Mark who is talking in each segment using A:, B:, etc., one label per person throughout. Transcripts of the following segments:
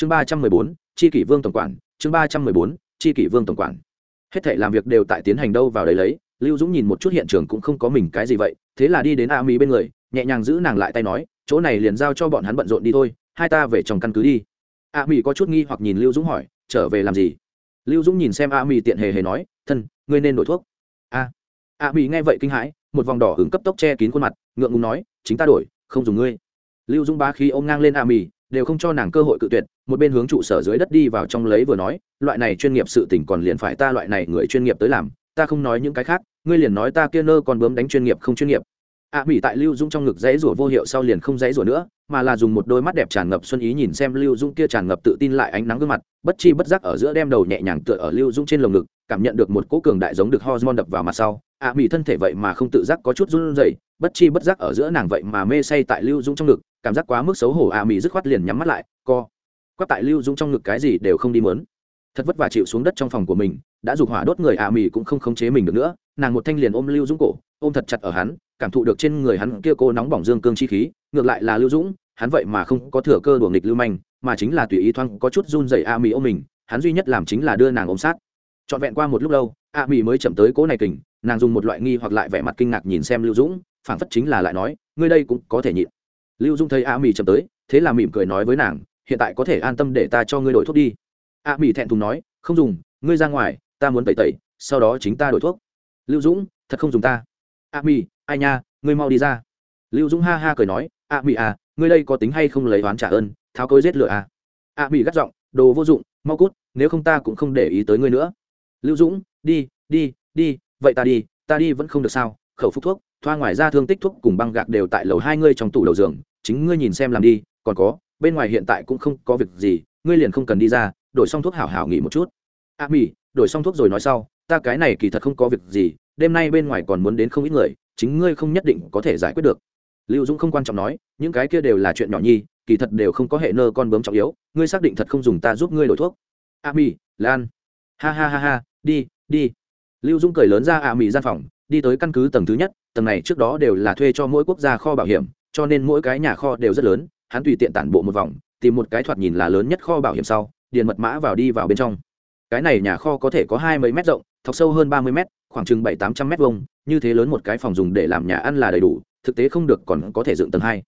A: chương ba trăm mười bốn tri kỷ vương tổng quản, chương ba trăm mười bốn tri kỷ vương tổng quản. Hết thể làm việc đều tại tiến hành đâu vào đấy lấy, lưu dũng nhìn một chút hiện trường cũng không có mình cái gì vậy, thế là đi đến a mỹ bên người, nhẹ nhàng giữ nàng lại tay nói, chỗ này liền giao cho bọn hắn bận rộn đi thôi, hai ta về trong căn cứ đi. A mỹ có chút nghi hoặc nhìn lưu dũng hỏi, trở về làm gì? Lưu dũng nhìn xem a mỹ tiện hề hề nói, thân, ngươi nên đổi thuốc. A. A mỹ nghe vậy kinh hãi, một vòng đỏ hứng cấp tốc che kín khuôn mặt, ngượng ngùng nói, chính ta đổi, không dùng ngươi. Lưu dũng bá khí ôm ngang lên a mỹ đều không cho nàng cơ hội cự tuyệt, một bên hướng trụ sở dưới đất đi vào trong lấy vừa nói, loại này chuyên nghiệp sự tỉnh còn liền phải ta loại này người chuyên nghiệp tới làm, ta không nói những cái khác, ngươi liền nói ta kia nơ còn bướm đánh chuyên nghiệp không chuyên nghiệp. A mỹ tại lưu dung trong ngực dãy rủa vô hiệu sau liền không dãy rủa nữa, mà là dùng một đôi mắt đẹp tràn ngập xuân ý nhìn xem lưu dung kia tràn ngập tự tin lại ánh nắng gương mặt, bất chi bất giác ở giữa đem đầu nhẹ nhàng tựa ở lưu dung trên lồng ngực, cảm nhận được một cỗ cường đại giống được hormone đập vào mặt sau. A mỹ thân thể vậy mà không tự giác có chút run rẩy, bất chi bất giác ở giữa nàng vậy mà mê say tại lưu dung trong ngực cảm giác quá mức xấu hổ a à mỹ dứt khoát liền nhắm mắt lại, co. Quắp tại lưu dũng trong ngực cái gì đều không đi mớn thật vất vả chịu xuống đất trong phòng của mình, đã dục hỏa đốt người a à mỹ cũng không khống chế mình được nữa, nàng một thanh liền ôm lưu dũng cổ, ôm thật chặt ở hắn, cảm thụ được trên người hắn kia cô nóng bỏng dương cương chi khí, ngược lại là lưu dũng, hắn vậy mà không có thừa cơ đuổi nghịch lưu manh, mà chính là tùy ý thoáng có chút run rẩy a à mỹ ôm mình, hắn duy nhất làm chính là đưa nàng ôm sát. Trọn vẹn qua một lúc lâu a mỹ mới chậm tới cỗ này kình, nàng dùng một loại nghi hoặc lại vẻ mặt kinh ngạc nhìn xem lưu dũng, phảng phất chính là lại nói, ngươi đây cũng có thể nhịn lưu dung thấy a mỹ chậm tới, thế là mỉm cười nói với nàng, hiện tại có thể an tâm để ta cho ngươi đổi thuốc đi. A mỹ thẹn thùng nói, không dùng, ngươi ra ngoài, ta muốn tẩy tẩy, sau đó chính ta đổi thuốc. Lưu dũng, thật không dùng ta. A mỹ ai nha, ngươi mau đi ra. Lưu dũng ha ha cười nói, a mỹ à ngươi đây có tính hay không lấy oán trả ơn, tháo cối giết lửa à? A mỹ gắt giọng, đồ vô dụng, mau cút, nếu không ta cũng không để ý tới ngươi nữa. Lưu dũng, đi đi đi, vậy ta đi ta đi vẫn không được sao, khẩu phúc thuốc thoa ngoài ra thương tích thuốc cùng băng gạc đều tại lầu hai ngươi trong tủ đầu giường, chính ngươi nhìn xem làm đi, còn có, bên ngoài hiện tại cũng không có việc gì, ngươi liền không cần đi ra, đổi xong thuốc hảo hảo nghỉ một chút. A mỹ đổi xong thuốc rồi nói sau, ta cái này kỳ thật không có việc gì, đêm nay bên ngoài còn muốn đến không ít người, chính ngươi không nhất định có thể giải quyết được. Lưu dũng không quan trọng nói, những cái kia đều là chuyện nhỏ nhi, kỳ thật đều không có hệ nơ con bướm trọng yếu, ngươi xác định thật không dùng ta giúp ngươi đổi thuốc. A mỹ lan. Ha ha ha ha, đi đi. Lưu dũng cười lớn ra a mỹ gian phòng, đi tới căn cứ tầng thứ nhất tầng này trước đó đều là thuê cho mỗi quốc gia kho bảo hiểm, cho nên mỗi cái nhà kho đều rất lớn, hắn tùy tiện tản bộ một vòng, tìm một cái thoạt nhìn là lớn nhất kho bảo hiểm sau, điền mật mã vào đi vào bên trong. Cái này nhà kho có thể có hai mấy mét rộng, thọc sâu hơn ba mươi mét, khoảng chừng bảy tám trăm mét vuông, như thế lớn một cái phòng dùng để làm nhà ăn là đầy đủ, thực tế không được còn có thể dựng tầng hai.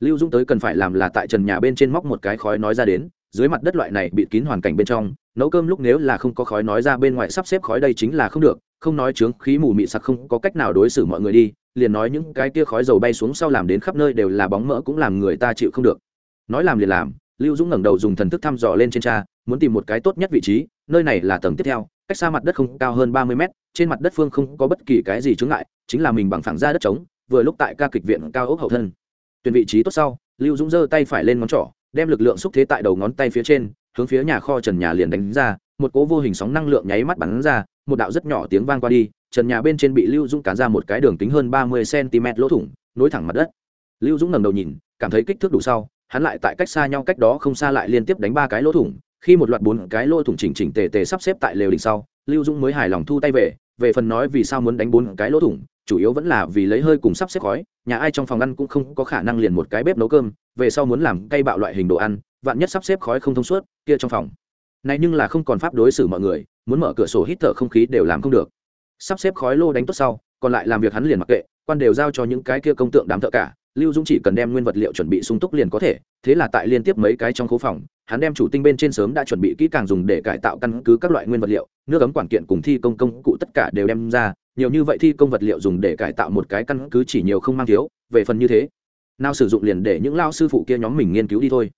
A: Lưu dũng tới cần phải làm là tại trần nhà bên trên móc một cái khói nói ra đến dưới mặt đất loại này bị kín hoàn cảnh bên trong, nấu cơm lúc nếu là không có khói nói ra bên ngoài sắp xếp khói đây chính là không được, không nói chướng khí mù mị sặc không có cách nào đối xử mọi người đi, liền nói những cái tia khói dầu bay xuống sau làm đến khắp nơi đều là bóng mỡ cũng làm người ta chịu không được. Nói làm liền làm, lưu dũng ngẩng đầu dùng thần thức thăm dò lên trên cha, muốn tìm một cái tốt nhất vị trí, nơi này là tầng tiếp theo, cách xa mặt đất không cao hơn ba mươi mét, trên mặt đất phương không có bất kỳ cái gì chướng ngại, chính là mình bằng phẳng ra đất trống, vừa lúc tại ca kịch viện cao ốc hậu thân. Tuyển vị trí tốt sau, lưu dũng giơ tay phải lên ngón trỏ đem lực lượng xúc thế tại đầu ngón tay phía trên, hướng phía nhà kho trần nhà liền đánh ra, một cố vô hình sóng năng lượng nháy mắt bắn ra, một đạo rất nhỏ tiếng vang qua đi, trần nhà bên trên bị lưu dũng cán ra một cái đường kính hơn ba mươi cm lỗ thủng, nối thẳng mặt đất. Lưu dũng ngẩng đầu nhìn, cảm thấy kích thước đủ sau, hắn lại tại cách xa nhau cách đó không xa lại liên tiếp đánh ba cái lỗ thủng, khi một loạt bốn cái lỗ thủng chỉnh chỉnh tề tề sắp xếp tại lều đỉnh sau, lưu dũng mới hài lòng thu tay về về phần nói vì sao muốn đánh bốn cái lỗ thủng chủ yếu vẫn là vì lấy hơi cùng sắp xếp khói, nhà ai trong phòng ăn cũng không có khả năng liền một cái bếp nấu cơm, về sau muốn làm cây bạo loại hình đồ ăn, vạn nhất sắp xếp khói không thông suốt, kia trong phòng. Này nhưng là không còn pháp đối xử mọi người, muốn mở cửa sổ hít thở không khí đều làm không được. Sắp xếp khói lô đánh tốt sau, còn lại làm việc hắn liền mặc kệ, quan đều giao cho những cái kia công tượng đám thợ cả lưu dũng chỉ cần đem nguyên vật liệu chuẩn bị sung túc liền có thể, thế là tại liên tiếp mấy cái trong khố phòng, hắn đem chủ tinh bên trên sớm đã chuẩn bị kỹ càng dùng để cải tạo căn cứ các loại nguyên vật liệu, nước ấm quản kiện cùng thi công công cụ tất cả đều đem ra, nhiều như vậy thi công vật liệu dùng để cải tạo một cái căn cứ chỉ nhiều không mang thiếu, về phần như thế, nào sử dụng liền để những lao sư phụ kia nhóm mình nghiên cứu đi thôi.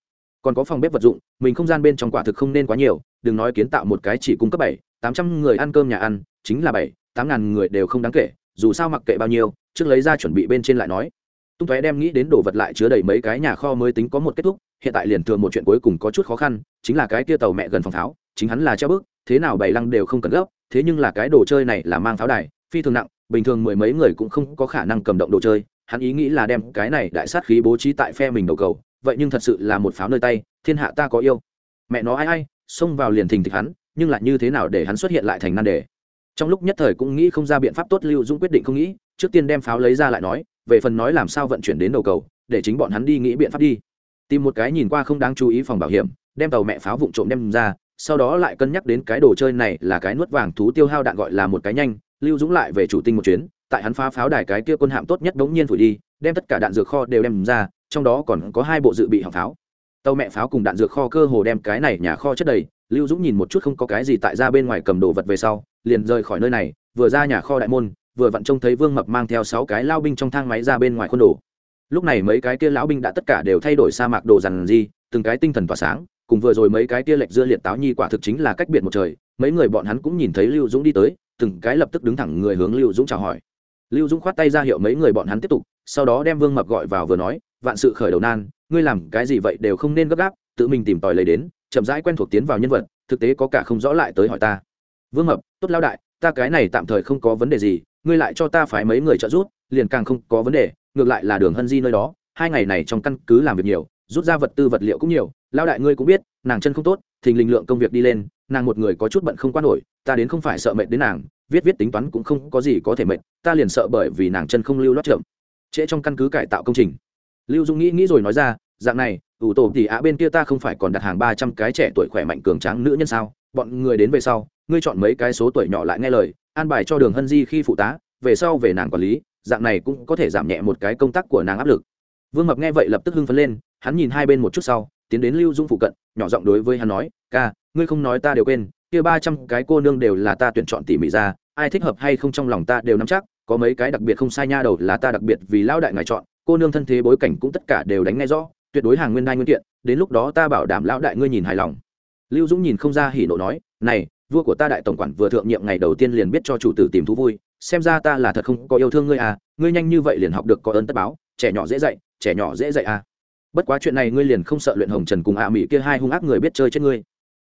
A: Còn có phòng bếp vật dụng, mình không gian bên trong quả thực không nên quá nhiều, đừng nói kiến tạo một cái chỉ cung cấp bảy, tám trăm người ăn cơm nhà ăn, chính là bảy, tám ngàn người đều không đáng kể, dù sao mặc kệ bao nhiêu, trước lấy ra chuẩn bị bên trên lại nói tung tóe đem nghĩ đến đồ vật lại chứa đầy mấy cái nhà kho mới tính có một kết thúc, hiện tại liền thường một chuyện cuối cùng có chút khó khăn, chính là cái kia tàu mẹ gần phòng pháo chính hắn là treo bước, thế nào bảy lăng đều không cần gấp, thế nhưng là cái đồ chơi này là mang pháo đài, phi thường nặng, bình thường mười mấy người cũng không có khả năng cầm động đồ chơi, hắn ý nghĩ là đem cái này đại sát khí bố trí tại phe mình đầu cầu, vậy nhưng thật sự là một pháo nơi tay, thiên hạ ta có yêu. Mẹ nó ai ai, xông vào liền thình thịch hắn, nhưng lại như thế nào để hắn xuất hiện lại thành nan đề? Trong lúc nhất thời cũng nghĩ không ra biện pháp tốt lưu dũng quyết định không nghĩ, trước tiên đem pháo lấy ra lại nói về phần nói làm sao vận chuyển đến đầu cầu, để chính bọn hắn đi nghĩ biện pháp đi. Tìm một cái nhìn qua không đáng chú ý phòng bảo hiểm, đem tàu mẹ pháo vụn trộm đem ra, sau đó lại cân nhắc đến cái đồ chơi này là cái nuốt vàng thú tiêu hao đạn gọi là một cái nhanh, lưu dũng lại về chủ tinh một chuyến, tại hắn phá pháo đài cái kia quân hạm tốt nhất đống nhiên thổi đi, đem tất cả đạn dược kho đều đem ra, trong đó còn có hai bộ dự bị hỏng pháo. Tàu mẹ pháo cùng đạn dược kho cơ hồ đem cái này nhà kho chất đầy, lưu dũng nhìn một chút không có cái gì tại ra bên ngoài cầm đồ vật về sau, liền rời khỏi nơi này, vừa ra nhà kho đại môn vừa vặn trông thấy vương mập mang theo sáu cái lao binh trong thang máy ra bên ngoài khuôn đồ. Lúc này mấy cái kia lão binh đã tất cả đều thay đổi sa mạc đồ dằn gì từng cái tinh thần tỏa sáng, cùng vừa rồi mấy cái kia lệch dưa liệt táo nhi quả thực chính là cách biệt một trời, mấy người bọn hắn cũng nhìn thấy lưu dũng đi tới, từng cái lập tức đứng thẳng người hướng lưu dũng chào hỏi. Lưu dũng khoát tay ra hiệu mấy người bọn hắn tiếp tục, sau đó đem vương mập gọi vào vừa nói, vạn sự khởi đầu nan, ngươi làm cái gì vậy đều không nên gấp gáp, tự mình tìm tòi lấy đến, chậm rãi quen thuộc tiến vào nhân vật, thực tế có cả không rõ lại tới hỏi ta. Vương mập, tốt lao đại, ta cái này tạm thời không có vấn đề gì ngươi lại cho ta phải mấy người trợ giúp, liền càng không có vấn đề, ngược lại là đường hân di nơi đó, hai ngày này trong căn cứ làm việc nhiều, rút ra vật tư vật liệu cũng nhiều lao đại ngươi cũng biết, nàng chân không tốt, thình lình lượng công việc đi lên, nàng một người có chút bận không quan nổi, ta đến không phải sợ mệt đến nàng, viết viết tính toán cũng không có gì có thể mệt, ta liền sợ bởi vì nàng chân không lưu lót chậm. Trễ trong căn cứ cải tạo công trình. Lưu dung nghĩ nghĩ rồi nói ra, dạng này, ủ tổ thì á bên kia ta không phải còn đặt hàng ba trăm cái trẻ tuổi khỏe mạnh cường tráng nữ nhân sao, bọn người đến về sau, ngươi chọn mấy cái số tuổi nhỏ lại nghe lời an bài cho đường hân di khi phụ tá, về sau về nàng quản lý, dạng này cũng có thể giảm nhẹ một cái công tác của nàng áp lực. Vương mập nghe vậy lập tức hưng phấn lên, hắn nhìn hai bên một chút sau, tiến đến lưu dung phụ cận, nhỏ giọng đối với hắn nói, ca, ngươi không nói ta đều quên, kia ba trăm cái cô nương đều là ta tuyển chọn tỉ mỉ ra, ai thích hợp hay không trong lòng ta đều nắm chắc, có mấy cái đặc biệt không sai nha đầu là ta đặc biệt vì lão đại ngài chọn, cô nương thân thế bối cảnh cũng tất cả đều đánh ngay rõ, tuyệt đối hàng nguyên đai nguyên kiện, đến lúc đó ta bảo đảm lão đại ngươi nhìn hài lòng. Lưu dũng nhìn không ra hỉ nộ nói, này vua của ta đại tổng quản vừa thượng nhiệm ngày đầu tiên liền biết cho chủ tử tìm thú vui, xem ra ta là thật không có yêu thương ngươi à ngươi nhanh như vậy liền học được có ơn tất báo, trẻ nhỏ dễ dạy, trẻ nhỏ dễ dạy à. Bất quá chuyện này ngươi liền không sợ luyện hồng trần cùng ạ mỹ kia hai hung ác người biết chơi chết ngươi.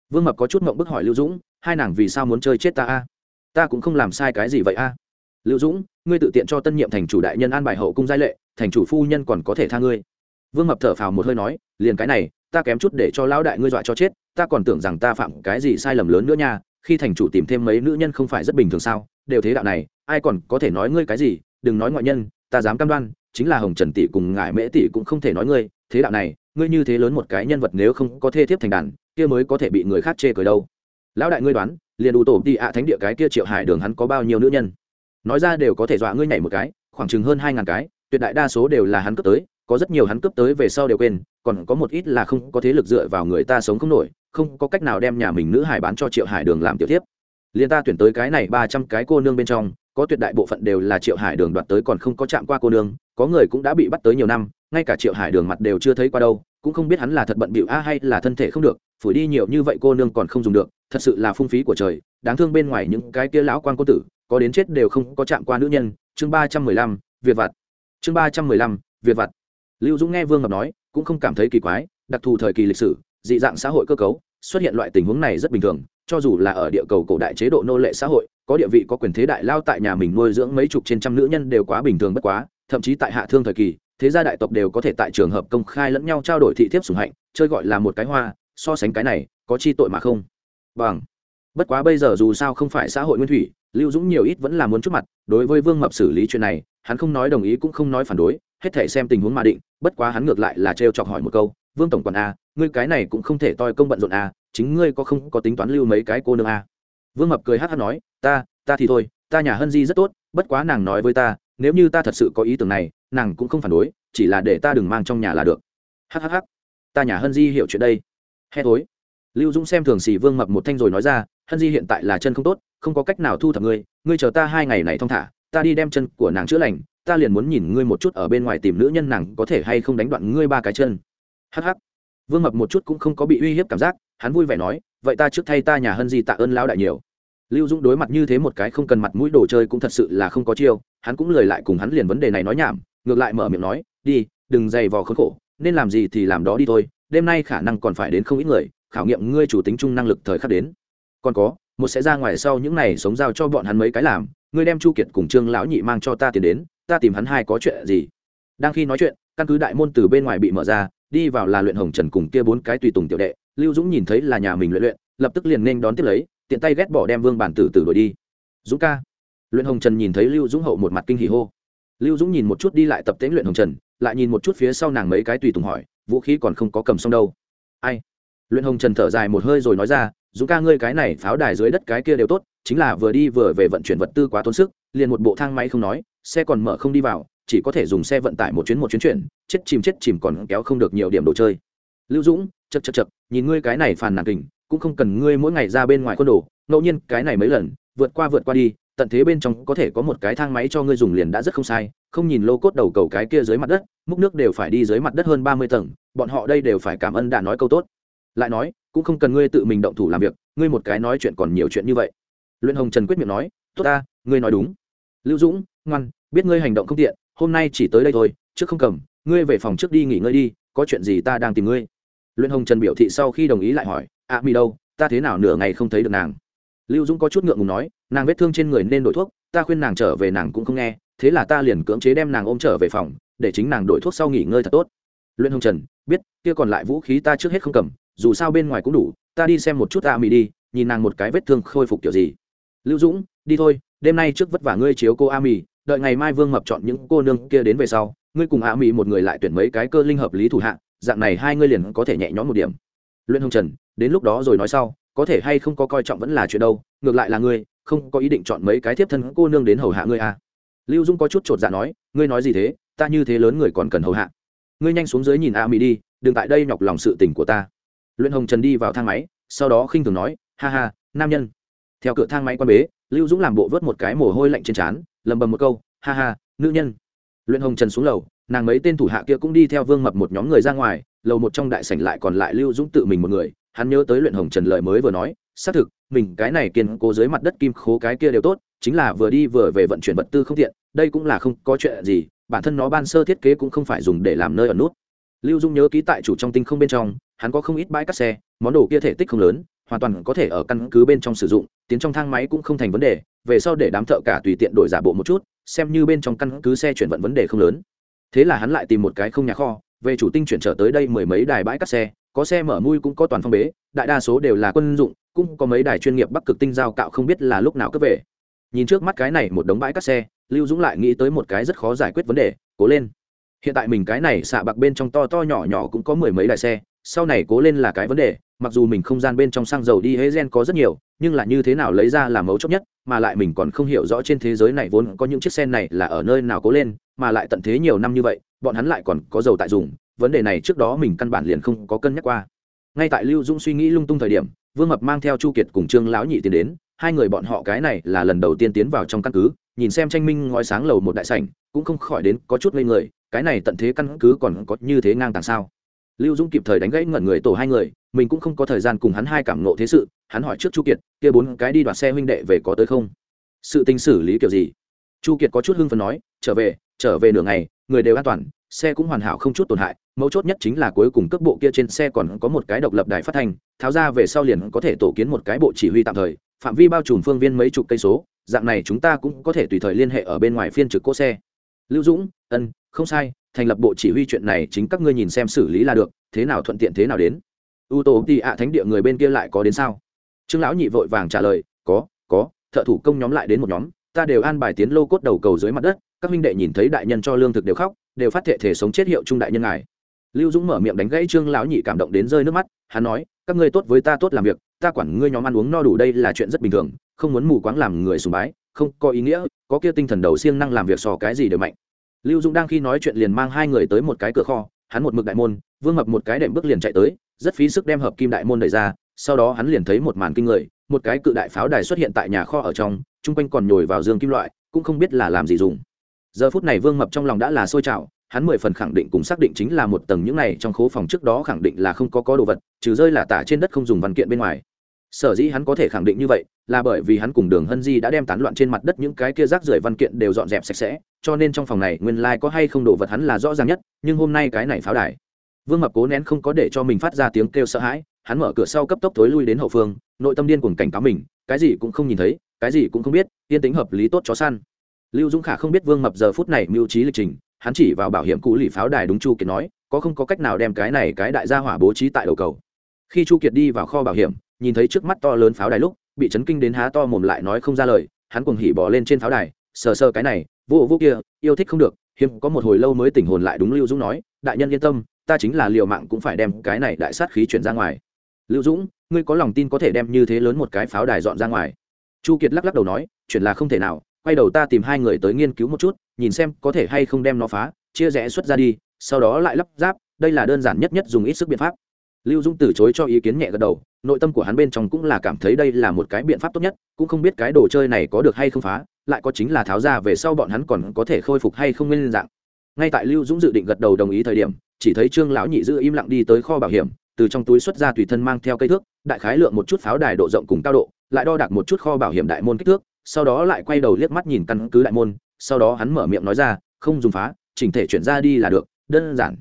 A: Vương mập có chút mộng bức hỏi lưu dũng, hai nàng vì sao muốn chơi chết ta a ta cũng không làm sai cái gì vậy a lưu dũng, ngươi tự tiện cho tân nhiệm thành chủ đại nhân an bài hậu cung giai lệ, thành chủ phu nhân còn có thể tha ngươi. Vương mập thở phào một hơi nói, liền cái này, ta kém chút để cho lão đại ngươi dọa cho chết, ta còn tưởng rằng ta phạm cái gì sai lầm lớn nữa nha khi thành chủ tìm thêm mấy nữ nhân không phải rất bình thường sao? Đều thế đạo này, ai còn có thể nói ngươi cái gì? Đừng nói ngoại nhân, ta dám cam đoan, chính là hồng trần tỷ cùng ngải mễ tỷ cũng không thể nói ngươi. Thế đạo này, ngươi như thế lớn một cái nhân vật nếu không có thê thiếp thành đàn, kia mới có thể bị người khác chê cười đâu. Lão đại ngươi đoán, liền đủ tổ đi ạ thánh địa cái kia triệu hải đường hắn có bao nhiêu nữ nhân? Nói ra đều có thể dọa ngươi nhảy một cái, khoảng chừng hơn hai ngàn cái, tuyệt đại đa số đều là hắn cướp tới, có rất nhiều hắn cướp tới về sau đều quên, còn có một ít là không có thế lực dựa vào người ta sống không nổi không có cách nào đem nhà mình nữ hải bán cho triệu hải đường làm tiểu tiếp liên ta tuyển tới cái này ba trăm cái cô nương bên trong, có tuyệt đại bộ phận đều là triệu hải đường đoạt tới còn không có chạm qua cô nương, có người cũng đã bị bắt tới nhiều năm, ngay cả triệu hải đường mặt đều chưa thấy qua đâu, cũng không biết hắn là thật bận bịu a hay là thân thể không được, phủi đi nhiều như vậy cô nương còn không dùng được, thật sự là phung phí của trời, đáng thương bên ngoài những cái kia lão quan cô tử, có đến chết đều không có chạm qua nữ nhân, chương ba trăm mười lăm, việt vặt. Chương ba trăm mười lăm, việt vặt. Lưu dũng nghe vương ngọc nói, cũng không cảm thấy kỳ quái, đặc thù thời kỳ lịch sử dị dạng xã hội cơ cấu, xuất hiện loại tình huống này rất bình thường, cho dù là ở địa cầu cổ đại chế độ nô lệ xã hội, có địa vị, có quyền thế đại lao tại nhà mình nuôi dưỡng mấy chục trên trăm nữ nhân đều quá bình thường bất quá, thậm chí tại hạ thương thời kỳ, thế gia đại tộc đều có thể tại trường hợp công khai lẫn nhau trao đổi thị thiếp sủng hạnh, chơi gọi là một cái hoa, so sánh cái này, có chi tội mà không. Bằng. Bất quá bây giờ dù sao không phải xã hội nguyên thủy, lưu dũng nhiều ít vẫn là muốn chút mặt, đối với vương mập xử lý chuyện này, hắn không nói đồng ý cũng không nói phản đối, hết thể xem tình huống mà định, bất quá hắn ngược lại là trêu chọc hỏi một câu vương tổng quản a, ngươi cái này cũng không thể toi công bận rộn a, chính ngươi có không có tính toán lưu mấy cái cô nương a? Vương mập cười hát hát nói, ta ta thì thôi, ta nhà hân di rất tốt, bất quá nàng nói với ta, nếu như ta thật sự có ý tưởng này, nàng cũng không phản đối, chỉ là để ta đừng mang trong nhà là được. Hhh ta nhà hân di hiểu chuyện đây. Hè thối. Lưu dũng xem thường xì vương mập một thanh rồi nói ra, hân di hiện tại là chân không tốt, không có cách nào thu thập ngươi ngươi chờ ta hai ngày này thong thả, ta đi đem chân của nàng chữa lành, ta liền muốn nhìn ngươi một chút ở bên ngoài tìm nữ nhân nàng có thể hay không đánh đoạn ngươi ba cái chân hh vương mập một chút cũng không có bị uy hiếp cảm giác, hắn vui vẻ nói, vậy ta trước thay ta nhà hân di tạ ơn lão đại nhiều. Lưu dũng đối mặt như thế một cái không cần mặt mũi đồ chơi cũng thật sự là không có chiêu, hắn cũng lời lại cùng hắn liền vấn đề này nói nhảm, ngược lại mở miệng nói, đi, đừng dày vò khốn khổ, nên làm gì thì làm đó đi thôi, đêm nay khả năng còn phải đến không ít người, khảo nghiệm ngươi chủ tính chung năng lực thời khắc đến. Còn có, một sẽ ra ngoài sau những này sống giao cho bọn hắn mấy cái làm, ngươi đem chu kiệt cùng trương lão nhị mang cho ta tiền đến, ta tìm hắn hai có chuyện gì? Đang khi nói chuyện, căn cứ đại môn từ bên ngoài bị mở ra đi vào là luyện hồng trần cùng kia bốn cái tùy tùng tiểu đệ, lưu dũng nhìn thấy là nhà mình luyện luyện, lập tức liền nên đón tiếp lấy, tiện tay ghét bỏ đem vương bản tử tử đuổi đi. Dũng ca. Luyện hồng trần nhìn thấy lưu dũng hậu một mặt kinh hỉ hô. Lưu dũng nhìn một chút đi lại tập tễnh luyện hồng trần, lại nhìn một chút phía sau nàng mấy cái tùy tùng hỏi, vũ khí còn không có cầm xong đâu. Ai? Luyện hồng trần thở dài một hơi rồi nói ra, dũng ca ngươi cái này pháo đài dưới đất cái kia đều tốt, chính là vừa đi vừa về vận chuyển vật tư quá tốn sức, liền một bộ thang máy không nói, xe còn mở không đi vào chỉ có thể dùng xe vận tải một chuyến một chuyến chuyển, chết chìm chết chìm còn kéo không được nhiều điểm đồ chơi. Lưu dũng chật chật chật nhìn ngươi cái này phàn nàn kình, cũng không cần ngươi mỗi ngày ra bên ngoài con đồ, ngẫu nhiên cái này mấy lần, vượt qua vượt qua đi, tận thế bên trong có thể có một cái thang máy cho ngươi dùng liền đã rất không sai, không nhìn lô cốt đầu cầu cái kia dưới mặt đất, múc nước đều phải đi dưới mặt đất hơn ba mươi tầng, bọn họ đây đều phải cảm ơn đã nói câu tốt. Lại nói, cũng không cần ngươi tự mình động thủ làm việc, ngươi một cái nói chuyện còn nhiều chuyện như vậy. Luyện hồng trần quyết miệng nói, tốt ta, ngươi nói đúng. Lưu dũng, ngoan, biết ngươi hành động không tiện hôm nay chỉ tới đây thôi trước không cầm ngươi về phòng trước đi nghỉ ngơi đi có chuyện gì ta đang tìm ngươi. Luyện hồng trần biểu thị sau khi đồng ý lại hỏi ạ à, mi đâu ta thế nào nửa ngày không thấy được nàng? Lưu dũng có chút ngượng ngùng nói nàng vết thương trên người nên đổi thuốc ta khuyên nàng trở về nàng cũng không nghe thế là ta liền cưỡng chế đem nàng ôm trở về phòng để chính nàng đổi thuốc sau nghỉ ngơi thật tốt. Luyện hồng trần biết kia còn lại vũ khí ta trước hết không cầm dù sao bên ngoài cũng đủ ta đi xem một chút ạ à, đi nhìn nàng một cái vết thương khôi phục kiểu gì. Lưu dũng đi thôi đêm nay trước vất vả ngươi chiếu cô a mì đợi ngày mai vương mập chọn những cô nương kia đến về sau ngươi cùng a mì một người lại tuyển mấy cái cơ linh hợp lý thủ hạng, dạng này hai ngươi liền có thể nhẹ nhõm một điểm. Luyện hồng trần đến lúc đó rồi nói sau có thể hay không có coi trọng vẫn là chuyện đâu ngược lại là ngươi không có ý định chọn mấy cái thiếp thân cô nương đến hầu hạ ngươi à. Lưu dung có chút chột dạ nói ngươi nói gì thế ta như thế lớn người còn cần hầu hạ. Ngươi nhanh xuống dưới nhìn a mỹ đi đừng tại đây nhọc lòng sự tình của ta. Luyện hồng trần đi vào thang máy sau đó khinh thường nói ha ha nam nhân. Theo cửa thang máy quan bế lưu dũng làm bộ vớt một cái mồ hôi lạnh trên trán, lầm bầm một câu, ha ha, nữ nhân. Luyện hồng trần xuống lầu, nàng mấy tên thủ hạ kia cũng đi theo vương mập một nhóm người ra ngoài, lầu một trong đại sảnh lại còn lại lưu dũng tự mình một người, hắn nhớ tới luyện hồng trần lợi mới vừa nói, xác thực, mình, cái này kiên cố dưới mặt đất kim khố cái kia đều tốt, chính là vừa đi vừa về vận chuyển vật tư không tiện, đây cũng là không có chuyện gì, bản thân nó ban sơ thiết kế cũng không phải dùng để làm nơi ở nút. Lưu dung nhớ ký tại chủ trong tinh không bên trong, hắn có không ít bãi cắt xe, món đồ kia thể tích không lớn hoàn toàn có thể ở căn cứ bên trong sử dụng, tiến trong thang máy cũng không thành vấn đề, về sau để đám thợ cả tùy tiện đổi giả bộ một chút, xem như bên trong căn cứ xe chuyển vận vấn đề không lớn. Thế là hắn lại tìm một cái không nhà kho, về chủ tinh chuyển trở tới đây mười mấy đài bãi cắt xe, có xe mở mui cũng có toàn phong bế, đại đa số đều là quân dụng, cũng có mấy đài chuyên nghiệp bắc cực tinh giao cạo không biết là lúc nào cướp về. Nhìn trước mắt cái này một đống bãi cắt xe, lưu dũng lại nghĩ tới một cái rất khó giải quyết vấn đề, cố lên. Hiện tại mình cái này xạ bạc bên trong to to nhỏ nhỏ cũng có mười mấy đài xe, sau này cố lên là cái vấn đề mặc dù mình không gian bên trong xăng dầu đi hễ gen có rất nhiều, nhưng là như thế nào lấy ra là mấu chốt nhất, mà lại mình còn không hiểu rõ trên thế giới này vốn có những chiếc xe này là ở nơi nào cố lên, mà lại tận thế nhiều năm như vậy, bọn hắn lại còn có dầu tại dùng, vấn đề này trước đó mình căn bản liền không có cân nhắc qua. Ngay tại lưu dũng suy nghĩ lung tung thời điểm, vương mập mang theo chu kiệt cùng trương lão nhị tiến đến, hai người bọn họ cái này là lần đầu tiên tiến vào trong căn cứ, nhìn xem tranh minh ngói sáng lầu một đại sảnh, cũng không khỏi đến có chút ngây người, cái này tận thế căn cứ còn có như thế ngang tàng sao? Lưu dung kịp thời đánh gãy ngẩn người tổ hai người, mình cũng không có thời gian cùng hắn hai cảm nộ thế sự, hắn hỏi trước chu kiệt, kia bốn cái đi đoạt xe huynh đệ về có tới không? Sự tình xử lý kiểu gì? Chu kiệt có chút hưng phấn nói, trở về trở về nửa ngày, người đều an toàn, xe cũng hoàn hảo không chút tổn hại, mấu chốt nhất chính là cuối cùng cấp bộ kia trên xe còn có một cái độc lập đài phát thanh, tháo ra về sau liền có thể tổ kiến một cái bộ chỉ huy tạm thời, phạm vi bao trùm phương viên mấy chục cây số, dạng này chúng ta cũng có thể tùy thời liên hệ ở bên ngoài phiên trực cỗ xe. Lưu dũng, ân, không sai thành lập bộ chỉ huy chuyện này chính các ngươi nhìn xem xử lý là được, thế nào thuận tiện thế nào đến. U tô thì ạ thánh địa người bên kia lại có đến sao? Trương lão nhị vội vàng trả lời, có có, thợ thủ công nhóm lại đến một nhóm, ta đều an bài tiến lô cốt đầu cầu dưới mặt đất, các minh đệ nhìn thấy đại nhân cho lương thực đều khóc, đều phát thệ thể sống chết hiệu trung đại nhân ngài. Lưu dũng mở miệng đánh gãy trương lão nhị cảm động đến rơi nước mắt, hắn nói, các ngươi tốt với ta tốt làm việc, ta quản ngươi nhóm ăn uống no đủ đây là chuyện rất bình thường, không muốn mù quáng làm người sùng bái, không có ý nghĩa, có kia tinh thần đầu siêng năng làm việc so cái gì đều mạnh lưu dũng đang khi nói chuyện liền mang hai người tới một cái cửa kho, hắn một mực đại môn, vương mập một cái đệm bước liền chạy tới, rất phí sức đem hợp kim đại môn đẩy ra, sau đó hắn liền thấy một màn kinh người, một cái cự đại pháo đài xuất hiện tại nhà kho ở trong, chung quanh còn nhồi vào dương kim loại, cũng không biết là làm gì dùng. Giờ phút này vương mập trong lòng đã là sôi trào, hắn mười phần khẳng định cùng xác định chính là một tầng những này trong khố phòng trước đó khẳng định là không có có đồ vật, trừ rơi là tả trên đất không dùng văn kiện bên ngoài sở dĩ hắn có thể khẳng định như vậy, là bởi vì hắn cùng đường hân di đã đem tán loạn trên mặt đất những cái kia rác rưởi văn kiện đều dọn dẹp sạch sẽ, cho nên trong phòng này nguyên lai、like、có hay không đồ vật hắn là rõ ràng nhất, nhưng hôm nay cái này pháo đài. Vương mập cố nén không có để cho mình phát ra tiếng kêu sợ hãi, hắn mở cửa sau cấp tốc thối lui đến hậu phương, nội tâm điên cuồng cảnh cáo mình, cái gì cũng không nhìn thấy, cái gì cũng không biết, yên tính hợp lý tốt chó săn. Lưu dũng khả không biết vương mập giờ phút này mưu trí lịch trình, hắn chỉ vào bảo hiểm cũ lì pháo đài đúng chu kiệt nói, có không có cách nào đem cái này cái đại gia hỏa bố trí tại đầu cầu. Khi chu kiệt đi vào kho bảo hiểm nhìn thấy trước mắt to lớn pháo đài lúc, bị chấn kinh đến há to mồm lại nói không ra lời, hắn cuồng hỉ bỏ lên trên pháo đài, sờ sờ cái này, vô vô kia, yêu thích không được, hiếm có một hồi lâu mới tỉnh hồn lại đúng lưu dũng nói, đại nhân yên tâm, ta chính là liều mạng cũng phải đem cái này đại sát khí chuyển ra ngoài. Lưu dũng, ngươi có lòng tin có thể đem như thế lớn một cái pháo đài dọn ra ngoài? Chu kiệt lắc lắc đầu nói, chuyện là không thể nào, quay đầu ta tìm hai người tới nghiên cứu một chút, nhìn xem có thể hay không đem nó phá, chia rẽ xuất ra đi, sau đó lại lắp ráp, đây là đơn giản nhất nhất dùng ít sức biện pháp. Lưu dũng từ chối cho ý kiến nhẹ gật đầu nội tâm của hắn bên trong cũng là cảm thấy đây là một cái biện pháp tốt nhất, cũng không biết cái đồ chơi này có được hay không phá, lại có chính là tháo ra về sau bọn hắn còn có thể khôi phục hay không nguyên dạng. Ngay tại lưu dũng dự định gật đầu đồng ý thời điểm, chỉ thấy trương lão nhị giữ im lặng đi tới kho bảo hiểm, từ trong túi xuất ra tùy thân mang theo cây thước, đại khái lượng một chút pháo đài độ rộng cùng cao độ, lại đo đạc một chút kho bảo hiểm đại môn kích thước, sau đó lại quay đầu liếc mắt nhìn căn cứ đại môn, sau đó hắn mở miệng nói ra, không dùng phá, chỉnh thể chuyển ra đi là được, đơn giản.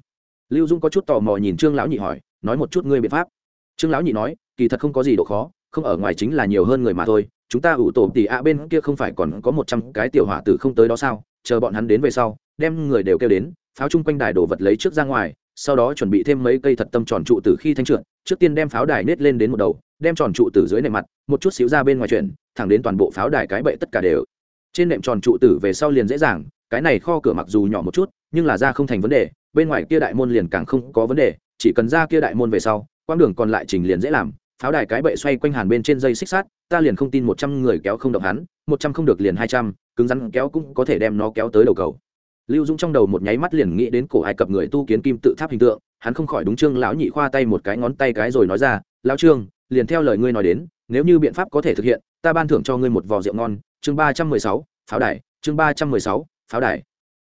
A: Lưu dung có chút tò mò nhìn trương lão nhị hỏi, nói một chút ngươi biện pháp. Trương lão nhị nói kỳ thật không có gì độ khó, không ở ngoài chính là nhiều hơn người mà thôi. Chúng ta ủ tổ tỷ ạ bên kia không phải còn có một trăm cái tiểu hỏa tử không tới đó sao? Chờ bọn hắn đến về sau, đem người đều kêu đến, pháo chung quanh đài đồ vật lấy trước ra ngoài, sau đó chuẩn bị thêm mấy cây thật tâm tròn trụ từ khi thanh trượt, trước tiên đem pháo đài nết lên đến một đầu, đem tròn trụ từ dưới nệm mặt, một chút xíu ra bên ngoài chuyển, thẳng đến toàn bộ pháo đài cái bậy tất cả đều. Trên nệm tròn trụ tử về sau liền dễ dàng, cái này kho cửa mặc dù nhỏ một chút, nhưng là ra không thành vấn đề, bên ngoài kia đại môn liền càng không có vấn đề, chỉ cần ra kia đại môn về sau, quãng đường còn lại trình liền dễ làm pháo đài cái bệ xoay quanh hàn bên trên dây xích sát ta liền không tin một trăm người kéo không động hắn, một trăm không được liền hai trăm, cứng rắn kéo cũng có thể đem nó kéo tới đầu cầu. Lưu dũng trong đầu một nháy mắt liền nghĩ đến cổ ai cập người tu kiến kim tự tháp hình tượng, hắn không khỏi đúng trương lão nhị khoa tay một cái ngón tay cái rồi nói ra, lão trương, liền theo lời ngươi nói đến, nếu như biện pháp có thể thực hiện, ta ban thưởng cho ngươi một vò rượu ngon. Chương ba trăm mười sáu, pháo đài, chương ba trăm mười sáu, pháo đài.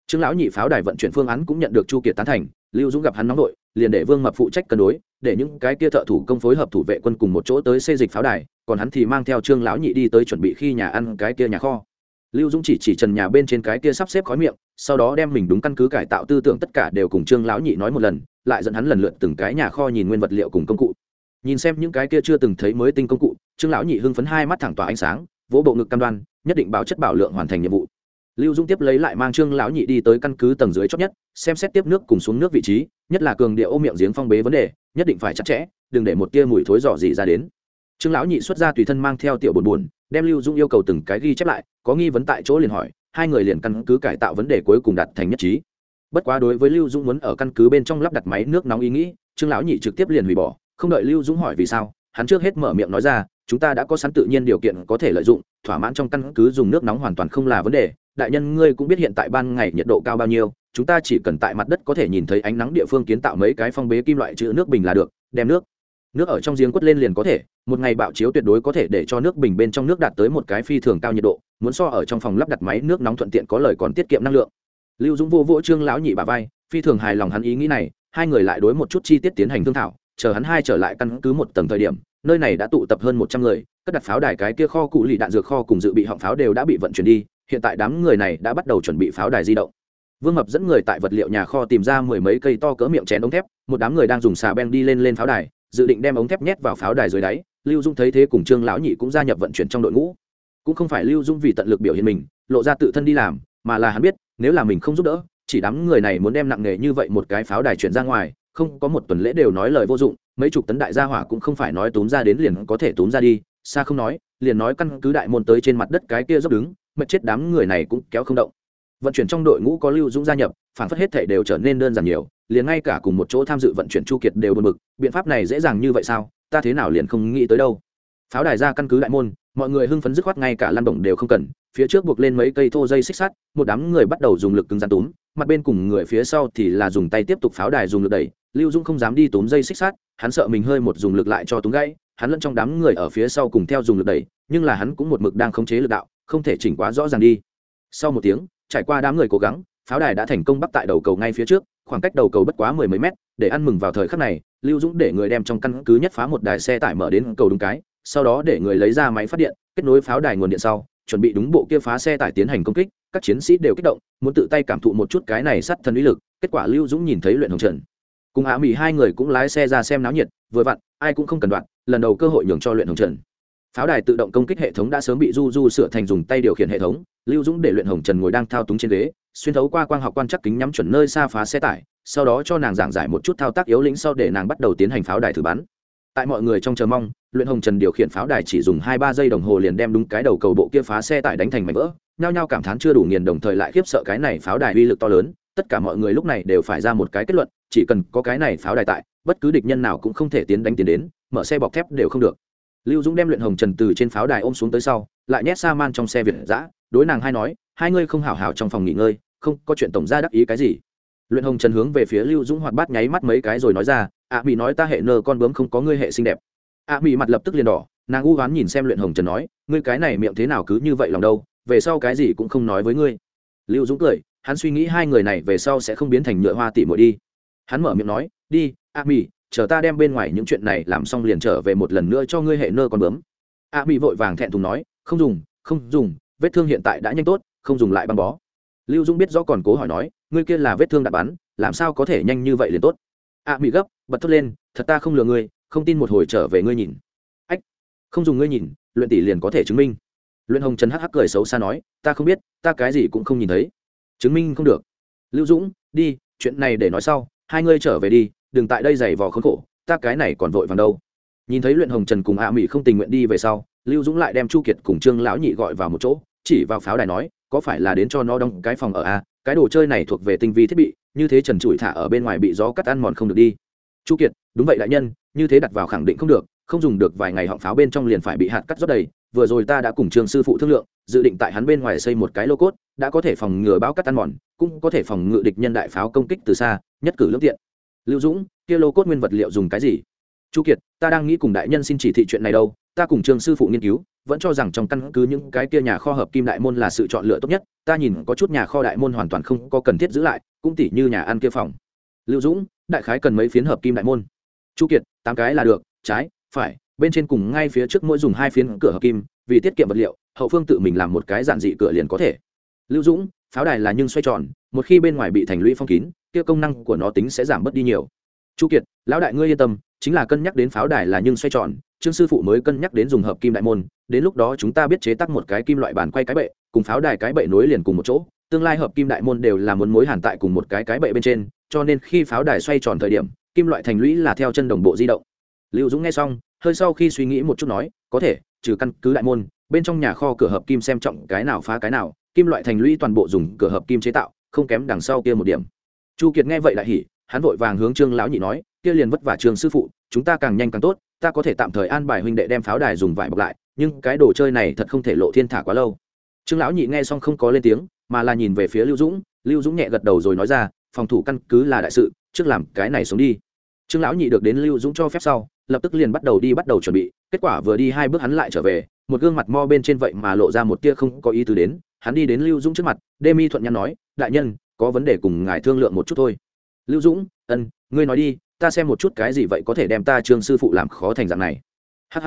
A: Trương lão nhị pháo đài vận chuyển phương án cũng nhận được chu kiệt tán thành, lưu dũng gặp hắn nóng đội liền để vương mập phụ trách cân đối để những cái kia thợ thủ công phối hợp thủ vệ quân cùng một chỗ tới xây dịch pháo đài, còn hắn thì mang theo trương lão nhị đi tới chuẩn bị khi nhà ăn cái kia nhà kho. Lưu dũng chỉ chỉ trần nhà bên trên cái kia sắp xếp khói miệng, sau đó đem mình đúng căn cứ cải tạo tư tưởng tất cả đều cùng trương lão nhị nói một lần, lại dẫn hắn lần lượt từng cái nhà kho nhìn nguyên vật liệu cùng công cụ. Nhìn xem những cái kia chưa từng thấy mới tinh công cụ, trương lão nhị hưng phấn hai mắt thẳng tỏa ánh sáng, vỗ bộ ngực cam đoan, nhất định báo chất bảo lượng hoàn thành nhiệm vụ lưu dung tiếp lấy lại mang trương lão nhị đi tới căn cứ tầng dưới chót nhất, xem xét tiếp nước cùng xuống nước vị trí, nhất là cường địa ô miệng giếng phong bế vấn đề, nhất định phải chặt chẽ, đừng để một tia mùi thối dò dỉ ra đến. Trương lão nhị xuất ra tùy thân mang theo tiểu bột buồn đem lưu dung yêu cầu từng cái ghi chép lại, có nghi vấn tại chỗ liền hỏi, hai người liền căn cứ cải tạo vấn đề cuối cùng đạt thành nhất trí. Bất quá đối với lưu dung muốn ở căn cứ bên trong lắp đặt máy nước nóng ý nghĩ, trương lão nhị trực tiếp liền hủy bỏ, không đợi lưu Dung hỏi vì sao, hắn trước hết mở miệng nói ra chúng ta đã có sẵn tự nhiên điều kiện có thể lợi dụng, thỏa mãn trong căn cứ dùng nước nóng hoàn toàn không là vấn đề. Đại nhân ngươi cũng biết hiện tại ban ngày nhiệt độ cao bao nhiêu, chúng ta chỉ cần tại mặt đất có thể nhìn thấy ánh nắng địa phương kiến tạo mấy cái phong bế kim loại chữ nước bình là được, đem nước nước ở trong giếng quất lên liền có thể. Một ngày bạo chiếu tuyệt đối có thể để cho nước bình bên trong nước đạt tới một cái phi thường cao nhiệt độ, muốn so ở trong phòng lắp đặt máy nước nóng thuận tiện có lời còn tiết kiệm năng lượng. Lưu dũng vô vỗ trương lão nhị bà vai, phi thường hài lòng hắn ý nghĩ này, hai người lại đối một chút chi tiết tiến hành thương thảo, chờ hắn hai trở lại căn cứ một tầng thời điểm nơi này đã tụ tập hơn một trăm người, cất đặt pháo đài cái kia kho cụ lì đạn dược kho cùng dự bị họng pháo đều đã bị vận chuyển đi, hiện tại đám người này đã bắt đầu chuẩn bị pháo đài di động. Vương mập dẫn người tại vật liệu nhà kho tìm ra mười mấy cây to cỡ miệng chén ống thép, một đám người đang dùng xà beng đi lên lên pháo đài, dự định đem ống thép nhét vào pháo đài dưới đáy, lưu dung thấy thế cùng trương lão nhị cũng gia nhập vận chuyển trong đội ngũ. Cũng không phải lưu dung vì tận lực biểu hiện mình, lộ ra tự thân đi làm, mà là hắn biết, nếu là mình không giúp đỡ, chỉ đám người này muốn đem nặng nghề như vậy một cái pháo đài chuyển ra ngoài, không có một tuần lễ đều nói lời vô dụng mấy chục tấn đại gia hỏa cũng không phải nói túm ra đến liền có thể túm ra đi, xa không nói, liền nói căn cứ đại môn tới trên mặt đất cái kia dốc đứng, mệt chết đám người này cũng kéo không động. Vận chuyển trong đội ngũ có lưu dũng gia nhập, phản phất hết thể đều trở nên đơn giản nhiều, liền ngay cả cùng một chỗ tham dự vận chuyển chu kiệt đều buồn bực, biện pháp này dễ dàng như vậy sao, ta thế nào liền không nghĩ tới đâu. Pháo đài ra căn cứ đại môn, mọi người hưng phấn dứt khoát ngay cả lăn động đều không cần, phía trước buộc lên mấy cây thô dây xích sắt, một đám người bắt đầu dùng lực cứng rắn túm, mặt bên cùng người phía sau thì là dùng tay tiếp tục pháo đài dùng lực đẩy, lưu dung không dám đi túm dây xích sắt hắn sợ mình hơi một dùng lực lại cho túng gãy, hắn lẫn trong đám người ở phía sau cùng theo dùng lực đẩy, nhưng là hắn cũng một mực đang khống chế lực đạo, không thể chỉnh quá rõ ràng đi. Sau một tiếng, trải qua đám người cố gắng, pháo đài đã thành công bắt tại đầu cầu ngay phía trước, khoảng cách đầu cầu bất quá mười mấy mét, để ăn mừng vào thời khắc này, lưu dũng để người đem trong căn cứ nhất phá một đài xe tải mở đến cầu đúng cái, sau đó để người lấy ra máy phát điện, kết nối pháo đài nguồn điện sau, chuẩn bị đúng bộ kia phá xe tải tiến hành công kích, các chiến sĩ đều kích động, muốn tự tay cảm thụ một chút cái này sát thần uy lực, kết quả lưu dũng nhìn thấy luyện hồng trần cùng á mỹ hai người cũng lái xe ra xem náo nhiệt, vừa vặn, ai cũng không cần đoạn, lần đầu cơ hội nhường cho luyện hồng trần. Pháo đài tự động công kích hệ thống đã sớm bị du du sửa thành dùng tay điều khiển hệ thống, lưu dũng để luyện hồng trần ngồi đang thao túng trên ghế, xuyên thấu qua quang học quan chắc kính nhắm chuẩn nơi xa phá xe tải, sau đó cho nàng giảng giải một chút thao tác yếu lĩnh sau để nàng bắt đầu tiến hành pháo đài thử bắn. Tại mọi người trong chờ mong, luyện hồng trần điều khiển pháo đài chỉ dùng hai ba giây đồng hồ liền đem đúng cái đầu cầu bộ kia phá xe tải đánh thành mảnh vỡ, nhao nhao cảm thán chưa đủ nghiền đồng thời lại khiếp sợ cái này pháo đài uy lực to lớn tất cả mọi người lúc này đều phải ra một cái kết luận chỉ cần có cái này pháo đài tại bất cứ địch nhân nào cũng không thể tiến đánh tiến đến mở xe bọc thép đều không được. Lưu dũng đem luyện hồng trần từ trên pháo đài ôm xuống tới sau lại nhét sa man trong xe việt giã đối nàng hai nói hai ngươi không hảo hảo trong phòng nghỉ ngơi không có chuyện tổng ra đắc ý cái gì. Luyện hồng trần hướng về phía lưu dũng hoạt bát nháy mắt mấy cái rồi nói ra ạ à, mỹ nói ta hệ nơ con bướm không có ngươi hệ xinh đẹp. Ạ à, mỹ mặt lập tức liền đỏ nàng u oán nhìn xem luyện hồng trần nói ngươi cái này miệng thế nào cứ như vậy lòng đâu về sau cái gì cũng không nói với ngươi. Lưu dũng cười hắn suy nghĩ hai người này về sau sẽ không biến thành nhựa hoa tỉ muội đi. Hắn mở miệng nói, đi, a mi chờ ta đem bên ngoài những chuyện này làm xong liền trở về một lần nữa cho ngươi hệ nơ con bướm. A mi vội vàng thẹn thùng nói, không dùng không dùng, vết thương hiện tại đã nhanh tốt, không dùng lại băng bó. Lưu dũng biết rõ còn cố hỏi nói, ngươi kia là vết thương đã bắn, làm sao có thể nhanh như vậy liền tốt? A mi gấp, bật thốt lên, thật ta không lừa ngươi, không tin một hồi trở về ngươi nhìn. Ách, không dùng ngươi nhìn, luyện tỷ liền có thể chứng minh. Luyện hồng trần hắc hắc cười xấu xa nói, ta không biết, ta cái gì cũng không nhìn thấy chứng minh không được. Lưu dũng, đi, chuyện này để nói sau, hai ngươi trở về đi, đừng tại đây giày vò khốn khổ, ta cái này còn vội vàng đâu. Nhìn thấy luyện hồng trần cùng hạ mỹ không tình nguyện đi về sau, lưu dũng lại đem chu kiệt cùng trương lão nhị gọi vào một chỗ, chỉ vào pháo đài nói, có phải là đến cho nó đóng cái phòng ở a cái đồ chơi này thuộc về tinh vi thiết bị, như thế trần trụi thả ở bên ngoài bị gió cắt ăn mòn không được đi. Chu kiệt, đúng vậy đại nhân, như thế đặt vào khẳng định không được, không dùng được vài ngày họng pháo bên trong liền phải bị hạt cắt rót đầy, vừa rồi ta đã cùng trường sư phụ thương lượng, dự định tại hắn bên ngoài xây một cái lô cốt đã có thể phòng ngừa bão cắt ăn mòn, cũng có thể phòng ngự địch nhân đại pháo công kích từ xa, nhất cử lương tiện. Lưu dũng, kia lô cốt nguyên vật liệu dùng cái gì? Chu kiệt, ta đang nghĩ cùng đại nhân xin chỉ thị chuyện này đâu, ta cùng trường sư phụ nghiên cứu, vẫn cho rằng trong căn cứ những cái kia nhà kho hợp kim đại môn là sự chọn lựa tốt nhất, ta nhìn có chút nhà kho đại môn hoàn toàn không có cần thiết giữ lại, cũng tỉ như nhà ăn kia phòng. Lưu dũng, đại khái cần mấy phiến hợp kim đại môn? Chu kiệt, tám cái là được, trái, phải, bên trên cùng ngay phía trước mỗi dùng hai phiến cửa hợp kim, vì tiết kiệm vật liệu, hậu phương tự mình làm một cái giản dị cửa liền có thể lưu dũng, pháo đài là nhưng xoay tròn, một khi bên ngoài bị thành lũy phong kín, kia công năng của nó tính sẽ giảm bớt đi nhiều. Chu kiệt, lão đại ngươi yên tâm, chính là cân nhắc đến pháo đài là nhưng xoay tròn, trương sư phụ mới cân nhắc đến dùng hợp kim đại môn, đến lúc đó chúng ta biết chế tác một cái kim loại bàn quay cái bệ, cùng pháo đài cái bệ nối liền cùng một chỗ, tương lai hợp kim đại môn đều là muốn mối hàn tại cùng một cái cái bệ bên trên, cho nên khi pháo đài xoay tròn thời điểm, kim loại thành lũy là theo chân đồng bộ di động. Lưu dũng nghe xong, hơi sau khi suy nghĩ một chút nói, có thể, trừ căn cứ đại môn, bên trong nhà kho cửa hợp kim xem trọng cái nào phá cái nào kim loại thành lũy toàn bộ dùng cửa hợp kim chế tạo, không kém đằng sau kia một điểm. Chu kiệt nghe vậy lại hỉ, hắn vội vàng hướng trương lão nhị nói, kia liền vất vả trường sư phụ, chúng ta càng nhanh càng tốt, ta có thể tạm thời an bài huynh đệ đem pháo đài dùng vải bọc lại, nhưng cái đồ chơi này thật không thể lộ thiên thả quá lâu. Trương lão nhị nghe xong không có lên tiếng, mà là nhìn về phía lưu dũng lưu dũng nhẹ gật đầu rồi nói ra, phòng thủ căn cứ là đại sự, trước làm cái này xuống đi. Trương lão nhị được đến lưu dũng cho phép sau, lập tức liền bắt đầu đi bắt đầu chuẩn bị, kết quả vừa đi hai bước hắn lại trở về, một gương mặt mo bên trên vậy mà lộ ra một tia không có ý tứ đến hắn đi đến lưu dũng trước mặt, đê mi thuận nhắn nói, đại nhân, có vấn đề cùng ngài thương lượng một chút thôi. Lưu dũng, ân, ngươi nói đi, ta xem một chút cái gì vậy có thể đem ta trương sư phụ làm khó thành dạng này. Hhh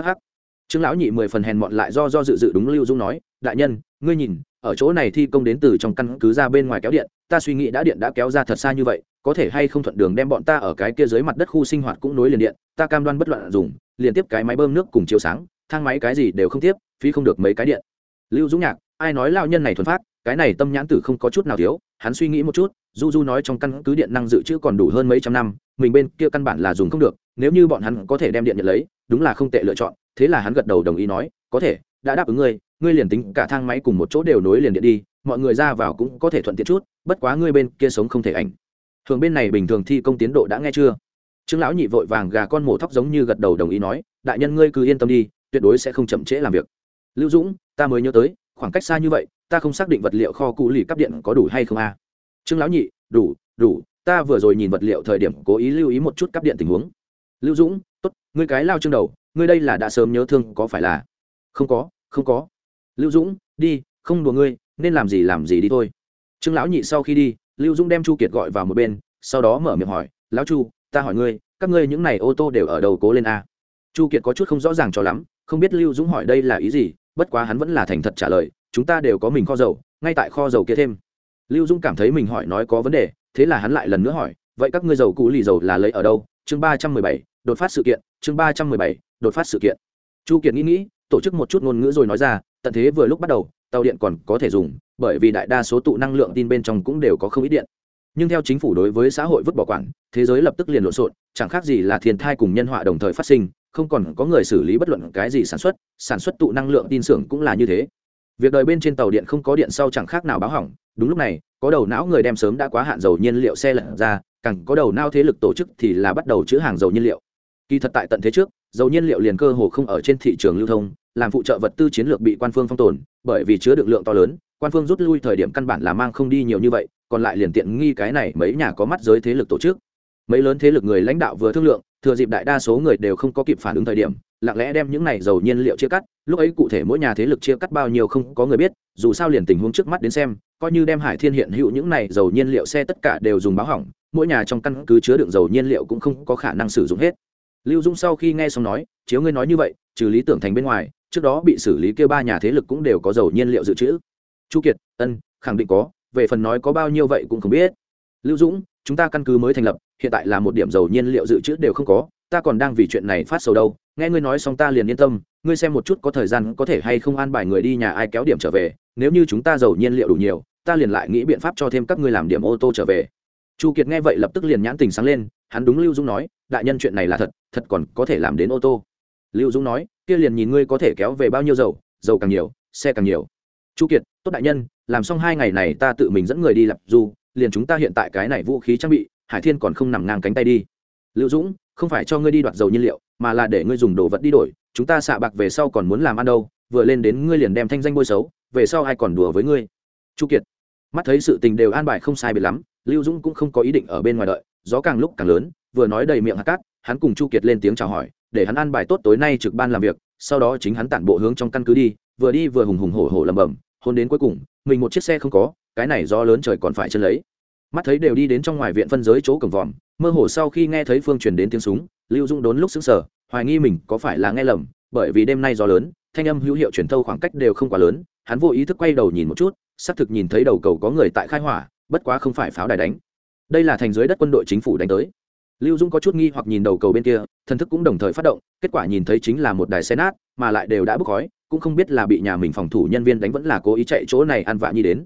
A: trương lão nhị mười phần hèn mọn lại do do dự dự đúng lưu dũng nói, đại nhân, ngươi nhìn, ở chỗ này thi công đến từ trong căn cứ ra bên ngoài kéo điện, ta suy nghĩ đã điện đã kéo ra thật xa như vậy, có thể hay không thuận đường đem bọn ta ở cái kia dưới mặt đất khu sinh hoạt cũng nối liền điện, ta cam đoan bất loạn dùng, liền tiếp cái máy bơm nước cùng chiếu sáng, thang máy cái gì đều không tiếp, phí không được mấy cái điện. Lưu dũng nhạc ai nói lao nhân này thuần phát, cái này tâm nhãn tử không có chút nào thiếu, hắn suy nghĩ một chút du du nói trong căn cứ điện năng dự trữ còn đủ hơn mấy trăm năm, mình bên kia căn bản là dùng không được, nếu như bọn hắn có thể đem điện nhận lấy, đúng là không tệ lựa chọn, thế là hắn gật đầu đồng ý nói, có thể, đã đáp ứng ngươi ngươi liền tính cả thang máy cùng một chỗ đều nối liền điện đi, mọi người ra vào cũng có thể thuận tiện chút, bất quá ngươi bên kia sống không thể ảnh. Thường bên này bình thường thi công tiến độ đã nghe chưa? Trương lão nhị vội vàng gà con mổ thóc giống như gật đầu đồng ý nói, đại nhân ngươi cứ yên tâm đi, tuyệt đối sẽ không chậm trễ làm việc. Lưu dũng, ta mới nhớ tới khoảng cách xa như vậy, ta không xác định vật liệu kho cụ lì cắp điện có đủ hay không a. Trương lão nhị, đủ đủ, ta vừa rồi nhìn vật liệu thời điểm cố ý lưu ý một chút cắp điện tình huống. Lưu dũng, tốt, ngươi cái lao trương đầu, ngươi đây là đã sớm nhớ thương có phải là? Không có không có. Lưu dũng, đi, không đùa ngươi, nên làm gì làm gì đi thôi. Trương lão nhị sau khi đi, lưu dũng đem chu kiệt gọi vào một bên, sau đó mở miệng hỏi, lão chu, ta hỏi ngươi, các ngươi những này ô tô đều ở đầu cố lên a? Chu kiệt có chút không rõ ràng cho lắm, không biết lưu dũng hỏi đây là ý gì bất quá hắn vẫn là thành thật trả lời, chúng ta đều có mình kho dầu, ngay tại kho dầu kia thêm. Lưu dũng cảm thấy mình hỏi nói có vấn đề, thế là hắn lại lần nữa hỏi, vậy các ngươi dầu cũ lì dầu là lấy ở đâu? Chương ba trăm mười bảy, đột phát sự kiện, chương ba trăm mười bảy, đột phát sự kiện. Chu kiệt nghĩ nghĩ, tổ chức một chút ngôn ngữ rồi nói ra, tận thế vừa lúc bắt đầu, tàu điện còn có thể dùng, bởi vì đại đa số tụ năng lượng tin bên trong cũng đều có không ít điện. Nhưng theo chính phủ đối với xã hội vứt bỏ quản, thế giới lập tức liền lộn xộn, chẳng khác gì là thiên thai cùng nhân họa đồng thời phát sinh không còn có người xử lý bất luận cái gì sản xuất sản xuất tụ năng lượng tin xưởng cũng là như thế. Việc đời bên trên tàu điện không có điện sau chẳng khác nào báo hỏng, đúng lúc này, có đầu não người đem sớm đã quá hạn dầu nhiên liệu xe lật ra, càng có đầu não thế lực tổ chức thì là bắt đầu chữ hàng dầu nhiên liệu. Kỳ thật tại tận thế trước, dầu nhiên liệu liền cơ hồ không ở trên thị trường lưu thông, làm phụ trợ vật tư chiến lược bị quan phương phong tồn, bởi vì chứa được lượng to lớn, quan phương rút lui thời điểm căn bản là mang không đi nhiều như vậy, còn lại liền tiện nghi cái này mấy nhà có mắt giới thế lực tổ chức. Mấy lớn thế lực người lãnh đạo vừa thương lượng thừa dịp đại đa số người đều không có kịp phản ứng thời điểm, lặng lẽ đem những này dầu nhiên liệu chia cắt. Lúc ấy cụ thể mỗi nhà thế lực chia cắt bao nhiêu không có người biết, dù sao liền tình huống trước mắt đến xem, coi như đem hải thiên hiện hữu những này dầu nhiên liệu xe tất cả đều dùng báo hỏng, mỗi nhà trong căn cứ chứa đựng dầu nhiên liệu cũng không có khả năng sử dụng hết. Lưu dung sau khi nghe xong nói, chiếu ngươi nói như vậy, trừ lý tưởng thành bên ngoài, trước đó bị xử lý kêu ba nhà thế lực cũng đều có dầu nhiên liệu dự trữ. Chu kiệt, ân, khẳng định có, về phần nói có bao nhiêu vậy cũng không biết. Lưu dũng chúng ta căn cứ mới thành lập, hiện tại là một điểm dầu nhiên liệu dự trữ đều không có, ta còn đang vì chuyện này phát sầu đâu. Nghe ngươi nói xong ta liền yên tâm, ngươi xem một chút có thời gian có thể hay không an bài người đi nhà ai kéo điểm trở về, nếu như chúng ta dầu nhiên liệu đủ nhiều, ta liền lại nghĩ biện pháp cho thêm các ngươi làm điểm ô tô trở về. Chu kiệt nghe vậy lập tức liền nhãn tình sáng lên, hắn đúng lưu dũng nói, đại nhân chuyện này là thật thật còn có thể làm đến ô tô. Lưu dũng nói, kia liền nhìn ngươi có thể kéo về bao nhiêu dầu dầu càng nhiều, xe càng nhiều. Chu kiệt, tốt đại nhân, làm xong hai ngày này ta tự mình dẫn người đi lập du liền chúng ta hiện tại cái này vũ khí trang bị, hải thiên còn không nằm ngang cánh tay đi. Lưu dũng, không phải cho ngươi đi đoạt dầu nhiên liệu, mà là để ngươi dùng đồ vật đi đổi, chúng ta xạ bạc về sau còn muốn làm ăn đâu, vừa lên đến ngươi liền đem thanh danh bôi xấu, về sau ai còn đùa với ngươi? Chu kiệt, mắt thấy sự tình đều an bài không sai biệt lắm, lưu dũng cũng không có ý định ở bên ngoài đợi, gió càng lúc càng lớn, vừa nói đầy miệng hạt cát, hắn cùng chu kiệt lên tiếng chào hỏi, để hắn an bài tốt tối nay trực ban làm việc, sau đó chính hắn tản bộ hướng trong căn cứ đi, vừa đi vừa hùng hùng hổ hổ lầm bầm hôn đến cuối cùng, mình một chiếc xe không có cái này do lớn trời còn phải chân lấy. Mắt thấy đều đi đến trong ngoài viện phân giới chỗ cổng vòm, mơ hồ sau khi nghe thấy phương truyền đến tiếng súng, lưu dung đốn lúc xứng sở hoài nghi mình có phải là nghe lầm, bởi vì đêm nay gió lớn, thanh âm hữu hiệu truyền thâu khoảng cách đều không quá lớn, hắn vô ý thức quay đầu nhìn một chút, xác thực nhìn thấy đầu cầu có người tại khai hỏa, bất quá không phải pháo đài đánh. Đây là thành dưới đất quân đội chính phủ đánh tới. Lưu dung có chút nghi hoặc nhìn đầu cầu bên kia, thần thức cũng đồng thời phát động, kết quả nhìn thấy chính là một đài xe nát, mà lại đều đã bốc khói, cũng không biết là bị nhà mình phòng thủ nhân viên đánh vẫn là cố ý chạy chỗ này ăn vạ nhi đến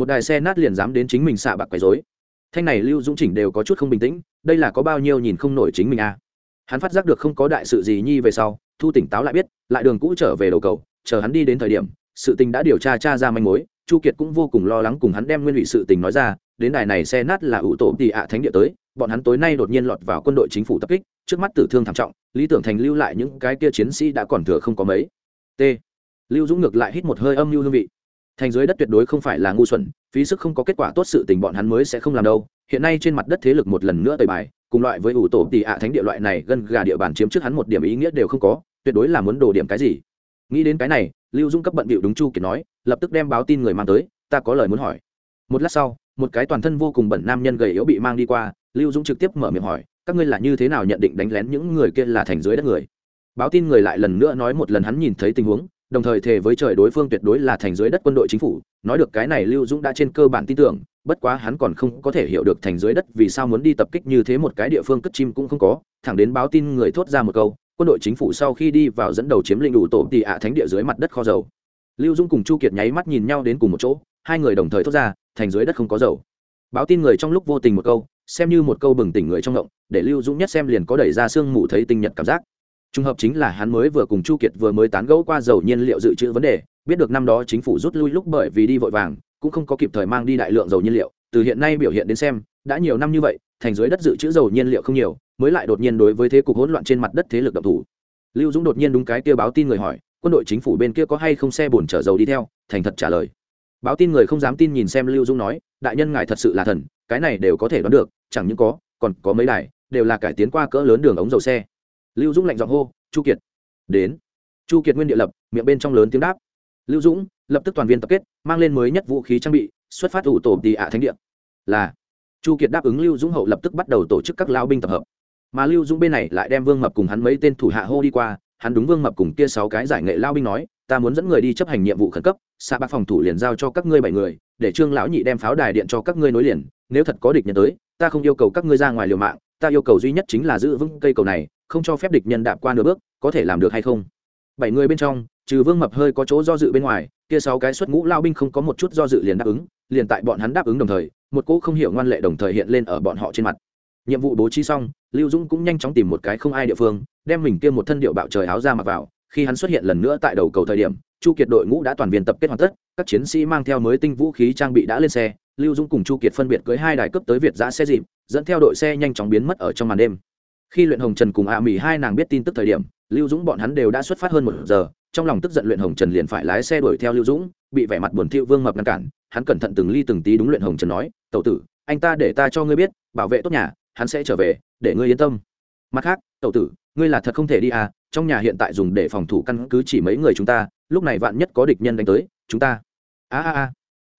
A: một đài xe nát liền dám đến chính mình xạ bạc quấy dối thanh này lưu dũng chỉnh đều có chút không bình tĩnh, đây là có bao nhiêu nhìn không nổi chính mình à. hắn phát giác được không có đại sự gì nhi về sau, thu tỉnh táo lại biết, lại đường cũ trở về đầu cầu, chờ hắn đi đến thời điểm, sự tình đã điều tra tra ra manh mối, chu kiệt cũng vô cùng lo lắng cùng hắn đem nguyên ủy sự tình nói ra, đến đài này xe nát là ủ tổ tị ạ thánh địa tới, bọn hắn tối nay đột nhiên lọt vào quân đội chính phủ tập kích, trước mắt tử thương thảm trọng, lý tưởng thành lưu lại những cái kia chiến sĩ đã còn thừa không có mấy. T. Lưu dũng ngược lại hít một hơi âm mưu hương vị thành dưới đất tuyệt đối không phải là ngu xuẩn, phí sức không có kết quả tốt sự tình bọn hắn mới sẽ không làm đâu. Hiện nay trên mặt đất thế lực một lần nữa tời bài, cùng loại với ủ tổ tị ạ thánh địa loại này gần gà địa bàn chiếm trước hắn một điểm ý nghĩa đều không có, tuyệt đối là muốn đồ điểm cái gì. Nghĩ đến cái này, lưu dung cấp bận bịu đúng chu kiệt nói, lập tức đem báo tin người mang tới, ta có lời muốn hỏi. Một lát sau, một cái toàn thân vô cùng bẩn nam nhân gầy yếu bị mang đi qua, lưu dung trực tiếp mở miệng hỏi, các ngươi là như thế nào nhận định đánh lén những người kia là thành dưới đất người? Báo tin người lại lần nữa nói một lần hắn nhìn thấy tình huống đồng thời thề với trời đối phương tuyệt đối là thành dưới đất quân đội chính phủ, nói được cái này lưu dũng đã trên cơ bản tin tưởng, bất quá hắn còn không có thể hiểu được thành dưới đất vì sao muốn đi tập kích như thế một cái địa phương cất chim cũng không có, thẳng đến báo tin người thốt ra một câu, quân đội chính phủ sau khi đi vào dẫn đầu chiếm lĩnh đủ tổ tị ạ thánh địa dưới mặt đất kho dầu. Lưu dũng cùng chu kiệt nháy mắt nhìn nhau đến cùng một chỗ, hai người đồng thời thốt ra, thành dưới đất không có dầu. Báo tin người trong lúc vô tình một câu, xem như một câu bừng tỉnh người trong ngộng, để lưu dũng nhất xem liền có đẩy ra sương mù thấy tinh nhật cảm giác trùng hợp chính là hắn mới vừa cùng chu kiệt vừa mới tán gẫu qua dầu nhiên liệu dự trữ vấn đề, biết được năm đó chính phủ rút lui lúc bởi vì đi vội vàng, cũng không có kịp thời mang đi đại lượng dầu nhiên liệu, từ hiện nay biểu hiện đến xem, đã nhiều năm như vậy, thành dưới đất dự trữ dầu nhiên liệu không nhiều, mới lại đột nhiên đối với thế cục hỗn loạn trên mặt đất thế lực động thủ. Lưu dũng đột nhiên đúng cái kia báo tin người hỏi, quân đội chính phủ bên kia có hay không xe bồn chở dầu đi theo, thành thật trả lời. Báo tin người không dám tin nhìn xem lưu dũng nói, đại nhân ngài thật sự là thần, cái này đều có thể đoán được, chẳng những có, còn có mấy đài, đều là cải tiến qua cỡ lớn đường ống dầu xe lưu dũng lạnh giọng hô, chu kiệt, đến. Chu kiệt nguyên địa lập, miệng bên trong lớn tiếng đáp. Lưu dũng lập tức toàn viên tập kết, mang lên mới nhất vũ khí trang bị, xuất phát ủ tổ tì ạ thánh địa. Là, chu kiệt đáp ứng lưu dũng hậu lập tức bắt đầu tổ chức các lao binh tập hợp. Mà lưu dũng bên này lại đem vương mập cùng hắn mấy tên thủ hạ hô đi qua, hắn đúng vương mập cùng kia sáu cái giải nghệ lao binh nói, ta muốn dẫn người đi chấp hành nhiệm vụ khẩn cấp xa bạc phòng thủ liền giao cho các ngươi bảy người, để trương lão nhị đem pháo đài điện cho các ngươi nối liền, nếu thật có địch nhân tới, ta không yêu cầu các ngươi ra ngoài liều mạng, ta yêu cầu duy nhất chính là giữ vững cây cầu này không cho phép địch nhân đạp qua nửa bước, có thể làm được hay không? Bảy người bên trong, trừ vương mập hơi có chỗ do dự bên ngoài, kia sáu cái xuất ngũ lao binh không có một chút do dự liền đáp ứng, liền tại bọn hắn đáp ứng đồng thời, một cỗ không hiểu ngoan lệ đồng thời hiện lên ở bọn họ trên mặt. Nhiệm vụ bố trí xong, lưu dũng cũng nhanh chóng tìm một cái không ai địa phương, đem mình kia một thân điệu bạo trời áo ra mặc vào, khi hắn xuất hiện lần nữa tại đầu cầu thời điểm, chu kiệt đội ngũ đã toàn viên tập kết hoàn tất, các chiến sĩ mang theo mới tinh vũ khí trang bị đã lên xe, lưu dũng cùng chu kiệt phân biệt cưới hai đài cấp tới việt giã xe dịp, dẫn theo đội xe nhanh chóng biến mất ở trong màn đêm khi luyện hồng trần cùng ạ mỹ hai nàng biết tin tức thời điểm, lưu dũng bọn hắn đều đã xuất phát hơn một giờ, trong lòng tức giận luyện hồng trần liền phải lái xe đuổi theo lưu dũng, bị vẻ mặt buồn thiệu vương mập ngăn cản, hắn cẩn thận từng ly từng tí đúng luyện hồng trần nói, tẩu tử, anh ta để ta cho ngươi biết, bảo vệ tốt nhà, hắn sẽ trở về, để ngươi yên tâm. Mặt khác, tẩu tử, ngươi là thật không thể đi à trong nhà hiện tại dùng để phòng thủ căn cứ chỉ mấy người chúng ta, lúc này vạn nhất có địch nhân đánh tới, chúng ta. A a a.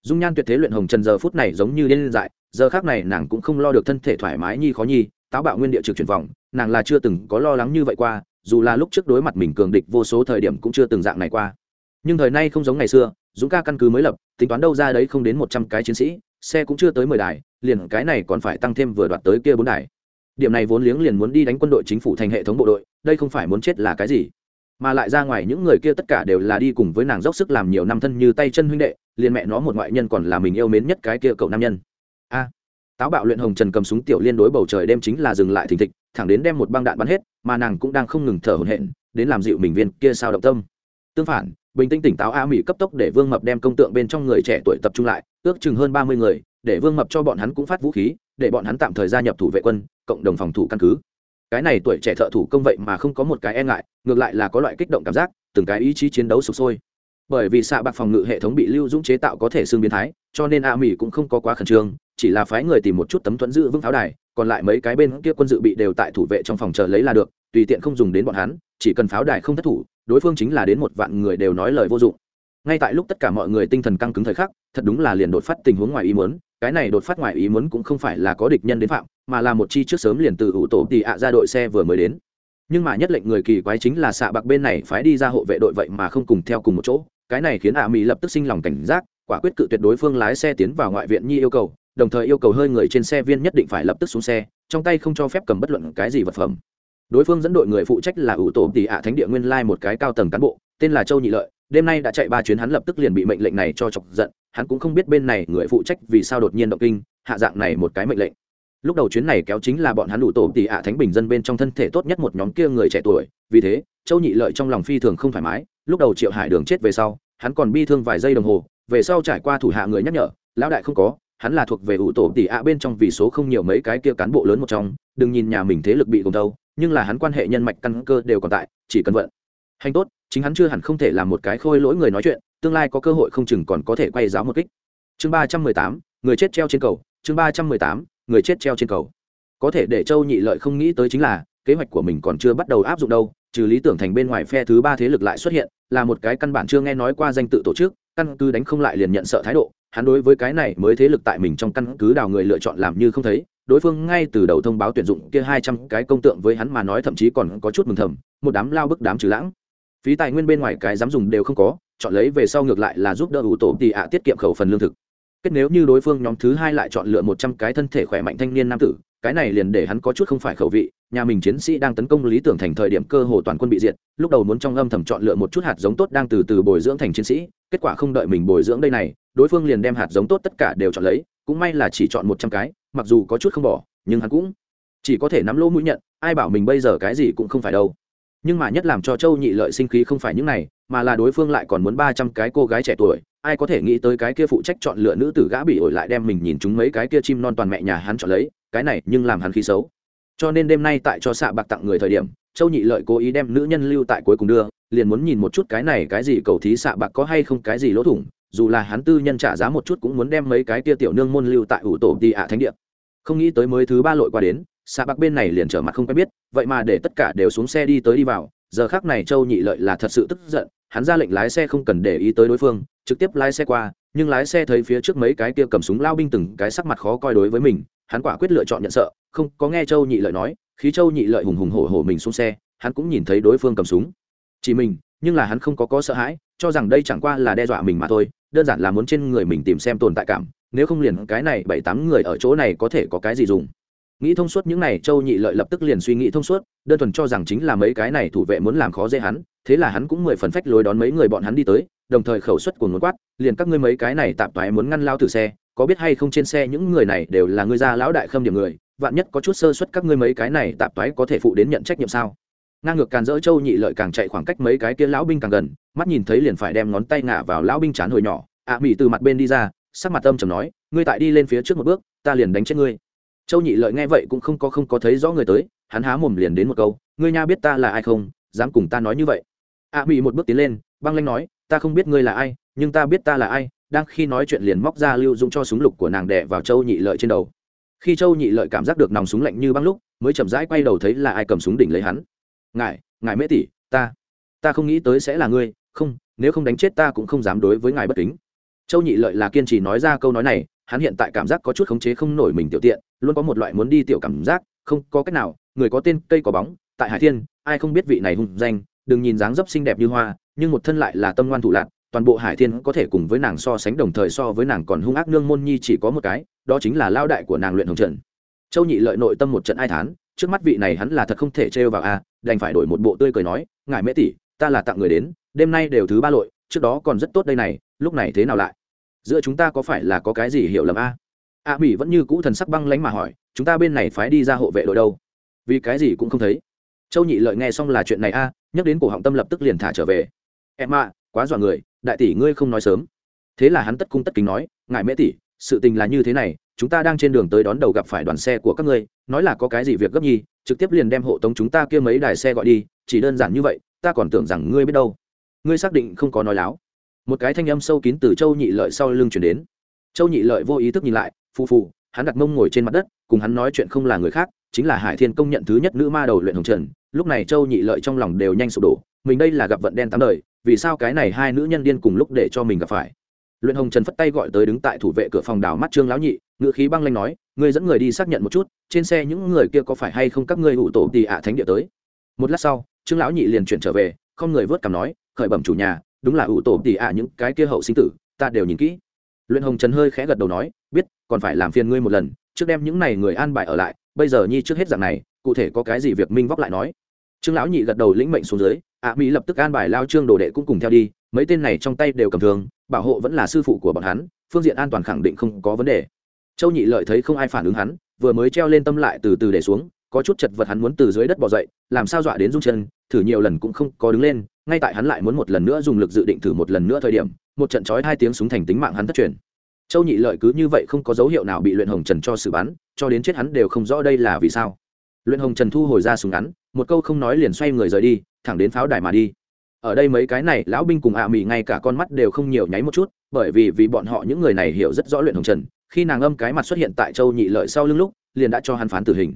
A: Dung nhan tuyệt thế luyện hồng trần giờ phút này giống như liên dại, giờ khác này nàng cũng không lo được thân thể thoải mái nhi khó nhi táo bạo nguyên địa trực chuyển vòng, nàng là chưa từng có lo lắng như vậy qua, dù là lúc trước đối mặt mình cường địch vô số thời điểm cũng chưa từng dạng này qua. Nhưng thời nay không giống ngày xưa, dũng ca căn cứ mới lập, tính toán đâu ra đấy không đến một trăm cái chiến sĩ, xe cũng chưa tới mười đài, liền cái này còn phải tăng thêm vừa đoạt tới kia bốn đài. Điểm này vốn liếng liền muốn đi đánh quân đội chính phủ thành hệ thống bộ đội, đây không phải muốn chết là cái gì. Mà lại ra ngoài những người kia tất cả đều là đi cùng với nàng dốc sức làm nhiều năm thân như tay chân huynh đệ, liền mẹ nó một ngoại nhân còn là mình yêu mến nhất cái kia cậu nam nhân. A táo bạo luyện hồng trần cầm súng tiểu liên đối bầu trời đêm chính là dừng lại thình thịch, thẳng đến đem một băng đạn bắn hết, mà nàng cũng đang không ngừng thở hổn hển, đến làm dịu mình viên kia sao động tâm. Tương phản, bình tĩnh tỉnh táo a mỹ cấp tốc để vương mập đem công tượng bên trong người trẻ tuổi tập trung lại, ước chừng hơn ba mươi người, để vương mập cho bọn hắn cũng phát vũ khí, để bọn hắn tạm thời gia nhập thủ vệ quân, cộng đồng phòng thủ căn cứ. Cái này tuổi trẻ thợ thủ công vậy mà không có một cái e ngại, ngược lại là có loại kích động cảm giác, từng cái ý chí chiến đấu sụp sôi bởi vì xạ bạc phòng ngự hệ thống bị lưu dũng chế tạo có thể xương biến thái, cho nên a mỹ cũng không có quá khẩn trương, chỉ là phái người tìm một chút tấm thuẫn giữ vững pháo đài, còn lại mấy cái bên kia quân dự bị đều tại thủ vệ trong phòng chờ lấy là được, tùy tiện không dùng đến bọn hắn, chỉ cần pháo đài không thất thủ, đối phương chính là đến một vạn người đều nói lời vô dụng. Ngay tại lúc tất cả mọi người tinh thần căng cứng thời khắc, thật đúng là liền đột phát tình huống ngoài ý muốn, cái này đột phát ngoài ý muốn cũng không phải là có địch nhân đến phạm, mà là một chi trước sớm liền từ ủ tổ tì ạ ra đội xe vừa mới đến. Nhưng mà nhất lệnh người kỳ quái chính là xạ bạc bên này phái đi ra hộ vệ đội vậy mà không cùng theo cùng một chỗ cái này khiến ạ mỹ lập tức sinh lòng cảnh giác, quả quyết cự tuyệt đối phương lái xe tiến vào ngoại viện nhi yêu cầu, đồng thời yêu cầu hơi người trên xe viên nhất định phải lập tức xuống xe, trong tay không cho phép cầm bất luận cái gì vật phẩm. Đối phương dẫn đội người phụ trách là ủ tổ tỷ ạ thánh địa nguyên lai một cái cao tầng cán bộ, tên là châu nhị lợi, đêm nay đã chạy ba chuyến hắn lập tức liền bị mệnh lệnh này cho chọc giận, hắn cũng không biết bên này người phụ trách vì sao đột nhiên động kinh, hạ dạng này một cái mệnh lệnh. Lúc đầu chuyến này kéo chính là bọn hắn đủ tổ tỷ ạ thánh bình dân bên trong thân thể tốt nhất một nhóm kia người trẻ tuổi, vì thế, châu nhị lợi trong lòng phi thường không thoải mái lúc đầu triệu hải đường chết về sau, hắn còn bi thương vài giây đồng hồ, về sau trải qua thủ hạ người nhắc nhở, lão đại không có, hắn là thuộc về ủ tổ tỷ ạ bên trong vì số không nhiều mấy cái kia cán bộ lớn một trong, đừng nhìn nhà mình thế lực bị gồm đâu nhưng là hắn quan hệ nhân mạch căn cơ đều còn tại, chỉ cần vận. Hành tốt, chính hắn chưa hẳn không thể làm một cái khôi lỗi người nói chuyện, tương lai có cơ hội không chừng còn có thể quay giáo một kích. Chương ba trăm mười tám, người chết treo trên cầu, chương ba trăm mười tám, người chết treo trên cầu. Có thể để châu nhị lợi không nghĩ tới chính là, kế hoạch của mình còn chưa bắt đầu áp dụng đâu trừ lý tưởng thành bên ngoài phe thứ ba thế lực lại xuất hiện, là một cái căn bản chưa nghe nói qua danh tự tổ chức, căn cứ đánh không lại liền nhận sợ thái độ. Hắn đối với cái này mới thế lực tại mình trong căn cứ đào người lựa chọn làm như không thấy, đối phương ngay từ đầu thông báo tuyển dụng kia hai trăm cái công tượng với hắn mà nói thậm chí còn có chút mừng thầm, một đám lao bức đám trừ lãng. Phí tài nguyên bên ngoài cái dám dùng đều không có, chọn lấy về sau ngược lại là giúp đỡ ủ tổ tị ạ tiết kiệm khẩu phần lương thực. Kết nếu như đối phương nhóm thứ hai lại chọn lựa một trăm cái thân thể khỏe mạnh thanh niên nam tử cái này liền để hắn có chút không phải khẩu vị, nhà mình chiến sĩ đang tấn công lý tưởng thành thời điểm cơ hồ toàn quân bị diệt, lúc đầu muốn trong âm thầm chọn lựa một chút hạt giống tốt đang từ từ bồi dưỡng thành chiến sĩ, kết quả không đợi mình bồi dưỡng đây này, đối phương liền đem hạt giống tốt tất cả đều chọn lấy, cũng may là chỉ chọn một trăm cái, mặc dù có chút không bỏ, nhưng hắn cũng chỉ có thể nắm lỗ mũi nhận, ai bảo mình bây giờ cái gì cũng không phải đâu nhưng mà nhất làm cho châu nhị lợi sinh khí không phải những này, mà là đối phương lại còn muốn ba trăm cái cô gái trẻ tuổi. Ai có thể nghĩ tới cái kia phụ trách chọn lựa nữ tử gã bị ổi lại đem mình nhìn chúng mấy cái kia chim non toàn mẹ nhà hắn chọn lấy, cái này nhưng làm hắn khí xấu. Cho nên đêm nay tại cho xạ bạc tặng người thời điểm, châu nhị lợi cố ý đem nữ nhân lưu tại cuối cùng đưa, liền muốn nhìn một chút cái này cái gì cầu thí xạ bạc có hay không cái gì lỗ thủng, dù là hắn tư nhân trả giá một chút cũng muốn đem mấy cái kia tiểu nương môn lưu tại ủ tổ đi ạ thánh địa. Không nghĩ tới mới thứ ba lội qua đến xạ bạc bên này liền trở mặt không quen biết, vậy mà để tất cả đều xuống xe đi tới đi vào. Giờ khác này châu nhị lợi là thật sự tức giận, hắn ra lệnh lái xe không cần để ý tới đối phương, trực tiếp lái xe qua, nhưng lái xe thấy phía trước mấy cái kia cầm súng lao binh từng cái sắc mặt khó coi đối với mình, hắn quả quyết lựa chọn nhận sợ, không có nghe châu nhị lợi nói khí châu nhị lợi hùng hùng hổ hổ mình xuống xe, hắn cũng nhìn thấy đối phương cầm súng. Chỉ mình, nhưng là hắn không có có sợ hãi, cho rằng đây chẳng qua là đe dọa mình mà thôi, đơn giản là muốn trên người mình tìm xem tồn tại cảm, nếu không liền cái này bảy tám người ở chỗ này có thể có cái gì dùng nghĩ thông suốt những này, châu nhị lợi lập tức liền suy nghĩ thông suốt, đơn thuần cho rằng chính là mấy cái này thủ vệ muốn làm khó dễ hắn, thế là hắn cũng mười phần phách lối đón mấy người bọn hắn đi tới, đồng thời khẩu suất của muốn quát, liền các ngươi mấy cái này tạm toái muốn ngăn lao từ xe, có biết hay không trên xe những người này đều là ngươi gia lão đại khâm điểm người, vạn nhất có chút sơ suất các ngươi mấy cái này tạm toái có thể phụ đến nhận trách nhiệm sao? Ngang ngược càn dỡ châu nhị lợi càng chạy khoảng cách mấy cái kia lão binh càng gần, mắt nhìn thấy liền phải đem ngón tay ngả vào lão binh chán hồi nhỏ, ạ mỹ từ mặt bên đi ra, sắc mặt âm trầm nói, ngươi tại đi lên phía trước một bước, ta liền đánh chết ngươi châu nhị lợi nghe vậy cũng không có không có thấy rõ người tới, hắn há mồm liền đến một câu, ngươi nha biết ta là ai không? Dám cùng ta nói như vậy. A mỹ một bước tiến lên, băng lanh nói, ta không biết ngươi là ai, nhưng ta biết ta là ai. Đang khi nói chuyện liền móc ra lưu dũng cho súng lục của nàng đẻ vào châu nhị lợi trên đầu. Khi châu nhị lợi cảm giác được nòng súng lạnh như băng lúc, mới chậm rãi quay đầu thấy là ai cầm súng đỉnh lấy hắn. Ngài ngài mễ tỷ, ta ta không nghĩ tới sẽ là ngươi, không, nếu không đánh chết ta cũng không dám đối với ngài bất kính. Châu nhị lợi là kiên trì nói ra câu nói này, hắn hiện tại cảm giác có chút khống chế không nổi mình tiểu tiện luôn có một loại muốn đi tiểu cảm giác, không có cách nào, người có tên cây có bóng, tại hải thiên, ai không biết vị này hùng danh, đừng nhìn dáng dấp xinh đẹp như hoa, nhưng một thân lại là tâm ngoan thủ lạc toàn bộ hải thiên có thể cùng với nàng so sánh đồng thời so với nàng còn hung ác nương môn nhi chỉ có một cái, đó chính là lao đại của nàng luyện hồng trần. Châu nhị lợi nội tâm một trận ai thán, trước mắt vị này hắn là thật không thể trêu vào a, đành phải đổi một bộ tươi cười nói, ngài mễ tỷ, ta là tặng người đến, đêm nay đều thứ ba lội, trước đó còn rất tốt đây này, lúc này thế nào lại? Giữa chúng ta có phải là có cái gì hiểu lầm a? A mỹ vẫn như cũ thần sắc băng lánh mà hỏi, chúng ta bên này phái đi ra hộ vệ đội đâu? Vì cái gì cũng không thấy. Châu nhị lợi nghe xong là chuyện này a, nhắc đến cổ họng tâm lập tức liền thả trở về. Em ạ, quá dọa người, đại tỷ ngươi không nói sớm. Thế là hắn tất cung tất kính nói, ngài mễ tỷ, sự tình là như thế này, chúng ta đang trên đường tới đón đầu gặp phải đoàn xe của các ngươi, nói là có cái gì việc gấp nhi trực tiếp liền đem hộ tống chúng ta kia mấy đài xe gọi đi, chỉ đơn giản như vậy, ta còn tưởng rằng ngươi biết đâu. Ngươi xác định không có nói láo. Một cái thanh âm sâu kín từ châu nhị lợi sau lưng chuyển đến. Châu nhị lợi vô ý thức nhìn lại phù phù, hắn đặt mông ngồi trên mặt đất, cùng hắn nói chuyện không là người khác, chính là hải thiên công nhận thứ nhất nữ ma đầu luyện hồng trần, lúc này châu nhị lợi trong lòng đều nhanh sụp đổ, mình đây là gặp vận đen tám đời, vì sao cái này hai nữ nhân điên cùng lúc để cho mình gặp phải? Luyện hồng trần phất tay gọi tới đứng tại thủ vệ cửa phòng đào mắt trương lão nhị ngự khí băng lanh nói, ngươi dẫn người đi xác nhận một chút, trên xe những người kia có phải hay không các ngươi hụ tổ tì ạ thánh địa tới? Một lát sau, trương lão nhị liền chuyển trở về, không người vớt cảm nói, khởi bẩm chủ nhà, đúng là ủ tổ tì ạ những cái kia hậu sinh tử, ta đều nhìn kỹ. Luyện hồng trần hơi khẽ gật đầu nói còn phải làm phiền ngươi một lần, trước đem những này người an bài ở lại, bây giờ nhi trước hết dạng này, cụ thể có cái gì việc minh vóc lại nói. Trương lão nhị gật đầu lĩnh mệnh xuống dưới, ạ mỹ lập tức an bài lao trương đồ đệ cũng cùng theo đi, mấy tên này trong tay đều cầm thường bảo hộ vẫn là sư phụ của bọn hắn, phương diện an toàn khẳng định không có vấn đề. Châu nhị lợi thấy không ai phản ứng hắn, vừa mới treo lên tâm lại từ từ để xuống, có chút chật vật hắn muốn từ dưới đất bỏ dậy, làm sao dọa đến rung chân, thử nhiều lần cũng không có đứng lên, ngay tại hắn lại muốn một lần nữa dùng lực dự định thử một lần nữa thời điểm, một trận chói hai tiếng súng thành tính mạng hắn thất truyền châu nhị lợi cứ như vậy không có dấu hiệu nào bị luyện hồng trần cho xử bắn cho đến chết hắn đều không rõ đây là vì sao. Luyện hồng trần thu hồi ra súng ngắn một câu không nói liền xoay người rời đi thẳng đến pháo đài mà đi. Ở đây mấy cái này lão binh cùng ạ à mị ngay cả con mắt đều không nhiều nháy một chút bởi vì vì bọn họ những người này hiểu rất rõ luyện hồng trần khi nàng âm cái mặt xuất hiện tại châu nhị lợi sau lưng lúc liền đã cho hắn phán tử hình.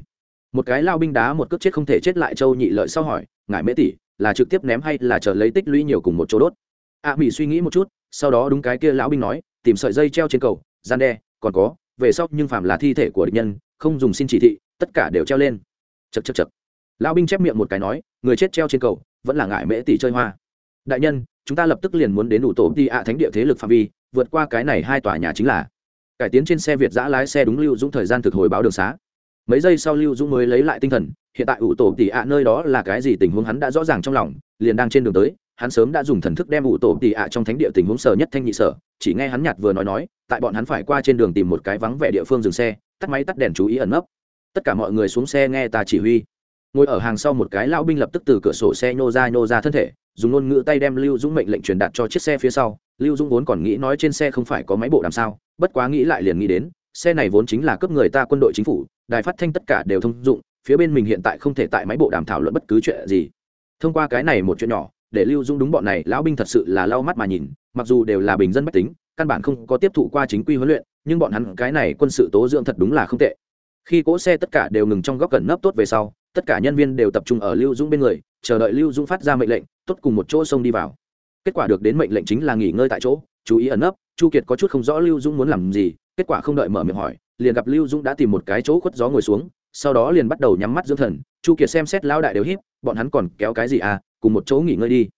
A: Một cái lao binh đá một cước chết không thể chết lại châu nhị lợi sau hỏi ngài mễ tỷ là trực tiếp ném hay là chờ lấy tích lũy nhiều cùng một chỗ đốt? a à, suy nghĩ một chút sau đó đúng cái kia lão binh nói tìm sợi dây treo trên cầu, gian đe, còn có, về sau nhưng phạm là thi thể của địch nhân, không dùng xin chỉ thị, tất cả đều treo lên. Chật chật chật lão binh chép miệng một cái nói, người chết treo trên cầu, vẫn là ngại mễ tỷ chơi hoa. Đại nhân, chúng ta lập tức liền muốn đến đủ tổ đi ạ thánh địa thế lực phạm vi, vượt qua cái này hai tòa nhà chính là. Cải tiến trên xe việt giã lái xe đúng lưu dũng thời gian thực hồi báo đường xá. Mấy giây sau lưu dũng mới lấy lại tinh thần, hiện tại ủ tổ tỷ ạ nơi đó là cái gì tình huống hắn đã rõ ràng trong lòng, liền đang trên đường tới hắn sớm đã dùng thần thức đem ủ tổ tỉ ạ trong thánh địa tình huống sở nhất thanh nhị sở, chỉ nghe hắn nhạt vừa nói nói, tại bọn hắn phải qua trên đường tìm một cái vắng vẻ địa phương dừng xe, tắt máy tắt đèn chú ý ẩn nấp. Tất cả mọi người xuống xe nghe ta chỉ huy. Ngồi ở hàng sau một cái lão binh lập tức từ cửa sổ xe nhô ra nhô ra thân thể, dùng ngôn ngữ tay đem lưu dũng mệnh lệnh truyền đạt cho chiếc xe phía sau. Lưu dũng vốn còn nghĩ nói trên xe không phải có máy bộ làm sao, bất quá nghĩ lại liền nghĩ đến, xe này vốn chính là cấp người ta quân đội chính phủ, đài phát thanh tất cả đều thông dụng, phía bên mình hiện tại không thể tại máy bộ đàm thảo luận bất cứ chuyện gì. Thông qua cái này một chuyện nhỏ để lưu dung đúng bọn này, lão binh thật sự là lau mắt mà nhìn, mặc dù đều là bình dân bách tính, căn bản không có tiếp thụ qua chính quy huấn luyện, nhưng bọn hắn cái này quân sự tố dưỡng thật đúng là không tệ. Khi cỗ xe tất cả đều ngừng trong góc gần nấp tốt về sau, tất cả nhân viên đều tập trung ở lưu dung bên người, chờ đợi lưu dung phát ra mệnh lệnh, tốt cùng một chỗ xông đi vào. Kết quả được đến mệnh lệnh chính là nghỉ ngơi tại chỗ, chú ý ẩn nấp, chu kiệt có chút không rõ lưu dung muốn làm gì, kết quả không đợi mở miệng hỏi, liền gặp lưu dung đã tìm một cái chỗ khuất gió ngồi xuống, sau đó liền bắt đầu nhắm mắt dưỡng thần, chu kiệt xem xét lão đại đều híp, bọn hắn còn kéo cái gì à cùng một chỗ nghỉ ngơi đi.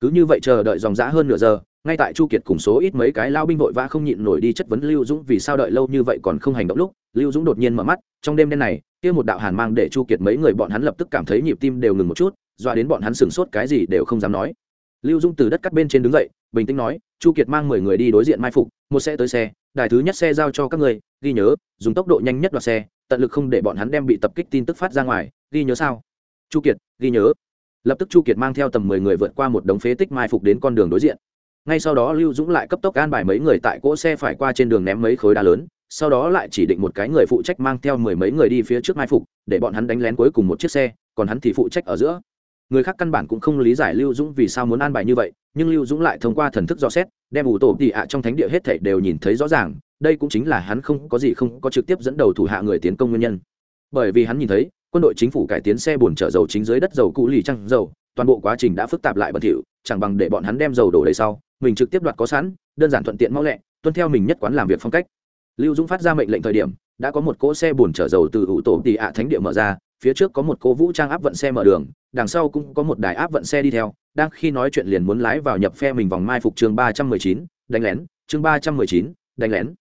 A: Cứ như vậy chờ đợi dòng dã hơn nửa giờ, ngay tại chu kiệt cùng số ít mấy cái lao binh vội vã không nhịn nổi đi chất vấn lưu dũng vì sao đợi lâu như vậy còn không hành động lúc, lưu dũng đột nhiên mở mắt, trong đêm đen này, kia một đạo hàn mang để chu kiệt mấy người bọn hắn lập tức cảm thấy nhịp tim đều ngừng một chút, dọa đến bọn hắn sửng sốt cái gì đều không dám nói. Lưu dũng từ đất cắt bên trên đứng dậy, bình tĩnh nói, chu kiệt mang mười người đi đối diện mai phục, một xe tới xe, đài thứ nhất xe giao cho các người, ghi nhớ, dùng tốc độ nhanh nhất đoạt xe, tận lực không để bọn hắn đem bị tập kích tin tức phát ra ngoài, ghi nhớ sao? Chu kiệt, ghi nhớ lập tức chu kiệt mang theo tầm mười người vượt qua một đống phế tích mai phục đến con đường đối diện. Ngay sau đó lưu dũng lại cấp tốc an bài mấy người tại cỗ xe phải qua trên đường ném mấy khối đá lớn, sau đó lại chỉ định một cái người phụ trách mang theo mười mấy người đi phía trước mai phục, để bọn hắn đánh lén cuối cùng một chiếc xe, còn hắn thì phụ trách ở giữa. Người khác căn bản cũng không lý giải lưu dũng vì sao muốn an bài như vậy, nhưng lưu dũng lại thông qua thần thức dò xét, đem ủ tổ tị ạ trong thánh địa hết thảy đều nhìn thấy rõ ràng, đây cũng chính là hắn không có gì không có trực tiếp dẫn đầu thủ hạ người tiến công nguyên nhân. Bởi vì hắn nhìn thấy quân đội chính phủ cải tiến xe bồn chở dầu chính dưới đất dầu cũ lì trăng dầu, toàn bộ quá trình đã phức tạp lại bẩn thỉu, chẳng bằng để bọn hắn đem dầu đổ đầy sau, mình trực tiếp đoạt có sẵn, đơn giản thuận tiện mau lẹ, tuân theo mình nhất quán làm việc phong cách. Lưu dũng phát ra mệnh lệnh thời điểm, đã có một cỗ xe bồn chở dầu từ ủ tổ tị ạ thánh địa mở ra, phía trước có một cỗ vũ trang áp vận xe mở đường, đằng sau cũng có một đài áp vận xe đi theo, đang khi nói chuyện liền muốn lái vào nhập phe mình vòng mai phục chương ba trăm mười chín, đánh lén, chương ba trăm mười chín, đánh lén.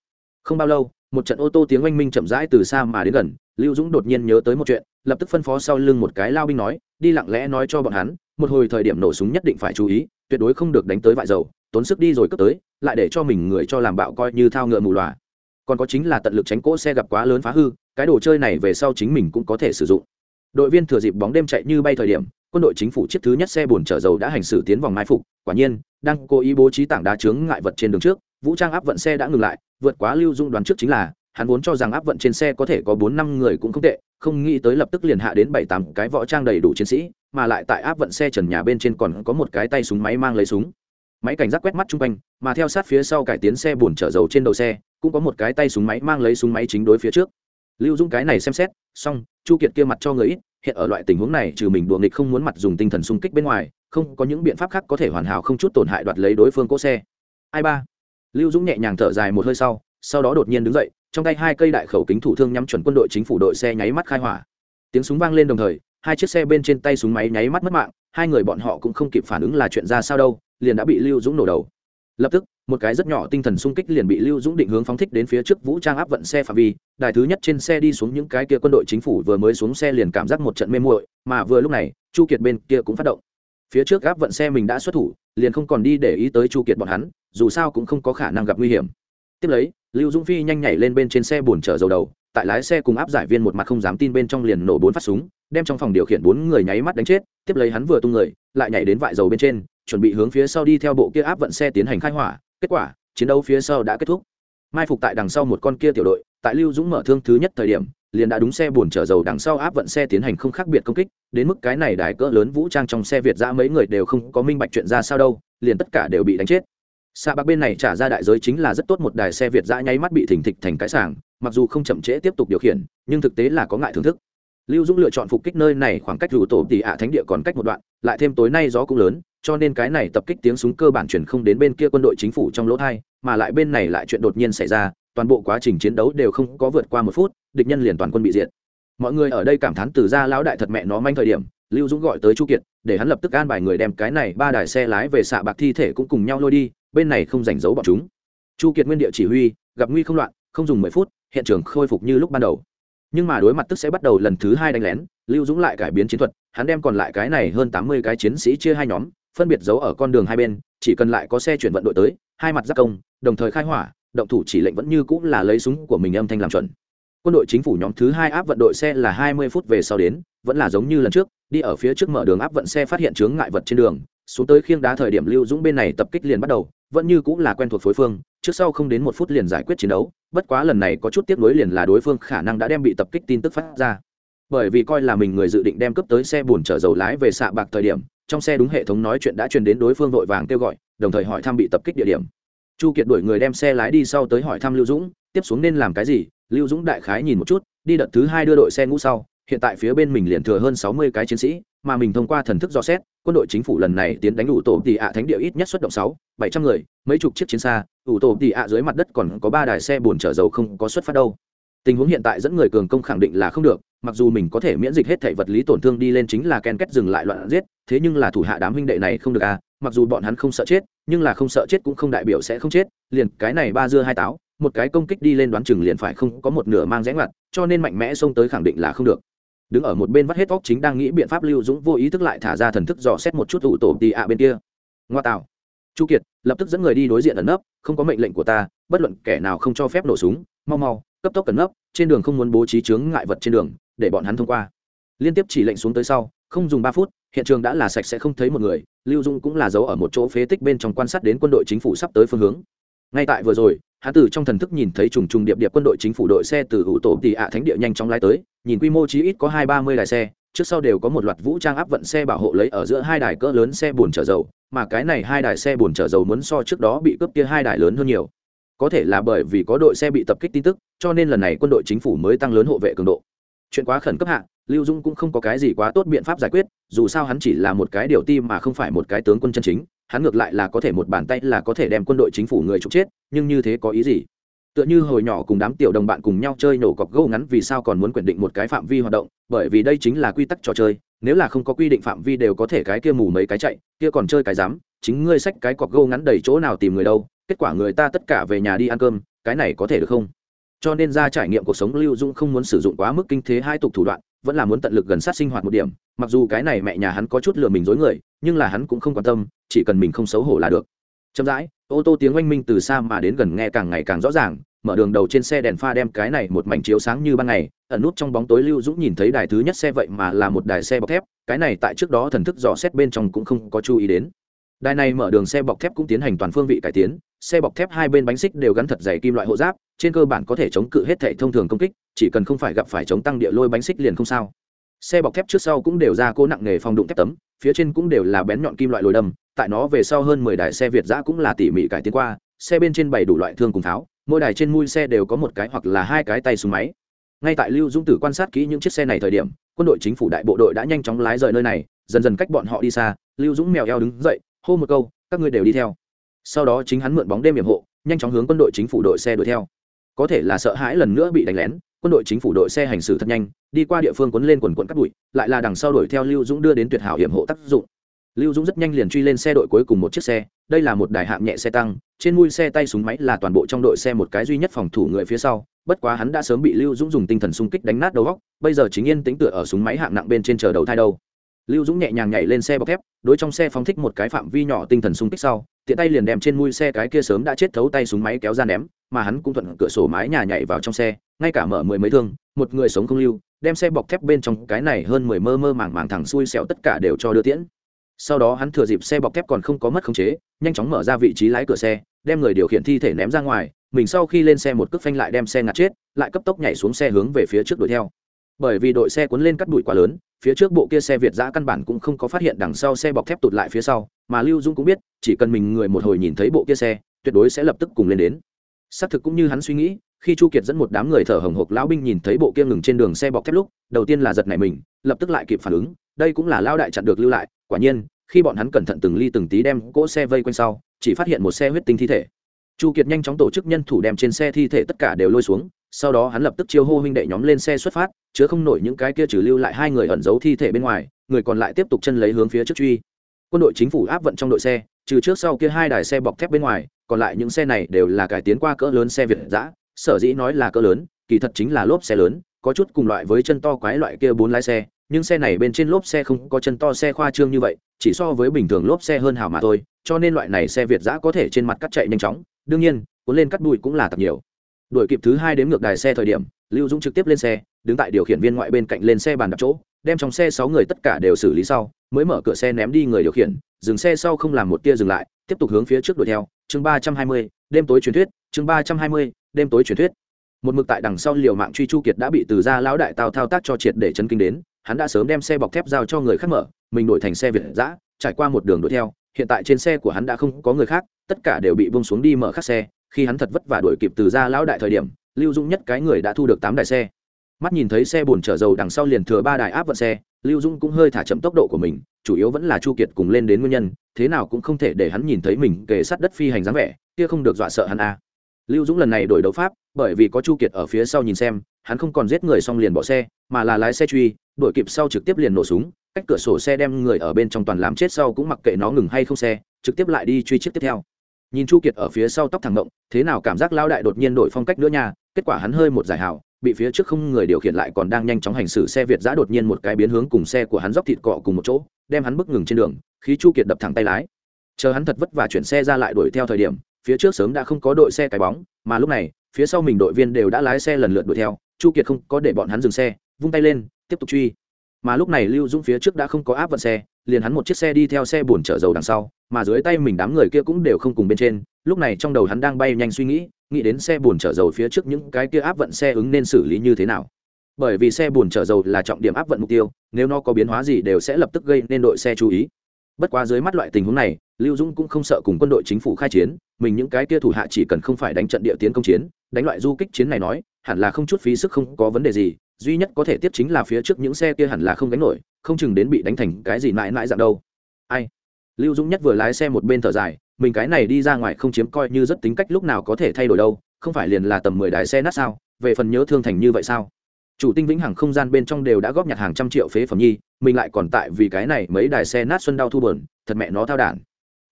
A: Không bao lâu một trận ô tô tiếng oanh minh chậm rãi từ xa mà đến gần, lưu dũng đột nhiên nhớ tới một chuyện, lập tức phân phó sau lưng một cái lao binh nói, đi lặng lẽ nói cho bọn hắn, một hồi thời điểm nổ súng nhất định phải chú ý, tuyệt đối không được đánh tới vại dầu, tốn sức đi rồi cướp tới, lại để cho mình người cho làm bạo coi như thao ngựa mù loà. Còn có chính là tận lực tránh cỗ xe gặp quá lớn phá hư, cái đồ chơi này về sau chính mình cũng có thể sử dụng. Đội viên thừa dịp bóng đêm chạy như bay thời điểm, quân đội chính phủ chiếc thứ nhất xe bồn chở dầu đã hành xử tiến vòng mai phục, quả nhiên, đang cố ý bố trí tảng đá chướng ngại vật trên đường trước, vũ trang áp vận xe đã ngừng lại vượt quá lưu dung đoán trước chính là, hắn vốn cho rằng áp vận trên xe có thể có bốn năm người cũng không tệ, không nghĩ tới lập tức liền hạ đến bảy tám cái võ trang đầy đủ chiến sĩ, mà lại tại áp vận xe trần nhà bên trên còn có một cái tay súng máy mang lấy súng. Máy cảnh giác quét mắt chung quanh, mà theo sát phía sau cải tiến xe bồn chở dầu trên đầu xe, cũng có một cái tay súng máy mang lấy súng máy chính đối phía trước. Lưu dung cái này xem xét, xong, chu kiệt kia mặt cho người ít, hiện ở loại tình huống này trừ mình đùa nghịch không muốn mặt dùng tinh thần xung kích bên ngoài, không có những biện pháp khác có thể hoàn hảo không chút tổn hại đoạt lấy đối phương cỗ xe. Ai ba? Lưu dũng nhẹ nhàng thở dài một hơi sau sau đó đột nhiên đứng dậy, trong tay hai cây đại khẩu kính thủ thương nhắm chuẩn quân đội chính phủ đội xe nháy mắt khai hỏa. Tiếng súng vang lên đồng thời, hai chiếc xe bên trên tay súng máy nháy mắt mất mạng, hai người bọn họ cũng không kịp phản ứng là chuyện ra sao đâu, liền đã bị lưu dũng nổ đầu. Lập tức, một cái rất nhỏ tinh thần sung kích liền bị lưu dũng định hướng phóng thích đến phía trước vũ trang áp vận xe phạm vi, đài thứ nhất trên xe đi xuống những cái kia quân đội chính phủ vừa mới xuống xe liền cảm giác một trận mê muội, mà vừa lúc này, chu kiệt bên kia cũng phát động. Phía trước áp vận xe mình đã xuất thủ liền không còn đi để ý tới chu kiệt bọn hắn, dù sao cũng không có khả năng gặp nguy hiểm. Tiếp lấy, lưu dũng phi nhanh nhảy lên bên trên xe bồn chở dầu đầu, tại lái xe cùng áp giải viên một mặt không dám tin bên trong liền nổ bốn phát súng, đem trong phòng điều khiển bốn người nháy mắt đánh chết, tiếp lấy hắn vừa tung người, lại nhảy đến vại dầu bên trên, chuẩn bị hướng phía sau đi theo bộ kia áp vận xe tiến hành khai hỏa. Kết quả, chiến đấu phía sau đã kết thúc mai phục tại đằng sau một con kia tiểu đội, tại lưu dũng mở thương thứ nhất thời điểm, liền đã đúng xe buồn chở dầu đằng sau áp vận xe tiến hành không khác biệt công kích, đến mức cái này đài cỡ lớn vũ trang trong xe việt giã mấy người đều không có minh bạch chuyện ra sao đâu, liền tất cả đều bị đánh chết. Xạ bạc bên này trả ra đại giới chính là rất tốt một đài xe việt giã nháy mắt bị thình thịch thành cái sảng, mặc dù không chậm trễ tiếp tục điều khiển, nhưng thực tế là có ngại thưởng thức lưu dũng lựa chọn phục kích nơi này khoảng cách rủ tổ tỉ ạ thánh địa còn cách một đoạn, lại thêm tối nay gió cũng lớn, cho nên cái này tập kích tiếng súng cơ bản chuyển không đến bên kia quân đội chính phủ trong lỗ thai, mà lại bên này lại chuyện đột nhiên xảy ra, toàn bộ quá trình chiến đấu đều không có vượt qua một phút, địch nhân liền toàn quân bị diệt. Mọi người ở đây cảm thán từ ra lão đại thật mẹ nó manh thời điểm, lưu dũng gọi tới chu kiệt, để hắn lập tức an bài người đem cái này ba đài xe lái về xạ bạc thi thể cũng cùng nhau lôi đi, bên này không giành giấu bọn chúng. Chu kiệt nguyên địa chỉ huy, gặp nguy không loạn, không dùng mười phút, hiện trường khôi phục như lúc ban đầu nhưng mà đối mặt tức sẽ bắt đầu lần thứ hai đánh lén, lưu dũng lại cải biến chiến thuật, hắn đem còn lại cái này hơn tám mươi cái chiến sĩ chia hai nhóm, phân biệt giấu ở con đường hai bên, chỉ cần lại có xe chuyển vận đội tới, hai mặt giác công, đồng thời khai hỏa, động thủ chỉ lệnh vẫn như cũng là lấy súng của mình âm thanh làm chuẩn. Quân đội chính phủ nhóm thứ hai áp vận đội xe là hai mươi phút về sau đến, vẫn là giống như lần trước, đi ở phía trước mở đường áp vận xe phát hiện chướng ngại vật trên đường, xuống tới khiêng đá thời điểm lưu dũng bên này tập kích liền bắt đầu, vẫn như cũng là quen thuộc phối phương trước sau không đến một phút liền giải quyết chiến đấu, bất quá lần này có chút tiếp nối liền là đối phương khả năng đã đem bị tập kích tin tức phát ra. Bởi vì coi là mình người dự định đem cướp tới xe bùn chở dầu lái về xạ bạc thời điểm, trong xe đúng hệ thống nói chuyện đã truyền đến đối phương vội vàng kêu gọi, đồng thời hỏi thăm bị tập kích địa điểm. Chu kiệt đuổi người đem xe lái đi sau tới hỏi thăm lưu dũng, tiếp xuống nên làm cái gì? Lưu dũng đại khái nhìn một chút, đi đợt thứ hai đưa đội xe ngũ sau, hiện tại phía bên mình liền thừa hơn sáu mươi cái chiến sĩ mà mình thông qua thần thức dò xét, quân đội chính phủ lần này tiến đánh đủ tổ tị ạ thánh địa ít nhất xuất động sáu, bảy trăm người, mấy chục chiếc chiến xa đủ tổ tị ạ dưới mặt đất còn có ba đài xe bồn chở dầu không có xuất phát đâu. Tình huống hiện tại dẫn người cường công khẳng định là không được, mặc dù mình có thể miễn dịch hết thể vật lý tổn thương đi lên chính là ken kết dừng lại loạn giết, thế nhưng là thủ hạ đám huynh đệ này không được à mặc dù bọn hắn không sợ chết, nhưng là không sợ chết cũng không đại biểu sẽ không chết, liền cái này ba dưa hai táo, một cái công kích đi lên đoán chừng liền phải không có một nửa mang rẽ ngoặt, cho nên mạnh mẽ xông tới khẳng định là không được đứng ở một bên vắt hết óc chính đang nghĩ biện pháp lưu dũng vô ý thức lại thả ra thần thức dò xét một chút ủ tổ tì ạ bên kia. Ngoa tạo. Chu kiệt, lập tức dẫn người đi đối diện ẩn nấp, không có mệnh lệnh của ta, bất luận kẻ nào không cho phép nổ súng, mau mau, cấp tốc cẩn nấp, trên đường không muốn bố trí chướng ngại vật trên đường, để bọn hắn thông qua. Liên tiếp chỉ lệnh xuống tới sau, không dùng ba phút, hiện trường đã là sạch sẽ không thấy một người, lưu dung cũng là giấu ở một chỗ phế tích bên trong quan sát đến quân đội chính phủ sắp tới phương hướng. Ngay tại vừa rồi hắn từ trong thần thức nhìn thấy trùng trùng điệp điệp quân đội chính phủ đội xe từ hữu tổ tị ạ thánh địa nhanh chóng lái tới, nhìn quy mô chí ít có hai ba mươi đài xe, trước sau đều có một loạt vũ trang áp vận xe bảo hộ lấy ở giữa hai đài cỡ lớn xe bồn chở dầu, mà cái này hai đài xe bồn chở dầu muốn so trước đó bị cướp kia hai đài lớn hơn nhiều. Có thể là bởi vì có đội xe bị tập kích tin tức, cho nên lần này quân đội chính phủ mới tăng lớn hộ vệ cường độ. Chuyện quá khẩn cấp hạ lưu dung cũng không có cái gì quá tốt biện pháp giải quyết, dù sao hắn chỉ là một cái điều ti mà không phải một cái tướng quân chân chính, hắn ngược lại là có thể một bàn tay là có thể đem quân đội chính phủ người trục chết, nhưng như thế có ý gì? Tựa như hồi nhỏ cùng đám tiểu đồng bạn cùng nhau chơi nổ cọc gâu ngắn vì sao còn muốn quyết định một cái phạm vi hoạt động, bởi vì đây chính là quy tắc trò chơi, nếu là không có quy định phạm vi đều có thể cái kia mù mấy cái chạy, kia còn chơi cái dám, chính ngươi xách cái cọc gâu ngắn đầy chỗ nào tìm người đâu, kết quả người ta tất cả về nhà đi ăn cơm, cái này có thể được không? Cho nên ra trải nghiệm cuộc sống lưu dung không muốn sử dụng quá mức kinh thế hai tục thủ đoạn vẫn là muốn tận lực gần sát sinh hoạt một điểm, mặc dù cái này mẹ nhà hắn có chút lừa mình dối người, nhưng là hắn cũng không quan tâm, chỉ cần mình không xấu hổ là được. Chậm rãi, ô tô tiếng oanh minh từ xa mà đến gần nghe càng ngày càng rõ ràng, mở đường đầu trên xe đèn pha đem cái này một mảnh chiếu sáng như ban ngày, ẩn nút trong bóng tối lưu dũng nhìn thấy đài thứ nhất xe vậy mà là một đài xe bọc thép, cái này tại trước đó thần thức dò xét bên trong cũng không có chú ý đến. Đài này mở đường xe bọc thép cũng tiến hành toàn phương vị cải tiến, xe bọc thép hai bên bánh xích đều gắn thật dày kim loại hộ giáp, trên cơ bản có thể chống cự hết thể thông thường công kích chỉ cần không phải gặp phải chống tăng địa lôi bánh xích liền không sao. Xe bọc thép trước sau cũng đều ra cố nặng nghề phòng đụng thép tấm, phía trên cũng đều là bén nhọn kim loại lồi đâm, tại nó về sau hơn mười đài xe việt giã cũng là tỉ mỉ cải tiến qua, xe bên trên bày đủ loại thương cùng tháo, mỗi đài trên mui xe đều có một cái hoặc là hai cái tay súng máy. Ngay tại lưu dung tử quan sát kỹ những chiếc xe này thời điểm, quân đội chính phủ đại bộ đội đã nhanh chóng lái rời nơi này, dần dần cách bọn họ đi xa, lưu dũng mèo eo đứng dậy, hô một câu, các ngươi đều đi theo. Sau đó chính hắn mượn bóng đêm hiểm hộ, nhanh chóng hướng quân đội chính phủ đội xe đuổi theo. Có thể là sợ hãi lần nữa bị đánh lén quân đội chính phủ đội xe hành xử thật nhanh, đi qua địa phương quấn lên quần quận cắt bụi, lại là đằng sau đuổi theo lưu dũng đưa đến tuyệt hảo hiểm hộ tác dụng. Lưu dũng rất nhanh liền truy lên xe đội cuối cùng một chiếc xe, đây là một đài hạng nhẹ xe tăng, trên mui xe tay súng máy là toàn bộ trong đội xe một cái duy nhất phòng thủ người phía sau, bất quá hắn đã sớm bị lưu dũng dùng tinh thần xung kích đánh nát đầu góc bây giờ chính yên tính tựa ở súng máy hạng nặng bên trên chờ đầu thai đâu. Lưu dũng nhẹ nhàng nhảy lên xe bọc thép, đối trong xe phóng thích một cái phạm vi nhỏ tinh thần xung kích sau tiện tay liền đem trên mui xe cái kia sớm đã chết thấu tay súng máy kéo ra ném, mà hắn cũng thuận cửa sổ mái nhà nhảy vào trong xe, ngay cả mở mười mấy thương, một người sống không lưu, đem xe bọc thép bên trong cái này hơn mười mơ mơ màng màng thẳng xuôi xẻo tất cả đều cho đưa tiễn. Sau đó hắn thừa dịp xe bọc thép còn không có mất khống chế, nhanh chóng mở ra vị trí lái cửa xe, đem người điều khiển thi thể ném ra ngoài, mình sau khi lên xe một cước phanh lại đem xe ngạt chết, lại cấp tốc nhảy xuống xe hướng về phía trước đuổi theo bởi vì đội xe cuốn lên cắt bụi quá lớn, phía trước bộ kia xe việt giã căn bản cũng không có phát hiện đằng sau xe bọc thép tụt lại phía sau, mà lưu dung cũng biết, chỉ cần mình người một hồi nhìn thấy bộ kia xe, tuyệt đối sẽ lập tức cùng lên đến. Xác thực cũng như hắn suy nghĩ, khi chu kiệt dẫn một đám người thở hồng hộc lão binh nhìn thấy bộ kia ngừng trên đường xe bọc thép lúc, đầu tiên là giật nảy mình, lập tức lại kịp phản ứng, đây cũng là lao đại chặn được lưu lại, quả nhiên, khi bọn hắn cẩn thận từng ly từng tí đem cỗ xe vây quanh sau, chỉ phát hiện một xe huyết tinh thi thể. Chu kiệt nhanh chóng tổ chức nhân thủ đem trên xe thi thể tất cả đều lôi xuống sau đó hắn lập tức chiêu hô huynh đệ nhóm lên xe xuất phát, chứa không nổi những cái kia trừ lưu lại hai người ẩn giấu thi thể bên ngoài, người còn lại tiếp tục chân lấy hướng phía trước truy. Quân đội chính phủ áp vận trong đội xe, trừ trước sau kia hai đài xe bọc thép bên ngoài, còn lại những xe này đều là cải tiến qua cỡ lớn xe việt giã sở dĩ nói là cỡ lớn, kỳ thật chính là lốp xe lớn, có chút cùng loại với chân to quái loại kia bốn lái xe, nhưng xe này bên trên lốp xe không có chân to xe khoa trương như vậy, chỉ so với bình thường lốp xe hơn hào mà thôi, cho nên loại này xe việt giã có thể trên mặt cắt chạy nhanh chóng, đương nhiên, cuốn lên cắt đùi cũng là tập nhiều đuổi kịp thứ hai đếm ngược đài xe thời điểm, lưu dũng trực tiếp lên xe, đứng tại điều khiển viên ngoại bên cạnh lên xe bàn đặt chỗ, đem trong xe sáu người tất cả đều xử lý sau, mới mở cửa xe ném đi người điều khiển, dừng xe sau không làm một tia dừng lại, tiếp tục hướng phía trước đuổi theo. Chương ba trăm hai mươi, đêm tối truyền thuyết, chương ba trăm hai mươi, đêm tối truyền thuyết. Một mực tại đằng sau liều mạng truy chu kiệt đã bị từ ra lão đại tào thao tác cho triệt để chân kinh đến, hắn đã sớm đem xe bọc thép giao cho người khác mở, mình đổi thành xe việt giã trải qua một đường đuổi theo, hiện tại trên xe của hắn đã không có người khác, tất cả đều bị bông xuống đi mở khắc xe khi hắn thật vất vả đuổi kịp từ ra lão đại thời điểm, lưu dũng nhất cái người đã thu được tám đài xe mắt nhìn thấy xe bồn chở dầu đằng sau liền thừa ba đài áp vận xe, lưu dũng cũng hơi thả chậm tốc độ của mình, chủ yếu vẫn là chu kiệt cùng lên đến nguyên nhân, thế nào cũng không thể để hắn nhìn thấy mình kề sát đất phi hành dáng vẻ, kia không được dọa sợ hắn a à. lưu dũng lần này đổi đấu pháp, bởi vì có chu kiệt ở phía sau nhìn xem, hắn không còn giết người xong liền bỏ xe, mà là lái xe truy, đuổi kịp sau trực tiếp liền nổ súng, cách cửa sổ xe đem người ở bên trong toàn làm chết sau cũng mặc kệ nó ngừng hay không xe, trực tiếp lại đi truy chiếc tiếp theo nhìn chu kiệt ở phía sau tóc thẳng ngộng, thế nào cảm giác lao đại đột nhiên đổi phong cách nữa nha, kết quả hắn hơi một giải hào bị phía trước không người điều khiển lại còn đang nhanh chóng hành xử xe việt giã đột nhiên một cái biến hướng cùng xe của hắn dốc thịt cọ cùng một chỗ, đem hắn bức ngừng trên đường, khi chu kiệt đập thẳng tay lái. Chờ hắn thật vất vả chuyển xe ra lại đuổi theo thời điểm, phía trước sớm đã không có đội xe cái bóng, mà lúc này, phía sau mình đội viên đều đã lái xe lần lượt đuổi theo, chu kiệt không có để bọn hắn dừng xe, vung tay lên, tiếp tục truy mà lúc này lưu dũng phía trước đã không có áp vận xe, liền hắn một chiếc xe đi theo xe bồn chở dầu đằng sau, mà dưới tay mình đám người kia cũng đều không cùng bên trên. Lúc này trong đầu hắn đang bay nhanh suy nghĩ nghĩ đến xe buồn chở dầu phía trước những cái kia áp vận xe ứng nên xử lý như thế nào. Bởi vì xe buồn chở dầu là trọng điểm áp vận mục tiêu, nếu nó có biến hóa gì đều sẽ lập tức gây nên đội xe chú ý. Bất quá dưới mắt loại tình huống này, lưu dũng cũng không sợ cùng quân đội chính phủ khai chiến, mình những cái kia thủ hạ chỉ cần không phải đánh trận địa tiến công chiến, đánh loại du kích chiến này nói, hẳn là không chút phí sức không có vấn đề gì duy nhất có thể tiếp chính là phía trước những xe kia hẳn là không đánh nổi, không chừng đến bị đánh thành cái gì mãi mãi dạng đâu. Ai? Lưu dũng nhất vừa lái xe một bên thở dài, mình cái này đi ra ngoài không chiếm coi như rất tính cách lúc nào có thể thay đổi đâu, không phải liền là tầm mười đài xe nát sao? Về phần nhớ thương thành như vậy sao? Chủ tinh vĩnh hằng không gian bên trong đều đã góp nhặt hàng trăm triệu phế phẩm nhi, mình lại còn tại vì cái này mấy đài xe nát xuân đau thu bờn thật mẹ nó thao đản.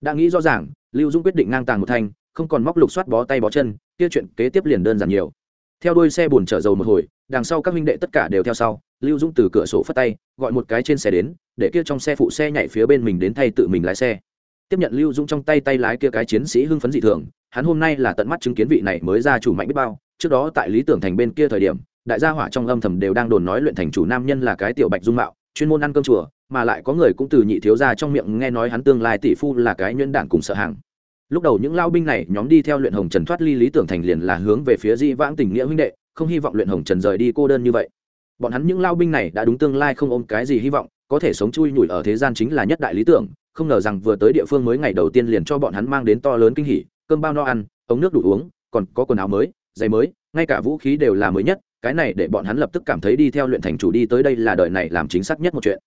A: Đã nghĩ rõ ràng, lưu dũng quyết định ngang tàng một thanh, không còn móc lục soát bó tay bó chân, kia chuyện kế tiếp liền đơn giản nhiều theo đuôi xe buồn chở dầu một hồi, đằng sau các huynh đệ tất cả đều theo sau, lưu dũng từ cửa sổ phất tay, gọi một cái trên xe đến, để kia trong xe phụ xe nhảy phía bên mình đến thay tự mình lái xe. Tiếp nhận lưu dũng trong tay tay lái kia cái chiến sĩ hưng phấn dị thường, hắn hôm nay là tận mắt chứng kiến vị này mới ra chủ mạnh biết bao, trước đó tại lý tưởng thành bên kia thời điểm, đại gia hỏa trong âm thầm đều đang đồn nói luyện thành chủ nam nhân là cái tiểu bạch dung mạo, chuyên môn ăn cơm chùa, mà lại có người cũng từ nhị thiếu ra trong miệng nghe nói hắn tương lai tỷ phu là cái nhuyễn đản cùng sợ hàng lúc đầu những lao binh này nhóm đi theo luyện hồng trần thoát ly lý tưởng thành liền là hướng về phía di vãng tình nghĩa huynh đệ, không hy vọng luyện hồng trần rời đi cô đơn như vậy. Bọn hắn những lao binh này đã đúng tương lai không ôm cái gì hy vọng, có thể sống chui nhủi ở thế gian chính là nhất đại lý tưởng, không ngờ rằng vừa tới địa phương mới ngày đầu tiên liền cho bọn hắn mang đến to lớn kinh hỉ, cơm bao no ăn, ống nước đủ uống, còn có quần áo mới, giày mới, ngay cả vũ khí đều là mới nhất, cái này để bọn hắn lập tức cảm thấy đi theo luyện thành chủ đi tới đây là đời này làm chính xác nhất một chuyện.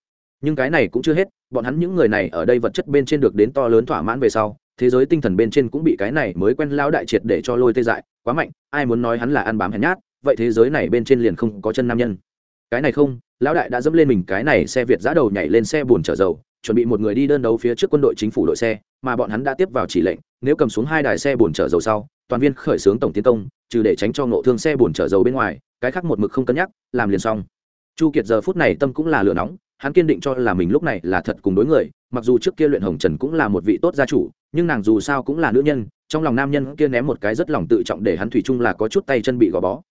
A: Nhưng cái này cũng chưa hết, bọn hắn những người này ở đây vật chất bên trên được đến to lớn thỏa mãn về sau thế giới tinh thần bên trên cũng bị cái này mới quen lão đại triệt để cho lôi tê dại, quá mạnh, ai muốn nói hắn là ăn bám hèn nhát, vậy thế giới này bên trên liền không có chân nam nhân. Cái này không, lão đại đã dẫm lên mình cái này xe việt giã đầu nhảy lên xe buồn chở dầu, chuẩn bị một người đi đơn đấu phía trước quân đội chính phủ đội xe, mà bọn hắn đã tiếp vào chỉ lệnh, nếu cầm xuống hai đài xe buồn chở dầu sau, toàn viên khởi xướng tổng tiến công, trừ để tránh cho ngộ thương xe buồn chở dầu bên ngoài, cái khác một mực không cân nhắc, làm liền xong. Chu kiệt giờ phút này tâm cũng là lửa nóng hắn kiên định cho là mình lúc này là thật cùng đối người, mặc dù trước kia luyện hồng trần cũng là một vị tốt gia chủ, nhưng nàng dù sao cũng là nữ nhân, trong lòng nam nhân kia ném một cái rất lòng tự trọng để hắn thủy chung là có chút tay chân bị gò bó.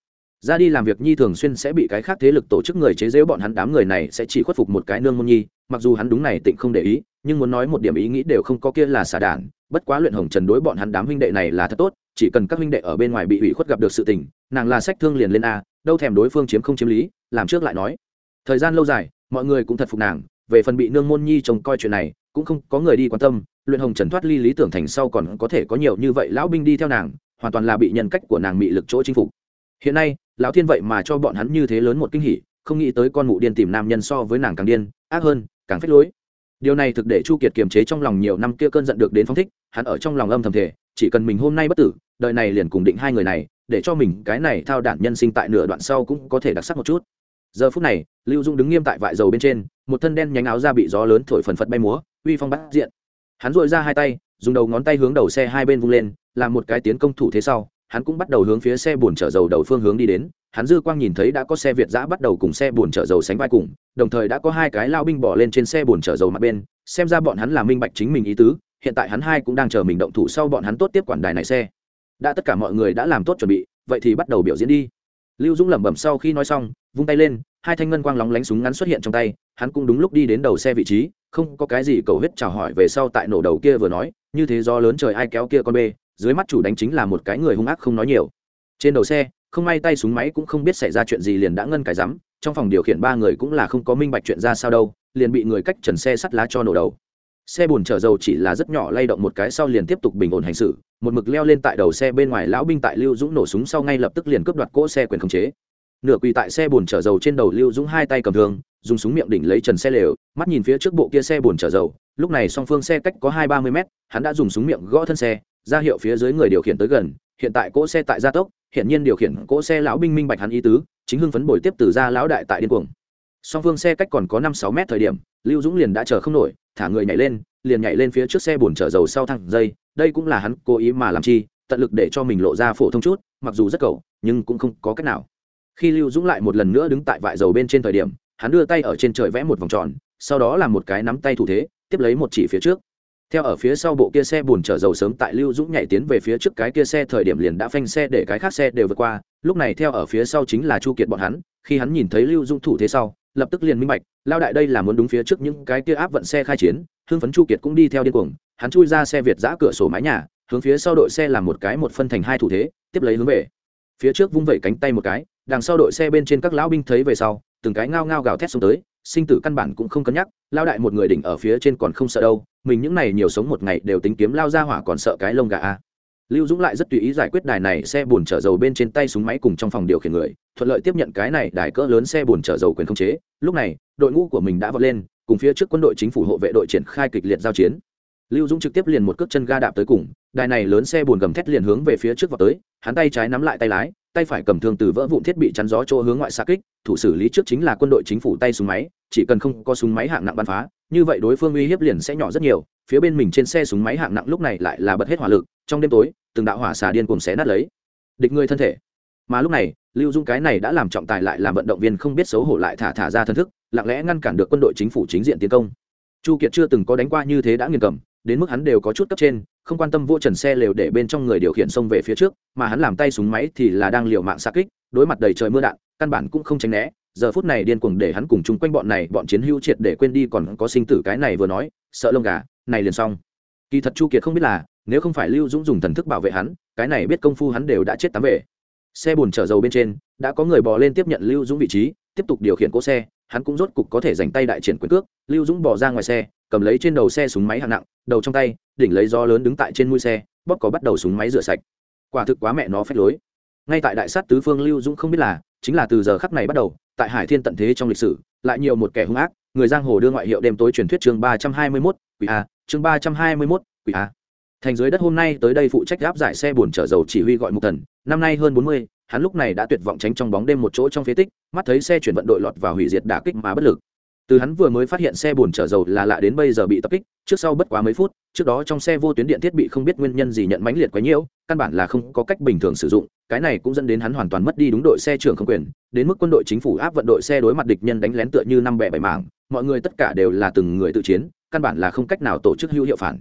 A: Ra đi làm việc nhi thường xuyên sẽ bị cái khác thế lực tổ chức người chế giễu bọn hắn, đám người này sẽ chỉ khuất phục một cái nương môn nhi, mặc dù hắn đúng này tịnh không để ý, nhưng muốn nói một điểm ý nghĩ đều không có kia là xả đản bất quá luyện hồng trần đối bọn hắn đám huynh đệ này là thật tốt, chỉ cần các huynh đệ ở bên ngoài bị ủy khuất gặp được sự tình, nàng là sách thương liền lên a, đâu thèm đối phương chiếm không chiếm lý, làm trước lại nói. Thời gian lâu dài mọi người cũng thật phục nàng, về phần bị nương môn nhi trông coi chuyện này, cũng không có người đi quan tâm, luyện hồng trần thoát ly lý tưởng thành sau còn có thể có nhiều như vậy lão binh đi theo nàng, hoàn toàn là bị nhân cách của nàng bị lực chỗ chinh phục. Hiện nay, lão thiên vậy mà cho bọn hắn như thế lớn một kinh hỉ, không nghĩ tới con mụ điên tìm nam nhân so với nàng càng điên, ác hơn, càng phách lối. Điều này thực để chu kiệt kiềm chế trong lòng nhiều năm kia cơn giận được đến phong thích, hắn ở trong lòng âm thầm thể chỉ cần mình hôm nay bất tử, đời này liền cùng định hai người này, để cho mình cái này thao đản nhân sinh tại nửa đoạn sau cũng có thể đặc sắc một chút giờ phút này, lưu dung đứng nghiêm tại vại dầu bên trên, một thân đen nhánh áo ra bị gió lớn thổi phần phật bay múa, uy phong bắt diện. Hắn dội ra hai tay, dùng đầu ngón tay hướng đầu xe hai bên vung lên, làm một cái tiến công thủ thế sau, hắn cũng bắt đầu hướng phía xe bồn chở dầu đầu phương hướng đi đến. Hắn dư quang nhìn thấy đã có xe việt giã bắt đầu cùng xe bồn chở dầu sánh vai cùng, đồng thời đã có hai cái lao binh bỏ lên trên xe bồn chở dầu mặt bên. Xem ra bọn hắn là minh bạch chính mình ý tứ, hiện tại hắn hai cũng đang chờ mình động thủ sau bọn hắn tốt tiếp quản đài này xe. Đã tất cả mọi người đã làm tốt chuẩn bị, vậy thì bắt đầu biểu diễn đi lưu dũng lẩm bẩm sau khi nói xong, vung tay lên, hai thanh ngân quang lóng lánh súng ngắn xuất hiện trong tay, hắn cũng đúng lúc đi đến đầu xe vị trí, không có cái gì cầu hết chào hỏi về sau tại nổ đầu kia vừa nói, như thế do lớn trời ai kéo kia con bê, dưới mắt chủ đánh chính là một cái người hung ác không nói nhiều. Trên đầu xe, không may tay súng máy cũng không biết xảy ra chuyện gì liền đã ngân cái rắm, trong phòng điều khiển ba người cũng là không có minh bạch chuyện ra sao đâu, liền bị người cách trần xe sắt lá cho nổ đầu xe bồn chở dầu chỉ là rất nhỏ, lay động một cái sau liền tiếp tục bình ổn hành xử. Một mực leo lên tại đầu xe bên ngoài, lão binh tại lưu dũng nổ súng sau ngay lập tức liền cướp đoạt cỗ xe quyền khống chế. Nửa quỳ tại xe bồn chở dầu trên đầu lưu dũng hai tay cầm thương, dùng súng miệng đỉnh lấy trần xe lều, mắt nhìn phía trước bộ kia xe bồn chở dầu. Lúc này song phương xe cách có hai ba mươi mét, hắn đã dùng súng miệng gõ thân xe, ra hiệu phía dưới người điều khiển tới gần. Hiện tại cỗ xe tại gia tốc, hiện nhiên điều khiển cỗ xe lão binh minh bạch hắn ý tứ, chính hưng phấn bồi tiếp từ ra lão đại tại điên cuồng. Song phương xe cách còn có năm sáu mét thời điểm, lưu dũng liền đã chờ không nổi thả người nhảy lên, liền nhảy lên phía trước xe bồn chở dầu sau thang dây, đây cũng là hắn cố ý mà làm chi, tận lực để cho mình lộ ra phổ thông chút, mặc dù rất cầu nhưng cũng không có cách nào. Khi lưu dũng lại một lần nữa đứng tại vại dầu bên trên thời điểm, hắn đưa tay ở trên trời vẽ một vòng tròn, sau đó làm một cái nắm tay thủ thế, tiếp lấy một chỉ phía trước. Theo ở phía sau bộ kia xe bồn chở dầu sớm tại lưu dũng nhảy tiến về phía trước cái kia xe thời điểm liền đã phanh xe để cái khác xe đều vượt qua, lúc này theo ở phía sau chính là chu kiệt bọn hắn, khi hắn nhìn thấy lưu dũng thủ thế sau lập tức liền minh bạch, lao đại đây là muốn đúng phía trước những cái kia áp vận xe khai chiến, hưng phấn chu kiệt cũng đi theo điên cuồng, hắn chui ra xe việt giã cửa sổ mái nhà, hướng phía sau đội xe làm một cái một phân thành hai thủ thế, tiếp lấy hướng về phía trước vung vẩy cánh tay một cái, đằng sau đội xe bên trên các lão binh thấy về sau, từng cái ngao ngao gào thét xuống tới, sinh tử căn bản cũng không cân nhắc, lao đại một người đỉnh ở phía trên còn không sợ đâu, mình những này nhiều sống một ngày đều tính kiếm lao ra hỏa còn sợ cái lông gà a lưu dũng lại rất tùy ý giải quyết đài này xe bồn chở dầu bên trên tay súng máy cùng trong phòng điều khiển người, thuận lợi tiếp nhận cái này đài cỡ lớn xe bồn chở dầu quyền không chế. Lúc này, đội ngũ của mình đã vọt lên, cùng phía trước quân đội chính phủ hộ vệ đội triển khai kịch liệt giao chiến. Lưu dũng trực tiếp liền một cước chân ga đạp tới cùng, đài này lớn xe bồn gầm thét liền hướng về phía trước vào tới, hắn tay trái nắm lại tay lái tay phải cầm thương từ vỡ vụn thiết bị chắn gió chỗ hướng ngoại xa kích, thủ xử lý trước chính là quân đội chính phủ tay súng máy, chỉ cần không có súng máy hạng nặng bắn phá, như vậy đối phương uy hiếp liền sẽ nhỏ rất nhiều, phía bên mình trên xe súng máy hạng nặng lúc này lại là bật hết hỏa lực, trong đêm tối, từng đạo hỏa xà điên cùng xé nát lấy. Địch người thân thể. Mà lúc này, lưu dung cái này đã làm trọng tài lại làm vận động viên không biết xấu hổ lại thả thả ra thân thức, lặng lẽ ngăn cản được quân đội chính phủ chính diện tiến công. Chu kiệt chưa từng có đánh qua như thế đã nghiền cầm, đến mức hắn đều có chút cấp trên không quan tâm vô trần xe lều để bên trong người điều khiển xông về phía trước, mà hắn làm tay súng máy thì là đang liều mạng xa kích, đối mặt đầy trời mưa đạn, căn bản cũng không tránh né. Giờ phút này điên cuồng để hắn cùng chung quanh bọn này, bọn chiến hữu triệt để quên đi, còn có sinh tử cái này vừa nói, sợ lông gà, này liền xong. Kỳ thật chu kiệt không biết là, nếu không phải lưu dũng dùng thần thức bảo vệ hắn, cái này biết công phu hắn đều đã chết tám về. Xe bồn chở dầu bên trên, đã có người bò lên tiếp nhận lưu dũng vị trí, tiếp tục điều khiển cỗ xe, hắn cũng rốt cục có thể dành tay đại triển quyền cước. Lưu dũng bỏ ra ngoài xe, cầm lấy trên đầu xe súng máy hạng nặng, đầu trong tay đỉnh lấy gió lớn đứng tại trên mũi xe, bóp có bắt đầu súng máy rửa sạch. Quả thực quá mẹ nó phép lối. Ngay tại đại sát tứ phương lưu dũng không biết là, chính là từ giờ khắc này bắt đầu, tại hải thiên tận thế trong lịch sử, lại nhiều một kẻ hung ác, người giang hồ đưa ngoại hiệu đêm tối truyền thuyết chương ba trăm hai mươi mốt, quỷ a, chương ba trăm hai mươi mốt, quỷ a. Thành dưới đất hôm nay tới đây phụ trách gáp giải xe buồn chở dầu chỉ huy gọi mục thần, năm nay hơn bốn mươi, hắn lúc này đã tuyệt vọng tránh trong bóng đêm một chỗ trong phế tích, mắt thấy xe chuyển vận đội lọt vào hủy diệt đả kích mà bất lực. Từ hắn vừa mới phát hiện xe bồn chở dầu là lạ đến bây giờ bị tập kích, trước sau bất quá mấy phút trước đó trong xe vô tuyến điện thiết bị không biết nguyên nhân gì nhận mãnh liệt quá nhiễu căn bản là không có cách bình thường sử dụng, cái này cũng dẫn đến hắn hoàn toàn mất đi đúng đội xe trưởng không quyền, đến mức quân đội chính phủ áp vận đội xe đối mặt địch nhân đánh lén tựa như năm bẻ bảy mảng, mọi người tất cả đều là từng người tự chiến, căn bản là không cách nào tổ chức hữu hiệu phản.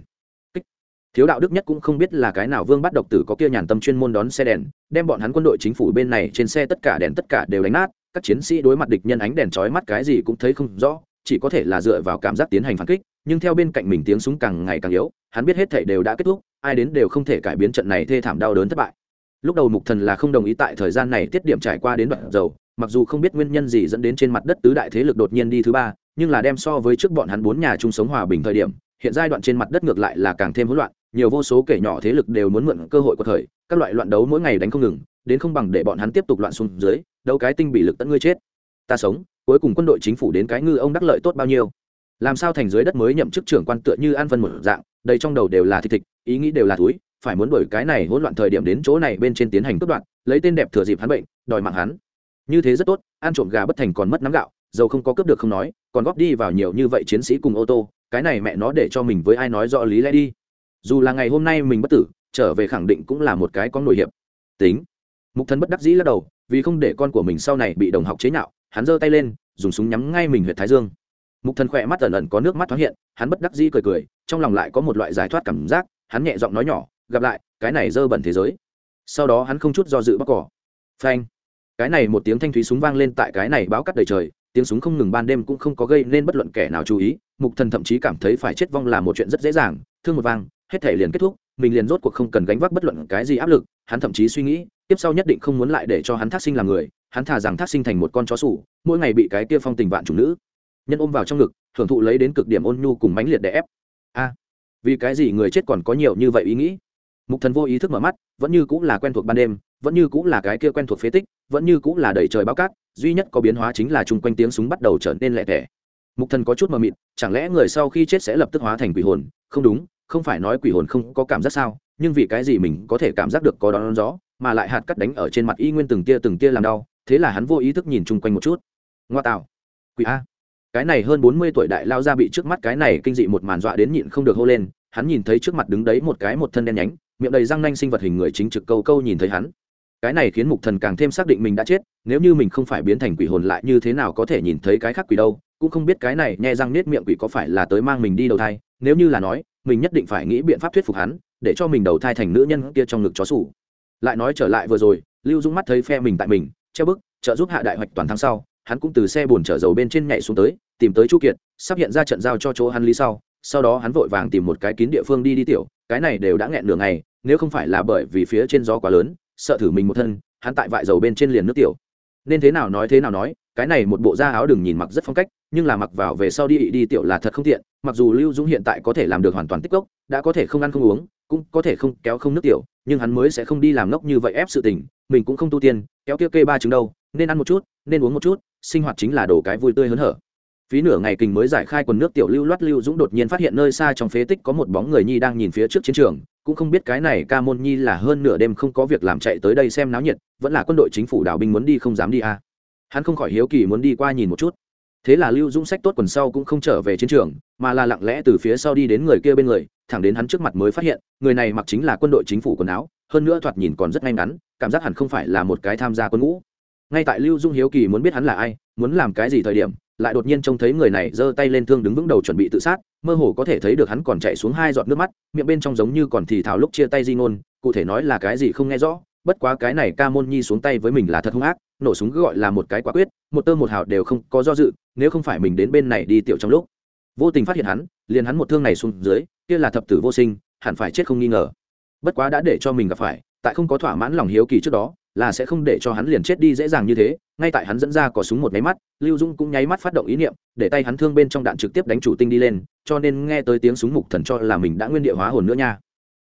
A: Thiếu đạo đức nhất cũng không biết là cái nào vương bắt độc tử có kia nhàn tâm chuyên môn đón xe đèn, đem bọn hắn quân đội chính phủ bên này trên xe tất cả đèn tất cả đều đánh nát, các chiến sĩ đối mặt địch nhân ánh đèn chói mắt cái gì cũng thấy không rõ, chỉ có thể là dựa vào cảm giác tiến hành phản kích nhưng theo bên cạnh mình tiếng súng càng ngày càng yếu, hắn biết hết thảy đều đã kết thúc, ai đến đều không thể cải biến trận này thê thảm đau đớn thất bại. Lúc đầu mục thần là không đồng ý tại thời gian này tiết điểm trải qua đến đoạn dầu, mặc dù không biết nguyên nhân gì dẫn đến trên mặt đất tứ đại thế lực đột nhiên đi thứ ba, nhưng là đem so với trước bọn hắn bốn nhà chung sống hòa bình thời điểm, hiện giai đoạn trên mặt đất ngược lại là càng thêm hỗn loạn, nhiều vô số kể nhỏ thế lực đều muốn mượn cơ hội của thời, các loại loạn đấu mỗi ngày đánh không ngừng, đến không bằng để bọn hắn tiếp tục loạn xuống dưới đâu cái tinh bị lực tận ngươi chết. Ta sống, cuối cùng quân đội chính phủ đến cái ngư ông đắc lợi tốt bao nhiêu? Làm sao thành dưới đất mới nhậm chức trưởng quan tựa như an phân một dạng đây trong đầu đều là thịt thịt, ý nghĩ đều là túi, phải muốn đổi cái này hỗn loạn thời điểm đến chỗ này bên trên tiến hành cướp đoạn lấy tên đẹp thừa dịp hắn bệnh, đòi mạng hắn. Như thế rất tốt, ăn trộm gà bất thành còn mất nắm gạo dầu không có cướp được không nói, còn góp đi vào nhiều như vậy chiến sĩ cùng ô tô, cái này mẹ nó để cho mình với ai nói rõ lý lẽ đi. Dù là ngày hôm nay mình bất tử, trở về khẳng định cũng là một cái con nổi hiệp. Tính. Mục thần bất đắc dĩ lắc đầu, vì không để con của mình sau này bị đồng học chế nhạo, hắn giơ tay lên, dùng súng nhắm ngay mình huyệt thái dương mục thần khỏe mắt ẩn ẩn có nước mắt thoáng hiện, hắn bất đắc dĩ cười cười, trong lòng lại có một loại giải thoát cảm giác, hắn nhẹ giọng nói nhỏ, gặp lại, cái này dơ bẩn thế giới. Sau đó hắn không chút do dự bóc cỏ. Phanh. Cái này một tiếng thanh thúy súng vang lên tại cái này báo cắt đầy trời, tiếng súng không ngừng ban đêm cũng không có gây nên bất luận kẻ nào chú ý, mục thần thậm chí cảm thấy phải chết vong là một chuyện rất dễ dàng, thương một vang, hết thể liền kết thúc, mình liền rốt cuộc không cần gánh vác bất luận cái gì áp lực, hắn thậm chí suy nghĩ, tiếp sau nhất định không muốn lại để cho hắn thác sinh làm người, hắn thà rằng thác sinh thành một con chó sủ, mỗi ngày bị cái kia phong tình vạn chủ nữ nhân ôm vào trong ngực, thưởng thụ lấy đến cực điểm ôn nhu cùng mãnh liệt đè ép. A, vì cái gì người chết còn có nhiều như vậy ý nghĩ? Mục thần vô ý thức mở mắt, vẫn như cũng là quen thuộc ban đêm, vẫn như cũng là cái kia quen thuộc phế tích, vẫn như cũng là đầy trời bao cát, duy nhất có biến hóa chính là chung quanh tiếng súng bắt đầu trở nên lẹ tẻ. Mục thần có chút mờ mịt, chẳng lẽ người sau khi chết sẽ lập tức hóa thành quỷ hồn? Không đúng, không phải nói quỷ hồn không có cảm giác sao, nhưng vì cái gì mình có thể cảm giác được có đón gió, mà lại hạt cắt đánh ở trên mặt y nguyên từng tia từng tia làm đau, thế là hắn vô ý thức nhìn chung quanh một chút. Ngoa tạo. Quỷ a cái này hơn bốn mươi tuổi đại lao ra bị trước mắt cái này kinh dị một màn dọa đến nhịn không được hô lên, hắn nhìn thấy trước mặt đứng đấy một cái một thân đen nhánh, miệng đầy răng nanh sinh vật hình người chính trực câu câu nhìn thấy hắn. Cái này khiến mục thần càng thêm xác định mình đã chết, nếu như mình không phải biến thành quỷ hồn lại như thế nào có thể nhìn thấy cái khác quỷ đâu, cũng không biết cái này nhẹ răng nết miệng quỷ có phải là tới mang mình đi đầu thai, nếu như là nói, mình nhất định phải nghĩ biện pháp thuyết phục hắn, để cho mình đầu thai thành nữ nhân kia trong ngực chó sủ. Lại nói trở lại vừa rồi, lưu dung mắt thấy phe mình tại mình treo bức, trợ giúp hạ đại hoạch toàn thắng sau, hắn cũng từ xe bồn chở dầu bên trên nhảy xuống tới tìm tới chu kiệt, sắp hiện ra trận giao cho chỗ hắn lý sau. Sau đó hắn vội vàng tìm một cái kín địa phương đi đi tiểu. Cái này đều đã nghẹn nửa ngày, nếu không phải là bởi vì phía trên gió quá lớn, sợ thử mình một thân, hắn tại vại dầu bên trên liền nước tiểu. Nên thế nào nói thế nào nói, cái này một bộ da áo đừng nhìn mặc rất phong cách, nhưng là mặc vào về sau đi đi tiểu là thật không tiện. Mặc dù lưu dũng hiện tại có thể làm được hoàn toàn tích cốc, đã có thể không ăn không uống, cũng có thể không kéo không nước tiểu, nhưng hắn mới sẽ không đi làm ngốc như vậy ép sự tình, mình cũng không tu tiên, kéo kia kê ba trứng đâu, nên ăn một chút, nên uống một chút, sinh hoạt chính là đồ cái vui tươi hớn hở phí nửa ngày kình mới giải khai quần nước tiểu lưu loát lưu dũng đột nhiên phát hiện nơi xa trong phế tích có một bóng người nhi đang nhìn phía trước chiến trường, cũng không biết cái này ca môn nhi là hơn nửa đêm không có việc làm chạy tới đây xem náo nhiệt, vẫn là quân đội chính phủ đảo binh muốn đi không dám đi à. hắn không khỏi hiếu kỳ muốn đi qua nhìn một chút thế là lưu dũng sách tốt quần sau cũng không trở về chiến trường, mà là lặng lẽ từ phía sau đi đến người kia bên người, thẳng đến hắn trước mặt mới phát hiện, người này mặc chính là quân đội chính phủ quần áo, hơn nữa thoạt nhìn còn rất ngay ngắn, cảm giác hẳn không phải là một cái tham gia quân ngũ ngay tại lưu dung hiếu kỳ muốn biết hắn là ai, muốn làm cái gì thời điểm lại đột nhiên trông thấy người này giơ tay lên thương đứng vững đầu chuẩn bị tự sát, mơ hồ có thể thấy được hắn còn chạy xuống hai giọt nước mắt, miệng bên trong giống như còn thì thào lúc chia tay di ngôn, cụ thể nói là cái gì không nghe rõ, bất quá cái này ca môn nhi xuống tay với mình là thật hung ác, nổ súng cứ gọi là một cái quả quyết, một tơ một hào đều không có do dự, nếu không phải mình đến bên này đi tiểu trong lúc. Vô tình phát hiện hắn, liền hắn một thương này xuống dưới, kia là thập tử vô sinh, hẳn phải chết không nghi ngờ. Bất quá đã để cho mình gặp phải, tại không có thỏa mãn lòng hiếu kỳ trước đó là sẽ không để cho hắn liền chết đi dễ dàng như thế, ngay tại hắn dẫn ra có súng một nháy mắt, lưu dung cũng nháy mắt phát động ý niệm, để tay hắn thương bên trong đạn trực tiếp đánh chủ tinh đi lên, cho nên nghe tới tiếng súng mục thần cho là mình đã nguyên địa hóa hồn nữa nha.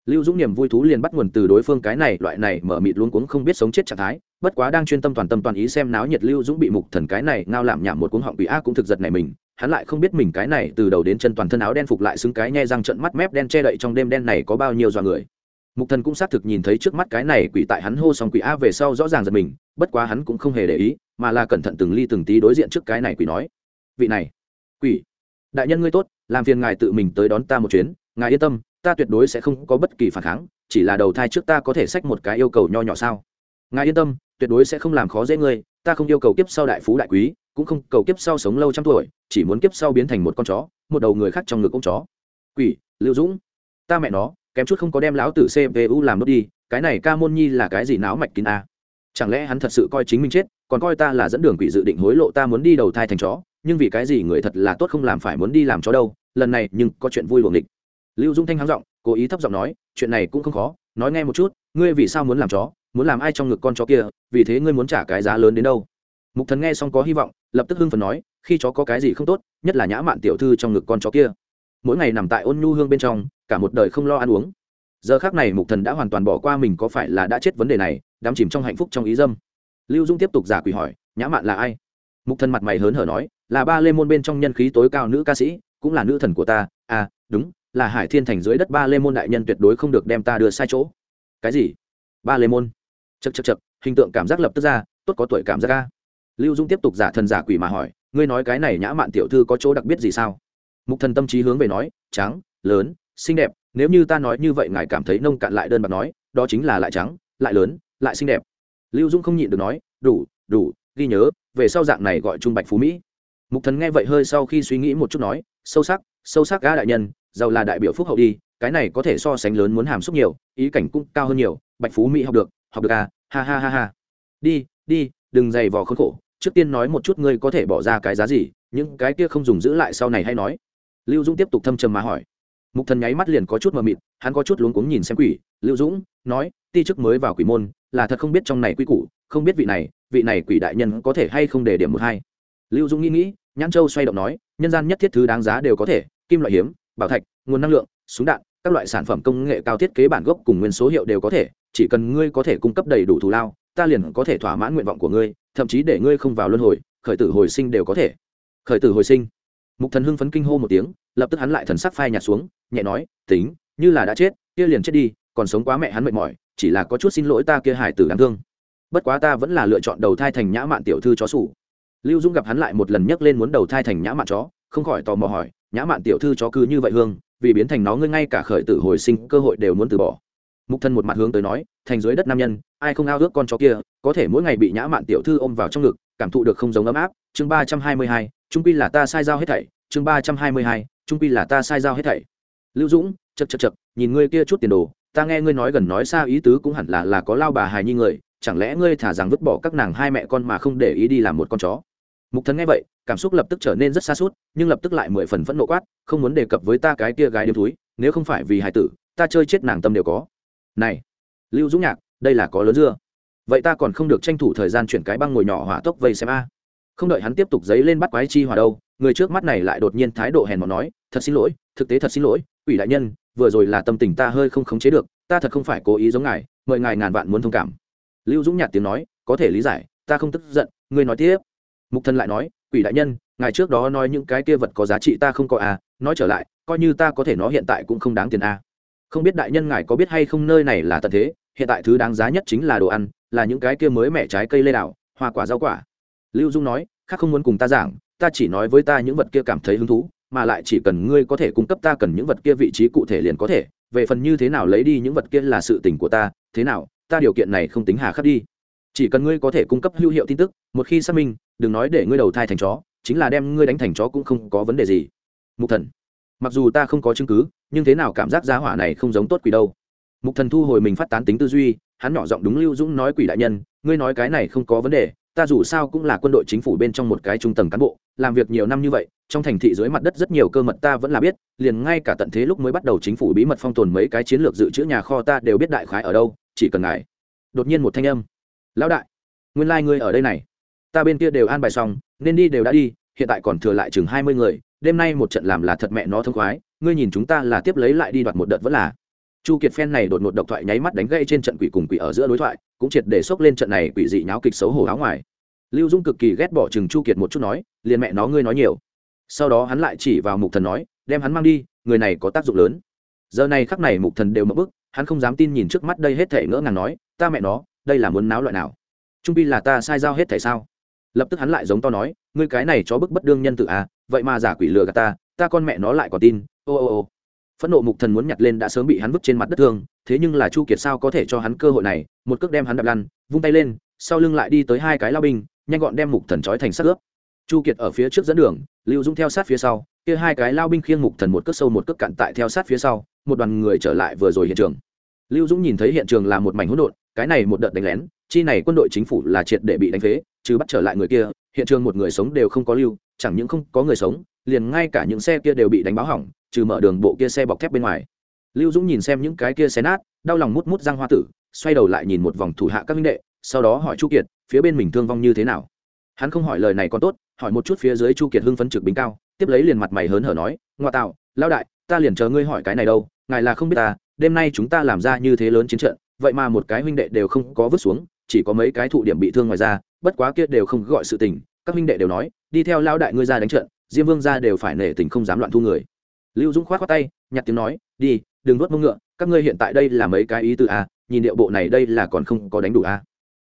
A: Lưu dũng niềm vui thú liền bắt nguồn từ đối phương cái này, loại này mở mịt luôn cuống không biết sống chết trạng thái, bất quá đang chuyên tâm toàn tâm toàn ý xem náo nhiệt lưu dũng bị mục thần cái này ngao làm nhảm một cuống họng bị a cũng thực giật này mình, hắn lại không biết mình cái này từ đầu đến chân toàn thân áo đen phục lại xứng cái nhe răng trận mắt mép đen che đậy trong đêm đen này có bao nhiêu dọa người mục thần cũng xác thực nhìn thấy trước mắt cái này quỷ tại hắn hô xong quỷ a về sau rõ ràng giật mình, bất quá hắn cũng không hề để ý, mà là cẩn thận từng ly từng tí đối diện trước cái này quỷ nói, vị này, quỷ, đại nhân ngươi tốt, làm phiền ngài tự mình tới đón ta một chuyến, ngài yên tâm, ta tuyệt đối sẽ không có bất kỳ phản kháng, chỉ là đầu thai trước ta có thể xách một cái yêu cầu nho nhỏ sao? Ngài yên tâm, tuyệt đối sẽ không làm khó dễ ngươi, ta không yêu cầu kiếp sau đại phú đại quý, cũng không cầu kiếp sau sống lâu trăm tuổi, chỉ muốn kiếp sau biến thành một con chó, một đầu người khác trong ngực ông chó. Quỷ, lưu dũng, ta mẹ nó kém chút không có đem lão tử cpu làm nốt đi, cái này ca môn nhi là cái gì náo mạch kín a? Chẳng lẽ hắn thật sự coi chính mình chết, còn coi ta là dẫn đường quỷ dự định hối lộ ta muốn đi đầu thai thành chó, nhưng vì cái gì người thật là tốt không làm phải muốn đi làm chó đâu, lần này nhưng có chuyện vui luồng địch lưu dung thanh hắng giọng, cố ý thấp giọng nói, chuyện này cũng không khó, nói nghe một chút, ngươi vì sao muốn làm chó, muốn làm ai trong ngực con chó kia, vì thế ngươi muốn trả cái giá lớn đến đâu? Mục thần nghe xong có hy vọng, lập tức hưng phần nói, khi chó có cái gì không tốt, nhất là nhã mạn tiểu thư trong ngực con chó kia. Mỗi ngày nằm tại ôn nhu hương bên trong cả một đời không lo ăn uống. Giờ khác này mục thần đã hoàn toàn bỏ qua mình có phải là đã chết vấn đề này, đắm chìm trong hạnh phúc trong ý dâm. Lưu dung tiếp tục giả quỷ hỏi, nhã mạn là ai? Mục thần mặt mày hớn hở nói, là ba lê môn bên trong nhân khí tối cao nữ ca sĩ, cũng là nữ thần của ta. À đúng, là hải thiên thành dưới đất ba lê môn đại nhân tuyệt đối không được đem ta đưa sai chỗ. Cái gì? Ba lê môn? Chật chật chật hình tượng cảm giác lập tức ra, tốt có tuổi cảm giác ca lưu dung tiếp tục giả thần giả quỷ mà hỏi, ngươi nói cái này nhã mạn tiểu thư có chỗ đặc biệt gì sao? Mục thần tâm trí hướng về nói, trắng, lớn xinh đẹp, nếu như ta nói như vậy ngài cảm thấy nông cạn lại đơn bạc nói, đó chính là lại trắng, lại lớn, lại xinh đẹp. Lưu dung không nhịn được nói, đủ đủ, ghi nhớ, về sau dạng này gọi trung bạch phú mỹ. Mục thần nghe vậy hơi sau khi suy nghĩ một chút nói, sâu sắc sâu sắc ga đại nhân, giàu là đại biểu phúc hậu đi, cái này có thể so sánh lớn muốn hàm xúc nhiều, ý cảnh cũng cao hơn nhiều, bạch phú mỹ học được học được à ha ha ha ha. Đi đi, đừng dày vò khốn khổ, trước tiên nói một chút ngươi có thể bỏ ra cái giá gì, những cái kia không dùng giữ lại sau này hay nói. Lưu dũng tiếp tục thâm trầm mà hỏi mục thần nháy mắt liền có chút mờ mịt, hắn có chút luống cuống nhìn xem quỷ, lưu dũng, nói, ti chức mới vào quỷ môn, là thật không biết trong này quy củ, không biết vị này vị này quỷ đại nhân có thể hay không để điểm một hai. Lưu dũng nghĩ nghĩ, nhãn châu xoay động nói, nhân gian nhất thiết thứ đáng giá đều có thể, kim loại hiếm, bảo thạch, nguồn năng lượng, súng đạn, các loại sản phẩm công nghệ cao thiết kế bản gốc cùng nguyên số hiệu đều có thể, chỉ cần ngươi có thể cung cấp đầy đủ thù lao, ta liền có thể thỏa mãn nguyện vọng của ngươi, thậm chí để ngươi không vào luân hồi, khởi tử hồi sinh đều có thể. Khởi tử hồi sinh. Mục thần hưng phấn kinh hô một tiếng, lập tức hắn lại thần sắc phai nhạt xuống nhẹ nói, tính, như là đã chết, kia liền chết đi, còn sống quá mẹ hắn mệt mỏi, chỉ là có chút xin lỗi ta kia hải tử đáng thương. Bất quá ta vẫn là lựa chọn đầu thai thành nhã mạn tiểu thư chó sủ. Lưu dung gặp hắn lại một lần nhấc lên muốn đầu thai thành nhã mạn chó, không khỏi tò mò hỏi, nhã mạn tiểu thư chó cứ như vậy hương, vì biến thành nó ngươi ngay cả khởi tử hồi sinh cơ hội đều muốn từ bỏ. Mục thân một mặt hướng tới nói, thành dưới đất nam nhân, ai không ao ước con chó kia, có thể mỗi ngày bị nhã mạn tiểu thư ôm vào trong ngực, cảm thụ được không giống ấm áp. Chương ba trăm hai mươi hai, trung pi là ta sai giao hết thảy. Chương ba trăm hai mươi hai, trung pi là ta sai giao hết thảy lưu dũng chật chật chật nhìn ngươi kia chút tiền đồ, ta nghe ngươi nói gần nói xa ý tứ cũng hẳn là là có lao bà hài nhi người, chẳng lẽ ngươi thả rằng vứt bỏ các nàng hai mẹ con mà không để ý đi làm một con chó? Mục thần nghe vậy, cảm xúc lập tức trở nên rất xa suốt, nhưng lập tức lại mười phần phẫn nộ quát, không muốn đề cập với ta cái kia gái điếm túi nếu không phải vì hài tử, ta chơi chết nàng tâm đều có. Này, lưu dũng nhạc, đây là có lớn dưa. Vậy ta còn không được tranh thủ thời gian chuyển cái băng ngồi nhỏ hỏa tốc vây xem a. Không đợi hắn tiếp tục giấy lên bắt quái chi hòa đâu người trước mắt này lại đột nhiên thái độ hèn mọn nói, thật xin lỗi, thực tế thật xin lỗi ủy đại nhân, vừa rồi là tâm tình ta hơi không khống chế được, ta thật không phải cố ý giống ngài, mời ngài ngàn vạn muốn thông cảm. Lưu dũng nhạt tiếng nói, có thể lý giải, ta không tức giận, ngươi nói tiếp. Mục Thần lại nói, quỷ đại nhân, ngài trước đó nói những cái kia vật có giá trị ta không có à nói trở lại, coi như ta có thể nó hiện tại cũng không đáng tiền à. Không biết đại nhân ngài có biết hay không nơi này là tận thế, hiện tại thứ đáng giá nhất chính là đồ ăn, là những cái kia mới mẻ trái cây lê đảo, hoa quả rau quả. Lưu dung nói, khác không muốn cùng ta giảng ta chỉ nói với ta những vật kia cảm thấy hứng thú, mà lại chỉ cần ngươi có thể cung cấp ta cần những vật kia vị trí cụ thể liền có thể. Về phần như thế nào lấy đi những vật kia là sự tình của ta, thế nào, ta điều kiện này không tính hà khắc đi. Chỉ cần ngươi có thể cung cấp hữu hiệu tin tức, một khi xác minh, đừng nói để ngươi đầu thai thành chó, chính là đem ngươi đánh thành chó cũng không có vấn đề gì. Mục thần, mặc dù ta không có chứng cứ, nhưng thế nào cảm giác giá hỏa này không giống tốt quỷ đâu. Mục thần thu hồi mình phát tán tính tư duy, hắn nhỏ giọng đúng lưu dũng nói quỷ đại nhân, ngươi nói cái này không có vấn đề ta dù sao cũng là quân đội chính phủ bên trong một cái trung tầng cán bộ, làm việc nhiều năm như vậy, trong thành thị dưới mặt đất rất nhiều cơ mật ta vẫn là biết, liền ngay cả tận thế lúc mới bắt đầu chính phủ bí mật phong tồn mấy cái chiến lược dự trữ nhà kho ta đều biết đại khái ở đâu, chỉ cần ngài đột nhiên một thanh âm. Lão đại, nguyên lai、like、ngươi ở đây này. Ta bên kia đều an bài xong, nên đi đều đã đi, hiện tại còn thừa lại chừng hai mươi người, đêm nay một trận làm là thật mẹ nó thông khoái, ngươi nhìn chúng ta là tiếp lấy lại đi đoạt một đợt vẫn là. Chu kiệt phen này đột ngột độc thoại nháy mắt đánh gây trên trận quỷ cùng quỷ ở giữa đối thoại cũng triệt để xốc lên trận này quỷ dị nháo kịch xấu hổ áo ngoài. Lưu dung cực kỳ ghét bỏ chừng chu kiệt một chút nói, liền mẹ nó ngươi nói nhiều. Sau đó hắn lại chỉ vào mục thần nói, đem hắn mang đi, người này có tác dụng lớn. Giờ này khắc này mục thần đều mất bức, hắn không dám tin nhìn trước mắt đây hết thể ngỡ ngàng nói, ta mẹ nó, đây là muốn náo loại nào? Trung pi là ta sai giao hết thể sao? Lập tức hắn lại giống to nói, ngươi cái này chó bức bất đương nhân tự à vậy mà giả quỷ lừa gạt ta ta con mẹ nó lại còn tin. Ô ô ô. Phẫn nộ mục thần muốn nhặt lên đã sớm bị hắn vứt trên mặt đất thương thế nhưng là chu kiệt sao có thể cho hắn cơ hội này? Một cước đem hắn đập lăn, vung tay lên, sau lưng lại đi tới hai cái lao binh, nhanh gọn đem mục thần trói thành sắc ướp. Chu kiệt ở phía trước dẫn đường, lưu dũng theo sát phía sau, kia hai cái lao binh khiêng mục thần một cước sâu một cước cạn tại theo sát phía sau, một đoàn người trở lại vừa rồi hiện trường. Lưu dũng nhìn thấy hiện trường là một mảnh hỗn độn, cái này một đợt đánh lén, chi này quân đội chính phủ là triệt để bị đánh phế chứ bắt trở lại người kia, hiện trường một người sống đều không có lưu, chẳng những không có người sống, liền ngay cả những xe kia đều bị đánh báo hỏng, trừ mở đường bộ kia xe bọc thép bên ngoài lưu dũng nhìn xem những cái kia xé nát, đau lòng mút mút răng hoa tử, xoay đầu lại nhìn một vòng thủ hạ các minh đệ, sau đó hỏi chu kiệt, phía bên mình thương vong như thế nào? Hắn không hỏi lời này còn tốt, hỏi một chút phía dưới chu kiệt hưng phấn trực bính cao, tiếp lấy liền mặt mày hớn hở nói, ngoa tạo lao đại, ta liền chờ ngươi hỏi cái này đâu, ngài là không biết ta, đêm nay chúng ta làm ra như thế lớn chiến trận, vậy mà một cái huynh đệ đều không có vứt xuống, chỉ có mấy cái thụ điểm bị thương ngoài ra, bất quá kia đều không gọi sự tình. Các huynh đệ đều nói, đi theo lao đại ngươi ra đánh trận, diêm vương ra đều phải nể tình không dám loạn thu người. Lưu dũng khoát khoát tay, nhặt tiếng nói, đi đừng nuốt mông ngựa, các ngươi hiện tại đây là mấy cái ý tư a nhìn điệu bộ này đây là còn không có đánh đủ a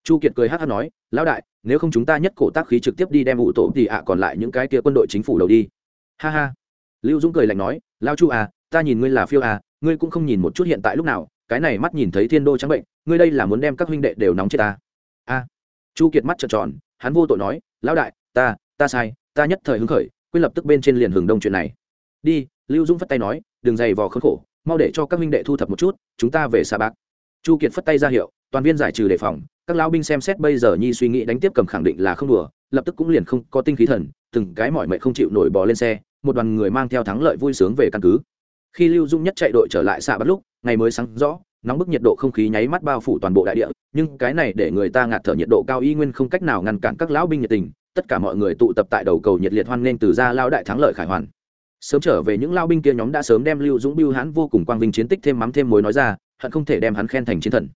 A: chu kiệt cười hát hát nói, lão đại, nếu không chúng ta nhất cổ tác khí trực tiếp đi đem ủ tổ thì ạ, còn lại những cái kia quân đội chính phủ đầu đi. Ha ha. Lưu dũng cười lạnh nói lao chu à ta nhìn ngươi là phiêu à ngươi cũng không nhìn một chút hiện tại lúc nào, cái này mắt nhìn thấy thiên đô trắng bệnh, ngươi đây là muốn đem các huynh đệ đều nóng chết ta. A. Chu kiệt mắt trợn tròn, hắn vô tội nói, lão đại, ta ta sai, ta nhất thời hứng khởi quên lập tức bên trên liền hừng đông chuyện này. Đi, lưu dũng phất tay nói, đừng dày vò khốn khổ mau để cho các minh đệ thu thập một chút, chúng ta về xa bạc. Chu kiệt phất tay ra hiệu, toàn viên giải trừ đề phòng, các lão binh xem xét bây giờ nhi suy nghĩ đánh tiếp cầm khẳng định là không đùa, lập tức cũng liền không có tinh khí thần, từng cái mọi mệnh không chịu nổi bò lên xe, một đoàn người mang theo thắng lợi vui sướng về căn cứ. Khi lưu dung nhất chạy đội trở lại xạ bắt lúc, ngày mới sáng rõ, nóng bức nhiệt độ không khí nháy mắt bao phủ toàn bộ đại địa, nhưng cái này để người ta ngạt thở nhiệt độ cao y nguyên không cách nào ngăn cản các lão binh nhiệt tình, tất cả mọi người tụ tập tại đầu cầu nhiệt liệt hoan nghênh từ ra lao đại thắng lợi khải hoàn sớm trở về những lao binh kia nhóm đã sớm đem lưu dũng biêu hãn vô cùng quang vinh chiến tích thêm mắm thêm mối nói ra, hận không thể đem hắn khen thành chiến thần.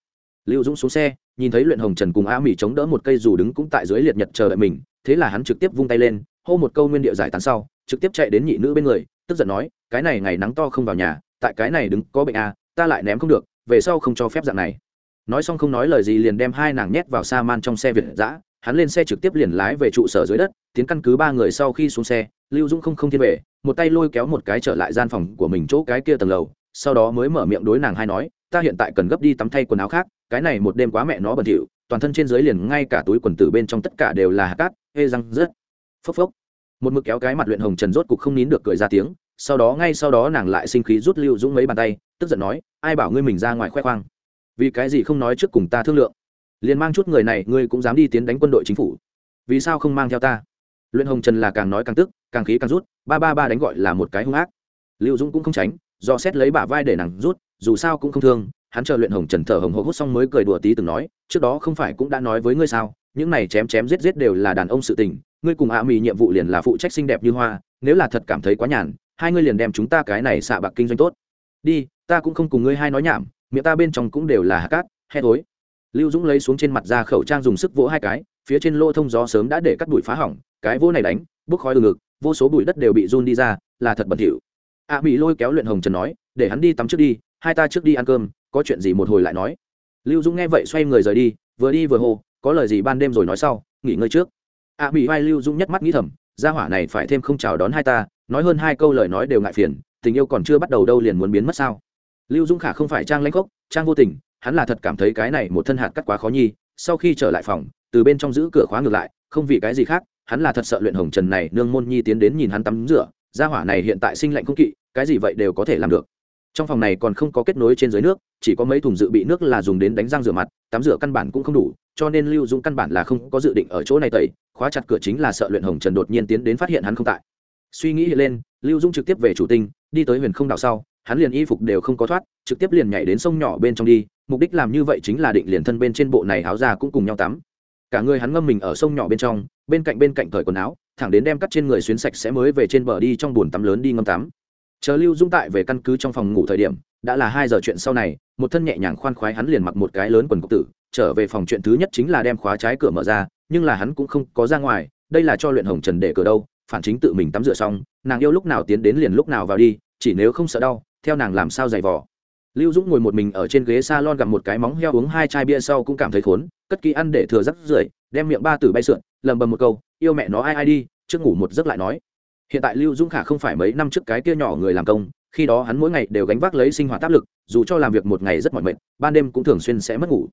A: Lưu dũng xuống xe, nhìn thấy luyện hồng trần cùng a mỹ chống đỡ một cây dù đứng cũng tại dưới liệt nhật chờ đợi mình, thế là hắn trực tiếp vung tay lên, hô một câu nguyên điệu giải tán sau, trực tiếp chạy đến nhị nữ bên người, tức giận nói, cái này ngày nắng to không vào nhà, tại cái này đứng có bệnh a ta lại ném không được, về sau không cho phép dạng này. Nói xong không nói lời gì liền đem hai nàng nhét vào sa man trong xe việt giã hắn lên xe trực tiếp liền lái về trụ sở dưới đất, tiến căn cứ ba người sau khi xuống xe, lưu dũng không không thiên về, một tay lôi kéo một cái trở lại gian phòng của mình chỗ cái kia tầng lầu, sau đó mới mở miệng đối nàng hai nói, ta hiện tại cần gấp đi tắm thay quần áo khác, cái này một đêm quá mẹ nó bẩn thỉu, toàn thân trên dưới liền ngay cả túi quần tử bên trong tất cả đều là hạt cát hê răng rớt. Phốc phốc. Một mực kéo cái mặt luyện hồng trần rốt cục không nín được cười ra tiếng, sau đó ngay sau đó nàng lại sinh khí rút lưu dũng mấy bàn tay, tức giận nói, ai bảo ngươi mình ra ngoài khoe khoang? Vì cái gì không nói trước cùng ta thương lượng? Liền mang chút người này ngươi cũng dám đi tiến đánh quân đội chính phủ. Vì sao không mang theo ta? Luyện hồng trần là càng nói càng tức, càng khí càng rút, ba ba ba đánh gọi là một cái hung ác. Lưu dũng cũng không tránh, do xét lấy bả vai để nàng rút, dù sao cũng không thương, hắn chờ luyện hồng trần thở hồng hộc hút xong mới cười đùa tí từng nói, trước đó không phải cũng đã nói với ngươi sao, những này chém chém giết giết đều là đàn ông sự tình, ngươi cùng ạ mì nhiệm vụ liền là phụ trách xinh đẹp như hoa, nếu là thật cảm thấy quá nhàn, hai ngươi liền đem chúng ta cái này xạ bạc kinh doanh tốt. Đi, ta cũng không cùng ngươi hai nói nhảm, miệng ta bên trong cũng đều là hạ cát hè thối lưu dũng lấy xuống trên mặt ra khẩu trang dùng sức vỗ hai cái, phía trên lô thông gió sớm đã để cắt bụi phá hỏng, cái vỗ này đánh, bốc khói từ ngực, vô số bụi đất đều bị run đi ra, là thật bẩn thỉu. Ạ bị lôi kéo luyện hồng trần nói, để hắn đi tắm trước đi, hai ta trước đi ăn cơm, có chuyện gì một hồi lại nói. Lưu dũng nghe vậy xoay người rời đi, vừa đi vừa hô, có lời gì ban đêm rồi nói sau, nghỉ ngơi trước. Ạ bị vai lưu dũng nhắc mắt nghĩ thầm, gia hỏa này phải thêm không chào đón hai ta, nói hơn hai câu lời nói đều ngại phiền, tình yêu còn chưa bắt đầu đâu liền muốn biến mất sao? Lưu dũng khả không phải trang lãnh khốc trang vô tình hắn là thật cảm thấy cái này một thân hạt cắt quá khó nhi, sau khi trở lại phòng, từ bên trong giữ cửa khóa ngược lại, không vì cái gì khác, hắn là thật sợ luyện hồng trần này nương môn nhi tiến đến nhìn hắn tắm rửa, gia hỏa này hiện tại sinh lạnh không kỵ, cái gì vậy đều có thể làm được. Trong phòng này còn không có kết nối trên dưới nước, chỉ có mấy thùng dự bị nước là dùng đến đánh răng rửa mặt, tắm rửa căn bản cũng không đủ, cho nên lưu dũng căn bản là không có dự định ở chỗ này tẩy, khóa chặt cửa chính là sợ luyện hồng trần đột nhiên tiến đến phát hiện hắn không tại. Suy nghĩ lên, lưu dũng trực tiếp về chủ tinh, đi tới huyền không đảo sau, hắn liền y phục đều không có thoát, trực tiếp liền nhảy đến sông nhỏ bên trong đi mục đích làm như vậy chính là định liền thân bên trên bộ này áo ra cũng cùng nhau tắm. Cả người hắn ngâm mình ở sông nhỏ bên trong, bên cạnh bên cạnh cởi quần áo, thẳng đến đem cắt trên người xuyến sạch sẽ mới về trên bờ đi trong bồn tắm lớn đi ngâm tắm. Chờ lưu dung tại về căn cứ trong phòng ngủ thời điểm, đã là hai giờ chuyện sau này, một thân nhẹ nhàng khoan khoái hắn liền mặc một cái lớn quần cộc tử, trở về phòng chuyện thứ nhất chính là đem khóa trái cửa mở ra, nhưng là hắn cũng không có ra ngoài, đây là cho luyện hồng trần để cửa đâu, phản chính tự mình tắm rửa xong, nàng yêu lúc nào tiến đến liền lúc nào vào đi, chỉ nếu không sợ đau, theo nàng làm sao giày vò lưu dũng ngồi một mình ở trên ghế s a lon gặp một cái móng heo uống hai chai bia sau cũng cảm thấy khốn, cất kỹ ăn để thừa rắc rưởi, đem miệng ba tử bay sượn lầm bầm một câu, yêu mẹ nó ai ai đi, trước ngủ một giấc lại nói. Hiện tại lưu dũng khả không phải mấy năm trước cái kia nhỏ người làm công, khi đó hắn mỗi ngày đều gánh vác lấy sinh hoạt áp lực, dù cho làm việc một ngày rất mỏi mệt, ban đêm cũng thường xuyên sẽ mất ngủ.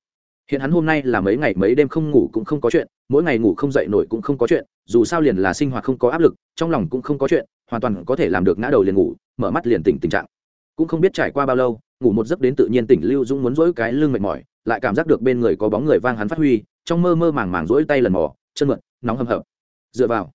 A: Hiện hắn hôm nay là mấy ngày mấy đêm không ngủ cũng không có chuyện, mỗi ngày ngủ không dậy nổi cũng không có chuyện, dù sao liền là sinh hoạt không có áp lực, trong lòng cũng không có chuyện, hoàn toàn có thể làm được ngã đầu liền ngủ, mở mắt liền tỉnh tình trạng. Cũng không biết trải qua bao lâu ngủ một giấc đến tự nhiên tỉnh lưu dũng muốn dỗi cái lưng mệt mỏi, lại cảm giác được bên người có bóng người vang hắn phát huy, trong mơ mơ màng màng dỗi tay lần mò, chân mượn nóng hầm hập. Dựa vào.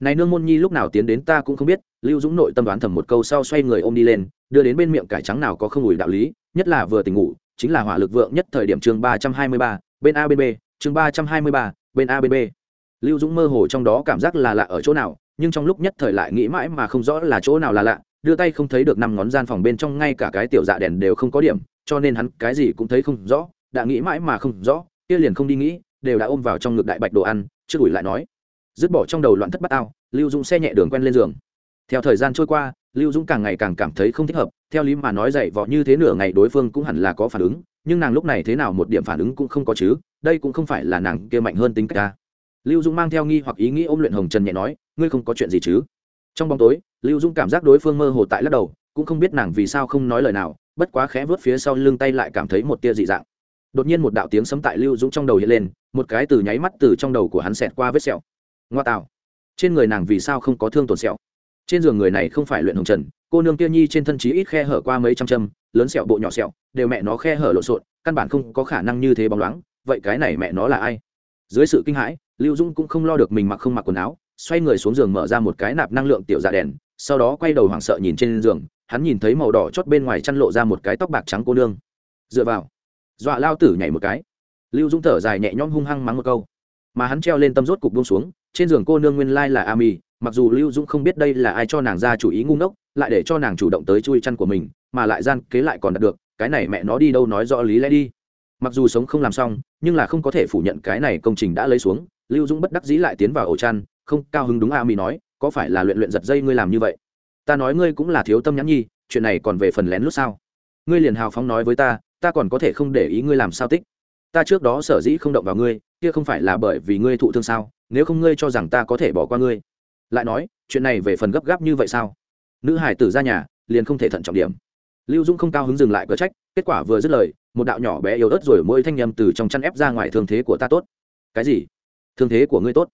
A: Này nương môn nhi lúc nào tiến đến ta cũng không biết, lưu dũng nội tâm đoán thầm một câu sau xoay người ôm đi lên, đưa đến bên miệng cải trắng nào có không ủi đạo lý, nhất là vừa tỉnh ngủ, chính là hỏa lực vượng nhất thời điểm chương ba trăm hai mươi ba, bên a bên b, chương ba trăm hai mươi ba, bên a bên b. Lưu dũng mơ hồ trong đó cảm giác là lạ ở chỗ nào, nhưng trong lúc nhất thời lại nghĩ mãi mà không rõ là chỗ nào là lạ đưa tay không thấy được năm ngón gian phòng bên trong ngay cả cái tiểu dạ đèn đều không có điểm, cho nên hắn cái gì cũng thấy không rõ, đã nghĩ mãi mà không rõ, kia liền không đi nghĩ, đều đã ôm vào trong ngực đại bạch đồ ăn chưa ủi lại nói, dứt bỏ trong đầu loạn thất bát ao lưu dũng xe nhẹ đường quen lên giường. Theo thời gian trôi qua, lưu dũng càng ngày càng cảm thấy không thích hợp, theo lý mà nói dậy vọ như thế nửa ngày đối phương cũng hẳn là có phản ứng, nhưng nàng lúc này thế nào một điểm phản ứng cũng không có chứ, đây cũng không phải là nàng kia mạnh hơn tính cách ta. Lưu dũng mang theo nghi hoặc ý nghĩ ôm luyện hồng trần nhẹ nói, ngươi không có chuyện gì chứ? Trong bóng tối lưu dũng cảm giác đối phương mơ hồ tại lắc đầu, cũng không biết nàng vì sao không nói lời nào, bất quá khẽ vớt phía sau lưng tay lại cảm thấy một tia dị dạng. Đột nhiên một đạo tiếng sấm tại lưu dũng trong đầu hiện lên, một cái từ nháy mắt từ trong đầu của hắn xẹt qua vết sẹo. Ngoa tạo. Trên người nàng vì sao không có thương tổn sẹo? Trên giường người này không phải luyện hồng trần, cô nương tiêu nhi trên thân trí ít khe hở qua mấy trăm châm, lớn sẹo bộ nhỏ sẹo, đều mẹ nó khe hở lộn xộn, căn bản không có khả năng như thế bóng loáng, vậy cái này mẹ nó là ai? Dưới sự kinh hãi, lưu dung cũng không lo được mình mặc không mặc quần áo, xoay người xuống giường mở ra một cái nạp năng lượng tiểu dạ đèn sau đó quay đầu hoảng sợ nhìn trên giường, hắn nhìn thấy màu đỏ chót bên ngoài chăn lộ ra một cái tóc bạc trắng cô nương. Dựa vào, dọa lao tử nhảy một cái. Lưu dung thở dài nhẹ nhõm hung hăng mắng một câu. Mà hắn treo lên tâm rốt cục buông xuống, trên giường cô nương nguyên lai là ami, mặc dù lưu dũng không biết đây là ai cho nàng ra chủ ý ngu ngốc, lại để cho nàng chủ động tới chui chăn của mình, mà lại gian kế lại còn đạt được, cái này mẹ nó đi đâu nói rõ lý lẽ đi. Mặc dù sống không làm xong, nhưng là không có thể phủ nhận cái này công trình đã lấy xuống, lưu dũng bất đắc dĩ lại tiến vào ổ chăn, không cao hứng đúng a mi nói có phải là luyện luyện giật dây ngươi làm như vậy? Ta nói ngươi cũng là thiếu tâm nhãn nhi, chuyện này còn về phần lén lút sao? Ngươi liền hào phóng nói với ta ta còn có thể không để ý ngươi làm sao tích. Ta trước đó sở dĩ không động vào ngươi, kia không phải là bởi vì ngươi thụ thương sao? Nếu không ngươi cho rằng ta có thể bỏ qua ngươi. Lại nói, chuyện này về phần gấp gáp như vậy sao? Nữ hải tử ra nhà, liền không thể thận trọng điểm. Lưu dũng không cao hứng dừng lại cờ trách, kết quả vừa dứt lời, một đạo nhỏ bé yếu ớt rồi mỗi thanh nhầm từ trong chăn ép ra ngoài thương thế của ta tốt. Cái gì? Thương thế của ngươi tốt?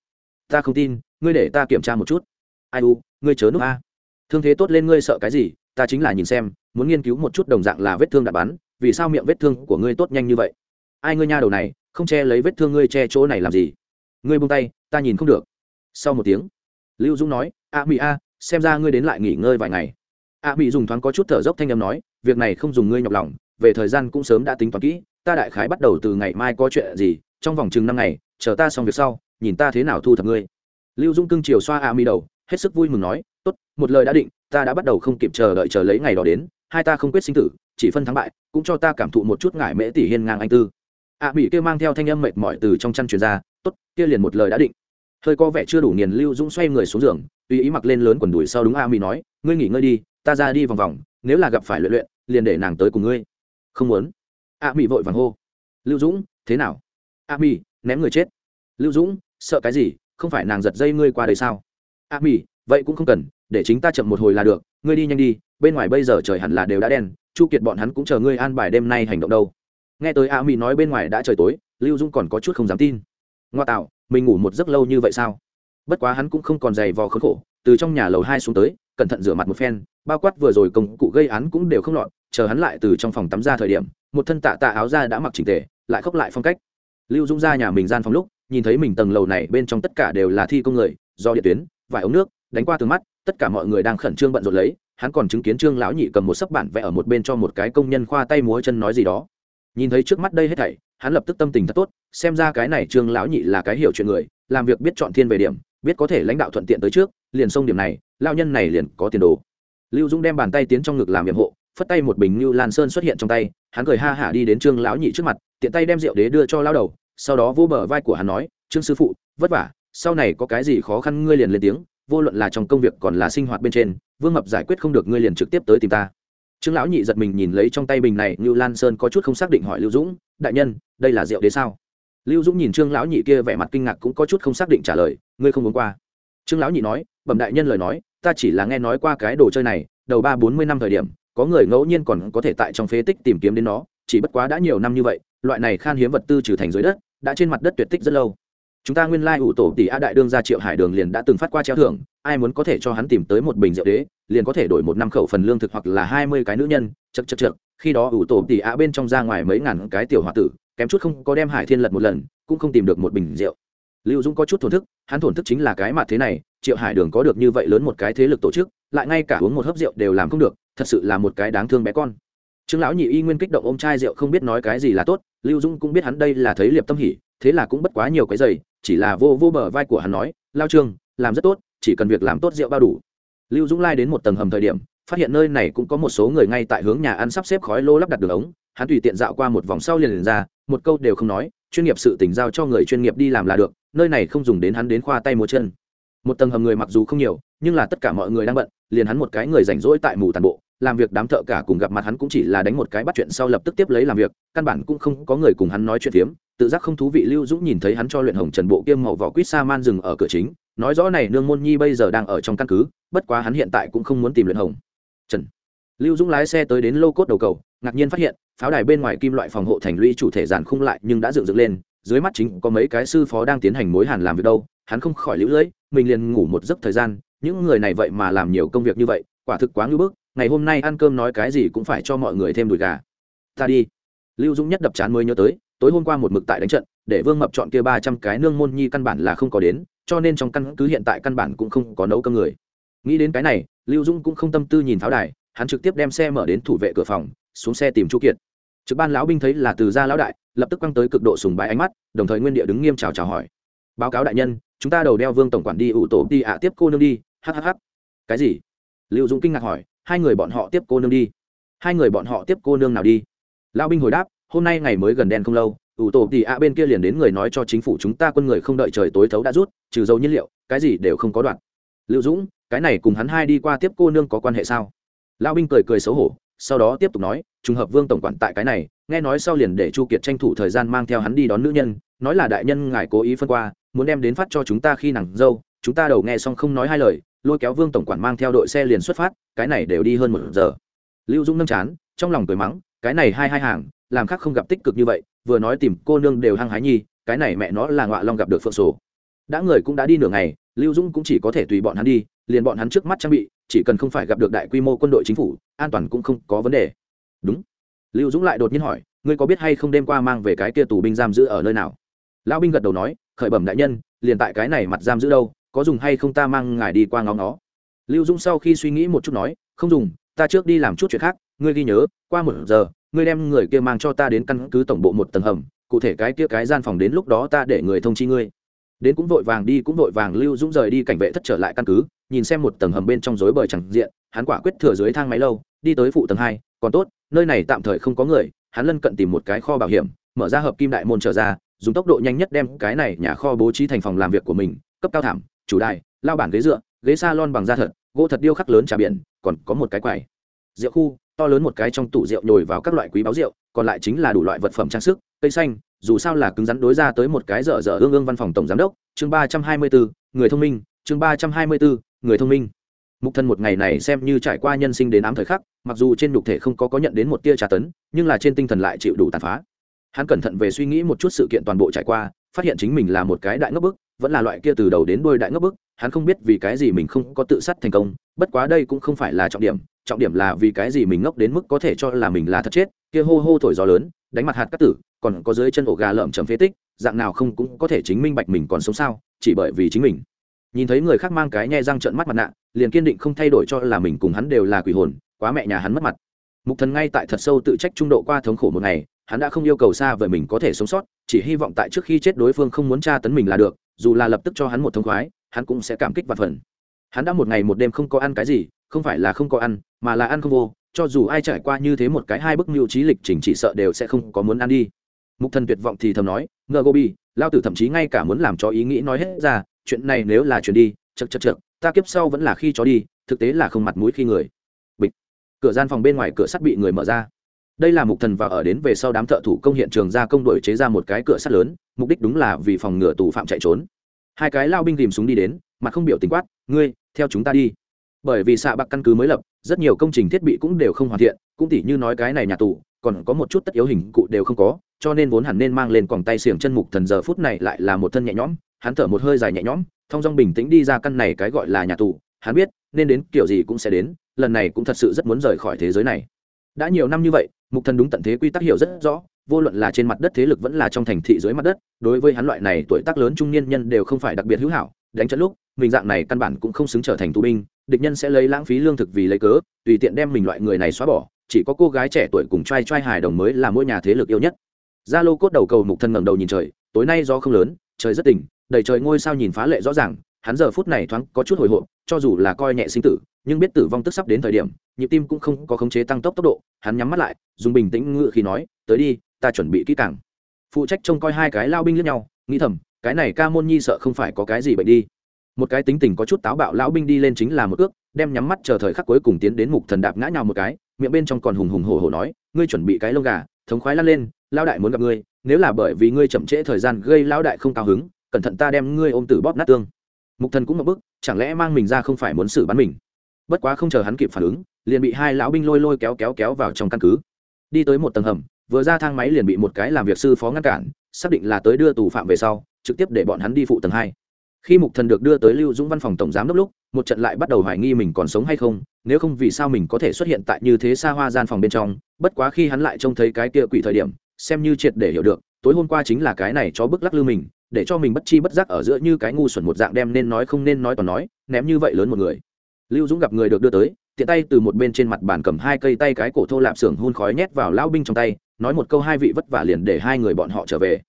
A: Ta không tin, ngươi để ta kiểm tra một chút ai u, ngươi chớ nước a. Thương thế tốt lên ngươi sợ cái gì, ta chính là nhìn xem, muốn nghiên cứu một chút đồng dạng là vết thương đạn bắn, vì sao miệng vết thương của ngươi tốt nhanh như vậy? Ai ngươi nha đầu này, không che lấy vết thương ngươi che chỗ này làm gì? Ngươi buông tay, ta nhìn không được. Sau một tiếng, lưu dũng nói, a mỹ a, xem ra ngươi đến lại nghỉ ngơi vài ngày. A mỹ dùng thoáng có chút thở dốc thanh â m nói, việc này không dùng ngươi nhọc lòng, về thời gian cũng sớm đã tính toán kỹ, ta đại khái bắt đầu từ ngày mai có chuyện gì, trong vòng chừng năm ngày, chờ ta xong việc sau, nhìn ta thế nào thu thập ngươi. Lưu dung cưng chiều xoa a mi đầu hết sức vui mừng nói, tốt, một lời đã định, ta đã bắt đầu không kịp chờ đợi chờ lấy ngày đó đến, hai ta không quyết sinh tử, chỉ phân thắng bại, cũng cho ta cảm thụ một chút ngải mễ tỷ hiên ngang anh tư. A mỹ kia mang theo thanh âm mệt mỏi từ trong chăn truyền ra, tốt, kia liền một lời đã định. Hơi có vẻ chưa đủ nghiền lưu dũng xoay người xuống giường, tùy ý mặc lên lớn quần đùi sau đúng a mỹ nói, ngươi nghỉ ngơi đi, ta ra đi vòng vòng, nếu là gặp phải luyện luyện, liền để nàng tới cùng ngươi. Không muốn. A mỹ vội vàng hô, lưu dũng, thế nào? A mỹ ném người chết. Lưu dũng, sợ cái gì? Không phải nàng giật dây ngươi qua đây sao? À, a mỹ vậy cũng không cần, để chính ta chậm một hồi là được, ngươi đi nhanh đi, bên ngoài bây giờ trời hẳn là đều đã đen, chu kiệt bọn hắn cũng chờ ngươi an bài đêm nay hành động đâu. Nghe tới a mỹ nói bên ngoài đã trời tối, lưu Dung còn có chút không dám tin. Ngoa tạo, mình ngủ một giấc lâu như vậy sao? Bất quá hắn cũng không còn dày vò khốn khổ, từ trong nhà lầu hai xuống tới, cẩn thận rửa mặt một phen, bao quát vừa rồi công cụ gây án cũng đều không lọt, chờ hắn lại từ trong phòng tắm ra thời điểm, một thân tạ tạ áo ra đã mặc chỉnh tề, lại khóc lại phong cách. Lưu Dung ra nhà mình gian phòng lúc, nhìn thấy mình tầng lầu này bên trong tất cả đều là thi công người, do địa tuyến vài ống nước, đánh qua từ mắt, tất cả mọi người đang khẩn trương bận rộn lấy, hắn còn chứng kiến trương lão nhị cầm một sấp bản vẽ ở một bên cho một cái công nhân khoa tay múa chân nói gì đó. Nhìn thấy trước mắt đây hết thảy, hắn lập tức tâm tình thật tốt, xem ra cái này trương lão nhị là cái hiểu chuyện người, làm việc biết chọn thiên về điểm, biết có thể lãnh đạo thuận tiện tới trước, liền xông điểm này lao nhân này liền có tiền đồ. Lưu dũng đem bàn tay tiến trong ngực làm nhiệm hộ, phất tay một bình như lan sơn xuất hiện trong tay, hắn cười ha hả đi đến trương lão nhị trước mặt, tiện tay đem rượu đế đưa cho lao đầu, sau đó vô bờ vai của hắn nói, trương sư phụ, vất vả sau này có cái gì khó khăn ngươi liền lên tiếng, vô luận là trong công việc còn là sinh hoạt bên trên, vương mập giải quyết không được ngươi liền trực tiếp tới tìm ta. Trương lão nhị giật mình nhìn lấy trong tay bình này như lan sơn có chút không xác định hỏi lưu dũng, đại nhân, đây là rượu đế sao? Lưu dũng nhìn trương lão nhị kia vẻ mặt kinh ngạc cũng có chút không xác định trả lời, ngươi không uống qua. Trương lão nhị nói, bẩm đại nhân lời nói, ta chỉ là nghe nói qua cái đồ chơi này, đầu ba bốn mươi năm thời điểm, có người ngẫu nhiên còn có thể tại trong phế tích tìm kiếm đến nó, chỉ bất quá đã nhiều năm như vậy, loại này khan hiếm vật tư trừ thành dưới đất, đã trên mặt đất tuyệt tích rất lâu chúng ta nguyên lai ủ tổ tỷ a đại đương gia triệu hải đường liền đã từng phát qua treo thưởng, ai muốn có thể cho hắn tìm tới một bình rượu đế, liền có thể đổi một năm khẩu phần lương thực hoặc là hai mươi cái nữ nhân chật chật chật khi đó ủ tổ tỷ a bên trong ra ngoài mấy ngàn cái tiểu h o a tử, kém chút không có đem hải thiên lật một lần, cũng không tìm được một bình rượu. Lưu dũng có chút thổn thức, hắn thổn thức chính là cái mặt thế này, triệu hải đường có được như vậy lớn một cái thế lực tổ chức, lại ngay cả uống một hớp rượu đều làm không được, thật sự là một cái đáng thương bé con. Trương lão nhị y nguyên kích động ôm chai rượu không biết nói cái gì là tốt, lưu dũng cũng biết hắn đây là thấy liệp tâm hỉ thế là cũng bất quá nhiều cái giày, chỉ là vô vô bờ vai của hắn nói, lao trương, làm rất tốt, chỉ cần việc làm tốt rượu bao đủ. Lưu dũng lai đến một tầng hầm thời điểm, phát hiện nơi này cũng có một số người ngay tại hướng nhà ăn sắp xếp khói lô lắp đặt đường ống. Hắn tùy tiện dạo qua một vòng sau liền liền ra, một câu đều không nói, chuyên nghiệp sự tỉnh giao cho người chuyên nghiệp đi làm là được, nơi này không dùng đến hắn đến khoa tay múa chân. Một tầng hầm người mặc dù không nhiều, nhưng là tất cả mọi người đang bận, liền hắn một cái người rảnh rỗi tại mù tàn bộ, làm việc đám thợ cả cùng gặp mặt hắn cũng chỉ là đánh một cái bắt chuyện sau lập tức tiếp lấy làm việc, căn bản cũng không có người cùng hắn nói chuyện phiếm tự giác không thú vị lưu dũng nhìn thấy hắn cho luyện hồng trần bộ kiêm màu vỏ quýt sa man dừng ở cửa chính, nói rõ này nương môn nhi bây giờ đang ở trong căn cứ, bất quá hắn hiện tại cũng không muốn tìm luyện hồng trần. Lưu dũng lái xe tới đến lô cốt đầu cầu, ngạc nhiên phát hiện, pháo đài bên ngoài kim loại phòng hộ thành lũy chủ thể giàn khung lại nhưng đã dựng dựng lên, dưới mắt chính có mấy cái sư phó đang tiến hành mối hàn làm việc đâu, hắn không khỏi lũ lưỡi, mình liền ngủ một giấc thời gian, những người này vậy mà làm nhiều công việc như vậy, quả thực quá ngưỡng bức, ngày hôm nay ăn cơm nói cái gì cũng phải cho mọi người thêm đùi gà. Ta đi. Lưu dũng nhất đập chán mới nhớ tới tối hôm qua một mực tại đánh trận, để vương mập chọn kia ba trăm cái nương môn nhi căn bản là không có đến, cho nên trong căn cứ hiện tại căn bản cũng không có nấu cơm người. Nghĩ đến cái này, lưu dũng cũng không tâm tư nhìn pháo đài, hắn trực tiếp đem xe mở đến thủ vệ cửa phòng, xuống xe tìm chu kiệt. Trực ban lão binh thấy là từ gia lão đại, lập tức quăng tới cực độ sùng bái ánh mắt, đồng thời nguyên địa đứng nghiêm chào chào hỏi. Báo cáo đại nhân, chúng ta đầu đeo vương tổng quản đi ủ tổ đi ạ à, tiếp cô nương đi. Hhh cái gì? Lưu dũng kinh ngạc hỏi. Hai người bọn họ tiếp cô nương đi. Hai người bọn họ tiếp cô nương nào đi? Lão binh hồi đáp hôm nay ngày mới gần đen không lâu, ủ tổ thì ạ bên kia liền đến người nói cho chính phủ chúng ta quân người không đợi trời tối thấu đã rút, trừ dầu nhiên liệu, cái gì đều không có đoạn. Lưu dũng, cái này cùng hắn hai đi qua tiếp cô nương có quan hệ sao? Lão binh cười cười xấu hổ, sau đó tiếp tục nói, trùng hợp vương tổng quản tại cái này, nghe nói sau liền để chu kiệt tranh thủ thời gian mang theo hắn đi đón nữ nhân, nói là đại nhân ngài cố ý phân qua, muốn đem đến phát cho chúng ta khi nàng dâu, chúng ta đầu nghe xong không nói hai lời, lôi kéo vương tổng quản mang theo đội xe liền xuất phát, cái này đều đi hơn một giờ. Lưu dũng nâng chán, trong lòng cười mắng, cái này hai hai hàng làm khác không gặp tích cực như vậy, vừa nói tìm cô nương đều hăng hái nhi, cái này mẹ nó là ngọa long gặp được phượng sổ. Đã người cũng đã đi nửa ngày, lưu dũng cũng chỉ có thể tùy bọn hắn đi, liền bọn hắn trước mắt trang bị, chỉ cần không phải gặp được đại quy mô quân đội chính phủ, an toàn cũng không có vấn đề. Đúng. Lưu dũng lại đột nhiên hỏi, ngươi có biết hay không đêm qua mang về cái kia tù binh giam giữ ở nơi nào? Lão binh gật đầu nói, khởi bẩm đại nhân, liền tại cái này mặt giam giữ đâu, có dùng hay không ta mang ngài đi qua ngóng nó lưu dũng sau khi suy nghĩ một chút nói, không dùng, ta trước đi làm chút chuyện khác, ngươi ghi nhớ, qua một giờ ngươi đem người kia mang cho ta đến căn cứ tổng bộ một tầng hầm, cụ thể cái kia cái gian phòng đến lúc đó ta để người thông chi ngươi. Đến cũng vội vàng đi cũng vội vàng lưu dũng rời đi cảnh vệ thất trở lại căn cứ, nhìn xem một tầng hầm bên trong rối bời chẳng diện, hắn quả quyết thừa dưới thang máy lâu, đi tới phụ tầng hai, còn tốt, nơi này tạm thời không có người, hắn lân cận tìm một cái kho bảo hiểm, mở ra hợp kim đại môn trở ra, dùng tốc độ nhanh nhất đem cái này nhà kho bố trí thành phòng làm việc của mình, cấp cao thảm, chủ đài, lao bản ghế dựa, ghế salon bằng da thật, gỗ thật điêu khắc lớn trà biển, còn có một cái quầy. Rượu khu to lớn một cái trong tủ rượu nhồi vào các loại quý báo rượu, còn lại chính là đủ loại vật phẩm trang sức, cây xanh, dù sao là cứng rắn đối ra tới một cái dở dở ương ương văn phòng tổng giám đốc, chương ba trăm hai mươi bốn người thông minh, chương ba trăm hai mươi bốn người thông minh. Mục thân một ngày này xem như trải qua nhân sinh đến ám thời khắc, mặc dù trên nhục thể không có có nhận đến một tia tra tấn, nhưng là trên tinh thần lại chịu đủ tàn phá. Hắn cẩn thận về suy nghĩ một chút sự kiện toàn bộ trải qua, phát hiện chính mình là một cái đại ngốc bức, vẫn là loại kia từ đầu đến đuôi đại ngốc bức, hắn không biết vì cái gì mình không có tự sát thành công, bất quá đây cũng không phải là trọng điểm trọng điểm là vì cái gì mình ngốc đến mức có thể cho là mình là thật chết, kia hô hô thổi gió lớn, đánh mặt hạt cát tử, còn có dưới chân ổ gà lợm chầm phế tích, dạng nào không cũng có thể chính minh bạch mình còn sống sao, chỉ bởi vì chính mình. Nhìn thấy người khác mang cái nhe răng trợn mắt mặt nạ, liền kiên định không thay đổi cho là mình cùng hắn đều là quỷ hồn, quá mẹ nhà hắn mất mặt. Mục thần ngay tại thật sâu tự trách trung độ qua thống khổ một ngày, hắn đã không yêu cầu xa vời mình có thể sống sót, chỉ hy vọng tại trước khi chết đối phương không muốn tra tấn mình là được, dù là lập tức cho hắn một thông khoái, hắn cũng sẽ cảm kích và phần. Hắn đã một ngày một đêm không có ăn cái gì không phải là không có ăn, mà là ăn không vô, cho dù ai trải qua như thế một cái hai bức mưu trí lịch trình chỉ sợ đều sẽ không có muốn ăn đi. Mục thần tuyệt vọng thì thầm nói, ngờ gobi, lao tử thậm chí ngay cả muốn làm cho ý nghĩ nói hết ra, chuyện này nếu là chuyện đi chật chật chật ta kiếp sau vẫn là khi chó đi, thực tế là không mặt mũi khi người. Bịch. Cửa gian phòng bên ngoài cửa sắt bị người mở ra. Đây là mục thần và ở đến về sau đám thợ thủ công hiện trường ra công đổi chế ra một cái cửa sắt lớn, mục đích đúng là vì phòng ngừa tù phạm chạy trốn. Hai cái lao binh tìm súng đi đến, mặt không biểu tình quát, ngươi, theo chúng ta đi bởi vì xạ bạc căn cứ mới lập, rất nhiều công trình thiết bị cũng đều không hoàn thiện, cũng tỉ như nói cái này nhà tù, còn có một chút tất yếu hình cụ đều không có, cho nên vốn hẳn nên mang lên còng tay xiềng chân mục thần giờ phút này lại là một thân nhẹ nhõm, hắn thở một hơi dài nhẹ nhõm thong dong bình tĩnh đi ra căn này cái gọi là nhà tù, hắn biết, nên đến kiểu gì cũng sẽ đến, lần này cũng thật sự rất muốn rời khỏi thế giới này. Đã nhiều năm như vậy, mục thần đúng tận thế quy tắc hiểu rất rõ, vô luận là trên mặt đất thế lực vẫn là trong thành thị dưới mặt đất, đối với hắn loại này tuổi tác lớn trung niên nhân đều không phải đặc biệt hữu hảo đánh trận lúc, mình dạng này căn bản cũng không xứng trở thành tù binh, địch nhân sẽ lấy lãng phí lương thực vì lấy cớ, tùy tiện đem mình loại người này xóa bỏ, chỉ có cô gái trẻ tuổi cùng trai trai hài đồng mới là mỗi nhà thế lực yêu nhất. Gia lô cốt đầu cầu mục thân ngẩng đầu nhìn trời, tối nay do không lớn, trời rất tỉnh, đầy trời ngôi sao nhìn phá lệ rõ ràng, hắn giờ phút này thoáng có chút hồi hộp, cho dù là coi nhẹ sinh tử, nhưng biết tử vong tức sắp đến thời điểm, nhịp tim cũng không có khống chế tăng tốc tốc độ, hắn nhắm mắt lại, dùng bình tĩnh ngự khi nói, tới đi, ta chuẩn bị kỹ càng. Phụ trách trông coi hai cái lao binh lẫn nhau, nghĩ thầm cái này ca môn nhi sợ không phải có cái gì bệnh đi. Một cái tính tình có chút táo bạo lão binh đi lên chính là một ước, đem nhắm mắt chờ thời khắc cuối cùng tiến đến mục thần đạp ngã nhào một cái, miệng bên trong còn hùng hùng hổ hổ nói, ngươi chuẩn bị cái lông gà, thống khoái lăn lên lao đại muốn gặp ngươi, nếu là bởi vì ngươi chậm trễ thời gian gây lao đại không cao hứng, cẩn thận ta đem ngươi ôm tử bóp nát tương. Mục thần cũng một bức, chẳng lẽ mang mình ra không phải muốn xử bắn mình? Bất quá không chờ hắn kịp phản ứng, liền bị hai lão binh lôi lôi kéo kéo kéo vào trong căn cứ. Đi tới một tầng hầm, vừa ra thang máy liền bị một cái làm việc sư phó ngăn cản, xác định là tới đưa tù phạm về sau trực tiếp để bọn hắn đi phụ tầng hai. Khi mục thần được đưa tới lưu dũng văn phòng tổng giám đốc lúc, một trận lại bắt đầu hoài nghi mình còn sống hay không, nếu không vì sao mình có thể xuất hiện tại như thế xa hoa gian phòng bên trong, bất quá khi hắn lại trông thấy cái kia quỷ thời điểm, xem như triệt để hiểu được, tối hôm qua chính là cái này cho bức lắc lư mình, để cho mình bất chi bất giác ở giữa như cái ngu xuẩn một dạng đem nên nói không nên nói toàn nói, ném như vậy lớn một người. Lưu dũng gặp người được đưa tới, tiện tay từ một bên trên mặt bàn cầm hai cây tay cái cổ thô lạp xưởng hun khói nhét vào lão binh trong tay, nói một câu hai vị vất vả liền để hai người bọn họ trở về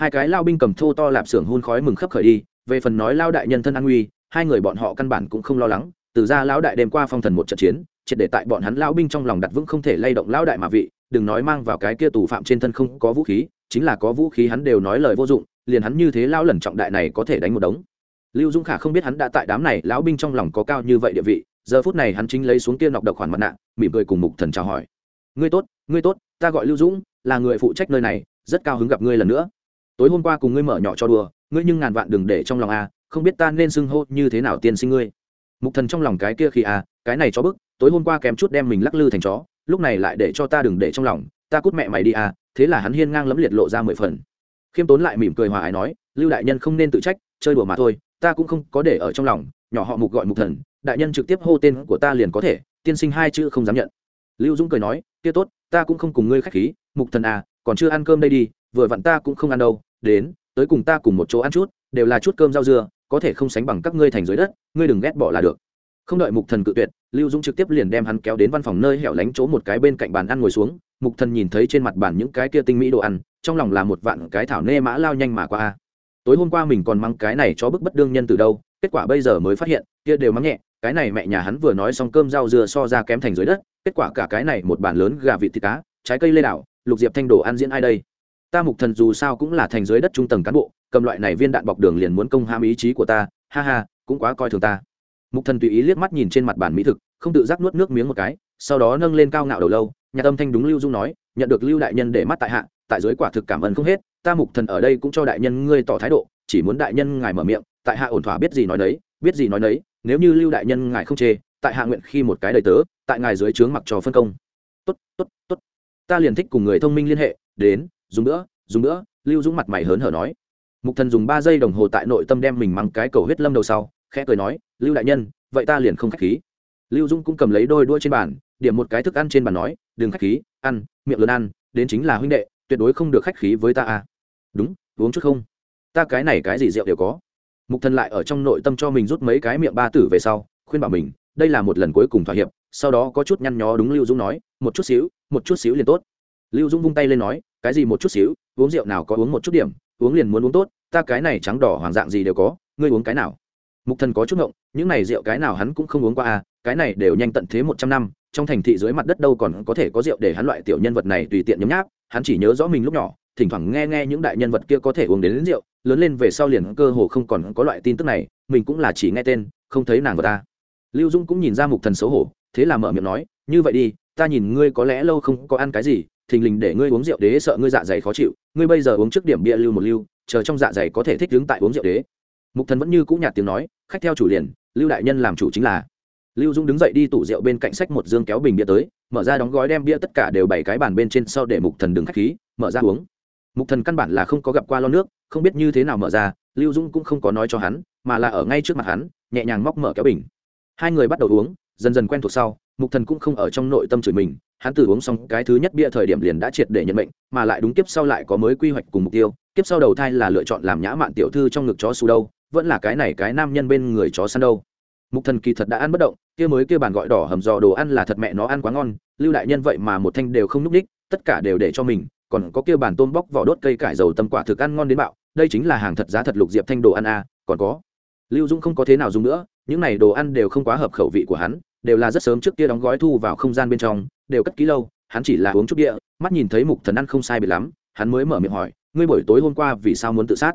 A: hai cái lao binh cầm thô to lạp xưởng hun khói mừng khấp khởi đi, về phần nói lao đại nhân thân an nguy, hai người bọn họ căn bản cũng không lo lắng, từ ra lão đại đêm qua phong thần một trận chiến, triệt để tại bọn hắn lão binh trong lòng đặt vững không thể lay động lão đại mà vị, đừng nói mang vào cái kia tù phạm trên thân không có vũ khí, chính là có vũ khí hắn đều nói lời vô dụng, liền hắn như thế lão lần trọng đại này có thể đánh một đống. Lưu dũng khả không biết hắn đã tại đám này lão binh trong lòng có cao như vậy địa vị, giờ phút này hắn chính lấy xuống kia nọc độc khoản mặt nạ, mỉm cười cùng mục thần chào hỏi. Ngươi tốt ngươi tốt, ta gọi lưu dũng, là người phụ trách nơi này, rất cao hứng gặp ngươi lần nữa tối hôm qua cùng ngươi mở nhỏ cho đùa, ngươi nhưng ngàn vạn đừng để trong lòng a, không biết ta nên xưng hô như thế nào tiên sinh ngươi. Mục thần trong lòng cái kia khi a, cái này cho bức, tối hôm qua kém chút đem mình lắc lư thành chó, lúc này lại để cho ta đừng để trong lòng, ta cút mẹ mày đi a, thế là hắn hiên ngang lấm liệt lộ ra mười phần. Khiêm tốn lại mỉm cười hòa ái nói, lưu đại nhân không nên tự trách, chơi đùa mà thôi, ta cũng không có để ở trong lòng, nhỏ họ mục gọi mục thần, đại nhân trực tiếp hô tên của ta liền có thể, tiên sinh hai chữ không dám nhận. Lưu dũng cười nói, kia tốt, ta cũng không cùng ngươi khách khí, mục thần à còn chưa ăn cơm đây đi, vừa vặn ta cũng không ăn đâu đến, tới cùng ta cùng một chỗ ăn chút, đều là chút cơm rau dưa, có thể không sánh bằng các ngươi thành dưới đất, ngươi đừng ghét bỏ là được. Không đợi mục thần cự tuyệt, lưu dũng trực tiếp liền đem hắn kéo đến văn phòng nơi hẻo lánh chỗ một cái bên cạnh bàn ăn ngồi xuống. Mục thần nhìn thấy trên mặt bàn những cái kia tinh mỹ đồ ăn, trong lòng là một vạn cái thảo nê mã lao nhanh mà qua. Tối hôm qua mình còn mang cái này cho bức bất đương nhân từ đâu, kết quả bây giờ mới phát hiện, kia đều mắng nhẹ, cái này mẹ nhà hắn vừa nói xong cơm rau dưa so ra kém thành dưới đất, kết quả cả cái này một bàn lớn gà vịt thịt cá, trái cây lê đảo, lục diệp thanh đồ ăn diễn ai đây? Ta mục thần dù sao cũng là thành dưới đất trung tầng cán bộ, cầm loại này viên đạn bọc đường liền muốn công ham ý chí của ta, ha ha, cũng quá coi thường ta. Mục thần tùy ý liếc mắt nhìn trên mặt bàn mỹ thực, không tự giác nuốt nước miếng một cái, sau đó nâng lên cao ngạo đầu lâu, nhà tâm thanh đúng lưu dung nói, nhận được lưu đại nhân để mắt tại hạ, tại giới quả thực cảm ơn không hết, ta mục thần ở đây cũng cho đại nhân ngươi tỏ thái độ, chỉ muốn đại nhân ngài mở miệng, tại hạ ổn thỏa biết gì nói đấy biết gì nói đấy nếu như lưu đại nhân ngài không chê, tại hạ nguyện khi một cái đầy tớ, tại ngài dưới trướng mặc trò phân công. Tốt tốt tốt. Ta liền thích cùng người thông minh liên hệ, đến dùng nữa dùng nữa, lưu dũng mặt mày hớn hở nói. Mục thần dùng ba giây đồng hồ tại nội tâm đem mình mang cái cầu huyết lâm đầu sau, khẽ cười nói, lưu đại nhân, vậy ta liền không khách khí. Lưu dũng cũng cầm lấy đôi đuôi trên bàn, điểm một cái thức ăn trên bàn nói, đừng khách khí, ăn, miệng lớn ăn, đến chính là huynh đệ, tuyệt đối không được khách khí với ta à. Đúng, uống chút không. Ta cái này cái gì rượu đều có. Mục thần lại ở trong nội tâm cho mình rút mấy cái miệng ba tử về sau, khuyên bảo mình, đây là một lần cuối cùng thỏa hiệp, sau đó có chút nhăn nhó đúng lưu dũng nói, một chút xíu, một chút xíu liền tốt. Lưu dũng vung tay lên nói cái gì một chút xíu uống rượu nào có uống một chút điểm uống liền muốn uống tốt ta cái này trắng đỏ hoàng dạng gì đều có ngươi uống cái nào? Mục thần có chút ngộng những này rượu cái nào hắn cũng không uống qua à cái này đều nhanh tận thế một trăm năm trong thành thị dưới mặt đất đâu còn có thể có rượu để hắn loại tiểu nhân vật này tùy tiện nhấm nháp hắn chỉ nhớ rõ mình lúc nhỏ thỉnh thoảng nghe nghe những đại nhân vật kia có thể uống đến, đến rượu lớn lên về sau liền cơ hồ không còn có loại tin tức này mình cũng là chỉ nghe tên không thấy nàng của ta. Lưu dung cũng nhìn ra mục thần xấu hổ thế là mở miệng nói như vậy đi ta nhìn ngươi có lẽ lâu không có ăn cái gì thình lình để ngươi uống rượu đế sợ ngươi dạ dày khó chịu, ngươi bây giờ uống trước điểm bia lưu một lưu, chờ trong dạ dày có thể thích đứng tại uống rượu đế. Mục thần vẫn như cũng nhạt tiếng nói, khách theo chủ liền, lưu đại nhân làm chủ chính là. Lưu dung đứng dậy đi tủ rượu bên cạnh sách một dương kéo bình bia tới, mở ra đóng gói đem bia tất cả đều bảy cái bàn bên trên sau để mục thần đứng khách khí, mở ra uống. Mục thần căn bản là không có gặp qua lo nước, không biết như thế nào mở ra, lưu dung cũng không có nói cho hắn, mà là ở ngay trước mặt hắn, nhẹ nhàng móc mở kéo bình. Hai người bắt đầu uống, dần dần quen thuộc sau, mục thần cũng không ở trong nội tâm chửi mình hắn từ uống xong cái thứ nhất bia thời điểm liền đã triệt để nhận mệnh mà lại đúng kiếp sau lại có mới quy hoạch cùng mục tiêu kiếp sau đầu thai là lựa chọn làm nhã mạn tiểu thư trong ngực chó su đâu vẫn là cái này cái nam nhân bên người chó săn đâu. Mục thần kỳ thật đã ăn bất động kia mới kia bàn gọi đỏ hầm giò đồ ăn là thật mẹ nó ăn quá ngon lưu đại nhân vậy mà một thanh đều không núp đích tất cả đều để cho mình còn có kia bàn tôm bóc vỏ đốt cây cải dầu tâm quả thực ăn ngon đến bạo đây chính là hàng thật giá thật lục diệp thanh đồ ăn a à, còn có. Lưu dung không có thế nào dùng nữa những này đồ ăn đều không quá hợp khẩu vị của hắn đều là rất sớm trước kia đóng gói thu vào không gian bên trong đều cất kỹ lâu, hắn chỉ là uống chút địa, mắt nhìn thấy mục thần ăn không sai biệt lắm, hắn mới mở miệng hỏi, ngươi buổi tối hôm qua vì sao muốn tự sát?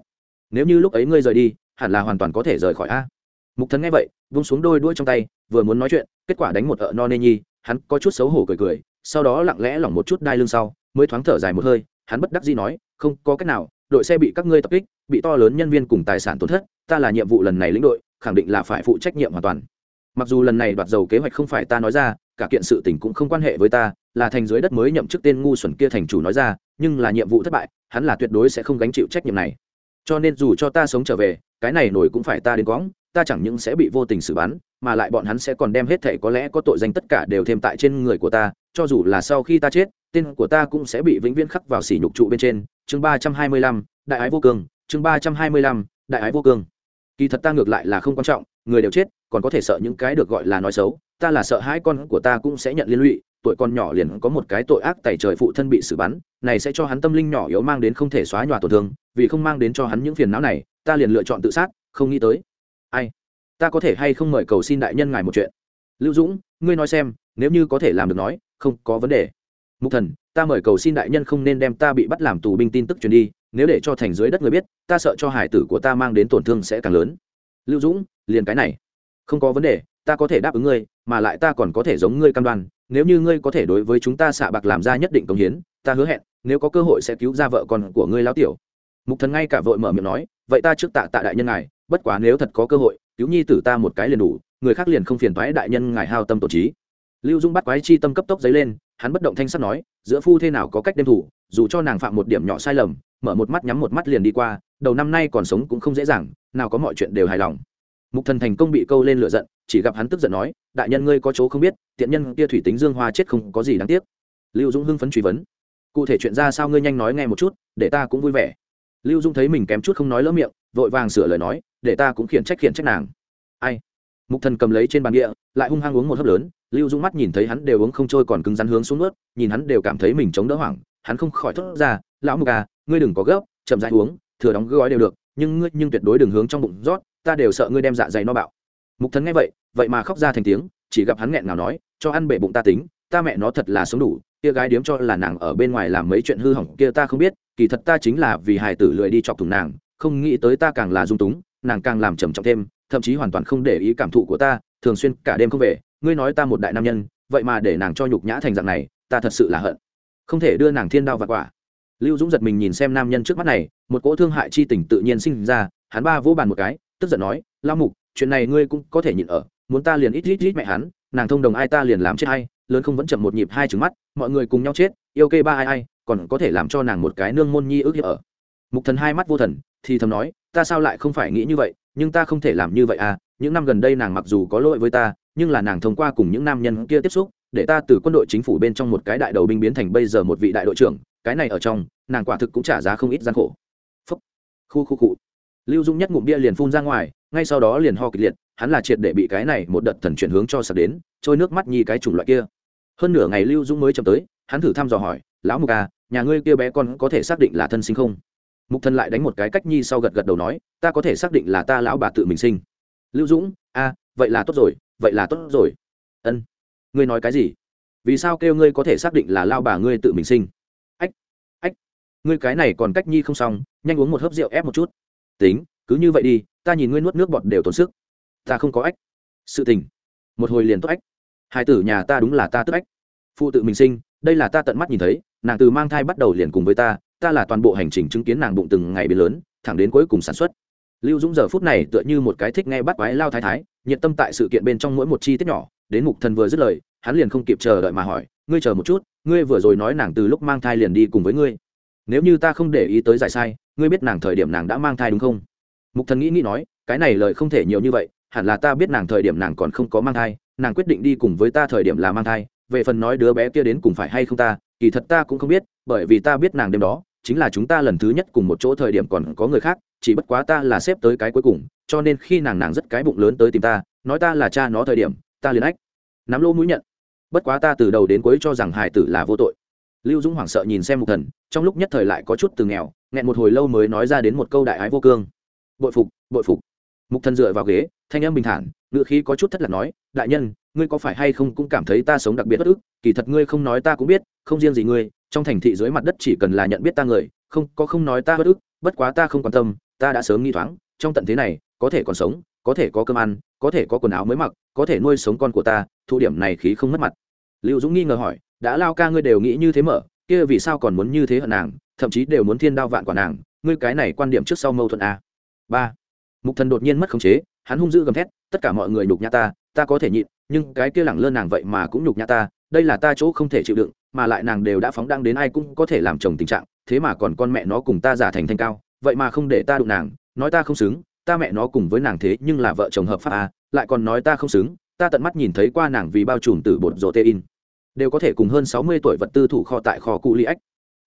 A: Nếu như lúc ấy ngươi rời đi, hẳn là hoàn toàn có thể rời khỏi a. Mục thần nghe vậy, vung xuống đôi đuôi trong tay, vừa muốn nói chuyện, kết quả đánh một ợ no nê nhi, hắn có chút xấu hổ cười cười, sau đó lặng lẽ lỏng một chút đai lưng sau, mới thoáng thở dài một hơi, hắn bất đắc dĩ nói, không có cách nào, đội xe bị các ngươi tập kích, bị to lớn nhân viên cùng tài sản tổn thất, ta là nhiệm vụ lần này lĩnh đội, khẳng định là phải phụ trách nhiệm hoàn toàn. Mặc dù lần này đoạt dầu kế hoạch không phải ta nói ra cả kiện sự tình cũng không quan hệ với ta, là thành dưới đất mới nhậm chức tên ngu xuẩn kia thành chủ nói ra, nhưng là nhiệm vụ thất bại, hắn là tuyệt đối sẽ không gánh chịu trách nhiệm này. Cho nên dù cho ta sống trở về, cái này nổi cũng phải ta đến quõng, ta chẳng những sẽ bị vô tình xử bắn, mà lại bọn hắn sẽ còn đem hết thảy có lẽ có tội danh tất cả đều thêm tại trên người của ta, cho dù là sau khi ta chết, tên của ta cũng sẽ bị vĩnh viễn khắc vào sỉ nhục trụ bên trên. Chương ba trăm hai mươi lăm, đại ái vô cương, chương ba trăm hai mươi lăm, đại ái vô cương. Kỳ thật ta ngược lại là không quan trọng người đều chết, còn có thể sợ những cái được gọi là nói xấu, ta là sợ hai con của ta cũng sẽ nhận liên lụy, tuổi con nhỏ liền có một cái tội ác tẩy trời phụ thân bị xử bắn, này sẽ cho hắn tâm linh nhỏ yếu mang đến không thể xóa nhòa tổn thương, vì không mang đến cho hắn những phiền não này, ta liền lựa chọn tự sát, không nghĩ tới. Ai? Ta có thể hay không mời cầu xin đại nhân ngài một chuyện? Lưu dũng, ngươi nói xem, nếu như có thể làm được nói, không có vấn đề. Mục thần, ta mời cầu xin đại nhân không nên đem ta bị bắt làm tù binh tin tức truyền đi, nếu để cho thành dưới đất người biết, ta sợ cho hải tử của ta mang đến tổn thương sẽ càng lớn lưu dũng, liền cái này. Không có vấn đề, ta có thể đáp ứng ngươi, mà lại ta còn có thể giống ngươi cam đoan, nếu như ngươi có thể đối với chúng ta xạ bạc làm ra nhất định công hiến, ta hứa hẹn, nếu có cơ hội sẽ cứu ra vợ con của ngươi lão tiểu. Mục thần ngay cả vội mở miệng nói, vậy ta trước tạ tạ đại nhân ngài, bất quá nếu thật có cơ hội, cứu nhi tử ta một cái liền đủ, người khác liền không phiền thoái đại nhân ngài hao tâm tổ trí. Lưu dung bắt quái chi tâm cấp tốc dấy lên, hắn bất động thanh sắt nói, giữa phu thế nào có cách đêm thủ, dù cho nàng phạm một điểm nhỏ sai lầm, mở một mắt nhắm một mắt liền đi qua, đầu năm nay còn sống cũng không dễ dàng nào có mọi chuyện đều hài lòng. Mục thần thành công bị câu lên lửa giận, chỉ gặp hắn tức giận nói, đại nhân ngươi có chỗ không biết, tiện nhân kia thủy tính dương hoa chết không có gì đáng tiếc. Lưu dung hưng phấn truy vấn, cụ thể chuyện ra sao ngươi nhanh nói nghe một chút, để ta cũng vui vẻ. Lưu dung thấy mình kém chút không nói lỡ miệng, vội vàng sửa lời nói, để ta cũng khiển trách khiển trách nàng. Ai? Mục thần cầm lấy trên bàn địa, lại hung hăng uống một hớp lớn, lưu dũng mắt nhìn thấy hắn đều uống không trôi còn cứng rắn hướng xuống nước nhìn hắn đều cảm thấy mình chống đỡ hoảng, hắn không khỏi thốt ra, lão mục à ngươi đừng có gấp, chậm rãi uống, thừa đóng gói đều được nhưng ngươi nhưng tuyệt đối đừng hướng trong bụng rót, ta đều sợ ngươi đem dạ dày no bạo. Mục thần nghe vậy vậy mà khóc ra thành tiếng, chỉ gặp hắn nghẹn nào nói, cho ăn bể bụng ta tính, ta mẹ nó thật là sống đủ, kia gái điếm cho là nàng ở bên ngoài làm mấy chuyện hư hỏng kia ta không biết, kỳ thật ta chính là vì hài tử lười đi chọc thủng nàng, không nghĩ tới ta càng là dung túng, nàng càng làm trầm trọng thêm, thậm chí hoàn toàn không để ý cảm thụ của ta, thường xuyên cả đêm không về, ngươi nói ta một đại nam nhân, vậy mà để nàng cho nhục nhã thành dạng này, ta thật sự là hận. Không thể đưa nàng thiên đao và quả lưu dũng giật mình nhìn xem nam nhân trước mắt này, một cỗ thương hại chi tình tự nhiên sinh ra, hắn ba vỗ bàn một cái, tức giận nói lao mục, chuyện này ngươi cũng có thể nhịn ở, muốn ta liền ít ít ít mẹ hắn, nàng thông đồng ai ta liền làm chết hay lớn không vẫn chậm một nhịp hai trứng mắt, mọi người cùng nhau chết, yêu kê ba ai ai, còn có thể làm cho nàng một cái nương môn nhi ước hiệp ở. Mục thần hai mắt vô thần, thì thầm nói, ta sao lại không phải nghĩ như vậy, nhưng ta không thể làm như vậy à những năm gần đây nàng mặc dù có lỗi với ta, nhưng là nàng thông qua cùng những nam nhân kia tiếp xúc, để ta từ quân đội chính phủ bên trong một cái đại đầu binh biến thành bây giờ một vị đại đội trưởng cái này ở trong, nàng quả thực cũng trả giá không ít gian khổ. Phúc. Khu khu cụ lưu dung nhất ngụm bia liền phun ra ngoài, ngay sau đó liền ho kịch liệt, hắn là triệt để bị cái này một đợt thần chuyển hướng cho sập đến, trôi nước mắt nhi cái chủng loại kia. Hơn nửa ngày lưu dung mới chậm tới, hắn thử thăm dò hỏi, lão mục à nhà ngươi kia bé con có thể xác định là thân sinh không? Mục thần lại đánh một cái cách nhi sau gật gật đầu nói, ta có thể xác định là ta lão bà tự mình sinh. Lưu dũng a à, vậy là tốt rồi, vậy là tốt rồi. Ân, ngươi nói cái gì? Vì sao kêu ngươi có thể xác định là lao bà ngươi tự mình sinh? Ngươi cái này còn cách nhi không xong, nhanh uống một hớp rượu ép một chút. Tính, cứ như vậy đi, ta nhìn ngươi nuốt nước bọt đều tốn sức. Ta không có ách. Sự tình. Một hồi liền tốt ách. Hai tử nhà ta đúng là ta tức ách. Phụ tự mình sinh, đây là ta tận mắt nhìn thấy, nàng từ mang thai bắt đầu liền cùng với ta ta là toàn bộ hành trình chứng kiến nàng bụng từng ngày biến lớn, thẳng đến cuối cùng sản xuất. Lưu dũng giờ phút này tựa như một cái thích nghe bắt quái lao thái thái, nhiệt tâm tại sự kiện bên trong mỗi một chi tiết nhỏ, đến mục thần vừa dứt lời, hắn liền không kịp chờ đợi mà hỏi, ngươi chờ một chút, ngươi vừa rồi nói nàng từ lúc mang thai liền đi cùng với ngươi nếu như ta không để ý tới giải sai, ngươi biết nàng thời điểm nàng đã mang thai đúng không? Mục thần nghĩ nghĩ nói, cái này lời không thể nhiều như vậy, hẳn là ta biết nàng thời điểm nàng còn không có mang thai, nàng quyết định đi cùng với ta thời điểm là mang thai, về phần nói đứa bé kia đến cùng phải hay không ta, kỳ thật ta cũng không biết, bởi vì ta biết nàng đêm đó, chính là chúng ta lần thứ nhất cùng một chỗ thời điểm còn có người khác, chỉ bất quá ta là xếp tới cái cuối cùng, cho nên khi nàng nàng rất cái bụng lớn tới tìm ta, nói ta là cha nó thời điểm, ta liền ách, nắm lỗ mũi nhận. Bất quá ta từ đầu đến cuối cho rằng hải tử là vô tội. Lưu dũng hoảng sợ nhìn xem mục thần trong lúc nhất thời lại có chút từ nghèo, nghẹn một hồi lâu mới nói ra đến một câu đại ái vô cương. Bội phục bội phục. Mục thần dựa vào ghế, thanh âm bình thản ngựa khí có chút thất lạc nói, đại nhân, ngươi có phải hay không cũng cảm thấy ta sống đặc biệt bất ức? Kỳ thật ngươi không nói ta cũng biết, không riêng gì ngươi, trong thành thị dưới mặt đất chỉ cần là nhận biết ta người, không, có không nói ta bất ức, bất quá ta không quan tâm, ta đã sớm nghi thoáng, trong tận thế này, có thể còn sống, có thể có cơm ăn, có thể có quần áo mới mặc, có thể nuôi sống con của ta thụ điểm này khí không mất mặt. Lưu dũng nghi ngờ hỏi, đã lao ca ngươi đều nghĩ như thế mở kia vì sao còn muốn như thế hận nàng thậm chí đều muốn thiên đao vạn quả nàng ngươi cái này quan điểm trước sau mâu thuẫn a. Ba. Mục thần đột nhiên mất khống chế hắn hung dữ gầm thét tất cả mọi người nhục nhã ta ta có thể nhịn nhưng cái kia lẳng lơ nàng vậy mà cũng nhục nhã ta đây là ta chỗ không thể chịu đựng mà lại nàng đều đã phóng đăng đến ai cũng có thể làm chồng tình trạng thế mà còn con mẹ nó cùng ta giả thành thanh cao vậy mà không để ta đụng nàng nói ta không xứng ta mẹ nó cùng với nàng thế nhưng là vợ chồng hợp pháp à, lại còn nói ta không xứng ta tận mắt nhìn thấy qua nàng vì bao trùm từ bột rô tê in đều có thể cùng hơn sáu mươi tuổi vật tư thủ kho tại kho cụ li ách.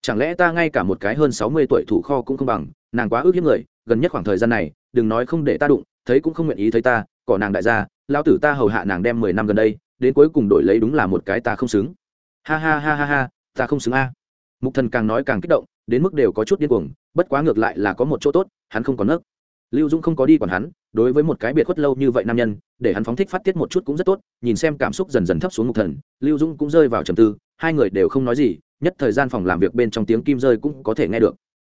A: Chẳng lẽ ta ngay cả một cái hơn sáu mươi tuổi thủ kho cũng không bằng? Nàng quá ước hiếp người, gần nhất khoảng thời gian này, đừng nói không để ta đụng, thấy cũng không nguyện ý thấy ta, cỏ nàng đại gia lao tử ta hầu hạ nàng đem mười năm gần đây, đến cuối cùng đổi lấy đúng là một cái ta không xứng. Ha ha ha ha ha, ta không xứng a. Mục thần càng nói càng kích động, đến mức đều có chút điên cuồng, bất quá ngược lại là có một chỗ tốt, hắn không còn nấc. Lưu dũng không có đi còn hắn đối với một cái biệt khuất lâu như vậy nam nhân, để hắn phóng thích phát tiết một chút cũng rất tốt, nhìn xem cảm xúc dần dần thấp xuống mục thần, lưu dũng cũng rơi vào trầm tư, hai người đều không nói gì, nhất thời gian phòng làm việc bên trong tiếng kim rơi cũng có thể nghe được.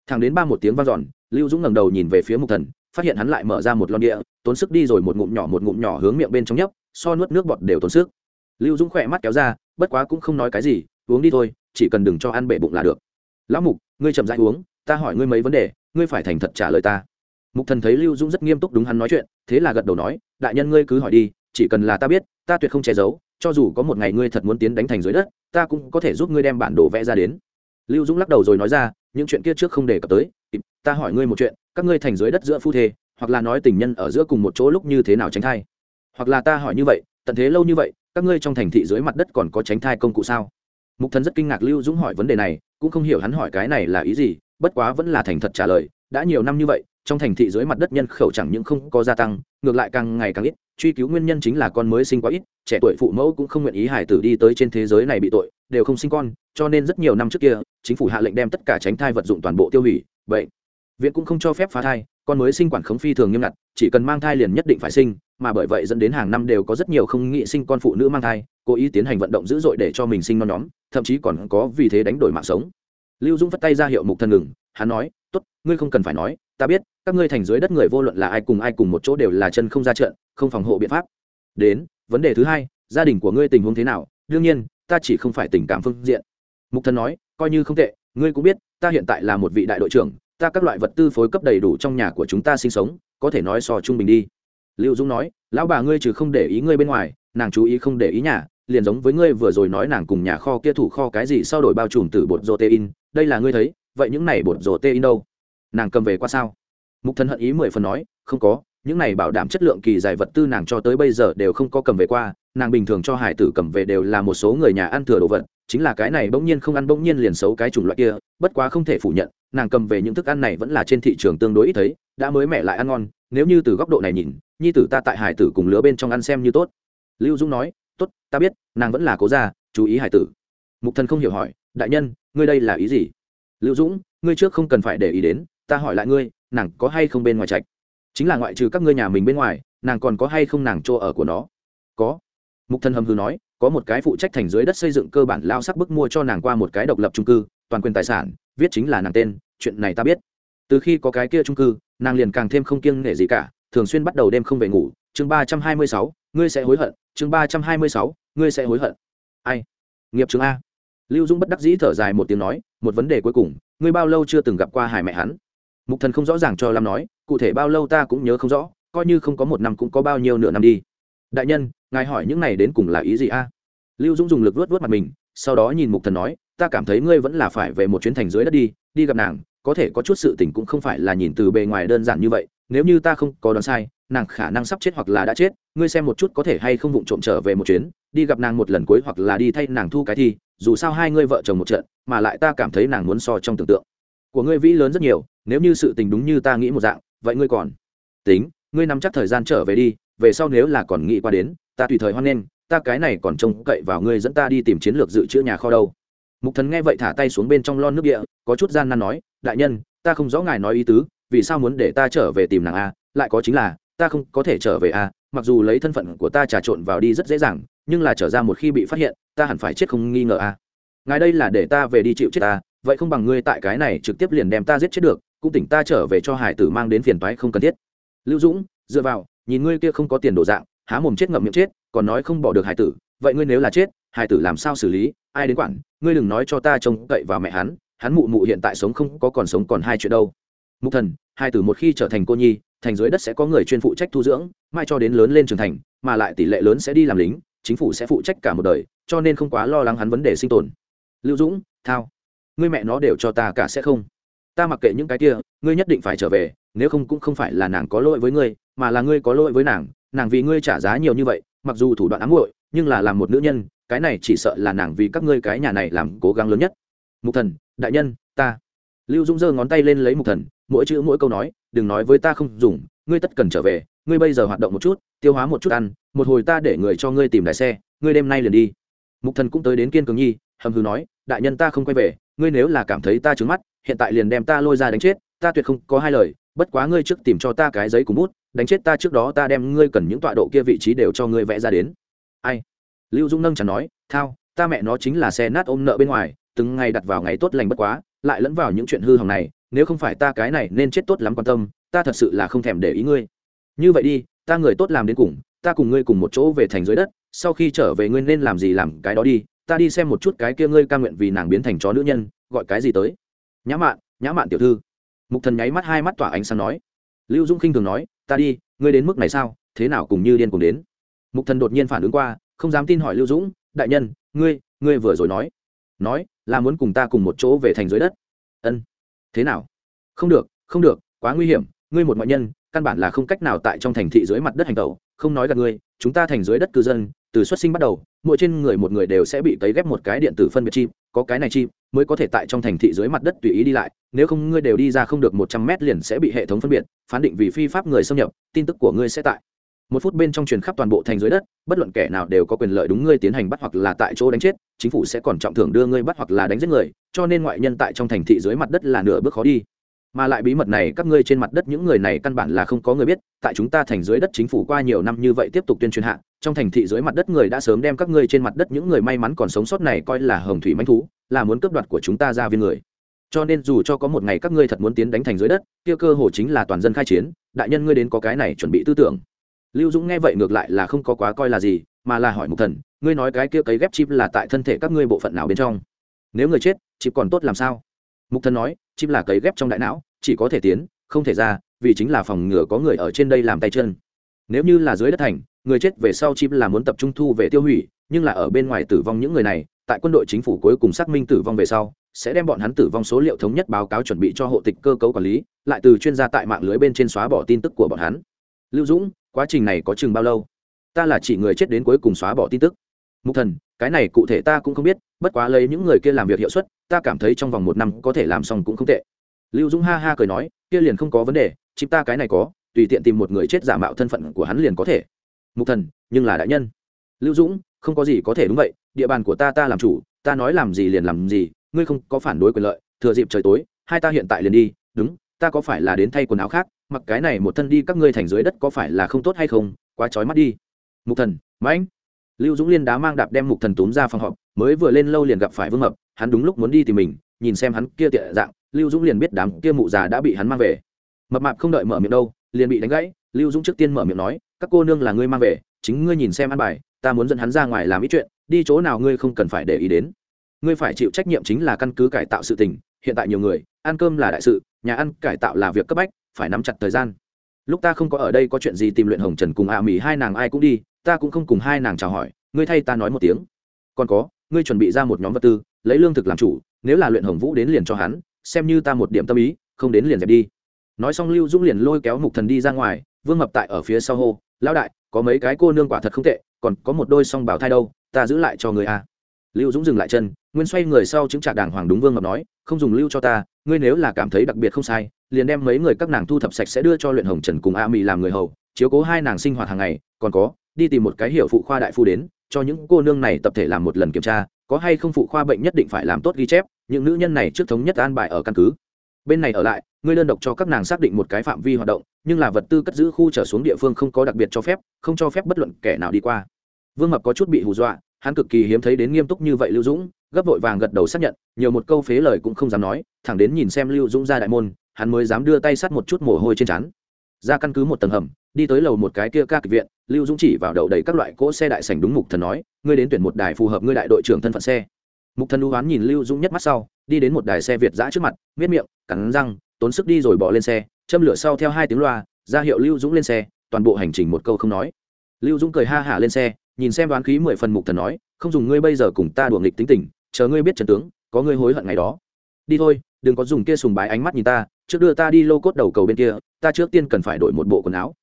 A: Thẳng đến ba một tiếng vang dọn, lưu dũng ngẩng đầu nhìn về phía mục thần, phát hiện hắn lại mở ra một lon địa, tốn sức đi rồi một ngụm nhỏ một ngụm nhỏ hướng miệng bên trong nhấp, so nuốt nước bọt đều tốn sức. Lưu dũng khỏe mắt kéo ra, bất quá cũng không nói cái gì, uống đi thôi, chỉ cần đừng cho ăn bể bụng là được. Lão mục, ngươi chậm rãi uống, ta hỏi ngươi mấy vấn đề, ngươi phải thành thật trả lời ta mục thần thấy lưu dũng rất nghiêm túc đúng hắn nói chuyện, thế là gật đầu nói, đại nhân ngươi cứ hỏi đi, chỉ cần là ta biết, ta tuyệt không che giấu, cho dù có một ngày ngươi thật muốn tiến đánh thành dưới đất, ta cũng có thể giúp ngươi đem bản đồ vẽ ra đến. Lưu dũng lắc đầu rồi nói ra, những chuyện kia trước không đề cập tới ta hỏi ngươi một chuyện, các ngươi thành dưới đất giữa phu thê, hoặc là nói tình nhân ở giữa cùng một chỗ lúc như thế nào tránh thai? Hoặc là ta hỏi như vậy, tận thế lâu như vậy, các ngươi trong thành thị dưới mặt đất còn có tránh thai công cụ sao? Mục thần rất kinh ngạc lưu dũng hỏi vấn đề này, cũng không hiểu hắn hỏi cái này là ý gì, bất quá vẫn là thành thật trả lời, đã nhiều năm như vậy trong thành thị dưới mặt đất nhân khẩu chẳng những không có gia tăng, ngược lại càng ngày càng ít, truy cứu nguyên nhân chính là con mới sinh quá ít, trẻ tuổi phụ mẫu cũng không nguyện ý hải tử đi tới trên thế giới này bị tội, đều không sinh con, cho nên rất nhiều năm trước kia, chính phủ hạ lệnh đem tất cả tránh thai vật dụng toàn bộ tiêu hủy, vậy viện cũng không cho phép phá thai, con mới sinh quản khống phi thường nghiêm ngặt, chỉ cần mang thai liền nhất định phải sinh, mà bởi vậy dẫn đến hàng năm đều có rất nhiều không nghị sinh con phụ nữ mang thai, cố ý tiến hành vận động dữ dội để cho mình sinh non nhóm, thậm chí còn có vì thế đánh đổi mạng sống. Lưu dung vất tay ra hiệu mục thần ngừng, hắn nói ngươi không cần phải nói, ta biết, các ngươi thành dưới đất người vô luận là ai cùng ai cùng một chỗ đều là chân không ra trận, không phòng hộ biện pháp. Đến, vấn đề thứ hai, gia đình của ngươi tình huống thế nào? Đương nhiên, ta chỉ không phải tình cảm phương diện. Mục thần nói, coi như không tệ, ngươi cũng biết, ta hiện tại là một vị đại đội trưởng, ta các loại vật tư phối cấp đầy đủ trong nhà của chúng ta sinh sống, có thể nói so trung bình đi. Lưu dung nói, lão bà ngươi trừ không để ý ngươi bên ngoài, nàng chú ý không để ý nhà, liền giống với ngươi vừa rồi nói nàng cùng nhà kho kia thủ kho cái gì sau đổi bao trùm từ bột protein, đây là ngươi thấy, vậy những này bột protein đâu? Nàng cầm về qua sao? Mục thần hận ý mười phần nói, không có, những này bảo đảm chất lượng kỳ dài vật tư nàng cho tới bây giờ đều không có cầm về qua, nàng bình thường cho hải tử cầm về đều là một số người nhà ăn thừa đồ vật, chính là cái này bỗng nhiên không ăn bỗng nhiên liền xấu cái chủng loại kia, bất quá không thể phủ nhận, nàng cầm về những thức ăn này vẫn là trên thị trường tương đối ít thấy, đã mới mẹ lại ăn ngon, nếu như từ góc độ này nhìn, nhi tử ta tại hải tử cùng lứa bên trong ăn xem như tốt. Lưu Dũng nói, tốt, ta biết, nàng vẫn là cố gia, chú ý hải tử. Mục thần không hiểu hỏi, đại nhân, ngươi đây là ý gì? Lưu dũng, ngươi trước không cần phải để ý đến ta hỏi lại ngươi, nàng có hay không bên ngoài trạch? Chính là ngoại trừ các ngươi nhà mình bên ngoài, nàng còn có hay không nàng chỗ ở của nó? Có. Mục thần hầm hư nói, có một cái phụ trách thành dưới đất xây dựng cơ bản lao sắc bức mua cho nàng qua một cái độc lập trung cư, toàn quyền tài sản, viết chính là nàng tên, chuyện này ta biết. Từ khi có cái kia trung cư, nàng liền càng thêm không kiêng nể gì cả, thường xuyên bắt đầu đêm không về ngủ. Chương ba trăm hai mươi sáu, ngươi sẽ hối hận. Chương ba trăm hai mươi sáu, ngươi sẽ hối hận. Ai? Nghiệp chứng a. Lưu dung bất đắc dĩ thở dài một tiếng nói, một vấn đề cuối cùng, ngươi bao lâu chưa từng gặp qua hải mẹ hắn? Mục thần không rõ ràng cho lam nói, cụ thể bao lâu ta cũng nhớ không rõ, coi như không có một năm cũng có bao nhiêu nửa năm đi. Đại nhân, ngài hỏi những này đến cùng là ý gì a? Lưu dũng dùng lực vớt vớt mặt mình, sau đó nhìn mục thần nói, ta cảm thấy ngươi vẫn là phải về một chuyến thành dưới đất đi đi gặp nàng, có thể có chút sự tình cũng không phải là nhìn từ bề ngoài đơn giản như vậy, nếu như ta không có đoán sai, nàng khả năng sắp chết hoặc là đã chết, ngươi xem một chút có thể hay không vụng trộm trở về một chuyến, đi gặp nàng một lần cuối hoặc là đi thay nàng thu cái thi, dù sao hai ngươi vợ chồng một trận, mà lại ta cảm thấy nàng muốn so trong tưởng tượng của ngươi vĩ lớn rất nhiều, nếu như sự tình đúng như ta nghĩ một dạng, vậy ngươi còn tính, ngươi nắm chắc thời gian trở về đi, về sau nếu là còn nghĩ qua đến, ta tùy thời hoan nghênh, ta cái này còn trông cậy vào ngươi dẫn ta đi tìm chiến lược dự trữ nhà kho đâu. Mục thần nghe vậy thả tay xuống bên trong lon nước địa, có chút gian nan nói, đại nhân, ta không rõ ngài nói ý tứ, vì sao muốn để ta trở về tìm nàng a? Lại có chính là, ta không có thể trở về a, mặc dù lấy thân phận của ta trà trộn vào đi rất dễ dàng, nhưng là trở ra một khi bị phát hiện, ta hẳn phải chết không nghi ngờ a. Ngài đây là để ta về đi chịu chết ta vậy không bằng ngươi tại cái này trực tiếp liền đem ta giết chết được, cũng tỉnh ta trở về cho hải tử mang đến phiền toái không cần thiết. Lưu dũng, dựa vào, nhìn ngươi kia không có tiền đồ dạng, há mồm chết ngậm miệng chết, còn nói không bỏ được hải tử, vậy ngươi nếu là chết, hải tử làm sao xử lý, ai đến quản, ngươi đừng nói cho ta trông cậy vào mẹ hắn hắn mụ mụ hiện tại sống không có còn sống còn hai chuyện đâu. Mục thần, hai tử một khi trở thành cô nhi, thành dưới đất sẽ có người chuyên phụ trách thu dưỡng, mai cho đến lớn lên trưởng thành, mà lại tỷ lệ lớn sẽ đi làm lính, chính phủ sẽ phụ trách cả một đời, cho nên không quá lo lắng hắn vấn đề sinh tồn. Lưu dũng, thao ngươi mẹ nó đều cho ta cả sẽ không. Ta mặc kệ những cái kia, ngươi nhất định phải trở về, nếu không cũng không phải là nàng có lỗi với ngươi, mà là ngươi có lỗi với nàng nàng vì ngươi trả giá nhiều như vậy, mặc dù thủ đoạn ám hội nhưng là làm một nữ nhân, cái này chỉ sợ là nàng vì các ngươi cái nhà này làm cố gắng lớn nhất. Mục thần, đại nhân, ta. Lưu dung giơ ngón tay lên lấy mục thần, mỗi chữ mỗi câu nói, đừng nói với ta không dùng, ngươi tất cần trở về, ngươi bây giờ hoạt động một chút, tiêu hóa một chút ăn, một hồi ta để người cho ngươi tìm đại xe, ngươi đêm nay liền đi. Mục thần cũng tới đến kiên cường nhi, hầm hừ nói, đại nhân ta không quay về ngươi nếu là cảm thấy ta trướng mắt, hiện tại liền đem ta lôi ra đánh chết, ta tuyệt không có hai lời, bất quá ngươi trước tìm cho ta cái giấy cùng bút, đánh chết ta trước đó ta đem ngươi cần những tọa độ kia vị trí đều cho ngươi vẽ ra đến. Ai? Lưu dung nâng chẳng nói, thao, ta mẹ nó chính là xe nát ôm nợ bên ngoài, từng ngày đặt vào ngày tốt lành bất quá, lại lẫn vào những chuyện hư hỏng này, nếu không phải ta cái này nên chết tốt lắm quan tâm, ta thật sự là không thèm để ý ngươi. Như vậy đi, ta người tốt làm đến cùng, ta cùng ngươi cùng một chỗ về thành dưới đất, sau khi trở về ngươi nên làm gì làm cái đó đi ta đi xem một chút cái kia ngươi ca nguyện vì nàng biến thành chó nữ nhân, gọi cái gì tới? Nhã mạn nhã mạn tiểu thư. Mục thần nháy mắt hai mắt tỏa ánh sáng nói. Lưu dung khinh thường nói, ta đi, ngươi đến mức này sao, thế nào cùng như điên cùng đến? Mục thần đột nhiên phản ứng qua, không dám tin hỏi lưu dũng, đại nhân, ngươi ngươi vừa rồi nói. Nói, là muốn cùng ta cùng một chỗ về thành dưới đất. Ân. Thế nào? Không được không được, quá nguy hiểm, ngươi một ngoại nhân, căn bản là không cách nào tại trong thành thị dưới mặt đất hành tẩu, không nói là ngươi, chúng ta thành dưới đất cư dân, từ xuất sinh bắt đầu mỗi trên người một người đều sẽ bị cấy ghép một cái điện tử phân biệt chip, có cái này chip mới có thể tại trong thành thị dưới mặt đất tùy ý đi lại, nếu không ngươi đều đi ra không được một trăm mét liền sẽ bị hệ thống phân biệt, phán định vì phi pháp người xâm nhập, tin tức của ngươi sẽ tại. Một phút bên trong truyền khắp toàn bộ thành dưới đất, bất luận kẻ nào đều có quyền lợi đúng ngươi tiến hành bắt hoặc là tại chỗ đánh chết, chính phủ sẽ còn trọng thưởng đưa ngươi bắt hoặc là đánh giết người, cho nên ngoại nhân tại trong thành thị dưới mặt đất là nửa bước khó đi mà lại bí mật này các ngươi trên mặt đất những người này căn bản là không có người biết, tại chúng ta thành dưới đất chính phủ qua nhiều năm như vậy tiếp tục tuyên truyền hạ, trong thành thị dưới mặt đất người đã sớm đem các ngươi trên mặt đất những người may mắn còn sống sót này coi là hồng thủy manh thú, là muốn cướp đoạt của chúng ta ra viên người. Cho nên dù cho có một ngày các ngươi thật muốn tiến đánh thành dưới đất, kia cơ hồ chính là toàn dân khai chiến, đại nhân ngươi đến có cái này chuẩn bị tư tưởng. Lưu dũng nghe vậy ngược lại là không có quá coi là gì, mà là hỏi mục thần, ngươi nói cái kia cấy ghép chip là tại thân thể các ngươi bộ phận nào bên trong? Nếu người chết, chip còn tốt làm sao? Mục thần nói, chim là cấy ghép trong đại não, chỉ có thể tiến, không thể ra, vì chính là phòng ngừa có người ở trên đây làm tay chân. Nếu như là dưới đất thành, người chết về sau chim là muốn tập trung thu về tiêu hủy, nhưng là ở bên ngoài tử vong những người này, tại quân đội chính phủ cuối cùng xác minh tử vong về sau, sẽ đem bọn hắn tử vong số liệu thống nhất báo cáo chuẩn bị cho hộ tịch cơ cấu quản lý, lại từ chuyên gia tại mạng lưới bên trên xóa bỏ tin tức của bọn hắn. Lưu dũng, quá trình này có chừng bao lâu? Ta là chỉ người chết đến cuối cùng xóa bỏ tin tức mục thần, cái này cụ thể ta cũng không biết, bất quá lấy những người kia làm việc hiệu suất, ta cảm thấy trong vòng một năm có thể làm xong cũng không tệ. Lưu dũng ha ha cười nói, kia liền không có vấn đề chip ta cái này có, tùy tiện tìm một người chết giả mạo thân phận của hắn liền có thể. Mục thần, nhưng là đại nhân. Lưu dũng, không có gì có thể đúng vậy, địa bàn của ta ta làm chủ, ta nói làm gì liền làm gì, ngươi không có phản đối quyền lợi, thừa dịp trời tối, hai ta hiện tại liền đi, đúng, ta có phải là đến thay quần áo khác, mặc cái này một thân đi các ngươi thành dưới đất có phải là không tốt hay không, quá trói mắt đi. Mục thần, mãnh lưu dũng liên đá mang đạp đem mục thần túm ra phòng họp, mới vừa lên lâu liền gặp phải vương mập, hắn đúng lúc muốn đi tìm mình, nhìn xem hắn kia tiệ dạng, lưu dũng liền biết đám kia mụ già đã bị hắn mang về. Mập mạp không đợi mở miệng đâu, liền bị đánh gãy, lưu dũng trước tiên mở miệng nói, các cô nương là ngươi mang về, chính ngươi nhìn xem ăn bài, ta muốn dẫn hắn ra ngoài làm ít chuyện, đi chỗ nào ngươi không cần phải để ý đến. Ngươi phải chịu trách nhiệm chính là căn cứ cải tạo sự tình, hiện tại nhiều người, ăn cơm là đại sự, nhà ăn cải tạo là việc cấp bách, phải nắm chặt thời gian. Lúc ta không có ở đây có chuyện gì tìm luyện hồng trần cùng a à mỹ hai nàng ai cũng đi ta cũng không cùng hai nàng chào hỏi, ngươi thay ta nói một tiếng. Còn có, ngươi chuẩn bị ra một nhóm vật tư, lấy lương thực làm chủ, nếu là luyện hồng vũ đến liền cho hắn, xem như ta một điểm tâm ý, không đến liền dẹp đi. Nói xong lưu dũng liền lôi kéo mục thần đi ra ngoài, vương mập tại ở phía sau hô, lão đại, có mấy cái cô nương quả thật không tệ, còn có một đôi song bảo thai đâu, ta giữ lại cho người a. Lưu dũng dừng lại chân, nguyên xoay người sau chứng trạc đàng hoàng đúng vương mập nói, không dùng lưu cho ta, ngươi nếu là cảm thấy đặc biệt không sai, liền đem mấy người các nàng thu thập sạch sẽ đưa cho luyện hồng trần cùng a mỹ làm người hầu, chiếu cố hai nàng sinh hoạt hàng ngày, còn có đi tìm một cái hiểu phụ khoa đại phu đến, cho những cô nương này tập thể làm một lần kiểm tra, có hay không phụ khoa bệnh nhất định phải làm tốt ghi chép, những nữ nhân này trước thống nhất an bài ở căn cứ. Bên này ở lại, ngươi đơn độc cho các nàng xác định một cái phạm vi hoạt động, nhưng là vật tư cất giữ khu trở xuống địa phương không có đặc biệt cho phép, không cho phép bất luận kẻ nào đi qua. Vương mập có chút bị hù dọa, hắn cực kỳ hiếm thấy đến nghiêm túc như vậy lưu dũng, gấp vội vàng gật đầu xác nhận, nhiều một câu phế lời cũng không dám nói, thẳng đến nhìn xem lưu dũng ra đại môn, hắn mới dám đưa tay sắt một chút mồ hôi trên trán. Ra căn cứ một tầng hầm đi tới lầu một cái kia ca kịch viện, lưu dũng chỉ vào đầu đầy các loại cỗ xe đại sảnh đúng mục thần nói, ngươi đến tuyển một đài phù hợp ngươi đại đội trưởng thân phận xe. Mục thần đu hoán nhìn lưu dũng nhất mắt sau, đi đến một đài xe việt giã trước mặt, miết miệng, cắn răng, tốn sức đi rồi bỏ lên xe, châm lửa sau theo hai tiếng loa, ra hiệu lưu dũng lên xe, toàn bộ hành trình một câu không nói. Lưu dũng cười ha hả lên xe, nhìn xem đoán khí mười phần mục thần nói, không dùng ngươi bây giờ cùng ta đùa nghịch tính tình, chờ ngươi biết trần tướng, có ngươi hối hận ngày đó. Đi thôi, đừng có dùng kia sùng bái ánh mắt nhìn ta, trước đưa ta đi lô cốt đầu cầu bên kia, ta trước tiên cần phải đổi một bộ quần áo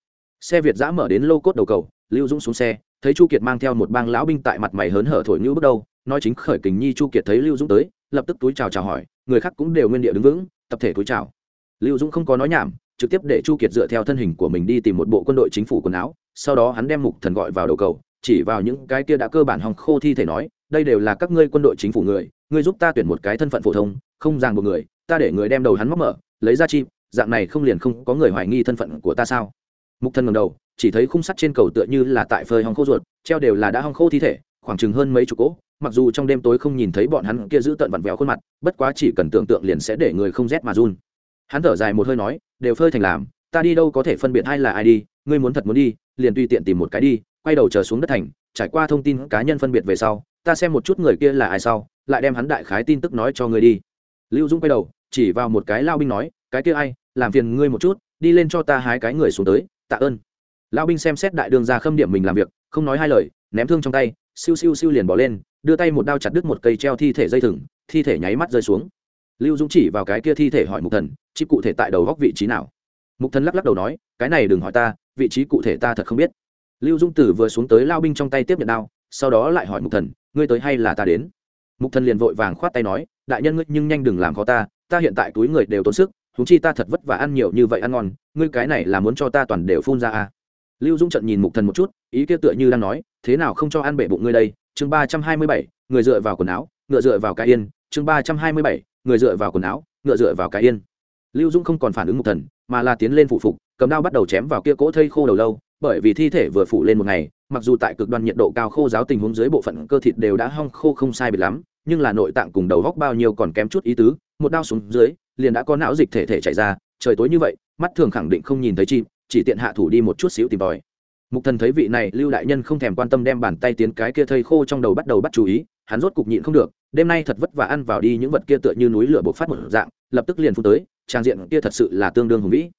A: xe việt giã mở đến lô cốt đầu cầu, lưu dũng xuống xe, thấy chu kiệt mang theo một bang lão binh tại mặt mày hớn hở thổi như bước đầu nói chính khởi kình nhi chu kiệt thấy lưu dũng tới, lập tức túi chào chào hỏi, người khác cũng đều nguyên địa đứng vững, tập thể túi chào. Lưu dũng không có nói nhảm, trực tiếp để chu kiệt dựa theo thân hình của mình đi tìm một bộ quân đội chính phủ quần áo, sau đó hắn đem mục thần gọi vào đầu cầu, chỉ vào những cái kia đã cơ bản hòng khô thi thể nói, đây đều là các ngươi quân đội chính phủ người, ngươi giúp ta tuyển một cái thân phận phổ thông, không ràng một người, ta để người đem đầu hắn móc mở, lấy ra chi, dạng này không liền không có người hoài nghi thân phận của ta sao? Mục thân ngầm đầu, chỉ thấy khung sắt trên cầu tựa như là tại phơi hong khô ruột, treo đều là đã hong khô thi thể, khoảng chừng hơn mấy chục cỗ, mặc dù trong đêm tối không nhìn thấy bọn hắn kia giữ tận vặn vẹo khuôn mặt, bất quá chỉ cần tưởng tượng liền sẽ để người không rét mà run. Hắn thở dài một hơi nói, đều phơi thành làm, ta đi đâu có thể phân biệt ai là ai đi, ngươi muốn thật muốn đi, liền tùy tiện tìm một cái đi, quay đầu chờ xuống đất thành, trải qua thông tin cá nhân phân biệt về sau, ta xem một chút người kia là ai sau, lại đem hắn đại khái tin tức nói cho ngươi đi. Lưu dũng quay đầu, chỉ vào một cái lao binh nói, cái kia ai, làm phiền ngươi một chút, đi lên cho ta hái cái người xuống tới tạ ơn. Lão binh xem xét đại đường ra khâm điểm mình làm việc, không nói hai lời, ném thương trong tay, siêu siêu siêu liền bỏ lên, đưa tay một đao chặt đứt một cây treo thi thể dây thừng, thi thể nháy mắt rơi xuống. Lưu dũng chỉ vào cái kia thi thể hỏi mục thần chip cụ thể tại đầu góc vị trí nào? Mục thần lắc lắc đầu nói, cái này đừng hỏi ta, vị trí cụ thể ta thật không biết. Lưu dung tử vừa xuống tới lao binh trong tay tiếp nhận đao, sau đó lại hỏi mục thần, ngươi tới hay là ta đến? Mục thần liền vội vàng khoát tay nói, đại nhân ngươi nhưng nhanh đừng làm khó ta ta hiện tại túi người đều tốn sức huống chi ta thật vất vả ăn nhiều như vậy ăn ngon, ngươi cái này là muốn cho ta toàn đều phun ra à. lưu dũng trận nhìn mục thần một chút, ý kia tựa như đang nói, thế nào không cho ăn bể bụng ngươi đây? Chương ba trăm hai mươi bảy, người dựa vào quần áo, ngựa dựa vào cái yên. Chương ba trăm hai mươi bảy, người dựa vào quần áo, ngựa dựa vào cái yên. Lưu dũng không còn phản ứng mục thần, mà là tiến lên phụ phục, cầm đao bắt đầu chém vào kia cỗ thây khô đầu lâu, bởi vì thi thể vừa phủ lên một ngày, mặc dù tại cực đoan nhiệt độ cao khô giáo tình huống dưới bộ phận cơ thịt đều đã hong khô không sai biệt lắm, nhưng là nội tạng cùng đầu góc bao nhiêu còn kém chút ý tứ, một đao xuống dưới liền đã có não dịch thể thể chạy ra, trời tối như vậy, mắt thường khẳng định không nhìn thấy chim, chỉ tiện hạ thủ đi một chút xíu tìm tòi. Mục thần thấy vị này lưu đại nhân không thèm quan tâm đem bàn tay tiến cái kia thây khô trong đầu bắt đầu bắt chú ý, hắn rốt cục nhịn không được, đêm nay thật vất vả ăn vào đi những vật kia tựa như núi lửa bộc phát một dạng, lập tức liền phun tới, trang diện kia thật sự là tương đương hùng vĩ.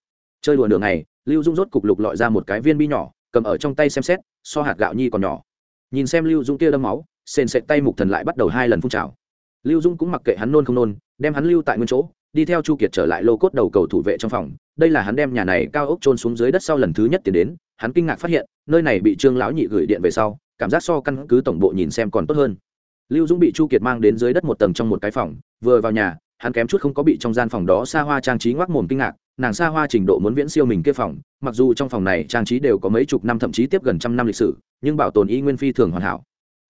A: Chơi đùa nửa ngày, lưu dung rốt cục lục lọi ra một cái viên bi nhỏ, cầm ở trong tay xem xét, so hạt gạo nhi còn nhỏ. Nhìn xem lưu dung kia đâm máu, sền sệt tay mục thần lại bắt đầu hai lần phun trào. Lưu dung cũng mặc kệ hắn nôn không nôn, đem hắn lưu tại nguyên chỗ đi theo chu kiệt trở lại lô cốt đầu cầu thủ vệ trong phòng. Đây là hắn đem nhà này cao ốc trôn xuống dưới đất sau lần thứ nhất tiến đến. Hắn kinh ngạc phát hiện, nơi này bị trương lão nhị gửi điện về sau, cảm giác so căn cứ tổng bộ nhìn xem còn tốt hơn. Lưu dũng bị chu kiệt mang đến dưới đất một tầng trong một cái phòng. Vừa vào nhà, hắn kém chút không có bị trong gian phòng đó xa hoa trang trí ngoác mồm kinh ngạc. Nàng xa hoa trình độ muốn viễn siêu mình kia phòng. Mặc dù trong phòng này trang trí đều có mấy chục năm thậm chí tiếp gần trăm năm lịch sử, nhưng bảo tồn y nguyên phi thường hoàn hảo.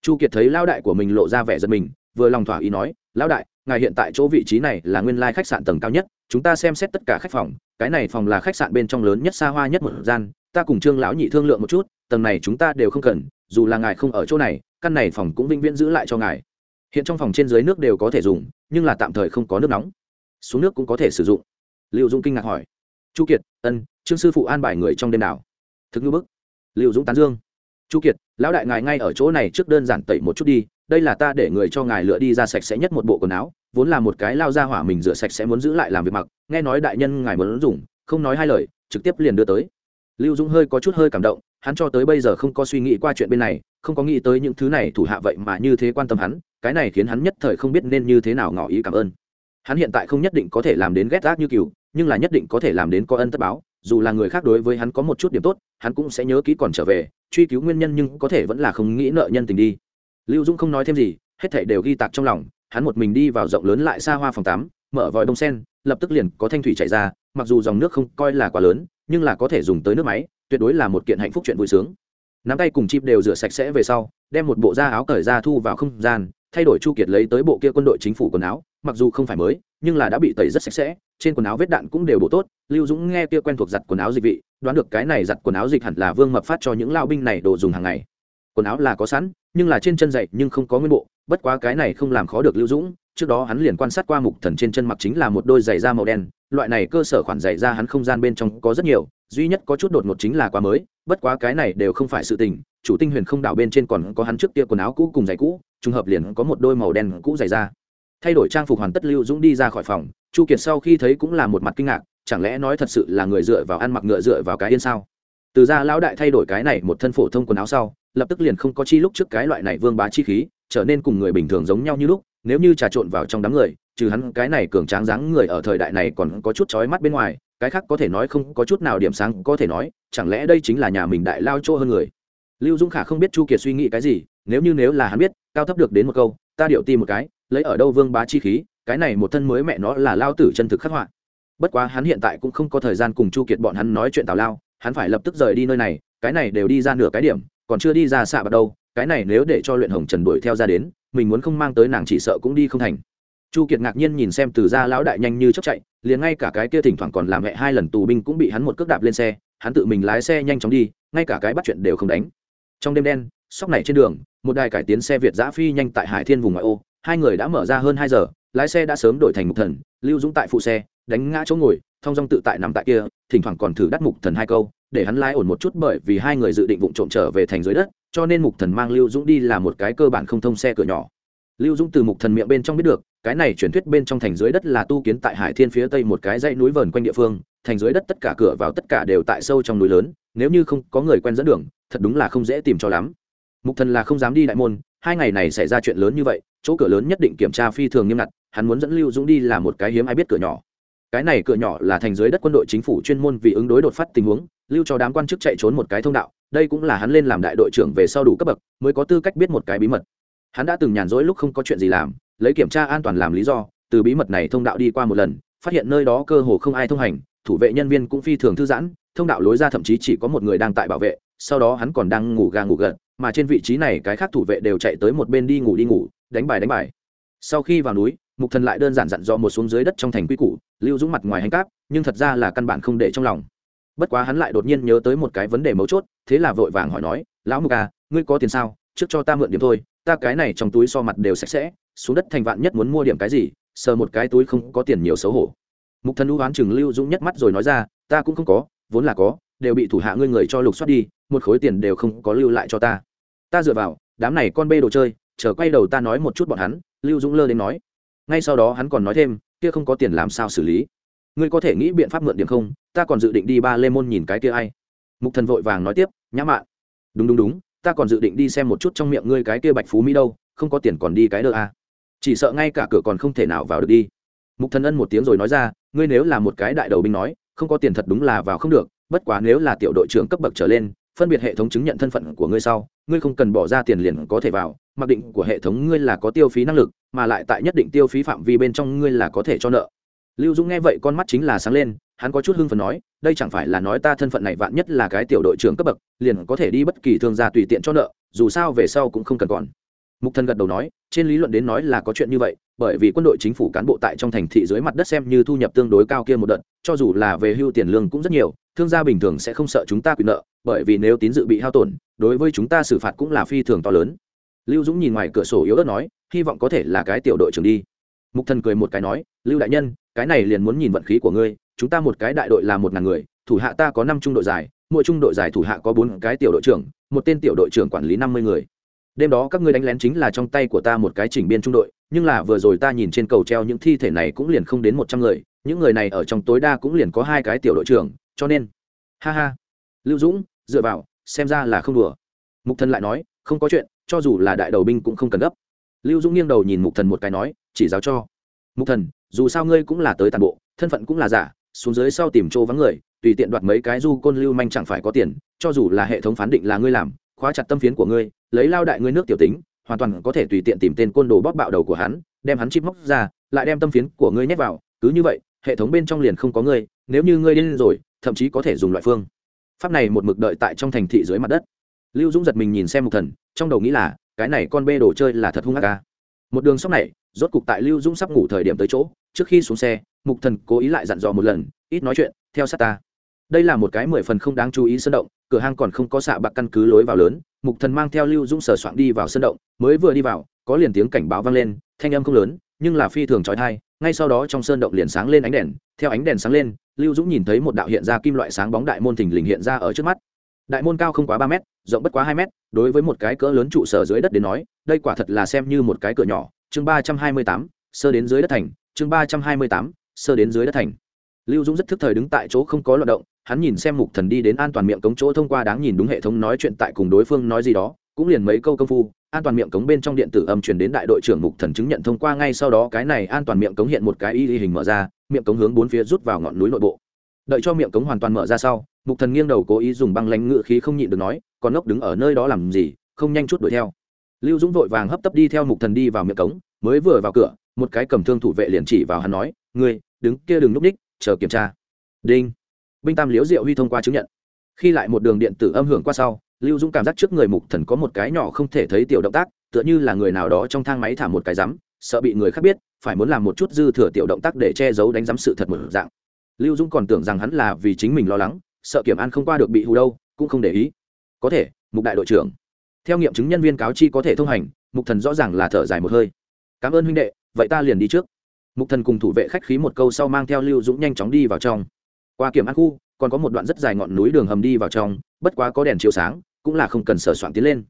A: Chu kiệt thấy lao đại của mình lộ ra vẻ giật mình, vừa lòng thỏa ý nói, lão đại ngài hiện tại chỗ vị trí này là nguyên lai khách sạn tầng cao nhất, chúng ta xem xét tất cả khách phòng, cái này phòng là khách sạn bên trong lớn nhất xa hoa nhất một gian, ta cùng trương lão nhị thương lượng một chút, tầng này chúng ta đều không cần, dù là ngài không ở chỗ này, căn này phòng cũng vĩnh viễn giữ lại cho ngài. Hiện trong phòng trên dưới nước đều có thể dùng, nhưng là tạm thời không có nước nóng. Xuống nước cũng có thể sử dụng. Liệu dũng kinh ngạc hỏi. Chu kiệt, ân, trương sư phụ an bài người trong đêm nào? Thực ngư bức. Liệu dũng tán dương chu kiệt, lão đại ngài ngay ở chỗ này trước đơn giản tẩy một chút đi, đây là ta để người cho ngài lựa đi ra sạch sẽ nhất một bộ quần áo, vốn là một cái lao ra hỏa mình rửa sạch sẽ muốn giữ lại làm việc mặc, nghe nói đại nhân ngài muốn dùng, không nói hai lời, trực tiếp liền đưa tới. Lưu dũng hơi có chút hơi cảm động, hắn cho tới bây giờ không có suy nghĩ qua chuyện bên này, không có nghĩ tới những thứ này thủ hạ vậy mà như thế quan tâm hắn, cái này khiến hắn nhất thời không biết nên như thế nào ngỏ ý cảm ơn. Hắn hiện tại không nhất định có thể làm đến ghét ác như cừu, nhưng là nhất định có thể làm đến có ân tất báo dù là người khác đối với hắn có một chút điểm tốt, hắn cũng sẽ nhớ kỹ còn trở về, truy cứu nguyên nhân nhưng có thể vẫn là không nghĩ nợ nhân tình đi. Lưu dũng không nói thêm gì, hết thảy đều ghi tạc trong lòng, hắn một mình đi vào rộng lớn lại xa hoa phòng tắm, mở vòi bông sen, lập tức liền có thanh thủy chảy ra, mặc dù dòng nước không coi là quá lớn, nhưng là có thể dùng tới nước máy, tuyệt đối là một kiện hạnh phúc chuyện vui sướng. Nắm tay cùng chip đều rửa sạch sẽ về sau, đem một bộ da áo cởi ra thu vào không gian, thay đổi chu kiệt lấy tới bộ kia quân đội chính phủ quần áo mặc dù không phải mới, nhưng là đã bị tẩy rất sạch sẽ, trên quần áo vết đạn cũng đều bổ tốt. Lưu dũng nghe kia quen thuộc giặt quần áo dịch vị, đoán được cái này giặt quần áo dịch hẳn là vương mập phát cho những lao binh này đồ dùng hàng ngày. Quần áo là có sẵn, nhưng là trên chân dậy nhưng không có nguyên bộ, bất quá cái này không làm khó được lưu dũng. Trước đó hắn liền quan sát qua mục thần trên chân mặc chính là một đôi giày da màu đen, loại này cơ sở khoản giày da hắn không gian bên trong có rất nhiều, duy nhất có chút đột ngột chính là quá mới, bất quá cái này đều không phải sự tình, chủ tinh huyền không đảo bên trên còn có hắn trước kia quần áo cũ cùng giày cũ, trùng hợp liền có một đôi màu đen cũ giày da thay đổi trang phục hoàn tất lưu dũng đi ra khỏi phòng, chu kiệt sau khi thấy cũng là một mặt kinh ngạc, chẳng lẽ nói thật sự là người dựa vào ăn mặc ngựa dựa vào cái yên sao? Từ ra lão đại thay đổi cái này một thân phổ thông quần áo sau, lập tức liền không có chi lúc trước cái loại này vương bá chi khí, trở nên cùng người bình thường giống nhau như lúc, nếu như trà trộn vào trong đám người, trừ hắn cái này cường tráng dáng người ở thời đại này còn có chút chói mắt bên ngoài, cái khác có thể nói không có chút nào điểm sáng có thể nói, chẳng lẽ đây chính là nhà mình đại lao chỗ hơn người? Lưu dũng khả không biết chu kiệt suy nghĩ cái gì, nếu như nếu là hắn biết, cao thấp được đến một câu, ta điệu ti một cái lấy ở đâu vương bá chi khí, cái này một thân mới mẹ nó là lao tử chân thực khắc họa. Bất quá hắn hiện tại cũng không có thời gian cùng chu kiệt bọn hắn nói chuyện tào lao, hắn phải lập tức rời đi nơi này, cái này đều đi ra nửa cái điểm, còn chưa đi ra xạ bắt đâu, cái này nếu để cho luyện hồng trần đuổi theo ra đến, mình muốn không mang tới nàng chỉ sợ cũng đi không thành. Chu kiệt ngạc nhiên nhìn xem từ gia lão đại nhanh như chấp chạy, liền ngay cả cái kia thỉnh thoảng còn làm mẹ hai lần tù binh cũng bị hắn một cước đạp lên xe, hắn tự mình lái xe nhanh chóng đi, ngay cả cái bắt chuyện đều không đánh. Trong đêm đen, sóc này trên đường, một đài cải tiến xe việt giã phi nhanh tại hải thiên vùng ngoại ô hai người đã mở ra hơn hai giờ, lái xe đã sớm đổi thành mục thần, lưu dũng tại phụ xe, đánh ngã chỗ ngồi thong dong tự tại nằm tại kia, thỉnh thoảng còn thử đắt mục thần hai câu, để hắn lái ổn một chút bởi vì hai người dự định vụng trộm trở về thành dưới đất, cho nên mục thần mang lưu dũng đi là một cái cơ bản không thông xe cửa nhỏ. Lưu dũng từ mục thần miệng bên trong biết được, cái này truyền thuyết bên trong thành dưới đất là tu kiến tại hải thiên phía tây một cái dãy núi vờn quanh địa phương, thành dưới đất tất cả cửa vào tất cả đều tại sâu trong núi lớn, nếu như không có người quen dẫn đường, thật đúng là không dễ tìm cho lắm. Mục thần là không dám đi đại môn, hai ngày này xảy ra chuyện lớn như vậy chỗ cửa lớn nhất định kiểm tra phi thường nghiêm ngặt, hắn muốn dẫn lưu dũng đi là một cái hiếm ai biết cửa nhỏ. Cái này cửa nhỏ là thành dưới đất quân đội chính phủ chuyên môn vì ứng đối đột phát tình huống, lưu cho đám quan chức chạy trốn một cái thông đạo, đây cũng là hắn lên làm đại đội trưởng về sau đủ cấp bậc, mới có tư cách biết một cái bí mật. Hắn đã từng nhàn rỗi lúc không có chuyện gì làm, lấy kiểm tra an toàn làm lý do, từ bí mật này thông đạo đi qua một lần, phát hiện nơi đó cơ hồ không ai thông hành, thủ vệ nhân viên cũng phi thường thư giãn, thông đạo lối ra thậm chí chỉ có một người đang tại bảo vệ, sau đó hắn còn đang ngủ gà ngủ gật, mà trên vị trí này cái khác thủ vệ đều chạy tới một bên đi ngủ đi ngủ đánh bài đánh bài. Sau khi vào núi, mục thần lại đơn giản dặn dò một xuống dưới đất trong thành quy củ, lưu dũng mặt ngoài hành cáp, nhưng thật ra là căn bản không để trong lòng. Bất quá hắn lại đột nhiên nhớ tới một cái vấn đề mấu chốt, thế là vội vàng hỏi nói, lão mục à ngươi có tiền sao? Trước cho ta mượn điểm thôi, ta cái này trong túi so mặt đều sạch sẽ, xuống đất thành vạn nhất muốn mua điểm cái gì, sờ một cái túi không có tiền nhiều xấu hổ. Mục thần u oán chừng lưu dũng nhất mắt rồi nói ra, ta cũng không có, vốn là có, đều bị thủ hạ ngươi người cho lục soát đi, một khối tiền đều không có lưu lại cho ta. Ta dựa vào, đám này con bê đồ chơi chờ quay đầu ta nói một chút bọn hắn, lưu dũng lơ đến nói. Ngay sau đó hắn còn nói thêm, kia không có tiền làm sao xử lý. Ngươi có thể nghĩ biện pháp mượn điểm không? Ta còn dự định đi ba lê môn nhìn cái kia ai? Mục thần vội vàng nói tiếp, nhã mạn. Đúng đúng đúng, ta còn dự định đi xem một chút trong miệng ngươi cái kia bạch phú mỹ đâu, không có tiền còn đi cái đơ a à. chỉ sợ ngay cả cửa còn không thể nào vào được đi. Mục thần ân một tiếng rồi nói ra, ngươi nếu là một cái đại đầu binh nói, không có tiền thật đúng là vào không được, bất quá nếu là tiểu đội trưởng cấp bậc trở lên phân biệt hệ thống chứng nhận thân phận của ngươi sau, ngươi không cần bỏ ra tiền liền có thể vào, mặc định của hệ thống ngươi là có tiêu phí năng lực, mà lại tại nhất định tiêu phí phạm vi bên trong ngươi là có thể cho nợ. Lưu dũng nghe vậy con mắt chính là sáng lên, hắn có chút hưng phần nói, đây chẳng phải là nói ta thân phận này vạn nhất là cái tiểu đội trưởng cấp bậc, liền có thể đi bất kỳ thương gia tùy tiện cho nợ, dù sao về sau cũng không cần còn mục thần gật đầu nói, trên lý luận đến nói là có chuyện như vậy, bởi vì quân đội chính phủ cán bộ tại trong thành thị dưới mặt đất xem như thu nhập tương đối cao kia một đợt, cho dù là về hưu tiền lương cũng rất nhiều, thương gia bình thường sẽ không sợ chúng ta quyền nợ, bởi vì nếu tín dự bị hao tổn, đối với chúng ta xử phạt cũng là phi thường to lớn. Lưu dũng nhìn ngoài cửa sổ yếu ớt nói, hy vọng có thể là cái tiểu đội trưởng đi. Mục thần cười một cái nói, lưu đại nhân, cái này liền muốn nhìn vận khí của ngươi, chúng ta một cái đại đội là một ngàn người, thủ hạ ta có năm trung đội giải, mỗi trung đội giải thủ hạ có bốn cái tiểu đội trưởng, một tên tiểu đội trưởng quản lý năm mươi người đêm đó các ngươi đánh lén chính là trong tay của ta một cái chỉnh biên trung đội, nhưng là vừa rồi ta nhìn trên cầu treo những thi thể này cũng liền không đến một trăm người, những người này ở trong tối đa cũng liền có hai cái tiểu đội trưởng, cho nên, ha ha. Lưu dũng, dựa vào, xem ra là không đùa. Mục thần lại nói, không có chuyện, cho dù là đại đầu binh cũng không cần gấp. Lưu dũng nghiêng đầu nhìn mục thần một cái nói, chỉ giáo cho. Mục thần, dù sao ngươi cũng là tới tàn bộ, thân phận cũng là giả, xuống dưới sau tìm chỗ vắng người, tùy tiện đoạt mấy cái du côn lưu manh chẳng phải có tiền, cho dù là hệ thống phán định là ngươi làm, khóa chặt tâm phiến của ngươi lấy lao đại ngươi nước tiểu tính, hoàn toàn có thể tùy tiện tìm tên côn đồ bóp bạo đầu của hắn, đem hắn chip móc ra, lại đem tâm phiến của ngươi nhét vào, cứ như vậy, hệ thống bên trong liền không có ngươi, nếu như ngươi điên rồi, thậm chí có thể dùng loại phương. Pháp này một mực đợi tại trong thành thị dưới mặt đất. Lưu dũng giật mình nhìn xem mục thần, trong đầu nghĩ là, cái này con bê đồ chơi là thật hung ác ca một đường sóc này, rốt cục tại lưu dũng sắp ngủ thời điểm tới chỗ, trước khi xuống xe, mục thần cố ý lại dặn dò một lần, ít nói chuyện, theo sát ta. Đây là một cái mười phần không đáng chú ý sân động, cửa hang còn không có xạ bạc căn cứ lối vào lớn mục thần mang theo lưu dũng sờ soạn đi vào sân động, mới vừa đi vào, có liền tiếng cảnh báo vang lên, thanh âm không lớn, nhưng là phi thường trói thai ngay sau đó trong sơn động liền sáng lên ánh đèn, theo ánh đèn sáng lên, lưu dũng nhìn thấy một đạo hiện ra kim loại sáng bóng đại môn thình lình hiện ra ở trước mắt. Đại môn cao không quá ba mét, rộng bất quá hai mét, đối với một cái cỡ lớn trụ sở dưới đất đến nói, đây quả thật là xem như một cái cửa nhỏ. Chương ba trăm hai mươi tám, sơ đến dưới đất thành, chương ba trăm hai mươi tám, sơ đến dưới đất thành. Lưu dũng rất thức thời đứng tại chỗ không có loạt động hắn nhìn xem mục thần đi đến an toàn miệng cống chỗ thông qua đáng nhìn đúng hệ thống nói chuyện tại cùng đối phương nói gì đó, cũng liền mấy câu công phu, an toàn miệng cống bên trong điện tử âm truyền đến đại đội trưởng mục thần chứng nhận thông qua ngay sau đó cái này an toàn miệng cống hiện một cái y hình mở ra, miệng cống hướng bốn phía rút vào ngọn núi nội bộ. Đợi cho miệng cống hoàn toàn mở ra sau, mục thần nghiêng đầu cố ý dùng băng lánh ngự khí không nhịn được nói còn ngốc đứng ở nơi đó làm gì, không nhanh chút đuổi theo. Lưu dũng vội vàng hấp tấp đi theo mục thần đi vào miệng cống, mới vừa vào cửa, một cái cầm thương thủ vệ liền chỉ vào hắn nói, ngươi, đứng kia đừng núp đích, chờ kiểm tra. Đinh binh tam liễu diệu huy thông qua chứng nhận. Khi lại một đường điện tử âm hưởng qua sau, lưu dũng cảm giác trước người mục thần có một cái nhỏ không thể thấy tiểu động tác, tựa như là người nào đó trong thang máy thả một cái rắm sợ bị người khác biết, phải muốn làm một chút dư thừa tiểu động tác để che giấu đánh giám sự thật một dạng. Lưu dũng còn tưởng rằng hắn là vì chính mình lo lắng, sợ kiểm an không qua được bị hù đâu, cũng không để ý. Có thể, mục đại đội trưởng. Theo nghiệm chứng nhân viên cáo chi có thể thông hành, mục thần rõ ràng là thở dài một hơi. Cảm ơn huynh đệ, vậy ta liền đi trước. Mục thần cùng thủ vệ khách khí một câu sau mang theo lưu dũng nhanh chóng đi vào trong qua kiểm an khu, còn có một đoạn rất dài ngọn núi đường hầm đi vào trong, bất quá có đèn chiếu sáng, cũng là không cần sửa soạn tiến lên.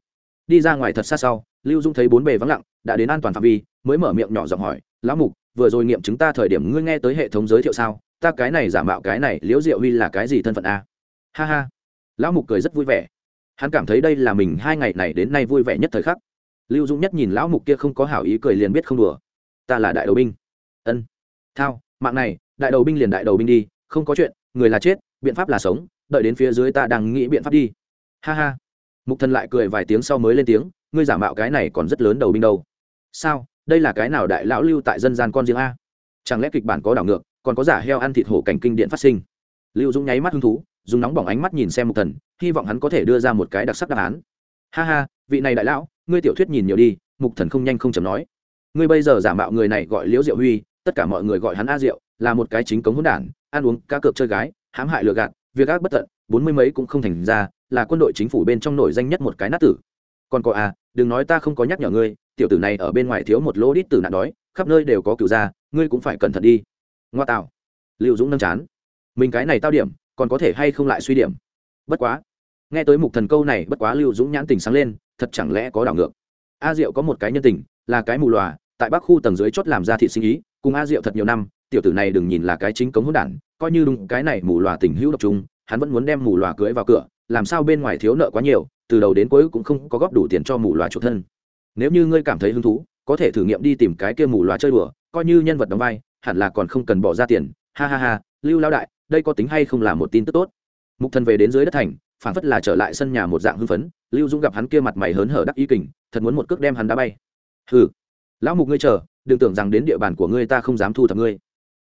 A: Đi ra ngoài thật xa sau, lưu dung thấy bốn bề vắng lặng, đã đến an toàn phạm vi, mới mở miệng nhỏ giọng hỏi, lão mục, vừa rồi nghiệm chứng ta thời điểm ngươi nghe tới hệ thống giới thiệu sao? Ta cái này giả mạo cái này, liễu diệu huy là cái gì thân phận a? Ha ha. Lão mục cười rất vui vẻ. Hắn cảm thấy đây là mình hai ngày này đến nay vui vẻ nhất thời khắc. Lưu dũng nhất nhìn lão mục kia không có hảo ý cười liền biết không đùa. Ta là đại đầu binh. Ân, thao, mạng này, đại đầu binh liền đại đầu binh đi không có chuyện, người là chết, biện pháp là sống, đợi đến phía dưới ta đang nghĩ biện pháp đi. Ha ha. Mục thần lại cười vài tiếng sau mới lên tiếng, ngươi giả mạo cái này còn rất lớn đầu binh đâu. Sao? Đây là cái nào đại lão lưu tại dân gian con riêng a? Chẳng lẽ kịch bản có đảo ngược, còn có giả heo ăn thịt hổ cảnh kinh điện phát sinh? Lưu dũng nháy mắt hứng thú, dùng nóng bỏng ánh mắt nhìn xem mục thần, hy vọng hắn có thể đưa ra một cái đặc sắc đáp án. Ha ha, vị này đại lão, ngươi tiểu thuyết nhìn nhiều đi, mục thần không nhanh không chậm nói. Ngươi bây giờ giả mạo người này gọi liễu diệu huy, tất cả mọi người gọi hắn a diệu, là một cái chính cống hỗn đản ăn uống, cá cược, chơi gái, hãm hại lừa gạt, việc ác bất tận, bốn mươi mấy cũng không thành ra, là quân đội chính phủ bên trong nổi danh nhất một cái nát tử. Còn có à đừng nói ta không có nhắc nhở ngươi, tiểu tử này ở bên ngoài thiếu một lỗ đít tử nạn đói, khắp nơi đều có cựu gia, ngươi cũng phải cẩn thận đi. Ngoa tạo. Liệu dũng nâng chán. Mình cái này tao điểm, còn có thể hay không lại suy điểm? Bất quá. Nghe tới mục thần câu này, bất quá lưu dũng nhãn tình sáng lên, thật chẳng lẽ có đảo ngược? A diệu có một cái nhân tình, là cái mù lòa, tại bắc khu tầng dưới chót làm ra thị sinh ý, cùng a diệu thật nhiều năm, tiểu tử này đừng nhìn là cái chính cống hỗn đản coi như đúng, cái này mù lòa tình hữu độc trung hắn vẫn muốn đem mù lòa cưới vào cửa, làm sao bên ngoài thiếu nợ quá nhiều, từ đầu đến cuối cũng không có góp đủ tiền cho mù lòa chủ thân. Nếu như ngươi cảm thấy hứng thú, có thể thử nghiệm đi tìm cái kia mù lòa chơi đùa, coi như nhân vật đóng vai, hẳn là còn không cần bỏ ra tiền. Ha ha ha, lưu lao đại, đây có tính hay không là một tin tức tốt? Mục thần về đến dưới đất thành, phản phất là trở lại sân nhà một dạng hưng phấn, lưu dũng gặp hắn kia mặt mày hớn hở đắc ý kình, thật muốn một cước đem hắn đá bay. Hừ, lão mục ngươi chờ, đừng tưởng rằng đến địa bàn của ngươi ta không dám thu thập ngươi.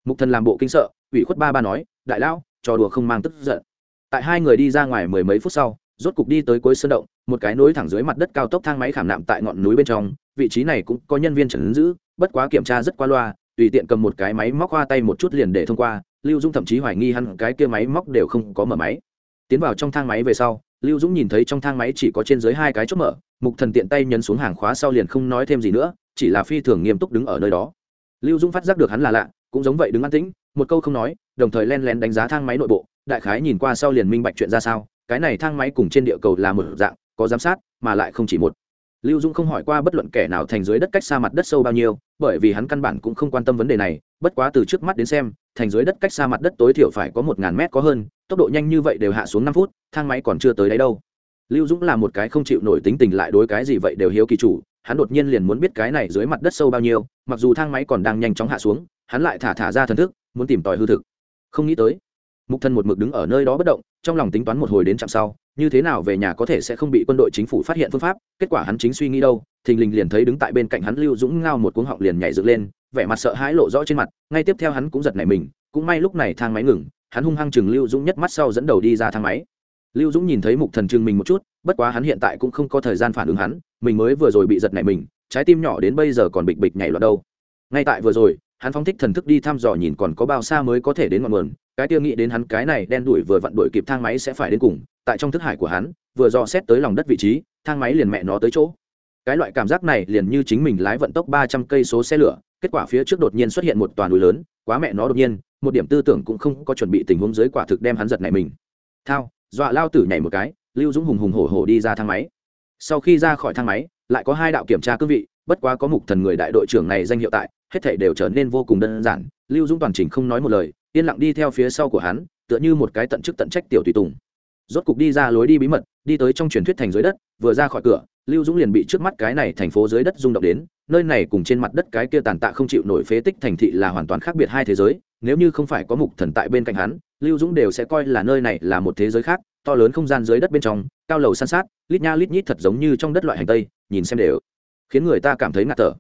A: Mục thần làm bộ kinh sợ ủy khuất ba ba nói, đại lão, trò đùa không mang tức giận. Tại hai người đi ra ngoài mười mấy phút sau, rốt cục đi tới cuối sơn động, một cái nối thẳng dưới mặt đất cao tốc thang máy khảm nạm tại ngọn núi bên trong, vị trí này cũng có nhân viên trần giữ, bất quá kiểm tra rất qua loa, tùy tiện cầm một cái máy móc qua tay một chút liền để thông qua, lưu dũng thậm chí hoài nghi hắn cái kia máy móc đều không có mở máy. Tiến vào trong thang máy về sau, lưu dũng nhìn thấy trong thang máy chỉ có trên dưới hai cái chốt mở, mục thần tiện tay nhấn xuống hàng khóa sau liền không nói thêm gì nữa, chỉ là phi thường nghiêm túc đứng ở nơi đó. Lưu dũng phát giác được hắn là lạ, cũng giống vậy đứng an tĩnh một câu không nói, đồng thời len lén đánh giá thang máy nội bộ, đại khái nhìn qua sau liền minh bạch chuyện ra sao, cái này thang máy cùng trên địa cầu là một dạng, có giám sát, mà lại không chỉ một. Lưu dung không hỏi qua bất luận kẻ nào thành dưới đất cách xa mặt đất sâu bao nhiêu, bởi vì hắn căn bản cũng không quan tâm vấn đề này, bất quá từ trước mắt đến xem, thành dưới đất cách xa mặt đất tối thiểu phải có một ngàn mét có hơn, tốc độ nhanh như vậy đều hạ xuống năm phút, thang máy còn chưa tới đấy đâu. Lưu dũng là một cái không chịu nổi tính tình lại đối cái gì vậy đều hiếu kỳ chủ, hắn đột nhiên liền muốn biết cái này dưới mặt đất sâu bao nhiêu, mặc dù thang máy còn đang nhanh chóng hạ xuống, hắn lại thả thả ra thần thức muốn tìm tòi hư thực. Không nghĩ tới, mục thần một mực đứng ở nơi đó bất động, trong lòng tính toán một hồi đến chặng sau, như thế nào về nhà có thể sẽ không bị quân đội chính phủ phát hiện phương pháp, kết quả hắn chính suy nghĩ đâu, thình lình liền thấy đứng tại bên cạnh hắn lưu dũng ngao một cuống họng liền nhảy dựng lên, vẻ mặt sợ hãi lộ rõ trên mặt, ngay tiếp theo hắn cũng giật nảy mình, cũng may lúc này thang máy ngừng, hắn hung hăng chừng lưu dũng nhất mắt sau dẫn đầu đi ra thang máy. Lưu dũng nhìn thấy mục thần chừng mình một chút, bất quá hắn hiện tại cũng không có thời gian phản ứng hắn, mình mới vừa rồi bị giật nảy mình, trái tim nhỏ đến bây giờ còn bịch bịch nhảy loạn đâu. Ngay tại vừa rồi hắn phóng thích thần thức đi thăm dò nhìn còn có bao xa mới có thể đến ngọn nguồn, cái tiêu nghĩ đến hắn cái này đen đuổi vừa vặn đuổi kịp thang máy sẽ phải đến cùng, tại trong thức hải của hắn, vừa dò xét tới lòng đất vị trí, thang máy liền mẹ nó tới chỗ. Cái loại cảm giác này liền như chính mình lái vận tốc ba trăm cây số xe lửa, kết quả phía trước đột nhiên xuất hiện một toàn núi lớn, quá mẹ nó đột nhiên, một điểm tư tưởng cũng không có chuẩn bị tình huống dưới quả thực đem hắn giật này mình. Thao, dọa lao tử nhảy một cái, lưu dũng hùng hùng hổ hổ đi ra thang máy. Sau khi ra khỏi thang máy, lại có hai đạo kiểm tra cương vị bất quá có mục thần người đại đội trưởng này danh hiệu tại, hết thảy đều trở nên vô cùng đơn giản, lưu dũng toàn trình không nói một lời, yên lặng đi theo phía sau của hắn, tựa như một cái tận chức tận trách tiểu tùy tùng. Rốt cục đi ra lối đi bí mật, đi tới trong truyền thuyết thành dưới đất, vừa ra khỏi cửa, lưu dũng liền bị trước mắt cái này thành phố dưới đất rung động đến, nơi này cùng trên mặt đất cái kia tàn tạ không chịu nổi phế tích thành thị là hoàn toàn khác biệt hai thế giới, nếu như không phải có mục thần tại bên cạnh hắn, lưu dũng đều sẽ coi là nơi này là một thế giới khác, to lớn không gian dưới đất bên trong, cao lầu san sát, lít nha lít nhít thật giống như trong đất loại hành tây, nhìn xem đều khiến người ta cảm thấy ngạt thở.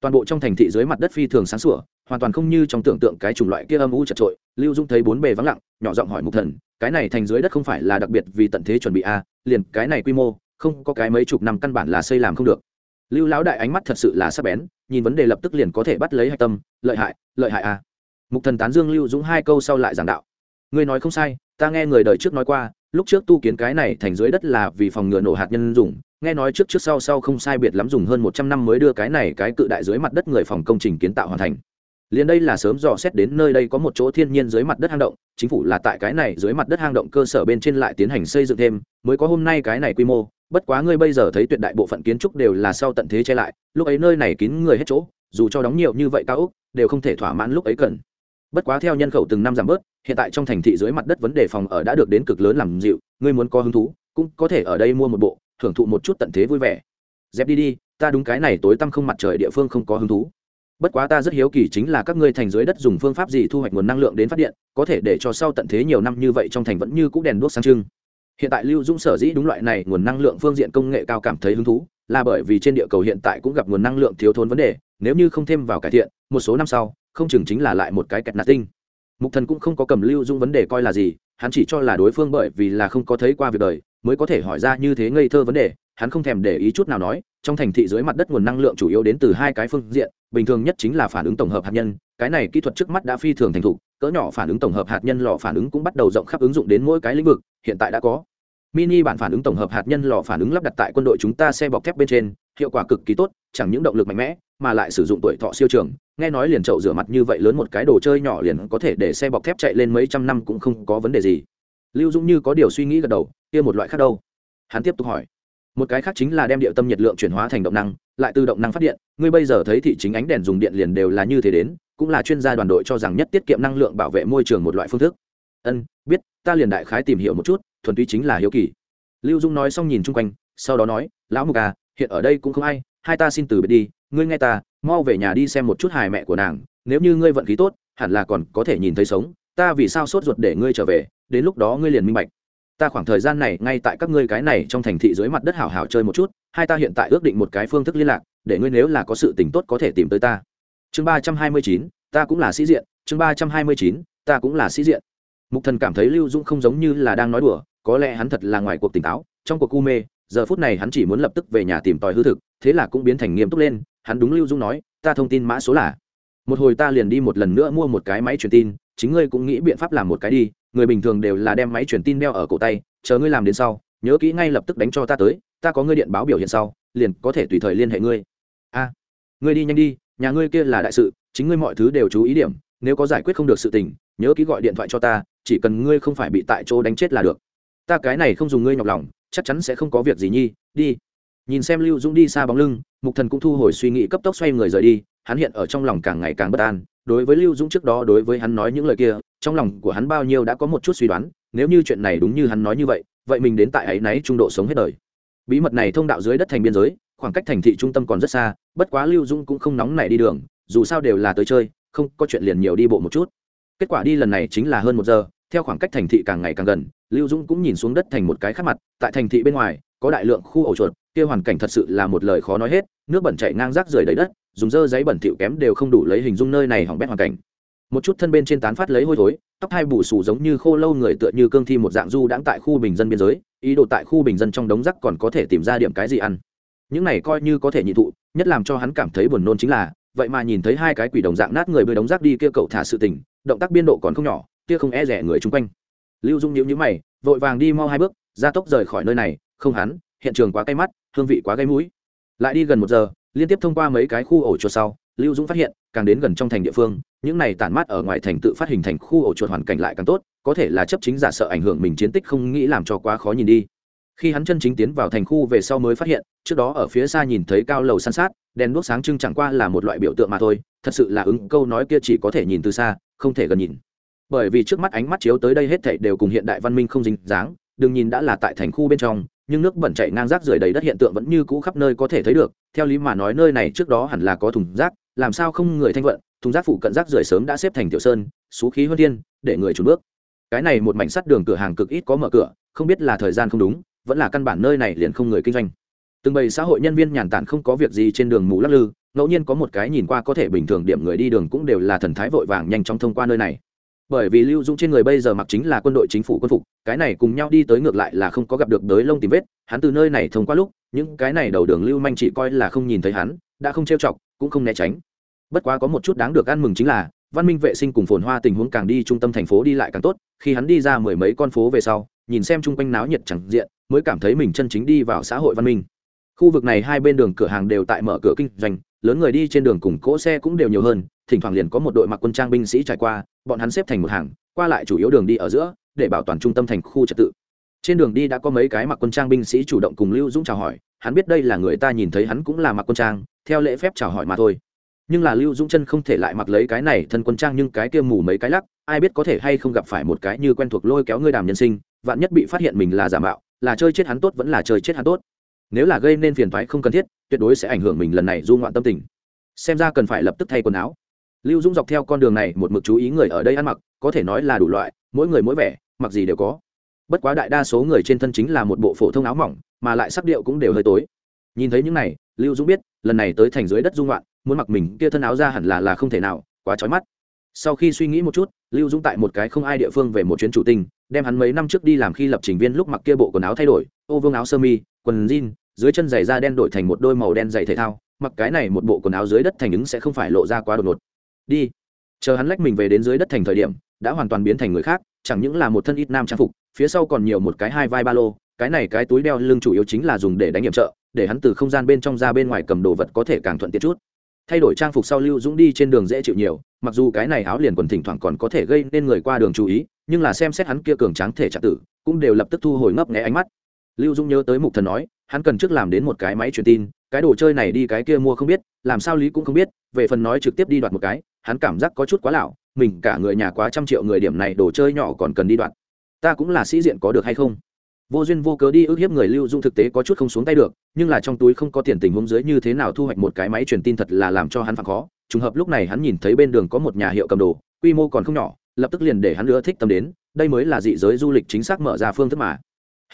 A: Toàn bộ trong thành thị dưới mặt đất phi thường sáng sủa hoàn toàn không như trong tưởng tượng cái chủng loại kia âm u chật trội lưu dung thấy bốn bề vắng lặng nhỏ giọng hỏi mục thần cái này thành dưới đất không phải là đặc biệt vì tận thế chuẩn bị a à, liền cái này quy mô không có cái mấy chục năm căn bản là xây làm không được. Lưu lão đại ánh mắt thật sự là sắc bén nhìn vấn đề lập tức liền có thể bắt lấy hạch tâm lợi hại lợi hại a à. mục thần tán dương lưu dũng hai câu sau lại giảng đạo ngươi nói không sai ta nghe người đời trước nói qua lúc trước tu kiến cái này thành dưới đất là vì phòng ngừa nổ hạt nhân dùng nghe nói trước trước sau sau không sai biệt lắm dùng hơn một trăm năm mới đưa cái này cái cự đại dưới mặt đất người phòng công trình kiến tạo hoàn thành. Liền đây là sớm dò xét đến nơi đây có một chỗ thiên nhiên dưới mặt đất hang động, chính phủ là tại cái này dưới mặt đất hang động cơ sở bên trên lại tiến hành xây dựng thêm, mới có hôm nay cái này quy mô. Bất quá ngươi bây giờ thấy tuyệt đại bộ phận kiến trúc đều là sau tận thế che lại, lúc ấy nơi này kín người hết chỗ, dù cho đóng nhiều như vậy cao úc đều không thể thỏa mãn lúc ấy cần. Bất quá theo nhân khẩu từng năm giảm bớt, hiện tại trong thành thị dưới mặt đất vấn đề phòng ở đã được đến cực lớn làm dịu, ngươi muốn có hứng thú, cũng có thể ở đây mua một bộ hưởng thụ một chút tận thế vui vẻ. Dẹp đi đi, ta đúng cái này tối tăm không mặt trời địa phương không có hứng thú. Bất quá ta rất hiếu kỳ chính là các ngươi thành dưới đất dùng phương pháp gì thu hoạch nguồn năng lượng đến phát điện, có thể để cho sau tận thế nhiều năm như vậy trong thành vẫn như cũ đèn đuốc sáng trưng. Hiện tại lưu dũng sở dĩ đúng loại này nguồn năng lượng phương diện công nghệ cao cảm thấy hứng thú, là bởi vì trên địa cầu hiện tại cũng gặp nguồn năng lượng thiếu thốn vấn đề, nếu như không thêm vào cải thiện, một số năm sau, không chừng chính là lại một cái kẹt nạt tinh. Mục thần cũng không có cầm lưu dũng vấn đề coi là gì, hắn chỉ cho là đối phương bởi vì là không có thấy qua việc đời mới có thể hỏi ra như thế ngây thơ vấn đề, hắn không thèm để ý chút nào nói, trong thành thị dưới mặt đất nguồn năng lượng chủ yếu đến từ hai cái phương diện, bình thường nhất chính là phản ứng tổng hợp hạt nhân, cái này kỹ thuật trước mắt đã phi thường thành thục, cỡ nhỏ phản ứng tổng hợp hạt nhân lò phản ứng cũng bắt đầu rộng khắp ứng dụng đến mỗi cái lĩnh vực, hiện tại đã có. Mini bản phản ứng tổng hợp hạt nhân lò phản ứng lắp đặt tại quân đội chúng ta xe bọc thép bên trên, hiệu quả cực kỳ tốt, chẳng những động lực mạnh mẽ, mà lại sử dụng tuổi thọ siêu trường, nghe nói liền chậu rửa mặt như vậy lớn một cái đồ chơi nhỏ liền có thể để xe bọc thép chạy lên mấy trăm năm cũng không có vấn đề gì lưu dũng như có điều suy nghĩ gật đầu, kia một loại khác đâu? Hắn tiếp tục hỏi. Một cái khác chính là đem địa tâm nhiệt lượng chuyển hóa thành động năng, lại từ động năng phát điện. Ngươi bây giờ thấy thị chính ánh đèn dùng điện liền đều là như thế đến, cũng là chuyên gia đoàn đội cho rằng nhất tiết kiệm năng lượng bảo vệ môi trường một loại phương thức. Ân, biết, ta liền đại khái tìm hiểu một chút, thuần túy chính là hiếu kỳ. Lưu dung nói xong nhìn chung quanh, sau đó nói, lão mục à hiện ở đây cũng không ai, hai ta xin từ biệt đi, ngươi nghe ta, mau về nhà đi xem một chút hài mẹ của nàng, nếu như ngươi vận khí tốt, hẳn là còn có thể nhìn thấy sống ta vì sao sốt ruột để ngươi trở về, đến lúc đó ngươi liền minh bạch. Ta khoảng thời gian này ngay tại các ngươi cái này trong thành thị dưới mặt đất hảo hảo chơi một chút, hai ta hiện tại ước định một cái phương thức liên lạc, để ngươi nếu là có sự tình tốt có thể tìm tới ta. Chương ba trăm hai mươi chín, ta cũng là sĩ diện, chương ba trăm hai mươi chín, ta cũng là sĩ diện. Mục thần cảm thấy lưu dũng không giống như là đang nói đùa, có lẽ hắn thật là ngoài cuộc tỉnh táo, trong cuộc cu mê, giờ phút này hắn chỉ muốn lập tức về nhà tìm tòi hư thực, thế là cũng biến thành nghiêm túc lên, hắn đúng lưu dũng nói, ta thông tin mã số là. Một hồi ta liền đi một lần nữa mua một cái máy truyền tin chính ngươi cũng nghĩ biện pháp làm một cái đi, người bình thường đều là đem máy truyền tin đeo ở cổ tay, chờ ngươi làm đến sau, nhớ kỹ ngay lập tức đánh cho ta tới, ta có ngươi điện báo biểu hiện sau, liền có thể tùy thời liên hệ ngươi. A, ngươi đi nhanh đi, nhà ngươi kia là đại sự, chính ngươi mọi thứ đều chú ý điểm, nếu có giải quyết không được sự tình, nhớ kỹ gọi điện thoại cho ta, chỉ cần ngươi không phải bị tại chỗ đánh chết là được. Ta cái này không dùng ngươi nhọc lòng, chắc chắn sẽ không có việc gì nhi, đi. Nhìn xem lưu dũng đi xa bóng lưng, mục thần cũng thu hồi suy nghĩ cấp tốc xoay người rời đi, hắn hiện ở trong lòng càng ngày càng bất an đối với lưu dũng trước đó đối với hắn nói những lời kia, trong lòng của hắn bao nhiêu đã có một chút suy đoán, nếu như chuyện này đúng như hắn nói như vậy vậy mình đến tại ấy náy trung độ sống hết đời. Bí mật này thông đạo dưới đất thành biên giới, khoảng cách thành thị trung tâm còn rất xa, bất quá lưu dũng cũng không nóng nảy đi đường, dù sao đều là tới chơi, không có chuyện liền nhiều đi bộ một chút. Kết quả đi lần này chính là hơn một giờ, theo khoảng cách thành thị càng ngày càng gần, lưu dũng cũng nhìn xuống đất thành một cái khác mặt, tại thành thị bên ngoài, có đại lượng khu ổ chuột, kia hoàn cảnh thật sự là một lời khó nói hết, nước bẩn chảy ngang rác rời đầy đất dùng dơ giấy bẩn thỉu kém đều không đủ lấy hình dung nơi này hỏng bét hoàn cảnh. Một chút thân bên trên tán phát lấy hôi thối, tóc hai bù sù giống như khô lâu người tựa như cương thi một dạng du đãng tại khu bình dân biên giới, ý đồ tại khu bình dân trong đống rác còn có thể tìm ra điểm cái gì ăn. Những này coi như có thể nhị thụ, nhất làm cho hắn cảm thấy buồn nôn chính là, vậy mà nhìn thấy hai cái quỷ đồng dạng nát người bơi đống rác đi kia cậu thả sự tình, động tác biên độ còn không nhỏ, kia không e rẻ người chung quanh. Lưu dung nhíu nhíu mày, vội vàng đi mau hai bước, ra tốc rời khỏi nơi này, không hắn, hiện trường quá cay mắt, hương vị quá gây mũi. Lại đi gần một giờ liên tiếp thông qua mấy cái khu ổ chuột sau, lưu dũng phát hiện, càng đến gần trong thành địa phương, những này tản mát ở ngoài thành tự phát hình thành khu ổ chuột hoàn cảnh lại càng tốt, có thể là chấp chính giả sợ ảnh hưởng mình chiến tích không nghĩ làm cho quá khó nhìn đi. Khi hắn chân chính tiến vào thành khu về sau mới phát hiện, trước đó ở phía xa nhìn thấy cao lầu san sát, đèn đuốc sáng trưng chẳng qua là một loại biểu tượng mà thôi, thật sự là ứng câu nói kia chỉ có thể nhìn từ xa, không thể gần nhìn. Bởi vì trước mắt ánh mắt chiếu tới đây hết thảy đều cùng hiện đại văn minh không dính dáng, đừng nhìn đã là tại thành khu bên trong nhưng nước bẩn chảy ngang rác rưởi đầy đất hiện tượng vẫn như cũ khắp nơi có thể thấy được. Theo lý mà nói nơi này trước đó hẳn là có thùng rác, làm sao không người thanh vận, thùng rác phụ cận rác rưởi sớm đã xếp thành tiểu sơn, xú khí hơn thiên, để người chủ bước. Cái này một mảnh sắt đường cửa hàng cực ít có mở cửa, không biết là thời gian không đúng, vẫn là căn bản nơi này liền không người kinh doanh. Từng bầy xã hội nhân viên nhàn tản không có việc gì trên đường mù lắc lư, ngẫu nhiên có một cái nhìn qua có thể bình thường điểm người đi đường cũng đều là thần thái vội vàng nhanh chóng thông qua nơi này bởi vì lưu dũng trên người bây giờ mặc chính là quân đội chính phủ quân phục, cái này cùng nhau đi tới ngược lại là không có gặp được đới lông tìm vết, hắn từ nơi này thông qua lúc, những cái này đầu đường lưu manh chỉ coi là không nhìn thấy hắn, đã không trêu chọc, cũng không né tránh. Bất quá có một chút đáng được ăn mừng chính là, văn minh vệ sinh cùng phồn hoa tình huống càng đi trung tâm thành phố đi lại càng tốt, khi hắn đi ra mười mấy con phố về sau, nhìn xem chung quanh náo nhiệt chẳng diện, mới cảm thấy mình chân chính đi vào xã hội văn minh. Khu vực này hai bên đường cửa hàng đều tại mở cửa kinh doanh lớn người đi trên đường cùng cỗ xe cũng đều nhiều hơn, thỉnh thoảng liền có một đội mặc quân trang binh sĩ trải qua, bọn hắn xếp thành một hàng, qua lại chủ yếu đường đi ở giữa, để bảo toàn trung tâm thành khu trật tự. Trên đường đi đã có mấy cái mặc quân trang binh sĩ chủ động cùng lưu dũng chào hỏi, hắn biết đây là người ta nhìn thấy hắn cũng là mặc quân trang, theo lễ phép chào hỏi mà thôi. Nhưng là lưu dũng chân không thể lại mặc lấy cái này thân quân trang nhưng cái kia mù mấy cái lắc, ai biết có thể hay không gặp phải một cái như quen thuộc lôi kéo ngươi đàm nhân sinh, vạn nhất bị phát hiện mình là giả mạo, là chơi chết hắn tốt vẫn là chơi chết hắn tốt nếu là gây nên phiền thoái không cần thiết, tuyệt đối sẽ ảnh hưởng mình lần này du ngoạn tâm tình. Xem ra cần phải lập tức thay quần áo. Lưu dũng dọc theo con đường này một mực chú ý người ở đây ăn mặc, có thể nói là đủ loại, mỗi người mỗi vẻ, mặc gì đều có. Bất quá đại đa số người trên thân chính là một bộ phổ thông áo mỏng, mà lại sắc điệu cũng đều hơi tối. Nhìn thấy những này, lưu dũng biết, lần này tới thành dưới đất dung loạn muốn mặc mình kia thân áo ra hẳn là là không thể nào, quá trói mắt. Sau khi suy nghĩ một chút, lưu dũng tại một cái không ai địa phương về một chuyến chủ tinh đem hắn mấy năm trước đi làm khi lập trình viên lúc mặc kia bộ quần áo thay đổi, ô vương áo sơ mi quần jean, dưới chân giày da đen đổi thành một đôi màu đen giày thể thao, mặc cái này một bộ quần áo dưới đất thành ứng sẽ không phải lộ ra quá đột ngột. Đi. Chờ hắn lách mình về đến dưới đất thành thời điểm, đã hoàn toàn biến thành người khác, chẳng những là một thân ít nam trang phục, phía sau còn nhiều một cái hai vai ba lô, cái này cái túi đeo lưng chủ yếu chính là dùng để đánh nhiệm trợ, để hắn từ không gian bên trong ra bên ngoài cầm đồ vật có thể càng thuận tiện chút. Thay đổi trang phục sau lưu dũng đi trên đường dễ chịu nhiều, mặc dù cái này áo liền quần thỉnh thoảng còn có thể gây nên người qua đường chú ý, nhưng là xem xét hắn kia cường tráng thể trả tử, cũng đều lập tức thu hồi ngấp nghẽ ánh mắt lưu Dung nhớ tới mục thần nói, hắn cần trước làm đến một cái máy truyền tin, cái đồ chơi này đi cái kia mua không biết, làm sao lý cũng không biết, về phần nói trực tiếp đi đoạt một cái, hắn cảm giác có chút quá lão mình cả người nhà quá trăm triệu người điểm này đồ chơi nhỏ còn cần đi đoạt. Ta cũng là sĩ diện có được hay không? Vô duyên vô cớ đi ức hiếp người lưu dung thực tế có chút không xuống tay được, nhưng là trong túi không có tiền tình huống dưới như thế nào thu hoạch một cái máy truyền tin thật là làm cho hắn phản khó. Trùng hợp lúc này hắn nhìn thấy bên đường có một nhà hiệu cầm đồ, quy mô còn không nhỏ, lập tức liền để hắn nữa thích tâm đến, đây mới là dị giới du lịch chính xác mở ra phương thức mà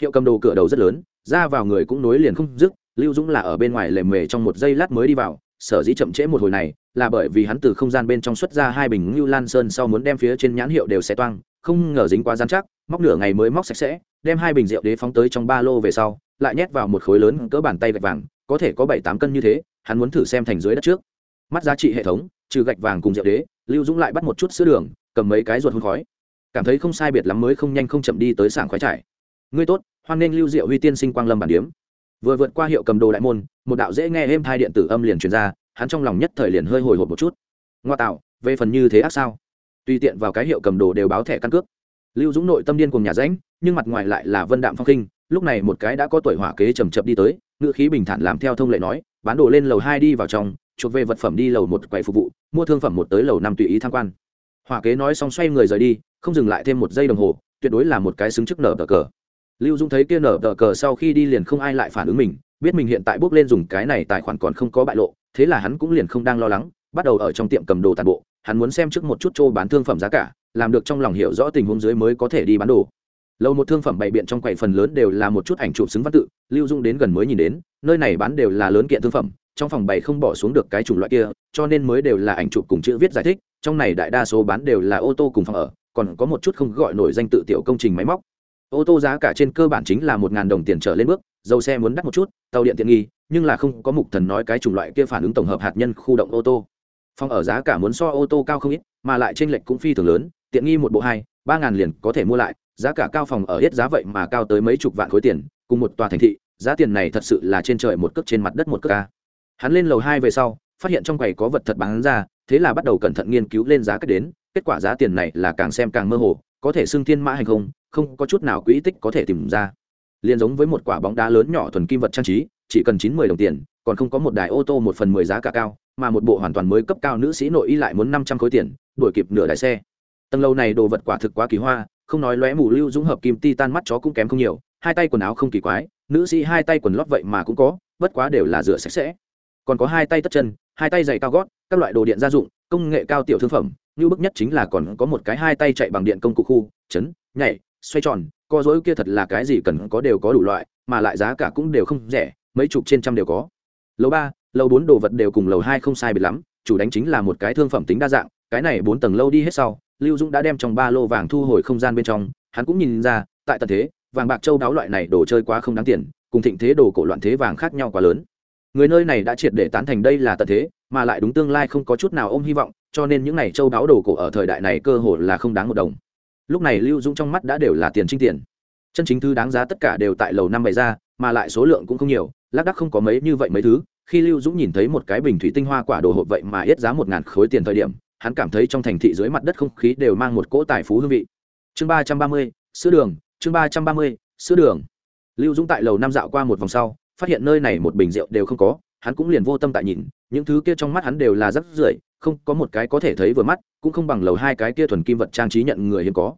A: hiệu cầm đồ cửa đầu rất lớn, ra vào người cũng nối liền không dứt, lưu dũng là ở bên ngoài lề mề trong một giây lát mới đi vào, sở dĩ chậm trễ một hồi này, là bởi vì hắn từ không gian bên trong xuất ra hai bình ngưu lan sơn sau muốn đem phía trên nhãn hiệu đều xé toang, không ngờ dính quá dán chắc, móc nửa ngày mới móc sạch sẽ, đem hai bình rượu đế phóng tới trong ba lô về sau, lại nhét vào một khối lớn cỡ bàn tay gạch vàng, có thể có bảy tám cân như thế, hắn muốn thử xem thành dưới đất trước. Mắt giá trị hệ thống, trừ gạch vàng cùng rượu đế, lưu dũng lại bắt một chút sữa đường, cầm mấy cái ruột hôn khói. Cảm thấy không sai biệt lắm mới không nhanh không chậm đi tới sảng khoái trải ngươi tốt, hoan nghênh lưu diệu huy tiên sinh quang lâm bản điếm. Vừa vượt qua hiệu cầm đồ đại môn, một đạo dễ nghe êm thai điện tử âm liền truyền ra, hắn trong lòng nhất thời liền hơi hồi hộp một chút. Ngoa tạo, về phần như thế ác sao? Tùy tiện vào cái hiệu cầm đồ đều báo thẻ căn cước. Lưu dũng nội tâm điên cùng nhà ránh, nhưng mặt ngoài lại là vân đạm phong khinh, lúc này một cái đã có tuổi hỏa kế chầm chậm đi tới ngự khí bình thản làm theo thông lệ nói, bán đồ lên lầu hai đi vào trong, chuộc về vật phẩm đi lầu một quầy phục vụ, mua thương phẩm một tới lầu năm tùy ý tham quan. Hỏa kế nói xong xoay người rời đi, không dừng lại thêm một giây đồng hồ, tuyệt đối là một cái xứng chức nở tờ cờ lưu dung thấy kia nở tờ cờ sau khi đi liền không ai lại phản ứng mình, biết mình hiện tại bước lên dùng cái này tài khoản còn không có bại lộ, thế là hắn cũng liền không đang lo lắng, bắt đầu ở trong tiệm cầm đồ tàn bộ, hắn muốn xem trước một chút chỗ bán thương phẩm giá cả, làm được trong lòng hiểu rõ tình huống dưới mới có thể đi bán đồ. Lâu một thương phẩm bày biện trong quầy phần lớn đều là một chút ảnh chụp xứng văn tự, lưu dung đến gần mới nhìn đến, nơi này bán đều là lớn kiện thương phẩm, trong phòng bày không bỏ xuống được cái chủng loại kia, cho nên mới đều là ảnh chụp cùng chữ viết giải thích, trong này đại đa số bán đều là ô tô cùng phòng ở, còn có một chút không gọi nổi danh tự tiểu công trình máy móc ô tô giá cả trên cơ bản chính là một ngàn đồng tiền trở lên bước, dầu xe muốn đắt một chút, tàu điện tiện nghi, nhưng là không có mục thần nói cái chủng loại kia phản ứng tổng hợp hạt nhân khu động ô tô. Phòng ở giá cả muốn so ô tô cao không ít, mà lại trên lệch cũng phi thường lớn, tiện nghi một bộ hai, ba ngàn liền có thể mua lại, giá cả cao phòng ở hết giá vậy mà cao tới mấy chục vạn khối tiền, cùng một tòa thành thị, giá tiền này thật sự là trên trời một cước trên mặt đất một cước ca hắn lên lầu hai về sau, phát hiện trong quầy có vật thật bán ra, thế là bắt đầu cẩn thận nghiên cứu lên giá cách đến, kết quả giá tiền này là càng xem càng mơ hồ, có thể xưng thiên mã hành không không có chút nào quỹ tích có thể tìm ra. Liền giống với một quả bóng đá lớn nhỏ thuần kim vật trang trí, chỉ cần chín mươi đồng tiền, còn không có một đài ô tô một phần mười giá cả cao, mà một bộ hoàn toàn mới cấp cao nữ sĩ nội y lại muốn năm trăm khối tiền, đuổi kịp nửa đài xe. Tầng lâu này đồ vật quả thực quá kỳ hoa, không nói lóe mù lưu dũng hợp kim ti tan mắt chó cũng kém không nhiều, hai tay quần áo không kỳ quái, nữ sĩ hai tay quần lót vậy mà cũng có, bất quá đều là rửa sạch sẽ. Còn có hai tay tất chân, hai tay giày cao gót, các loại đồ điện gia dụng, công nghệ cao tiểu thương phẩm, như bức nhất chính là còn có một cái hai tay chạy bằng điện công cụ khu, chấn, nhảy xoay tròn co dối kia thật là cái gì cần có đều có đủ loại, mà lại giá cả cũng đều không rẻ, mấy chục trên trăm đều có. Lầu ba, lầu bốn đồ vật đều cùng lầu hai không sai biệt lắm, chủ đánh chính là một cái thương phẩm tính đa dạng, cái này bốn tầng lâu đi hết sau, lưu dũng đã đem trong ba lô vàng thu hồi không gian bên trong, hắn cũng nhìn ra, tại tận thế, vàng bạc châu đáo loại này đồ chơi quá không đáng tiền, cùng thịnh thế đồ cổ loạn thế vàng khác nhau quá lớn. Người nơi này đã triệt để tán thành đây là tận thế, mà lại đúng tương lai không có chút nào ôm hy vọng, cho nên những n à y châu đáo đồ cổ ở thời đại này cơ hồ là không đáng một đồng lúc này lưu dũng trong mắt đã đều là tiền trinh tiền. Chân chính thứ đáng giá tất cả đều tại lầu năm bày ra, mà lại số lượng cũng không nhiều, lác đắc không có mấy như vậy mấy thứ. Khi lưu dũng nhìn thấy một cái bình thủy tinh hoa quả đồ hộp vậy mà ít giá một ngàn khối tiền thời điểm, hắn cảm thấy trong thành thị dưới mặt đất không khí đều mang một cỗ tài phú hương vị. Chương ba trăm ba mươi, sữa đường, chương ba trăm ba mươi, sữa đường. Lưu dũng tại lầu năm dạo qua một vòng sau, phát hiện nơi này một bình rượu đều không có, hắn cũng liền vô tâm tại nhìn, những thứ kia trong mắt hắn đều là rắc rưởi không có một cái có thể thấy vừa mắt, cũng không bằng lầu hai cái kia thuần kim vật trang trí nhận người hiếm có.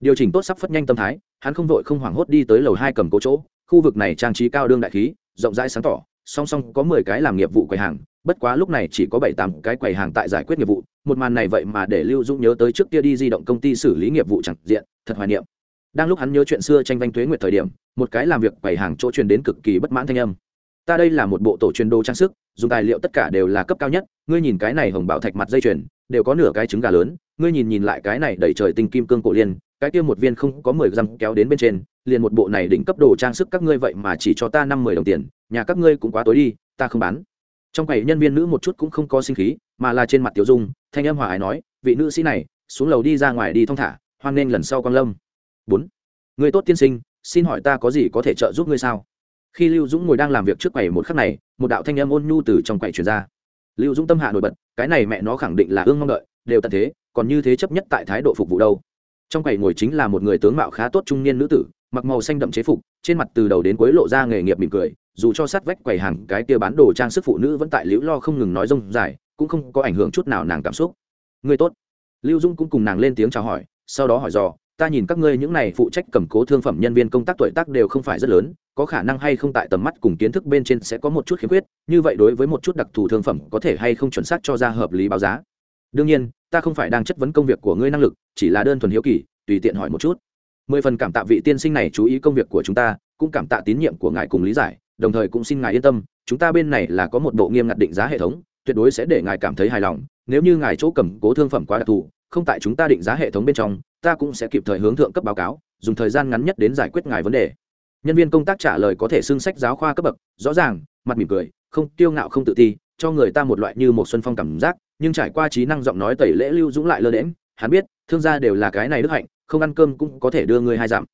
A: Điều chỉnh tốt sắp phất nhanh tâm thái, hắn không vội không hoảng hốt đi tới lầu hai cầm cố chỗ. Khu vực này trang trí cao đương đại khí, rộng rãi sáng tỏ, song song có mười cái làm nghiệp vụ quầy hàng, bất quá lúc này chỉ có bảy tám cái quầy hàng tại giải quyết nghiệp vụ, một màn này vậy mà để lưu dũng nhớ tới trước kia đi di động công ty xử lý nghiệp vụ chẳng diện, thật hoài niệm. Đang lúc hắn nhớ chuyện xưa tranh vanh thuế nguyệt thời điểm, một cái làm việc quầy hàng chỗ truyền đến cực kỳ bất mãn thanh âm ta đây là một bộ tổ truyền đồ trang sức, dùng tài liệu tất cả đều là cấp cao nhất, ngươi nhìn cái này hồng bảo thạch mặt dây chuyền, đều có nửa cái trứng gà lớn, ngươi nhìn nhìn lại cái này đẩy trời tinh kim cương cổ liên, cái kia một viên không có mười răm kéo đến bên trên, liền một bộ này đỉnh cấp đồ trang sức các ngươi vậy mà chỉ cho ta năm mười đồng tiền, nhà các ngươi cũng quá tối đi, ta không bán. Trong quầy nhân viên nữ một chút cũng không có sinh khí, mà là trên mặt tiểu dung, thanh âm hòa ái nói, vị nữ sĩ này, xuống lầu đi ra ngoài đi thong thả, hoan nghênh lần sau con lâm. Bốn. Người tốt tiên sinh, xin hỏi ta có gì có thể trợ giúp ngươi sao? Khi lưu dũng ngồi đang làm việc trước quầy một khắc này, một đạo thanh âm ôn nhu từ trong quầy truyền ra. Lưu dũng tâm hạ nổi bật, cái này mẹ nó khẳng định là ương mong đợi, đều tận thế, còn như thế chấp nhất tại thái độ phục vụ đâu. Trong quầy ngồi chính là một người tướng mạo khá tốt trung niên nữ tử, mặc màu xanh đậm chế phục, trên mặt từ đầu đến cuối lộ ra nghề nghiệp mỉm cười, dù cho sát vách quầy hàng, cái tia bán đồ trang sức phụ nữ vẫn tại liễu lo không ngừng nói rông dài, cũng không có ảnh hưởng chút nào nàng cảm xúc. Người tốt. Lưu dung cũng cùng nàng lên tiếng chào hỏi, sau đó hỏi dò ta nhìn các ngươi những này phụ trách cầm cố thương phẩm nhân viên công tác tuổi tác đều không phải rất lớn, có khả năng hay không tại tầm mắt cùng kiến thức bên trên sẽ có một chút khiếm khuyết, như vậy đối với một chút đặc thù thương phẩm có thể hay không chuẩn xác cho ra hợp lý báo giá. Đương nhiên, ta không phải đang chất vấn công việc của ngươi năng lực, chỉ là đơn thuần hiếu kỳ, tùy tiện hỏi một chút. Mười phần cảm tạ vị tiên sinh này chú ý công việc của chúng ta, cũng cảm tạ tín nhiệm của ngài cùng lý giải, đồng thời cũng xin ngài yên tâm, chúng ta bên này là có một bộ nghiêm ngặt định giá hệ thống, tuyệt đối sẽ để ngài cảm thấy hài lòng, nếu như ngài chỗ cầm cố thương phẩm quá đặc thù không tại chúng ta định giá hệ thống bên trong, ta cũng sẽ kịp thời hướng thượng cấp báo cáo, dùng thời gian ngắn nhất đến giải quyết ngài vấn đề. Nhân viên công tác trả lời có thể xưng sách giáo khoa cấp bậc, rõ ràng, mặt mỉm cười, không tiêu ngạo không tự ti, cho người ta một loại như một xuân phong cảm giác, nhưng trải qua trí năng giọng nói tẩy lễ lưu dũng lại lơ đễm hắn biết, thương gia đều là cái này đức hạnh, không ăn cơm cũng có thể đưa người hai dặm.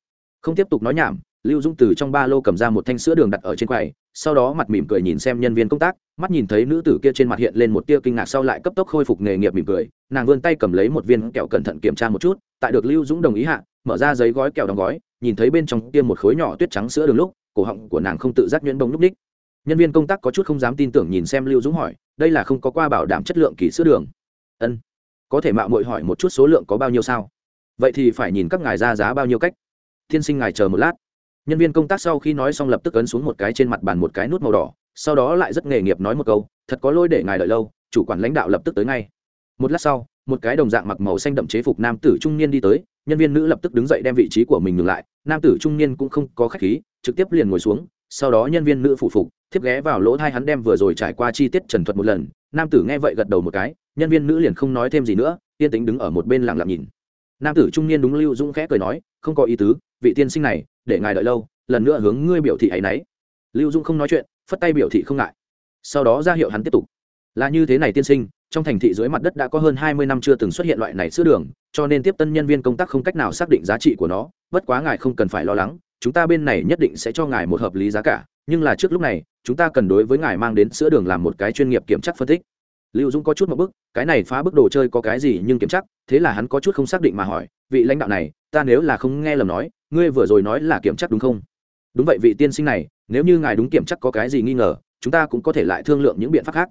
A: Không tiếp tục nói nhảm, lưu dũng từ trong ba lô cầm ra một thanh sữa đường đặt ở trên quầy sau đó mặt mỉm cười nhìn xem nhân viên công tác, mắt nhìn thấy nữ tử kia trên mặt hiện lên một tia kinh ngạc sau lại cấp tốc khôi phục nghề nghiệp mỉm cười, nàng vươn tay cầm lấy một viên kẹo cẩn thận kiểm tra một chút, tại được lưu dũng đồng ý hạ, mở ra giấy gói kẹo đóng gói, nhìn thấy bên trong kia một khối nhỏ tuyết trắng sữa đường lúc, cổ họng của nàng không tự giác nhuyễn bông lúc ních. Nhân viên công tác có chút không dám tin tưởng nhìn xem lưu dũng hỏi, đây là không có qua bảo đảm chất lượng kỳ sữa đường. Ân, có thể mạo mội hỏi một chút số lượng có bao nhiêu sao? Vậy thì phải nhìn các ngài ra giá bao nhiêu cách. Tiên sinh ngài chờ một lát nhân viên công tác sau khi nói xong lập tức ấn xuống một cái trên mặt bàn một cái nút màu đỏ, sau đó lại rất nghề nghiệp nói một câu, thật có lỗi để ngài đợi lâu, chủ quản lãnh đạo lập tức tới ngay. Một lát sau, một cái đồng dạng mặc màu xanh đậm chế phục nam tử trung niên đi tới, nhân viên nữ lập tức đứng dậy đem vị trí của mình ngừng lại, nam tử trung niên cũng không có khách khí, trực tiếp liền ngồi xuống, sau đó nhân viên nữ phụ phục, thiếp ghé vào lỗ thai hắn đem vừa rồi trải qua chi tiết trần thuật một lần, nam tử nghe vậy gật đầu một cái, nhân viên nữ liền không nói thêm gì nữa, yên tính đứng ở một bên lặng lặng nhìn. Nam tử trung niên đúng lưu dũng khẽ cười nói, không có ý tứ, vị tiên sinh này để ngài đợi lâu lần nữa hướng ngươi biểu thị ấ y n ấ y lưu Dung không nói chuyện phất tay biểu thị không ngại. Sau đó ra hiệu hắn tiếp tục. Là như thế này tiên sinh trong thành thị dưới mặt đất đã có hơn hai mươi năm chưa từng xuất hiện loại này sữa đường cho nên tiếp tân nhân viên công tác không cách nào xác định giá trị của nó bất quá ngài không cần phải lo lắng chúng ta bên này nhất định sẽ cho ngài một hợp lý giá cả nhưng là trước lúc này chúng ta cần đối với ngài mang đến sữa đường làm một cái chuyên nghiệp kiểm tra phân tích. Lưu dũng có chút một bức cái này phá bức đồ chơi có cái gì nhưng kiểm tra, thế là hắn có chút không xác định mà hỏi vị lãnh đạo này ta nếu là không nghe lầm nói ngươi vừa rồi nói là kiểm chắc đúng không? Đúng vậy vị tiên sinh này, nếu như ngài đúng kiểm chắc có cái gì nghi ngờ, chúng ta cũng có thể lại thương lượng những biện pháp khác.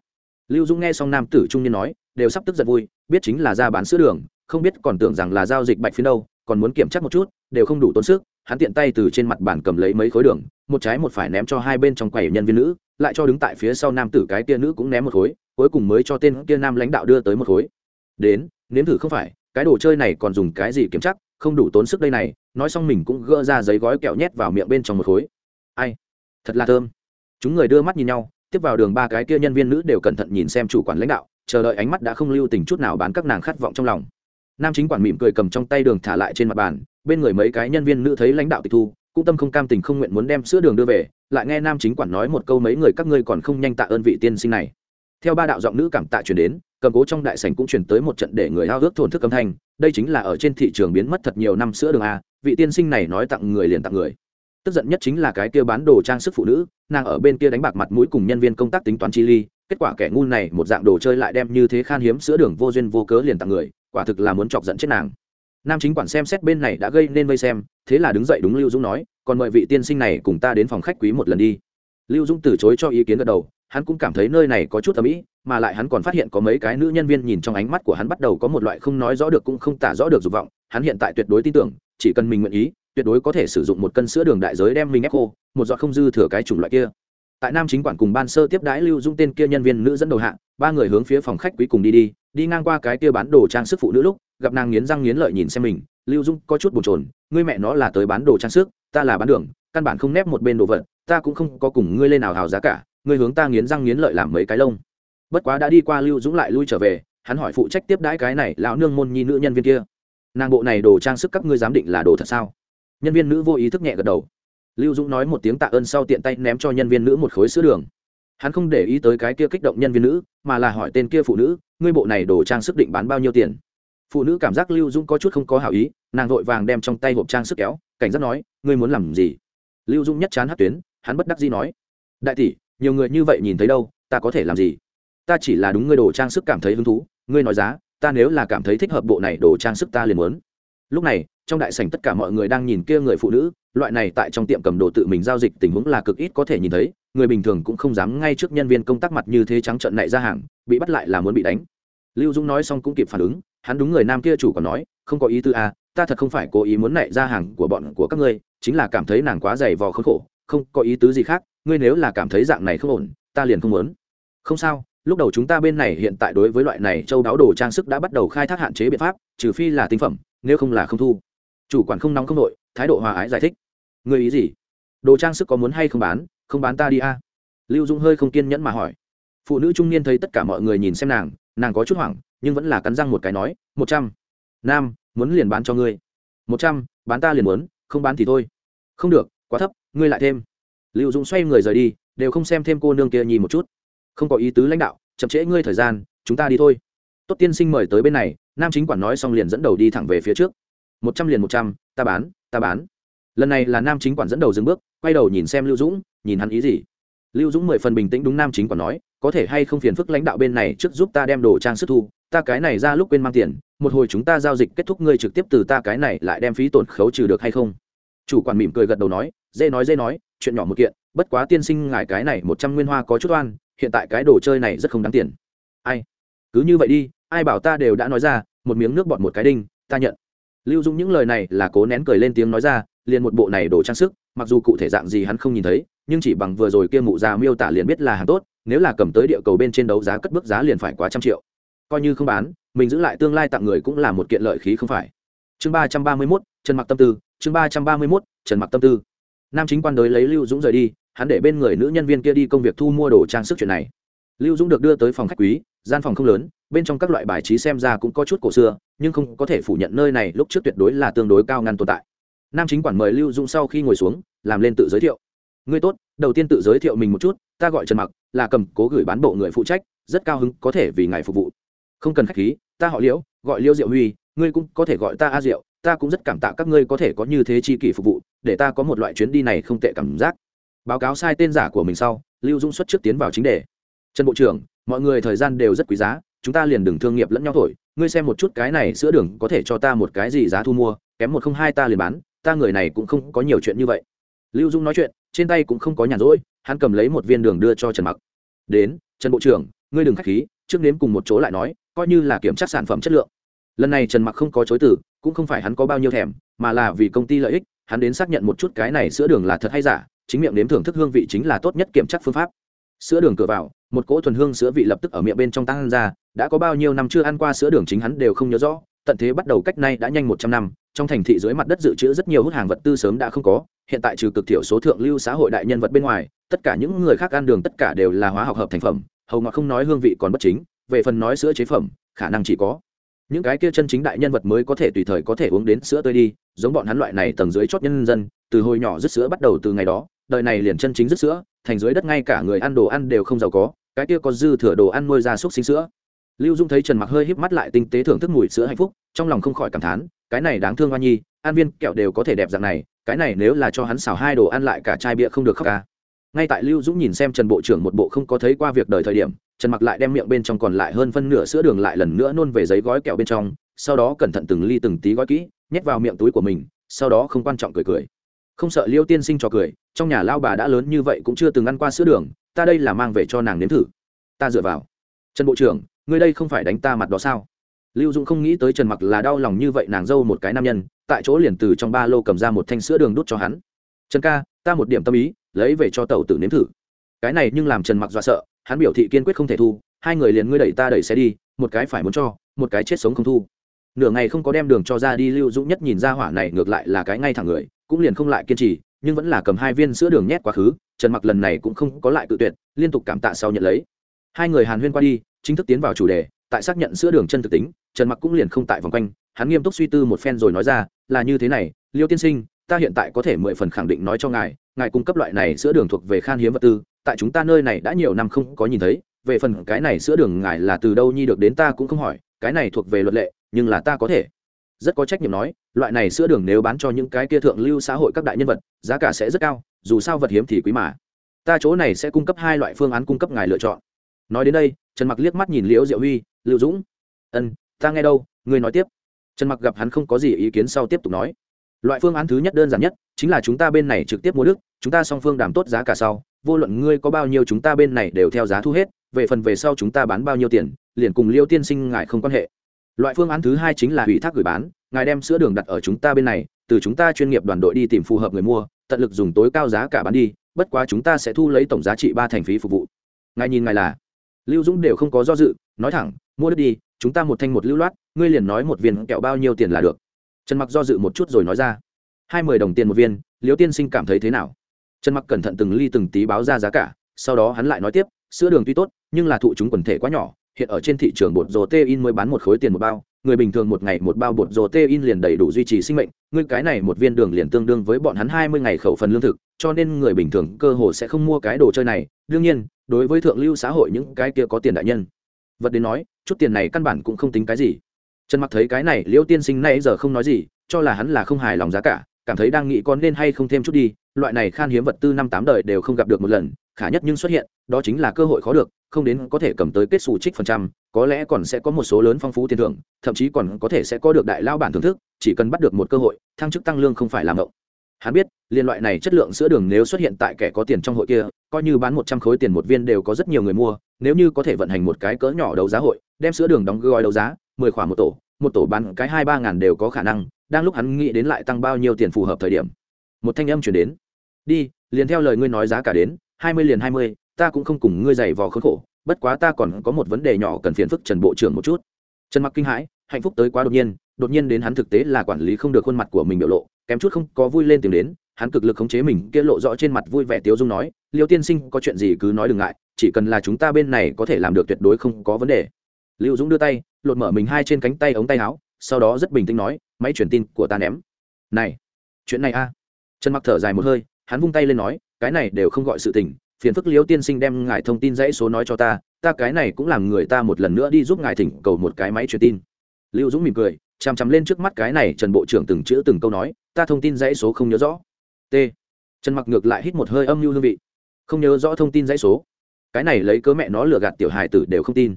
A: Lưu dũng nghe xong nam tử trung niên nói, đều sắp tức giận vui, biết chính là ra bán sữa đường, không biết còn tưởng rằng là giao dịch bạch phiến đâu, còn muốn kiểm tra một chút, đều không đủ tốn sức, hắn tiện tay từ trên mặt bàn cầm lấy mấy khối đường, một trái một phải ném cho hai bên trong quầy nhân viên nữ, lại cho đứng tại phía sau nam tử cái tia nữ cũng ném một khối, cuối cùng mới cho tên kia nam lãnh đạo đưa tới một khối. Đến, nếm thử không phải, cái đồ chơi này còn dùng cái gì kiểm chắc không đủ tốn sức đây này nói xong mình cũng gỡ ra giấy gói kẹo nhét vào miệng bên trong một khối. Ai? Thật là thơm. Chúng người đưa mắt nhìn nhau, tiếp vào đường ba cái kia nhân viên nữ đều cẩn thận nhìn xem chủ quản lãnh đạo, chờ đợi ánh mắt đã không lưu tình chút nào bán các nàng khát vọng trong lòng. Nam chính quản mỉm cười cầm trong tay đường thả lại trên mặt bàn, bên người mấy cái nhân viên nữ thấy lãnh đạo tịch thu, cũng tâm không cam tình không nguyện muốn đem sữa đường đưa về, lại nghe nam chính quản nói một câu mấy người các ngươi còn không nhanh tạ ơn vị tiên sinh này. Theo ba đạo giọng nữ cảm tạ chuyển đến, cầm cố trong đại sảnh cũng chuyển tới một trận để người hao ước thổn thức âm thanh, đây chính là ở trên thị trường biến mất thật nhiều năm sữa đường a vị tiên sinh này nói tặng người liền tặng người. Tức giận nhất chính là cái kia bán đồ trang sức phụ nữ nàng ở bên kia đánh bạc mặt mũi cùng nhân viên công tác tính toán chi ly kết quả kẻ ngu này một dạng đồ chơi lại đem như thế khan hiếm sữa đường vô duyên vô cớ liền tặng người quả thực là muốn chọc giận chết nàng. Nam chính quản xem xét bên này đã gây nên vây xem thế là đứng dậy đúng lưu dũng nói còn mời vị tiên sinh này cùng ta đến phòng khách quý một lần đi. Lưu dũng từ chối cho ý kiến gật đầu hắn cũng cảm thấy nơi này có chút âm ỉ, mà lại hắn còn phát hiện có mấy cái nữ nhân viên nhìn trong ánh mắt của hắn bắt đầu có một loại không nói rõ được cũng không tả rõ được dục vọng hắn hiện tại tuyệt đối tin tưởng chỉ cần mình nguyện ý, tuyệt đối có thể sử dụng một cân sữa đường đại giới đem mình ép khô, một giọt không dư thừa cái chủng loại kia. Tại nam chính quản cùng ban sơ tiếp đãi lưu dung tên kia nhân viên nữ dẫn đầu hạng ba người hướng phía phòng khách quý cùng đi đi đi ngang qua cái kia bán đồ trang sức phụ nữ lúc, gặp nàng nghiến răng nghiến lợi nhìn xem mình, lưu dung có chút bồn chồn, ngươi mẹ nó là tới bán đồ trang sức, ta là bán đường, căn bản không nép một bên đồ vật, ta cũng không có cùng ngươi lên nào hào giá cả, ngươi hướng ta nghiến răng nghiến lợi làm mấy cái lông. Bất quá đã đi qua lưu dũng lại lui trở về, hắn hỏi phụ trách tiếp đãi cái này lão nương môn nhi nữ nhân viên kia nàng bộ này đồ trang sức các ngươi giám định là đồ thật sao? Nhân viên nữ vô ý thức nhẹ gật đầu. Lưu dũng nói một tiếng tạ ơn sau tiện tay ném cho nhân viên nữ một khối sữa đường. Hắn không để ý tới cái kia kích động nhân viên nữ, mà là hỏi tên kia phụ nữ, ngươi bộ này đồ trang sức định bán bao nhiêu tiền? Phụ nữ cảm giác lưu dũng có chút không có hảo ý, nàng vội vàng đem trong tay hộp trang sức kéo, cảnh giác nói, ngươi muốn làm gì? Lưu dũng nhất chán hát tuyến, hắn bất đắc dĩ nói, đại tỷ, nhiều người như vậy nhìn thấy đâu, ta có thể làm gì? Ta chỉ là đúng ngươi đồ trang sức cảm thấy hứng thú, ngươi nói giá ta nếu là cảm thấy thích hợp bộ này đồ trang sức ta liền muốn. Lúc này trong đại sảnh tất cả mọi người đang nhìn kia người phụ nữ loại này tại trong tiệm cầm đồ tự mình giao dịch tình huống là cực ít có thể nhìn thấy người bình thường cũng không dám ngay trước nhân viên công tác mặt như thế trắng trợn nại ra hàng bị bắt lại là muốn bị đánh. Lưu dung nói xong cũng kịp phản ứng hắn đúng người nam kia chủ còn nói không có ý tư a à, ta thật không phải cố ý muốn nại ra hàng của bọn của các ngươi chính là cảm thấy nàng quá dày vò khốn khổ không có ý tứ gì khác ngươi nếu là cảm thấy dạng này không ổn ta liền không muốn. Không sao lúc đầu chúng ta bên này hiện tại đối với loại này châu đáo đồ trang sức đã bắt đầu khai thác hạn chế biện pháp, trừ phi là tinh phẩm, nếu không là không thu. Chủ quản không nóng không nội thái độ hòa ái giải thích. Người ý gì? Đồ trang sức có muốn hay không bán? Không bán ta đi a. Lưu dung hơi không kiên nhẫn mà hỏi. Phụ nữ trung niên thấy tất cả mọi người nhìn xem nàng nàng có chút hoảng, nhưng vẫn là cắn răng một cái nói, một trăm. Nam, muốn liền bán cho ngươi. Một trăm, bán ta liền muốn, không bán thì thôi. Không được, quá thấp, ngươi lại thêm. Lưu dũng xoay người rời đi, đều không xem thêm cô nương kia nhìn một chút không có ý tứ lãnh đạo, chậm trễ ngươi thời gian, chúng ta đi thôi. Tốt tiên sinh mời tới bên này, nam chính quản nói xong liền dẫn đầu đi thẳng về phía trước. Một trăm liền một trăm, ta bán ta bán. Lần này là nam chính quản dẫn đầu dừng bước, quay đầu nhìn xem lưu dũng, nhìn hắn ý gì. Lưu dũng mười phần bình tĩnh đúng nam chính quản nói, có thể hay không phiền phức lãnh đạo bên này trước giúp ta đem đồ trang sức thu, ta cái này ra lúc quên mang tiền, một hồi chúng ta giao dịch kết thúc ngươi trực tiếp từ ta cái này lại đem phí tổn khấu trừ được hay không? Chủ quản mỉm cười gật đầu nói, dễ nói dễ nói, chuyện nhỏ một kiện bất quá tiên sinh ngài cái này một trăm nguyên hoa có chút oan, hiện tại cái đồ chơi này rất không đáng tiền. Ai? Cứ như vậy đi, ai bảo ta đều đã nói ra, một miếng nước bọt một cái đinh, ta nhận. Lưu dung những lời này là cố nén cười lên tiếng nói ra, liền một bộ này đồ trang sức, mặc dù cụ thể dạng gì hắn không nhìn thấy, nhưng chỉ bằng vừa rồi kia mụ già miêu tả liền biết là hàng tốt, nếu là cầm tới địa cầu bên trên đấu giá cất bước giá liền phải quá trăm triệu. Coi như không bán, mình giữ lại tương lai tặng người cũng là một kiện lợi khí không phải. Chương ba trăm ba mươi mốt, trần mặc tâm tư, chương ba trăm ba mươi mốt, trần mặc tâm tư. Nam chính quan đới lấy lưu dũng rời đi hắn để bên người nữ nhân viên kia đi công việc thu mua đồ trang sức chuyện này. Lưu dũng được đưa tới phòng khách quý, gian phòng không lớn, bên trong các loại bài trí xem ra cũng có chút cổ xưa, nhưng không có thể phủ nhận nơi này lúc trước tuyệt đối là tương đối cao ngăn tồn tại. Nam chính quản mời lưu dũng sau khi ngồi xuống, làm lên tự giới thiệu. Ngươi tốt, đầu tiên tự giới thiệu mình một chút, ta gọi trần mặc, là cầm cố gửi bán bộ người phụ trách, rất cao hứng có thể vì ngài phục vụ. Không cần khách khí, ta họ liễu, gọi liễu diệu huy, ngươi cũng có thể gọi ta a diệu, ta cũng rất cảm tạ các ngươi có thể có như thế chi kỷ phục vụ, để ta có một loại chuyến đi này không tệ cảm giác báo cáo sai tên giả của mình sau, lưu dung xuất trước tiến vào chính đề. Trần bộ trưởng, mọi người thời gian đều rất quý giá, chúng ta liền đừng thương nghiệp lẫn nhau thổi. Ngươi xem một chút cái này sữa đường có thể cho ta một cái gì giá thu mua, kém một không hai ta liền bán, ta người này cũng không có nhiều chuyện như vậy. Lưu dung nói chuyện, trên tay cũng không có nhàn rỗi, hắn cầm lấy một viên đường đưa cho trần mặc. Đến, trần bộ trưởng, ngươi đừng k h á c h khí, trước nếm cùng một chỗ lại nói, coi như là kiểm tra sản phẩm chất lượng. Lần này trần mặc không có chối từ, cũng không phải hắn có bao nhiêu thèm, mà là vì công ty lợi ích, hắn đến xác nhận một chút cái này sữa đường là thật hay giả chính miệng nếm thưởng thức hương vị chính là tốt nhất kiểm tra phương pháp. Sữa đường cửa vào, một cỗ thuần hương sữa vị lập tức ở miệng bên trong tăng ra, đã có bao nhiêu năm chưa ăn qua sữa đường chính hắn đều không nhớ rõ, tận thế bắt đầu cách nay đã nhanh một trăm năm, trong thành thị dưới mặt đất dự trữ rất nhiều hút hàng vật tư sớm đã không có, hiện tại trừ cực thiểu số thượng lưu xã hội đại nhân vật bên ngoài, tất cả những người khác ăn đường tất cả đều là hóa học hợp thành phẩm, hầu ngọt không nói hương vị còn bất chính, về phần nói sữa chế phẩm, khả năng chỉ có. Những cái kia chân chính đại nhân vật mới có thể tùy thời có thể uống đến sữa tươi đi, giống bọn hắn loại này tầng dưới chót nhân dân, từ hồi nhỏ rứt sữa bắt đầu từ ngày đó đời này liền chân chính rứt sữa, thành dưới đất ngay cả người ăn đồ ăn đều không giàu có, cái kia có dư thừa đồ ăn nuôi ra súc sinh sữa. Lưu dung thấy trần mặc hơi híp mắt lại tinh tế thưởng thức mùi sữa hạnh phúc, trong lòng không khỏi cảm thán, cái này đáng thương hoa nhi, ăn viên kẹo đều có thể đẹp dạng này, cái này nếu là cho hắn xào hai đồ ăn lại cả chai bia không được khóc ca. Ngay tại lưu dũng nhìn xem trần bộ trưởng một bộ không có thấy qua việc đời thời điểm, trần mặc lại đem miệng bên trong còn lại hơn phân nửa sữa đường lại lần nữa nôn về giấy gói kẹo bên trong, sau đó cẩn thận từng ly từng tí gói kỹ, nhét vào miệng túi của mình, sau đó không quan trọng cười cười không sợ liêu tiên sinh cho cười, trong nhà lao bà đã lớn như vậy cũng chưa từng ăn qua sữa đường, ta đây là mang về cho nàng nếm thử. Ta dựa vào. Trần bộ trưởng, ngươi đây không phải đánh ta mặt đó sao? Lưu dũng không nghĩ tới trần mặc là đau lòng như vậy, nàng dâu một cái nam nhân, tại chỗ liền từ trong ba lô cầm ra một thanh sữa đường đút cho hắn. Trần ca, ta một điểm tâm ý, lấy về cho tàu tử nếm thử. Cái này nhưng làm trần mặc dọa sợ, hắn biểu thị kiên quyết không thể thu, hai người liền ngươi đẩy ta đẩy xe đi, một cái phải muốn cho, một cái chết sống không thu. Nửa ngày không có đem đường cho ra đi, lưu dũng nhất nhìn ra hỏa này ngược lại là cái ngay thẳng người cũng liền không lại kiên trì, nhưng vẫn là cầm hai viên sữa đường nhét quá khứ, trần mặc lần này cũng không có lại tự tuyệt, liên tục cảm tạ sau nhận lấy. Hai người hàn huyên qua đi, chính thức tiến vào chủ đề, tại xác nhận sữa đường chân thực tính, trần mặc cũng liền không tại vòng quanh, hắn nghiêm túc suy tư một phen rồi nói ra, là như thế này, liêu tiên sinh, ta hiện tại có thể mười phần khẳng định nói cho ngài ngài cung cấp loại này sữa đường thuộc về khan hiếm vật tư, tại chúng ta nơi này đã nhiều năm không có nhìn thấy, về phần cái này sữa đường ngài là từ đâu nhi được đến ta cũng không hỏi, cái này thuộc về luật lệ, nhưng là ta có thể rất có trách nhiệm nói, loại này sữa đường nếu bán cho những cái kia thượng lưu xã hội các đại nhân vật, giá cả sẽ rất cao, dù sao vật hiếm thì quý mà. Ta chỗ này sẽ cung cấp hai loại phương án cung cấp ngài lựa chọn. Nói đến đây, trần mặc liếc mắt nhìn liễu diệu huy, lưu dũng, ân, ta nghe đâu, ngươi nói tiếp. Trần mặc gặp hắn không có gì ý kiến sau tiếp tục nói, loại phương án thứ nhất đơn giản nhất chính là chúng ta bên này trực tiếp mua đức chúng ta song phương đảm tốt giá cả sau, vô luận ngươi có bao nhiêu chúng ta bên này đều theo giá thu hết, về phần về sau chúng ta bán bao nhiêu tiền, liền cùng liêu tiên sinh ngài không quan hệ loại phương án thứ hai chính là ủy thác gửi bán, ngài đem sữa đường đặt ở chúng ta bên này, từ chúng ta chuyên nghiệp đoàn đội đi tìm phù hợp người mua, tận lực dùng tối cao giá cả bán đi, bất quá chúng ta sẽ thu lấy tổng giá trị ba thành phí phục vụ. Ngài nhìn ngài là. Lưu dũng đều không có do dự, nói thẳng, mua đất đi, chúng ta một thanh một lưu loát, ngươi liền nói một viên kẹo bao nhiêu tiền là được. Trần mặc do dự một chút rồi nói ra, hai mươi đồng tiền một viên liêu tiên sinh cảm thấy thế nào? Trần mặc cẩn thận từng ly từng tí báo ra giá cả, sau đó hắn lại nói tiếp, sữa đường tuy tốt, nhưng là thụ chúng quần thể quá nhỏ hiện ở trên thị trường bột rồ tê in mới bán một khối tiền một bao, người bình thường một ngày một bao bột rồ tê in liền đầy đủ duy trì sinh mệnh, ngươi cái này một viên đường liền tương đương với bọn hắn hai mươi ngày khẩu phần lương thực, cho nên người bình thường cơ hồ sẽ không mua cái đồ chơi này. Đương nhiên, đối với thượng lưu xã hội những cái kia có tiền đại nhân, vật đến nói, chút tiền này căn bản cũng không tính cái gì. Trần mặc thấy cái này, liễu tiên sinh nay giờ không nói gì, cho là hắn là không hài lòng giá cả, cảm thấy đang nghĩ con nên hay không thêm chút đi, loại này khan hiếm vật tư năm tám đời đều không gặp được một lần, khả nhất nhưng xuất hiện, đó chính là cơ hội khó được không đến có thể cầm tới kết xù trích phần trăm, có lẽ còn sẽ có một số lớn phong phú tiền thưởng, thậm chí còn có thể sẽ có được đại lao bản thưởng thức, chỉ cần bắt được một cơ hội, thăng chức tăng lương không phải làm ngộng. Hắn biết, liên loại này chất lượng sữa đường nếu xuất hiện tại kẻ có tiền trong hội kia, coi như bán một trăm khối tiền một viên đều có rất nhiều người mua, nếu như có thể vận hành một cái cỡ nhỏ đấu giá hội, đem sữa đường đóng gói đấu giá, mười khoản một tổ một tổ bán cái hai ba ngàn đều có khả năng, đang lúc hắn nghĩ đến lại tăng bao nhiêu tiền phù hợp thời điểm. Một thanh âm chuyển đến. Đi, liền theo lời ngươi nói giá cả đến, hai mươi liền hai mươi ta cũng không cùng ngươi giày vò khốn khổ, bất quá ta còn có một vấn đề nhỏ cần phiền phức trần bộ trưởng một chút. Trần mặc kinh hãi, hạnh phúc tới quá đột nhiên đột nhiên đến hắn thực tế là quản lý không được khuôn mặt của mình biểu lộ, kém chút không có vui lên tìm đến, hắn cực lực khống chế mình, kia lộ rõ trên mặt vui vẻ tiếu dung nói, liêu tiên sinh, có chuyện gì cứ nói đừng ngại, chỉ cần là chúng ta bên này có thể làm được tuyệt đối không có vấn đề. Lưu dũng đưa tay, lột mở mình hai trên cánh tay ống tay áo, sau đó rất bình tĩnh nói, máy truyền tin của ta ném. Này, chuyện này a. Trần mặc thở dài một hơi, hắn vung tay lên nói, cái này đều không gọi sự tình phiền phức liêu tiên sinh đem ngài thông tin dãy số nói cho ta ta cái này cũng làm người ta một lần nữa đi giúp ngài thỉnh cầu một cái máy truyền tin. Lưu dũng mỉm cười chằm chằm lên trước mắt cái này, trần bộ trưởng từng chữ từng câu nói, ta thông tin dãy số không nhớ rõ. T. Trần mặc ngược lại hít một hơi âm mưu hương vị. Không nhớ rõ thông tin dãy số. Cái này lấy cớ mẹ nó lừa gạt tiểu hài tử đều không tin.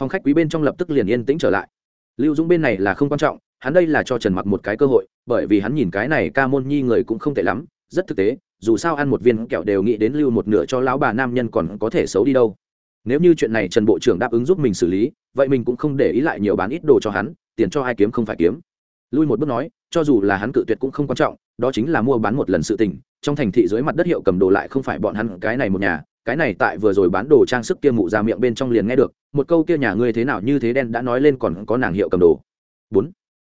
A: Phòng khách quý bên trong lập tức liền yên tĩnh trở lại. Lưu dũng bên này là không quan trọng, hắn đây là cho trần mặc một cái cơ hội, bởi vì hắn nhìn cái này ca môn nhi người cũng không tệ lắm, rất thực tế dù sao ăn một viên kẹo đều nghĩ đến lưu một nửa cho lão bà nam nhân còn có thể xấu đi đâu. Nếu như chuyện này trần bộ trưởng đáp ứng giúp mình xử lý, vậy mình cũng không để ý lại nhiều bán ít đồ cho hắn, tiền cho ai kiếm không phải kiếm. Lui một bước nói, cho dù là hắn cự tuyệt cũng không quan trọng, đó chính là mua bán một lần sự tình, trong thành thị dưới mặt đất hiệu cầm đồ lại không phải bọn hắn, cái này một nhà, cái này tại vừa rồi bán đồ trang sức kia mụ ra miệng bên trong liền nghe được, một câu kia nhà ngươi thế nào như thế đen đã nói lên còn có nàng hiệu cầm đồ. Bốn.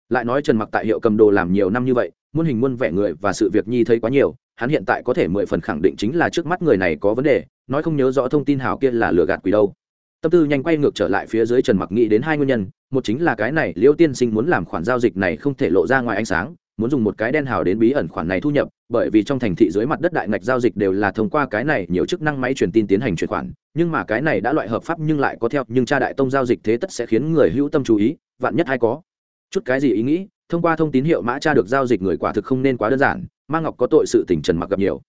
A: Lại nói trần mặc tại hiệu cầm đồ làm nhiều năm như vậy, muôn hình muôn vẻ người và sự việc nhi thấy quá nhiều hắn hiện tại có thể mười phần khẳng định chính là trước mắt người này có vấn đề, nói không nhớ rõ thông tin hào kia là lừa gạt quỷ đâu. Tâm tư nhanh quay ngược trở lại phía dưới trần mặc nghĩ đến hai nguyên nhân, một chính là cái này liêu tiên sinh muốn làm khoản giao dịch này không thể lộ ra ngoài ánh sáng, muốn dùng một cái đen hào đến bí ẩn khoản này thu nhập, bởi vì trong thành thị dưới mặt đất đại ngạch giao dịch đều là thông qua cái này nhiều chức năng máy truyền tin tiến hành chuyển khoản, nhưng mà cái này đã loại hợp pháp nhưng lại có theo, nhưng cha đại tông giao dịch thế tất sẽ khiến người hữu tâm chú ý, vạn nhất hay có chút cái gì ý nghĩ, thông qua thông tín hiệu mã cha được giao dịch người quả thực không nên quá đơn giản mang ngọc có tội sự tình trần mặc gặp nhiều.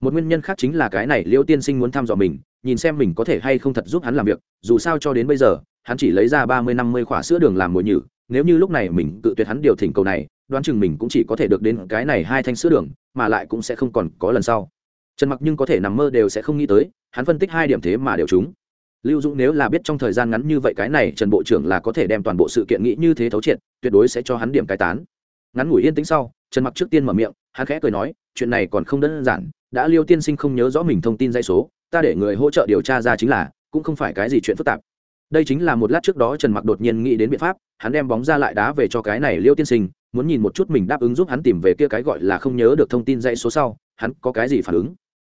A: Một nguyên nhân khác chính là cái này liêu tiên sinh muốn thăm dò mình, nhìn xem mình có thể hay không thật giúp hắn làm việc, dù sao cho đến bây giờ, hắn chỉ lấy ra ba mươi, năm mươi khỏa sữa đường làm mồi nhử, nếu như lúc này mình tự tuyệt hắn điều thỉnh cầu này, đoán chừng mình cũng chỉ có thể được đến cái này hai thanh sữa đường, mà lại cũng sẽ không còn có lần sau. Trần mặc nhưng có thể nằm mơ đều sẽ không nghĩ tới, hắn phân tích hai điểm thế mà đều chúng lưu dũng nếu là biết trong thời gian ngắn như vậy cái này, trần bộ trưởng là có thể đem toàn bộ sự kiện nghĩ như thế thấu triệt, tuyệt đối sẽ cho hắn điểm cái tán. Ngắn ngủi yên tĩnh sau, trần mặc trước tiên mở miệng hắn khẽ cười nói, chuyện này còn không đơn giản, đã liêu tiên sinh không nhớ rõ mình thông tin dây số, ta để người hỗ trợ điều tra ra chính là, cũng không phải cái gì chuyện phức tạp. Đây chính là một lát trước đó trần mặc đột nhiên nghĩ đến biện pháp, hắn đem bóng ra lại đá về cho cái này liêu tiên sinh, muốn nhìn một chút mình đáp ứng giúp hắn tìm về kia cái gọi là không nhớ được thông tin dãy số sau, hắn có cái gì phản ứng.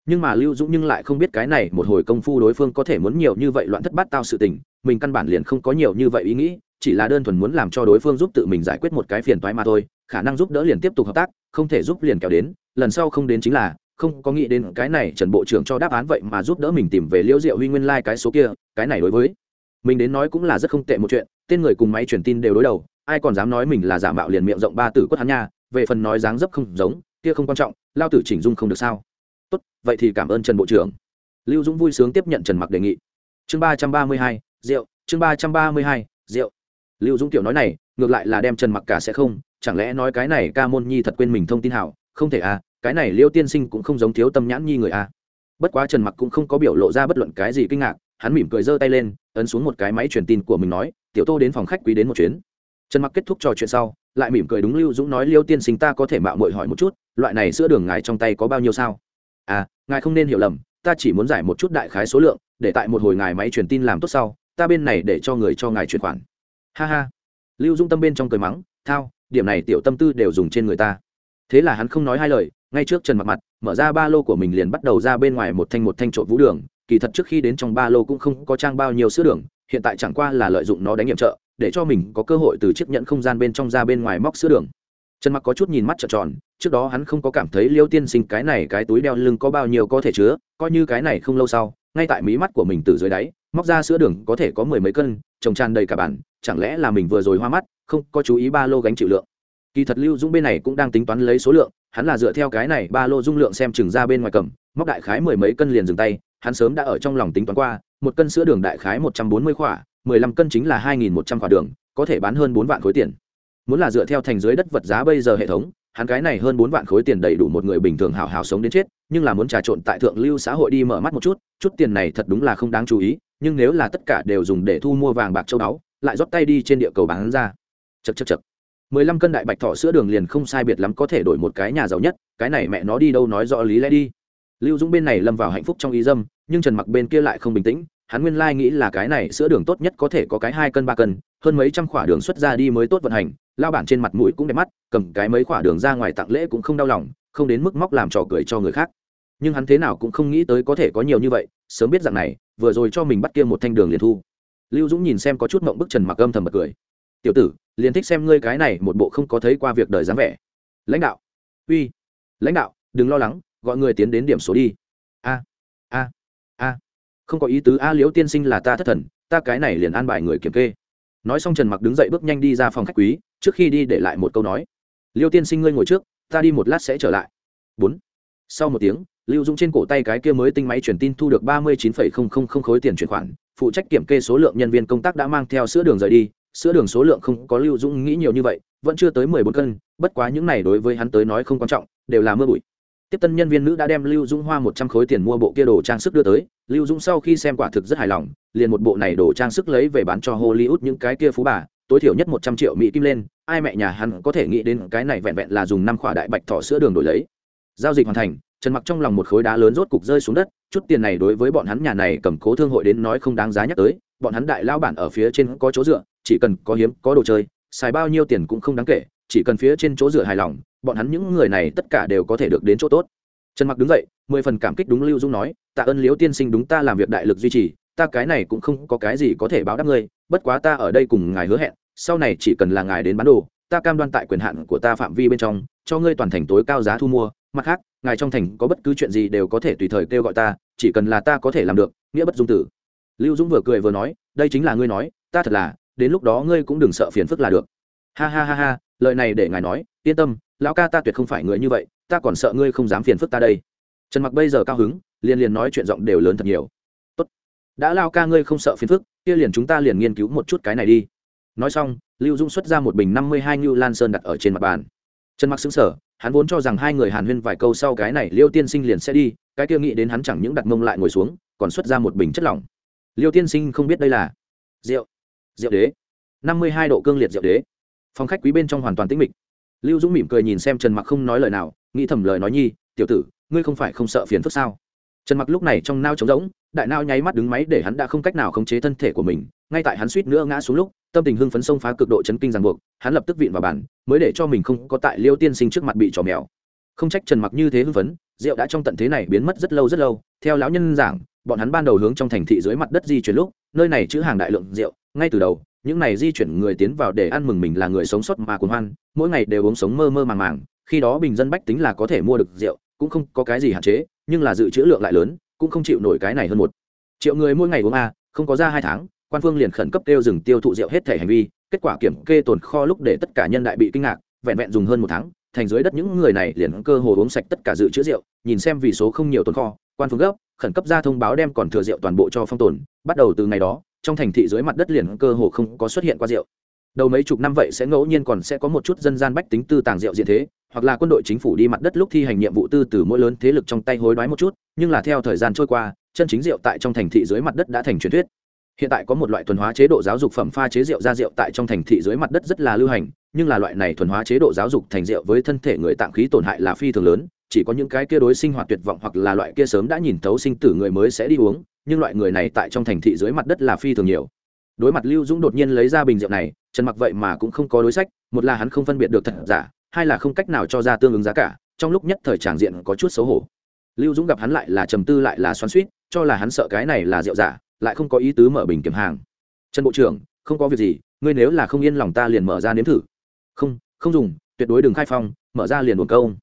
A: Nhưng mà lưu dũng nhưng lại không biết cái này một hồi công phu đối phương có thể muốn nhiều như vậy loạn thất bát tao sự tình, mình căn bản liền không có nhiều như vậy ý nghĩ, chỉ là đơn thuần muốn làm cho đối phương giúp tự mình giải quyết một cái phiền toái mà thôi khả năng giúp đỡ liền tiếp tục hợp tác, không thể giúp liền kéo đến, lần sau không đến chính là, không có nghĩ đến cái này trần bộ trưởng cho đáp án vậy mà giúp đỡ mình tìm về liễu diệu huy nguyên lai、like、cái số kia, cái này đối với mình đến nói cũng là rất không tệ một chuyện, tên người cùng máy truyền tin đều đối đầu, ai còn dám nói mình là giả mạo liền miệng rộng ba tử quất hắn nha, về phần nói dáng dấp không giống, kia không quan trọng, lao tử chỉnh dung không được sao. Tốt, vậy thì cảm ơn trần bộ trưởng. Lưu dũng vui sướng tiếp nhận trần mặc đề nghị. Chương ba trăm ba mươi hai rượu chương ba trăm ba mươi hai rượu lưu dũng tiểu nói này, ngược lại là đem trần mặc cả sẽ không chẳng lẽ nói cái này ca môn nhi thật quên mình thông tin hảo? Không thể à cái này liêu tiên sinh cũng không giống thiếu tâm nhãn nhi người à. Bất quá trần mặc cũng không có biểu lộ ra bất luận cái gì kinh ngạc, hắn mỉm cười giơ tay lên, ấn xuống một cái máy truyền tin của mình nói, tiểu tô đến phòng khách quý đến một chuyến. Trần mặc kết thúc trò chuyện sau, lại mỉm cười đúng lưu dũng nói, liêu tiên sinh ta có thể mạo muội hỏi một chút, loại này sữa đường ngài trong tay có bao nhiêu sao? À ngài không nên hiểu lầm, ta chỉ muốn giải một chút đại khái số lượng, để tại một hồi ngài máy truyền tin làm tốt sau, ta bên này để cho người cho ngài chuyển khoản. Ha ha. Lưu dung tâm bên trong cười mắng, thao điểm này tiểu tâm tư đều dùng trên người ta. Thế là hắn không nói hai lời, ngay trước trần mặt mặt, mở ra ba lô của mình liền bắt đầu ra bên ngoài một thanh một thanh trộn vũ đường. Kỳ thật trước khi đến trong ba lô cũng không có trang bao nhiêu sữa đường, hiện tại chẳng qua là lợi dụng nó đánh nhiệm trợ, để cho mình có cơ hội từ chiếc nhận không gian bên trong ra bên ngoài móc sữa đường. Trần mặc có chút nhìn mắt trợn tròn, trước đó hắn không có cảm thấy liêu tiên sinh cái này cái túi đeo lưng có bao nhiêu có thể chứa, coi như cái này không lâu sau, ngay tại mí mắt của mình từ dưới đáy, móc ra sữa đường có thể có mười mấy cân, trồng tràn đầy cả bản, chẳng lẽ là mình vừa rồi hoa mắt? Không có chú ý ba lô gánh chịu lượng. Kỳ thật lưu dũng bên này cũng đang tính toán lấy số lượng, hắn là dựa theo cái này ba lô dung lượng xem chừng ra bên ngoài cầm, móc đại khái mười mấy cân liền dừng tay, hắn sớm đã ở trong lòng tính toán qua, một cân sữa đường đại khái một trăm bốn mươi khỏa, mười lăm cân chính là hai nghìn một trăm khỏa đường, có thể bán hơn bốn vạn khối tiền. Muốn là dựa theo thành dưới đất vật giá bây giờ hệ thống, hắn cái này hơn bốn vạn khối tiền đầy đủ một người bình thường hào hào sống đến chết, nhưng là muốn trà trộn tại thượng lưu xã hội đi mở mắt một chút chút tiền này thật đúng là không đáng chú ý, nhưng nếu là tất cả đều dùng để thu mua vàng bạc châu báu, lại rót tay đi trên địa cầu bán ra chật chật chật mười lăm cân đại bạch thỏ sữa đường liền không sai biệt lắm có thể đổi một cái nhà giàu nhất, cái này mẹ nó đi đâu nói rõ lý lẽ đi. Lưu dũng bên này lâm vào hạnh phúc trong ý dâm, nhưng trần mặc bên kia lại không bình tĩnh, hắn nguyên lai nghĩ là cái này sữa đường tốt nhất có thể có cái hai cân ba cân, hơn mấy trăm khỏa đường xuất ra đi mới tốt vận hành lao bản trên mặt mũi cũng đẹp mắt, cầm cái mấy khỏa đường ra ngoài tặng lễ cũng không đau lòng, không đến mức móc làm trò cười cho người khác. Nhưng hắn thế nào cũng không nghĩ tới có thể có nhiều như vậy, sớm biết rằng này, vừa rồi cho mình bắt kia một thanh đường liền thu. Lưu dũng nhìn xem có chút mộng bức trần mặc âm thầm bật cười tiểu tử, liền thích xem ngươi cái này một bộ không có thấy qua việc đời dáng vẻ. Lãnh đạo. Uy. Lãnh đạo, đừng lo lắng, gọi người tiến đến điểm số đi. A. A. A. Không có ý tứ, a liễu tiên sinh là ta thất thần, ta cái này liền an bài người kiểm kê. Nói xong trần mặc đứng dậy bước nhanh đi ra phòng khách quý, trước khi đi để lại một câu nói. Liêu tiên sinh ngươi ngồi trước, ta đi một lát sẽ trở lại. Bốn. Sau một tiếng, lưu dũng trên cổ tay cái kia mới tinh máy truyền tin thu được ba mươi chín khối tiền chuyển khoản, phụ trách kiểm kê số lượng nhân viên công tác đã mang theo sữa đường rời đi sữa đường số lượng không có lưu dũng nghĩ nhiều như vậy, vẫn chưa tới mười bốn cân, bất quá những này đối với hắn tới nói không quan trọng, đều là mưa bụi. Tiếp tân nhân viên nữ đã đem lưu dũng hoa một trăm khối tiền mua bộ kia đồ trang sức đưa tới, lưu dũng sau khi xem quả thực rất hài lòng, liền một bộ này đồ trang sức lấy về bán cho hollywood những cái kia phú bà, tối thiểu nhất một trăm triệu mỹ kim lên, ai mẹ nhà hắn có thể nghĩ đến cái này vẹn vẹn là dùng năm khỏa đại bạch thọ sữa đường đổi lấy. Giao dịch hoàn thành, trần mặc trong lòng một khối đá lớn rốt cục rơi xuống đất, chút tiền này đối với bọn hắn nhà này cầm cố thương hội đến nói không đáng giá nhắc tới, bọn hắn đại lao bản ở phía trên có chỗ dựa chỉ cần có hiếm, có đồ chơi, xài bao nhiêu tiền cũng không đáng kể, chỉ cần phía trên chỗ dựa hài lòng, bọn hắn những người này tất cả đều có thể được đến chỗ tốt. Trần mặc đứng dậy, mười phần cảm kích đúng lưu dung nói, tạ ơn liễu tiên sinh đúng ta làm việc đại lực duy trì, ta cái này cũng không có cái gì có thể báo đáp ngươi, bất quá ta ở đây cùng ngài hứa hẹn, sau này chỉ cần là ngài đến bán đồ, ta cam đoan tại quyền hạn của ta phạm vi bên trong, cho ngươi toàn thành tối cao giá thu mua, mặt khác, ngài trong thành có bất cứ chuyện gì đều có thể tùy thời kêu gọi ta, chỉ cần là ta có thể làm được, nghĩa bất dung tử. Lưu dũng vừa cười vừa nói, đây chính là ngươi nói, ta thật là đến lúc đó ngươi cũng đừng sợ phiền phức là được. Ha ha ha ha, lời này để ngài nói, yên tâm, lão ca ta tuyệt không phải người như vậy, ta còn sợ ngươi không dám phiền phức ta đây. Trần mặc bây giờ cao hứng, liền liền nói chuyện giọng đều lớn thật nhiều. Tốt. Đã lao ca ngươi không sợ phiền phức, kia liền chúng ta liền nghiên cứu một chút cái này đi. Nói xong, lưu dung xuất ra một bình năm mươi hai ngưu lan sơn đặt ở trên mặt bàn. Trần mặc xứng sở hắn vốn cho rằng hai người hàn huyên vài câu sau cái này liêu tiên sinh liền sẽ đi, cái kia nghĩ đến hắn chẳng những đặt mông lại ngồi xuống, còn xuất ra một bình chất lỏng. Liêu tiên sinh không biết đây là rượu diệu đế. Năm mươi hai độ cương liệt diệu đế. Phòng khách quý bên trong hoàn toàn tĩnh mịch. Lưu dũng mỉm cười nhìn xem trần mặc không nói lời nào, nghĩ thầm lời nói nhi, tiểu tử, ngươi không phải không sợ phiền phức sao? Trần mặc lúc này trong nao trống rỗng, đại nao nháy mắt đứng máy để hắn đã không cách nào khống chế thân thể của mình. Ngay tại hắn suýt nữa ngã xuống lúc, tâm tình hưng phấn xông phá cực độ chấn kinh ràng buộc, hắn lập tức vịn vào bàn, mới để cho mình không có tại liêu tiên sinh trước mặt bị trò mèo. Không trách trần mặc như thế hưng phấn, rượu đã trong tận thế này biến mất rất lâu rất lâu. Theo lão nhân giảng, bọn hắn ban đầu hướng trong thành thị dưới mặt đất di chuyển lúc, nơi này chữ hàng đại lượng rượu ngay từ đầu, những này di chuyển người tiến vào để ăn mừng mình là người sống sót mà cuồng hoan, mỗi ngày đều uống sống mơ mơ màng màng, khi đó bình dân bách tính là có thể mua được rượu, cũng không có cái gì hạn chế, nhưng là dự trữ lượng lại lớn, cũng không chịu nổi cái này hơn một. Triệu người mỗi ngày uống a, không có ra hai tháng, quan phương liền khẩn cấp kêu dừng tiêu thụ rượu hết thể hành vi, kết quả kiểm kê tồn kho lúc để tất cả nhân đại bị kinh ngạc, vẹn vẹn dùng hơn một tháng, thành dưới đất những người này liền cơ hồ uống sạch tất cả dự trữ rượu, nhìn xem vì số không nhiều tồn kho, quan phương gấp, khẩn cấp ra thông báo đem còn thừa rượu toàn bộ cho phong tồn, bắt đầu từ ngày đó trong thành thị dưới mặt đất liền cơ hồ không có xuất hiện qua rượu. Đầu mấy chục năm vậy sẽ ngẫu nhiên còn sẽ có một chút dân gian bách tính tư tàng rượu diện thế, hoặc là quân đội chính phủ đi mặt đất lúc thi hành nhiệm vụ tư từ mỗi lớn thế lực trong tay hối đoái một chút, nhưng là theo thời gian trôi qua, chân chính rượu tại trong thành thị dưới mặt đất đã thành truyền thuyết. Hiện tại có một loại thuần hóa chế độ giáo dục phẩm pha chế rượu ra rượu tại trong thành thị dưới mặt đất rất là lưu hành, nhưng là loại này thuần hóa chế độ giáo dục thành rượu với thân thể người tạng khí tổn hại là phi thường lớn, chỉ có những cái kia đối sinh hoạt tuyệt vọng hoặc là loại kia sớm đã nhìn thấu sinh tử người mới sẽ đi uống nhưng loại người này tại trong thành thị dưới mặt đất là phi thường nhiều. Đối mặt lưu dũng đột nhiên lấy ra bình rượu này, trần mặc vậy mà cũng không có đối sách, một là hắn không phân biệt được thật giả, hai là không cách nào cho ra tương ứng giá cả, trong lúc nhất thời tràng diện có chút xấu hổ. Lưu dũng gặp hắn lại là trầm tư lại là xoắn suýt cho là hắn sợ cái này là rượu giả, lại không có ý tứ mở bình kiểm hàng. Trần bộ trưởng, không có việc gì, ngươi nếu là không yên lòng ta liền mở ra nếm thử. Không không dùng, tuyệt đối đừng khai phong, mở ra liền buồn câu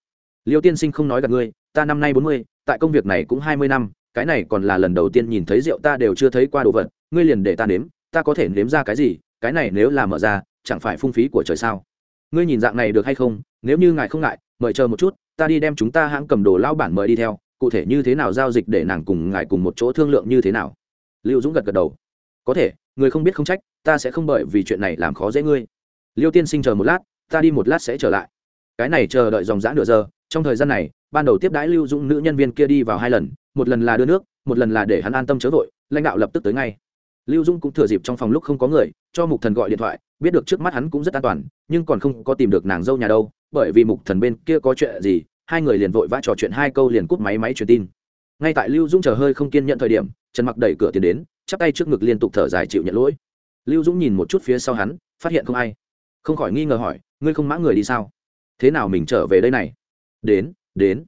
A: liêu tiên sinh không nói gặp ngươi, ta năm nay bốn mươi, tại công việc này cũng hai mươi năm cái này còn là lần đầu tiên nhìn thấy rượu ta đều chưa thấy qua đồ vật, ngươi liền để ta nếm, ta có thể nếm ra cái gì, cái này nếu là mở ra, chẳng phải phung phí của trời sao? Ngươi nhìn dạng này được hay không? Nếu như ngài không ngại, mời chờ một chút, ta đi đem chúng ta hãng cầm đồ lao bản mời đi theo, cụ thể như thế nào giao dịch để nàng cùng ngài cùng một chỗ thương lượng như thế nào? Lưu dũng gật gật đầu. Có thể, người không biết không trách, ta sẽ không bởi vì chuyện này làm khó dễ ngươi. Liêu tiên sinh chờ một lát, ta đi một lát sẽ trở lại. Cái này chờ đợi dòng dã nửa giờ trong thời gian này, ban đầu tiếp đãi lưu dũng nữ nhân viên kia đi vào hai lần, một lần là đưa nước, một lần là để hắn an tâm chớ vội, lãnh đạo lập tức tới ngay. Lưu dũng cũng thừa dịp trong phòng lúc không có người, cho mục thần gọi điện thoại, biết được trước mắt hắn cũng rất an toàn, nhưng còn không có tìm được nàng dâu nhà đâu, bởi vì mục thần bên kia có chuyện gì, hai người liền vội vã trò chuyện, hai câu liền cúp máy máy truyền tin. Ngay tại lưu dũng chờ hơi không kiên nhận thời điểm, trần mặc đẩy cửa tiến đến, chắp tay trước ngực liên tục thở dài chịu nhận lỗi. Lưu dũng nhìn một chút phía sau hắn, phát hiện không ai. Không khỏi nghi ngờ hỏi, ngươi không mã người đi sao? Thế nào mình trở về đây này? Đến đến.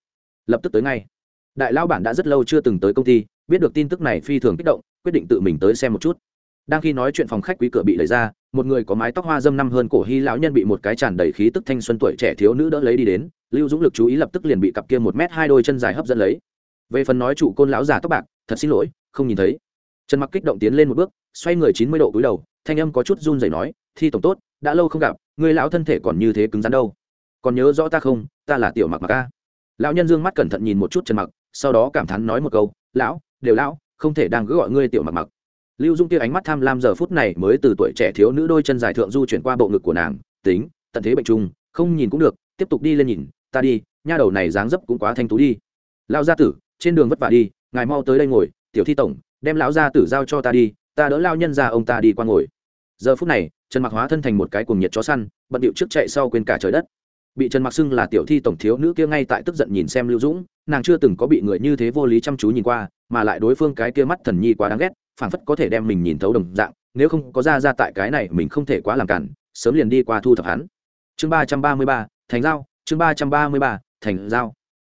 A: Lập tức tới ngay. Đại lao bản đã rất lâu chưa từng tới công ty, biết được tin tức này phi thường kích động, quyết định tự mình tới xem một chút. Đang khi nói chuyện phòng khách quý cửa bị đẩy ra, một người có mái tóc hoa dâm năm hơn cổ hy lão nhân bị một cái tràn đầy khí tức thanh xuân tuổi trẻ thiếu nữ đỡ lấy đi đến, lưu dũng lực chú ý lập tức liền bị cặp kia một mét hai đôi chân dài hấp dẫn lấy. Về phần nói chủ côn lão già tóc bạc, thật xin lỗi, không nhìn thấy. Trần mặc kích động tiến lên một bước, xoay người chín mươi độ cúi đầu, thanh âm có chút run rẩy nói, thi tổng tốt, đã lâu không gặp, người lão thân thể còn như thế cứng rắn đâu còn nhớ rõ ta không? Ta là tiểu mặc mặc a. Lão nhân dương mắt cẩn thận nhìn một chút trần mặc, sau đó cảm thán nói một câu, lão, đều lão, không thể đang cứ gọi ngươi tiểu mặc mặc. Lưu dung kia ánh mắt tham lam giờ phút này mới từ tuổi trẻ thiếu nữ đôi chân dài thượng du chuyển qua bộ ngực của nàng, tính, tận thế bệnh trung, không nhìn cũng được, tiếp tục đi lên nhìn, ta đi, nha đầu này dáng dấp cũng quá thanh tú đi. Lão gia tử, trên đường vất vả đi, ngài mau tới đây ngồi, tiểu thi tổng, đem lão gia tử giao cho ta đi, ta đỡ lao nhân ra ông ta đi qua ngồi. Giờ phút này, trần mặc hóa thân thành một cái cuồng nhiệt chó săn, bận điệu trước chạy sau quên cả trời đất bị trần mặc xưng là tiểu thi tổng thiếu nữ kia ngay tại tức giận nhìn xem lưu dũng, nàng chưa từng có bị người như thế vô lý chăm chú nhìn qua, mà lại đối phương cái kia mắt thần nhi quá đáng ghét, phảng phất có thể đem mình nhìn thấu đồng dạng, nếu không có ra ra tại cái này mình không thể quá làm cản, sớm liền đi qua thu thập hắn. Chương ba trăm ba mươi ba, thành giao, chương ba trăm ba mươi ba, thành giao.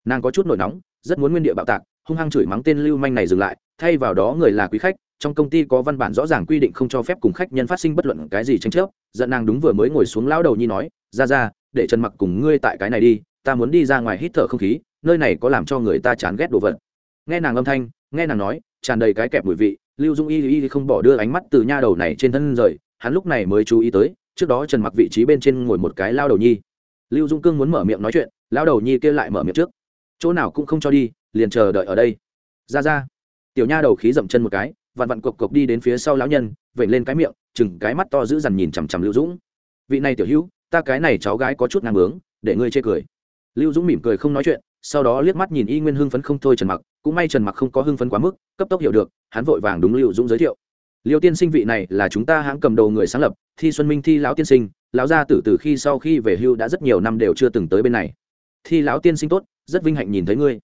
A: Nàng có chút nổi nóng, rất muốn nguyên địa bạo tạc, hung hăng chửi mắng tên lưu manh này dừng lại, thay vào đó người là quý khách, trong công ty có văn bản rõ ràng quy định không cho phép cùng khách nhân phát sinh bất luận cái gì tranh chấp, giận nàng đúng vừa mới ngồi xuống lão đầu nhi nói, ra ra để trần mặc cùng ngươi tại cái này đi, ta muốn đi ra ngoài hít thở không khí, nơi này có làm cho người ta chán ghét đồ vật. Nghe nàng âm thanh, nghe nàng nói, tràn đầy cái kẹp mùi vị, lưu dung y y không bỏ đưa ánh mắt từ nha đầu này trên thân rời, hắn lúc này mới chú ý tới, trước đó trần mặc vị trí bên trên ngồi một cái lao đầu nhi. Lưu dung cương muốn mở miệng nói chuyện, lao đầu nhi kia lại mở miệng trước. Chỗ nào cũng không cho đi, liền chờ đợi ở đây. Ra ra. Tiểu nha đầu khí dậm chân một cái, vặn vặn cộc cộc đi đến phía sau lão nhân vẩy lên cái miệng, chừng cái mắt to giữ dằn nhìn chằm chằm lưu dũng. Vị này tiểu hữu ta cái này cháu gái có chút ngang bướng, để ngươi chê cười. Lưu dũng mỉm cười không nói chuyện, sau đó liếc mắt nhìn y nguyên hưng phấn không thôi trần mặc, cũng may trần mặc không có hưng phấn quá mức, cấp tốc hiểu được, hắn vội vàng đúng lưu dũng giới thiệu. Liêu tiên sinh vị này là chúng ta hãng cầm đầu người sáng lập, thi xuân minh thi lão tiên sinh, lão gia tử từ khi sau khi về hưu đã rất nhiều năm đều chưa từng tới bên này. Thi lão tiên sinh tốt, rất vinh hạnh nhìn thấy ngươi.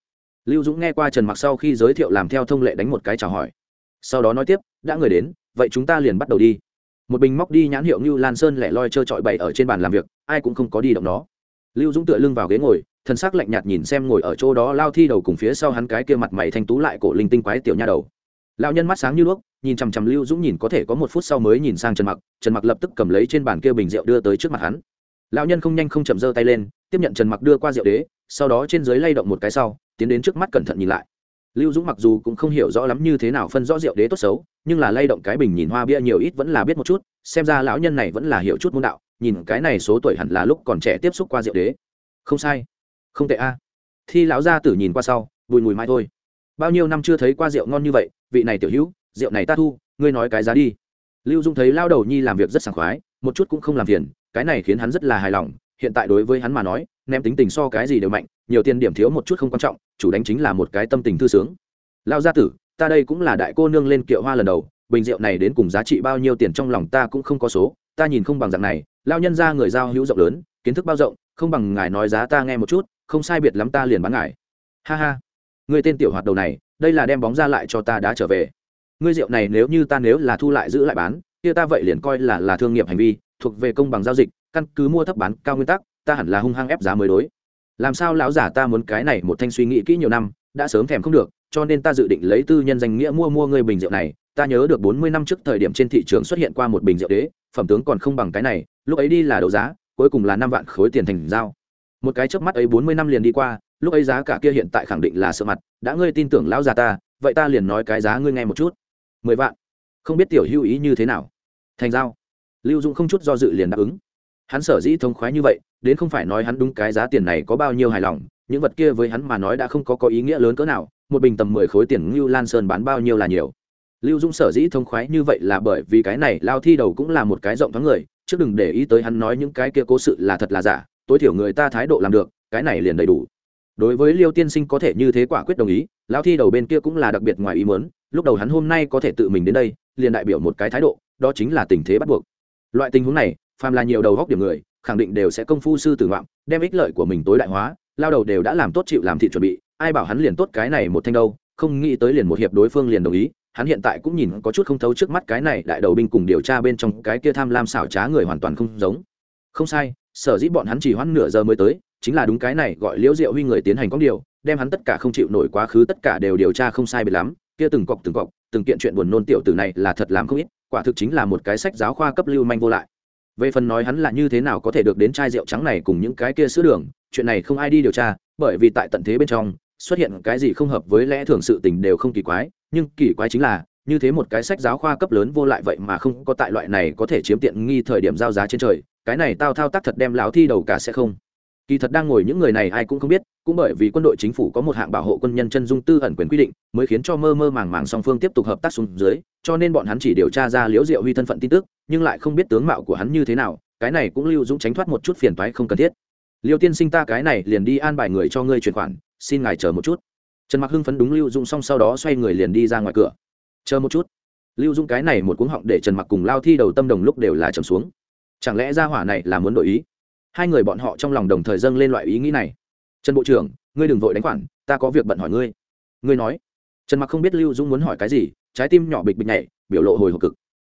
A: Lưu dũng nghe qua trần mặc sau khi giới thiệu làm theo thông lệ đánh một cái chào hỏi. Sau đó nói tiếp, đã người đến, vậy chúng ta liền bắt đầu đi một bình móc đi nhãn hiệu như lan sơn lẻ loi trơ trọi bày ở trên bàn làm việc, ai cũng không có đi động nó. Lưu dũng tựa lưng vào ghế ngồi thân xác lạnh nhạt nhìn xem ngồi ở chỗ đó lao thi đầu cùng phía sau hắn cái kia mặt mày thanh tú lại cổ linh tinh quái tiểu nha đầu. Lão nhân mắt sáng như đuốc, nhìn chằm chằm lưu dũng nhìn có thể có một phút sau mới nhìn sang trần mặc trần mặc lập tức cầm lấy trên bàn kia bình rượu đưa tới trước mặt hắn. Lão nhân không nhanh không chậm giơ tay lên, tiếp nhận trần mặc đưa qua rượu đế, sau đó trên dưới lay động một cái sau, tiến đến trước mắt cẩn thận nhìn lại lưu dũng mặc dù cũng không hiểu rõ lắm như thế nào phân rõ rượu đế tốt xấu, nhưng là lay động cái bình nhìn hoa bia nhiều ít vẫn là biết một chút, xem ra lão nhân này vẫn là hiểu chút môn đạo, nhìn cái này số tuổi hẳn là lúc còn trẻ tiếp xúc qua rượu đế. Không sai. Không tệ a. Thi lão gia tử nhìn qua sau, bùi mùi mai thôi. Bao nhiêu năm chưa thấy qua rượu ngon như vậy, vị này tiểu hữu, rượu này ta thu, ngươi nói cái giá đi. Lưu dung thấy lao đầu nhi làm việc rất sảng khoái, một chút cũng không làm phiền, cái này khiến hắn rất là hài lòng, hiện tại đối với hắn mà nói, ném tính tình so cái gì đều mạnh nhiều tiền điểm thiếu một chút không quan trọng, chủ đánh chính là một cái tâm tình thư sướng. Lao gia tử, ta đây cũng là đại cô nương lên kiệu hoa lần đầu, bình rượu này đến cùng giá trị bao nhiêu tiền trong lòng ta cũng không có số, ta nhìn không bằng dạng này lao nhân ra người giao hữu rộng lớn, kiến thức bao rộng, không bằng ngài nói giá ta nghe một chút, không sai biệt lắm ta liền bán ngài. Ha ha. Người tên tiểu hoạt đầu này, đây là đem bóng ra lại cho ta đã trở về. Ngươi rượu này nếu như ta nếu là thu lại giữ lại bán, kia ta vậy liền coi là là thương nghiệp hành vi, thuộc về công bằng giao dịch, căn cứ mua thấp bán cao nguyên tắc, ta hẳn là hung hăng ép giá mới đối làm sao lão giả ta muốn cái này một thanh suy nghĩ kỹ nhiều năm, đã sớm thèm không được, cho nên ta dự định lấy tư nhân danh nghĩa mua mua ngươi bình rượu này. Ta nhớ được bốn mươi năm trước thời điểm trên thị trường xuất hiện qua một bình rượu đế, phẩm tướng còn không bằng cái này, lúc ấy đi là đấu giá, cuối cùng là năm vạn khối tiền thành giao. Một cái chớp mắt ấy bốn mươi năm liền đi qua, lúc ấy giá cả kia hiện tại khẳng định là sợ mặt, đã ngươi tin tưởng lão già ta, vậy ta liền nói cái giá ngươi nghe một chút. mười vạn. Không biết tiểu hưu ý như thế nào. Thành giao. Lưu dung không chút do dự liền đáp ứng. Hắn sở dĩ thông khoái như vậy đến không phải nói hắn đúng cái giá tiền này có bao nhiêu hài lòng, những vật kia với hắn mà nói đã không có có ý nghĩa lớn cỡ nào, một bình tầm mười khối tiền ngưu lan sơn bán bao nhiêu là nhiều. Lưu dung sở dĩ thông khoái như vậy là bởi vì cái này lao thi đầu cũng là một cái rộng thoáng người chứ đừng để ý tới hắn nói những cái kia cố sự là thật là giả, tối thiểu người ta thái độ làm được, cái này liền đầy đủ. Đối với liêu tiên sinh có thể như thế quả quyết đồng ý, lao thi đầu bên kia cũng là đặc biệt ngoài ý muốn, lúc đầu hắn hôm nay có thể tự mình đến đây, liền đại biểu một cái thái độ, đó chính là tình thế bắt buộc. Loại tình huống này, phàm là nhiều đầu góc điểm người khẳng định đều sẽ công phu sư tử ngoạm, đem ích lợi của mình tối đại hóa, lao đầu đều đã làm tốt chịu làm thị chuẩn bị, ai bảo hắn liền tốt cái này một thanh đâu, không nghĩ tới liền một hiệp đối phương liền đồng ý, hắn hiện tại cũng nhìn có chút không thấu trước mắt cái này đại đầu binh cùng điều tra bên trong cái kia tham lam xảo trá người hoàn toàn không giống. Không sai, sở dĩ bọn hắn chỉ hoãn nửa giờ mới tới, chính là đúng cái này gọi liễu diệu huy người tiến hành có điều, đem hắn tất cả không chịu nổi quá khứ tất cả đều điều tra không sai biệt lắm, kia từng cọc từng cọc, từng kiện chuyện buồn nôn tiểu tử này là thật làm không ít, quả thực chính là một cái sách giáo khoa cấp lưu manh vô lại về phần nói hắn là như thế nào có thể được đến chai rượu trắng này cùng những cái kia sữa đường, chuyện này không ai đi điều tra, bởi vì tại tận thế bên trong, xuất hiện cái gì không hợp với lẽ thường sự tình đều không kỳ quái, nhưng kỳ quái chính là, như thế một cái sách giáo khoa cấp lớn vô lại vậy mà không có tại loại này có thể chiếm tiện nghi thời điểm giao giá trên trời, cái này tao thao tác thật đem lão thi đầu cả sẽ không. Kỳ thật đang ngồi những người này ai cũng không biết cũng bởi vì quân đội chính phủ có một hạng bảo hộ quân nhân chân dung tư ẩn quyền quy định, mới khiến cho mơ mơ màng màng song phương tiếp tục hợp tác xuống dưới, cho nên bọn hắn chỉ điều tra ra liễu diệu huy thân phận tin tức, nhưng lại không biết tướng mạo của hắn như thế nào, cái này cũng lưu dũng tránh thoát một chút phiền toái không cần thiết. Liêu tiên sinh ta cái này liền đi an bài người cho ngươi chuyển khoản, xin ngài chờ một chút. Trần mặc hưng phấn đúng lưu dũng xong sau đó xoay người liền đi ra ngoài cửa. Chờ một chút. Lưu dũng cái này một cuống họng để trần mặc cùng lao thi đầu tâm đồng lúc đều là trầm xuống. Chẳng lẽ ra hỏa này là muốn đổi ý? Hai người bọn họ trong lòng đồng thời dâng lên loại ý nghĩ này trần bộ trưởng, ngươi đừng vội đánh khoản, ta có việc bận hỏi ngươi. Ngươi nói. Trần mặc không biết lưu dũng muốn hỏi cái gì, trái tim nhỏ bịch bịch nhảy, biểu lộ hồi hộp cực.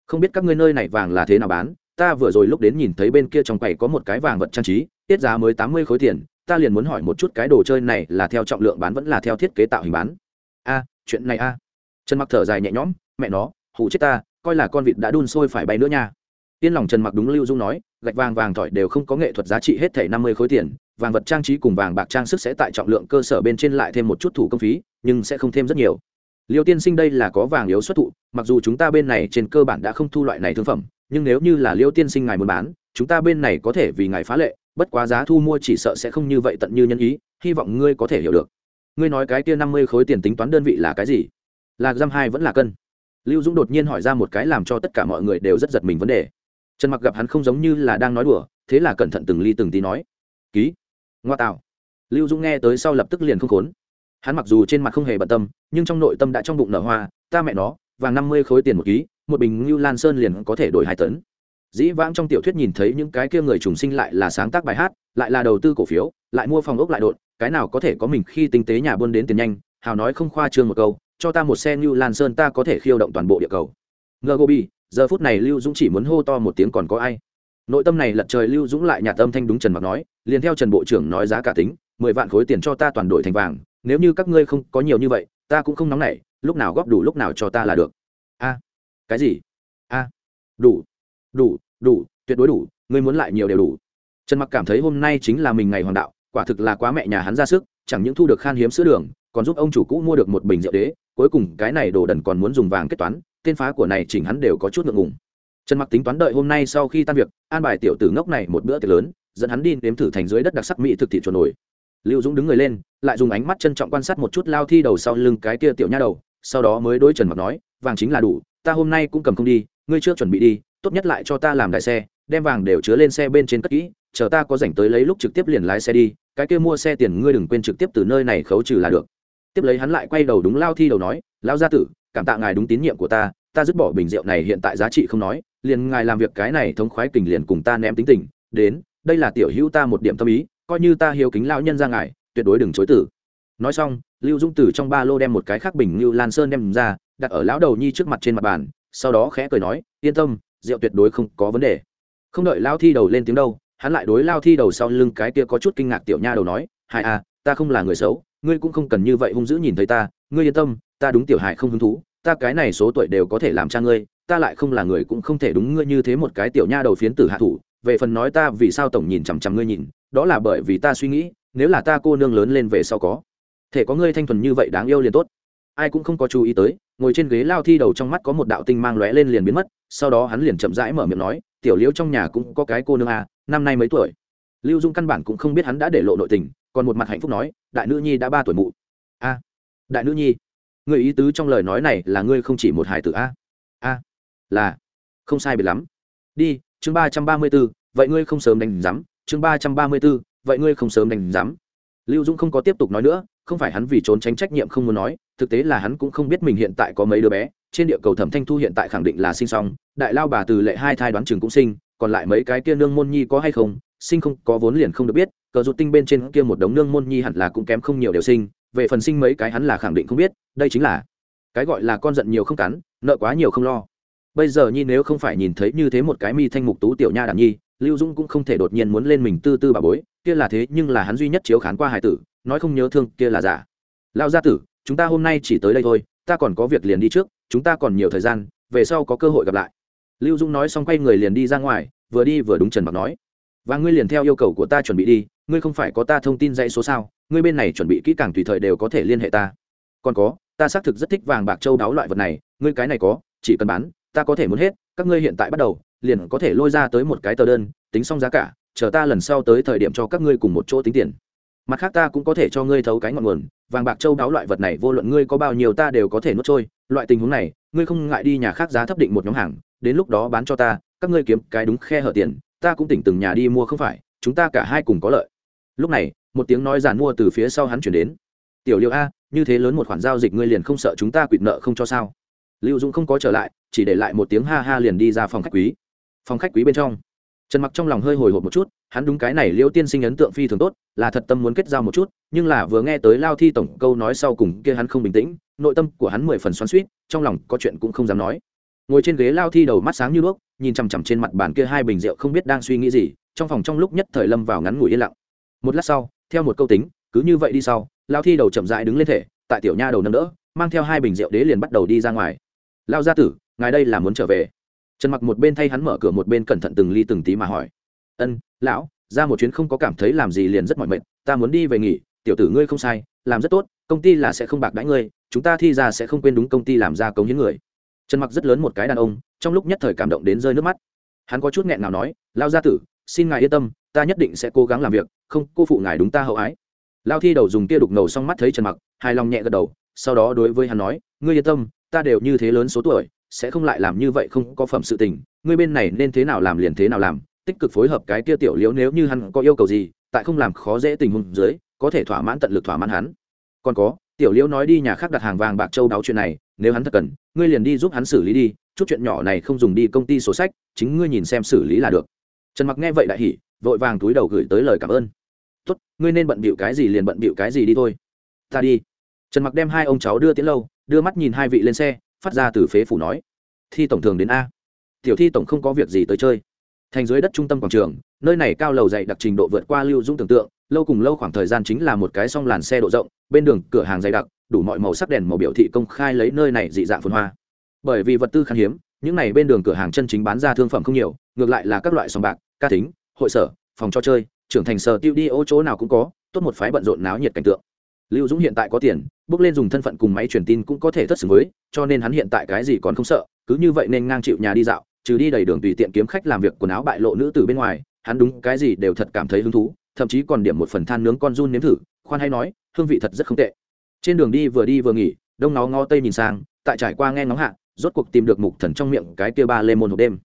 A: Không biết các ngươi nơi này vàng là thế nào bán, ta vừa rồi lúc đến nhìn thấy bên kia trong quầy có một cái vàng vật trang trí, tiết giá mới tám mươi khối tiền, ta liền muốn hỏi một chút cái đồ chơi này là theo trọng lượng bán vẫn là theo thiết kế tạo hình bán. A, chuyện này a. Trần mặc thở dài nhẹ nhõm, mẹ nó hụ chết ta, coi là con vịt đã đun sôi phải bay nữa nha yên lòng trần mặc đúng lưu dung nói, gạch vàng vàng thỏi đều không có nghệ thuật giá trị hết thảy năm mươi khối tiền, vàng vật trang trí cùng vàng bạc trang sức sẽ tại trọng lượng cơ sở bên trên lại thêm một chút thủ công phí, nhưng sẽ không thêm rất nhiều. Liêu tiên sinh đây là có vàng yếu xuất thụ, mặc dù chúng ta bên này trên cơ bản đã không thu loại này thương phẩm, nhưng nếu như là liêu tiên sinh ngài muốn bán, chúng ta bên này có thể vì ngài phá lệ, bất quá giá thu mua chỉ sợ sẽ không như vậy tận như nhân ý, hy vọng ngươi có thể hiểu được. Ngươi nói cái kia năm mươi khối tiền tính toán đơn vị là cái gì? Là giam hai vẫn là cân. Lưu dũng đột nhiên hỏi ra một cái làm cho tất cả mọi người đều rất giật mình vấn đề trần mặc gặp hắn không giống như là đang nói đùa, thế là cẩn thận từng ly từng tí nói. Ký. Ngoa tạo. Lưu dũng nghe tới sau lập tức liền không khốn. Hắn mặc dù trên mặt không hề bận tâm, nhưng trong nội tâm đã trong bụng nở hoa, ta mẹ nó, vàng năm mươi khối tiền một ký, một bình ngưu lan sơn liền có thể đổi hai tấn. Dĩ vãng trong tiểu thuyết nhìn thấy những cái kia người trùng sinh lại là sáng tác bài hát, lại là đầu tư cổ phiếu, lại mua phòng ốc lại đột, cái nào có thể có mình khi tinh tế nhà buôn đến tiền nhanh, hào nói không khoa trương một câu, cho ta một xe ngưu lan sơn ta có thể khiêu động toàn bộ địa cầu. Ngờ gobi giờ phút này lưu dũng chỉ muốn hô to một tiếng còn có ai? Nội tâm này lật trời lưu dũng lại nhạt tâm thanh đúng trần mặc nói, liền theo trần bộ trưởng nói giá cả tính, mười vạn khối tiền cho ta toàn đổi thành vàng, nếu như các ngươi không có nhiều như vậy, ta cũng không nóng nảy, lúc nào góp đủ lúc nào cho ta là được. A. Cái gì? A. Đủ. Đủ đủ, tuyệt đối đủ, ngươi muốn lại nhiều đều đủ. Trần mặc cảm thấy hôm nay chính là mình ngày hoàng đạo, quả thực là quá mẹ nhà hắn ra sức, chẳng những thu được khan hiếm sữa đường, còn giúp ông chủ cũ mua được một bình rượu đế, cuối cùng cái này đồ đần còn muốn dùng vàng kết toán tên phá của này chỉnh hắn đều có chút ngượng ngùng. Trần mặc tính toán đợi hôm nay sau khi tan việc, an bài tiểu tử ngốc này một bữa tiệc lớn, dẫn hắn đi nếm thử thành dưới đất đặc sắc mỹ thực thị chuột nổi lưu dũng đứng người lên, lại dùng ánh mắt trân trọng quan sát một chút lao thi đầu sau lưng cái kia tiểu nha đầu, sau đó mới đối trần mặc nói, vàng chính là đủ, ta hôm nay cũng cầm không đi, ngươi chưa chuẩn bị đi, tốt nhất lại cho ta làm đại xe, đem vàng đều chứa lên xe bên trên cất kỹ, chờ ta có rảnh tới lấy lúc trực tiếp liền lái xe đi, cái kia mua xe tiền ngươi đừng quên trực tiếp từ nơi này khấu trừ là được. Tiếp lấy hắn lại quay đầu đúng lao thi đầu nói lao gia tử cảm tạ ngài đúng tín nhiệm của ta ta dứt bỏ bình rượu này hiện tại giá trị không nói, liền ngài làm việc cái này thống khoái kình liền cùng ta ném tính tình, đến, đây là tiểu hữu ta một điểm tâm ý, coi như ta hiếu kính lão nhân ra ngài, tuyệt đối đừng chối tử nói xong, lưu dung từ trong ba lô đem một cái khác bình như lan sơn đem ra, đặt ở lão đầu nhi trước mặt trên mặt bàn, sau đó khẽ cười nói, yên tâm, rượu tuyệt đối không có vấn đề. Không đợi lao thi đầu lên tiếng đâu, hắn lại đối lao thi đầu sau lưng cái kia có chút kinh ngạc tiểu nha đầu nói, hai à ta không là người xấu, ngươi cũng không cần như vậy hung dữ nhìn thấy ta, ngươi yên tâm ta đúng tiểu hài không hứng thú, ta cái này số tuổi đều có thể làm cha ngươi, ta lại không là người cũng không thể đúng ngươi như thế một cái tiểu nha đầu phiến tử hạ thủ, về phần nói ta vì sao tổng nhìn chằm chằm ngươi nhìn, đó là bởi vì ta suy nghĩ, nếu là ta cô nương lớn lên về sau có thể có ngươi thanh thuần như vậy đáng yêu liền tốt. Ai cũng không có chú ý tới, ngồi trên ghế lao thi đầu trong mắt có một đạo tinh mang lóe lên liền biến mất, sau đó hắn liền chậm rãi mở miệng nói, tiểu liễu trong nhà cũng có cái cô nương à năm nay mấy tuổi? Lưu dung căn bản cũng không biết hắn đã để lộ nội tình, còn một mặt hạnh phúc nói, đại nữ nhi đã ba tuổi mụ. A, đại nữ nhi? Người ý tứ trong lời nói này là ngươi không chỉ một hải tử a? A, là, không sai biệt lắm. Đi, chương ba trăm ba mươi b ố vậy ngươi không sớm đánh giám. Chương ba trăm ba mươi b ố vậy ngươi không sớm đánh giám. Lưu dũng không có tiếp tục nói nữa, không phải hắn vì trốn tránh trách nhiệm không muốn nói, thực tế là hắn cũng không biết mình hiện tại có mấy đứa bé. Trên địa cầu thẩm thanh thu hiện tại khẳng định là sinh xong, đại lao bà từ lệ hai thai đoán chừng cũng sinh, còn lại mấy cái kia nương môn nhi có hay không, sinh không có vốn liền không được biết, cờ rụt tinh bên trên kia một đống nương môn nhi hẳn là cũng kém không nhiều đều sinh về phần sinh mấy cái hắn là khẳng định không biết, đây chính là cái gọi là con giận nhiều không cắn, nợ quá nhiều không lo. Bây giờ nhi nếu không phải nhìn thấy như thế một cái mi thanh mục tú tiểu nha đàm nhi, lưu dũng cũng không thể đột nhiên muốn lên mình tư tư bà bối, kia là thế nhưng là hắn duy nhất chiếu khán qua hải tử, nói không nhớ thương, kia là giả. Lao gia tử, chúng ta hôm nay chỉ tới đây thôi, ta còn có việc liền đi trước, chúng ta còn nhiều thời gian, về sau có cơ hội gặp lại. Lưu dũng nói xong quay người liền đi ra ngoài, vừa đi vừa đúng trần bạc nói, và ngươi liền theo yêu cầu của ta chuẩn bị đi, ngươi không phải có ta thông tin dãy số sao? Ngươi bên này chuẩn bị kỹ càng tùy thời đều có thể liên hệ ta. Còn có, ta xác thực rất thích vàng bạc châu đáo loại vật này, ngươi cái này có, chỉ cần bán, ta có thể muốn hết, các ngươi hiện tại bắt đầu, liền có thể lôi ra tới một cái tờ đơn, tính xong giá cả, chờ ta lần sau tới thời điểm cho các ngươi cùng một chỗ tính tiền. Mặt khác ta cũng có thể cho ngươi thấu cái ngọn nguồn, vàng bạc châu đáo loại vật này vô luận ngươi có bao nhiêu ta đều có thể nuốt trôi, loại tình huống này, ngươi không ngại đi nhà khác giá thấp định một nhóm hàng, đến lúc đó bán cho ta, các ngươi kiếm cái đúng khe hở tiền, ta cũng tỉnh từng nhà đi mua không phải, chúng ta cả hai cùng có lợi lúc này, một tiếng nói giàn mua từ phía sau hắn chuyển đến. Tiểu liệu a, như thế lớn một khoản giao dịch ngươi liền không sợ chúng ta quỵt nợ không cho sao? Lưu dũng không có trở lại, chỉ để lại một tiếng ha ha liền đi ra phòng khách quý. Phòng khách quý bên trong, trần mặc trong lòng hơi hồi hộp một chút, hắn đúng cái này liễu tiên sinh ấn tượng phi thường tốt, là thật tâm muốn kết giao một chút, nhưng là vừa nghe tới lao thi tổng câu nói sau cùng kia hắn không bình tĩnh, nội tâm của hắn mười phần xoắn suýt trong lòng có chuyện cũng không dám nói. Ngồi trên ghế lao thi đầu mắt sáng như đuốc, nhìn chằm chằm trên mặt bàn kia hai bình rượu không biết đang suy nghĩ gì, trong phòng trong lúc nhất thời lâm vào ngắn ngủi yên lặng một lát sau, theo một câu tính, cứ như vậy đi sau, lao thi đầu chậm dại đứng lên thể, tại tiểu nha đầu nâng đỡ, mang theo hai bình rượu đế liền bắt đầu đi ra ngoài. Lao gia tử, ngài đây là muốn trở về? Trần mặc một bên thay hắn mở cửa một bên cẩn thận từng ly từng tí mà hỏi. Ân, lão, ra một chuyến không có cảm thấy làm gì liền rất mỏi mệt, ta muốn đi về nghỉ, tiểu tử ngươi không sai, làm rất tốt, công ty là sẽ không bạc đãi ngươi, chúng ta thi ra sẽ không quên đúng công ty làm ra cống hiến người. Trần mặc rất lớn một cái đàn ông, trong lúc nhất thời cảm động đến rơi nước mắt. Hắn có chút nghẹn nào nói, lao gia tử, xin ngài yên tâm ta nhất định sẽ cố gắng làm việc, không, cô phụ ngài đúng ta hậu ái. Lao thi đầu dùng tia đục ngầu xong mắt thấy trần mặc, hài lòng nhẹ gật đầu, sau đó đối với hắn nói, ngươi yên tâm, ta đều như thế lớn số tuổi, sẽ không lại làm như vậy không có phẩm sự tình, ngươi bên này nên thế nào làm liền thế nào làm, tích cực phối hợp cái tia tiểu liễu nếu như hắn có yêu cầu gì, tại không làm khó dễ tình huống dưới, có thể thỏa mãn tận lực thỏa mãn hắn. Còn có, tiểu liễu nói đi nhà khác đặt hàng vàng bạc châu đáo chuyện này, nếu hắn thật cần, ngươi liền đi giúp hắn xử lý đi, chút chuyện nhỏ này không dùng đi công ty sổ sách, chính ngươi nhìn xem xử lý là được. Trần mặc nghe vậy đại hỉ vội vàng túi đầu gửi tới lời cảm ơn. Tốt, ngươi nên bận bịu cái gì liền bận bịu cái gì đi thôi. Ta đi. Trần mặc đem hai ông cháu đưa tiến lâu, đưa mắt nhìn hai vị lên xe, phát ra từ phế phủ nói, thi tổng thường đến a. Tiểu thi tổng không có việc gì tới chơi. Thành dưới đất trung tâm quảng trường, nơi này cao lầu dày đặc trình độ vượt qua lưu dung tưởng tượng, lâu cùng lâu khoảng thời gian chính là một cái song làn xe độ rộng, bên đường cửa hàng dày đặc, đủ mọi màu sắc đèn màu biểu thị công khai lấy nơi này dị dạng phồn hoa. Bởi vì vật tư khan hiếm, những này bên đường cửa hàng chân chính bán ra thương phẩm không nhiều, ngược lại là các loại sòng bạc, ca tính hội sở, phòng cho chơi, trưởng thành sở tiêu đi ô chỗ nào cũng có, tốt một phái bận rộn náo nhiệt cảnh tượng. Lưu dũng hiện tại có tiền, bước lên dùng thân phận cùng máy truyền tin cũng có thể thất xử với, cho nên hắn hiện tại cái gì còn không sợ, cứ như vậy nên ngang chịu nhà đi dạo, trừ đi đầy đường tùy tiện kiếm khách làm việc quần áo bại lộ nữ từ bên ngoài, hắn đúng cái gì đều thật cảm thấy hứng thú, thậm chí còn điểm một phần than nướng con run nếm thử, khoan hay nói, hương vị thật rất không tệ. Trên đường đi vừa đi vừa nghỉ, đông nó ngó tây nhìn sang, tại trải qua nghe ngóng hạ, rốt cuộc tìm được mục thần trong miệng cái kia ba lê môn hộp đêm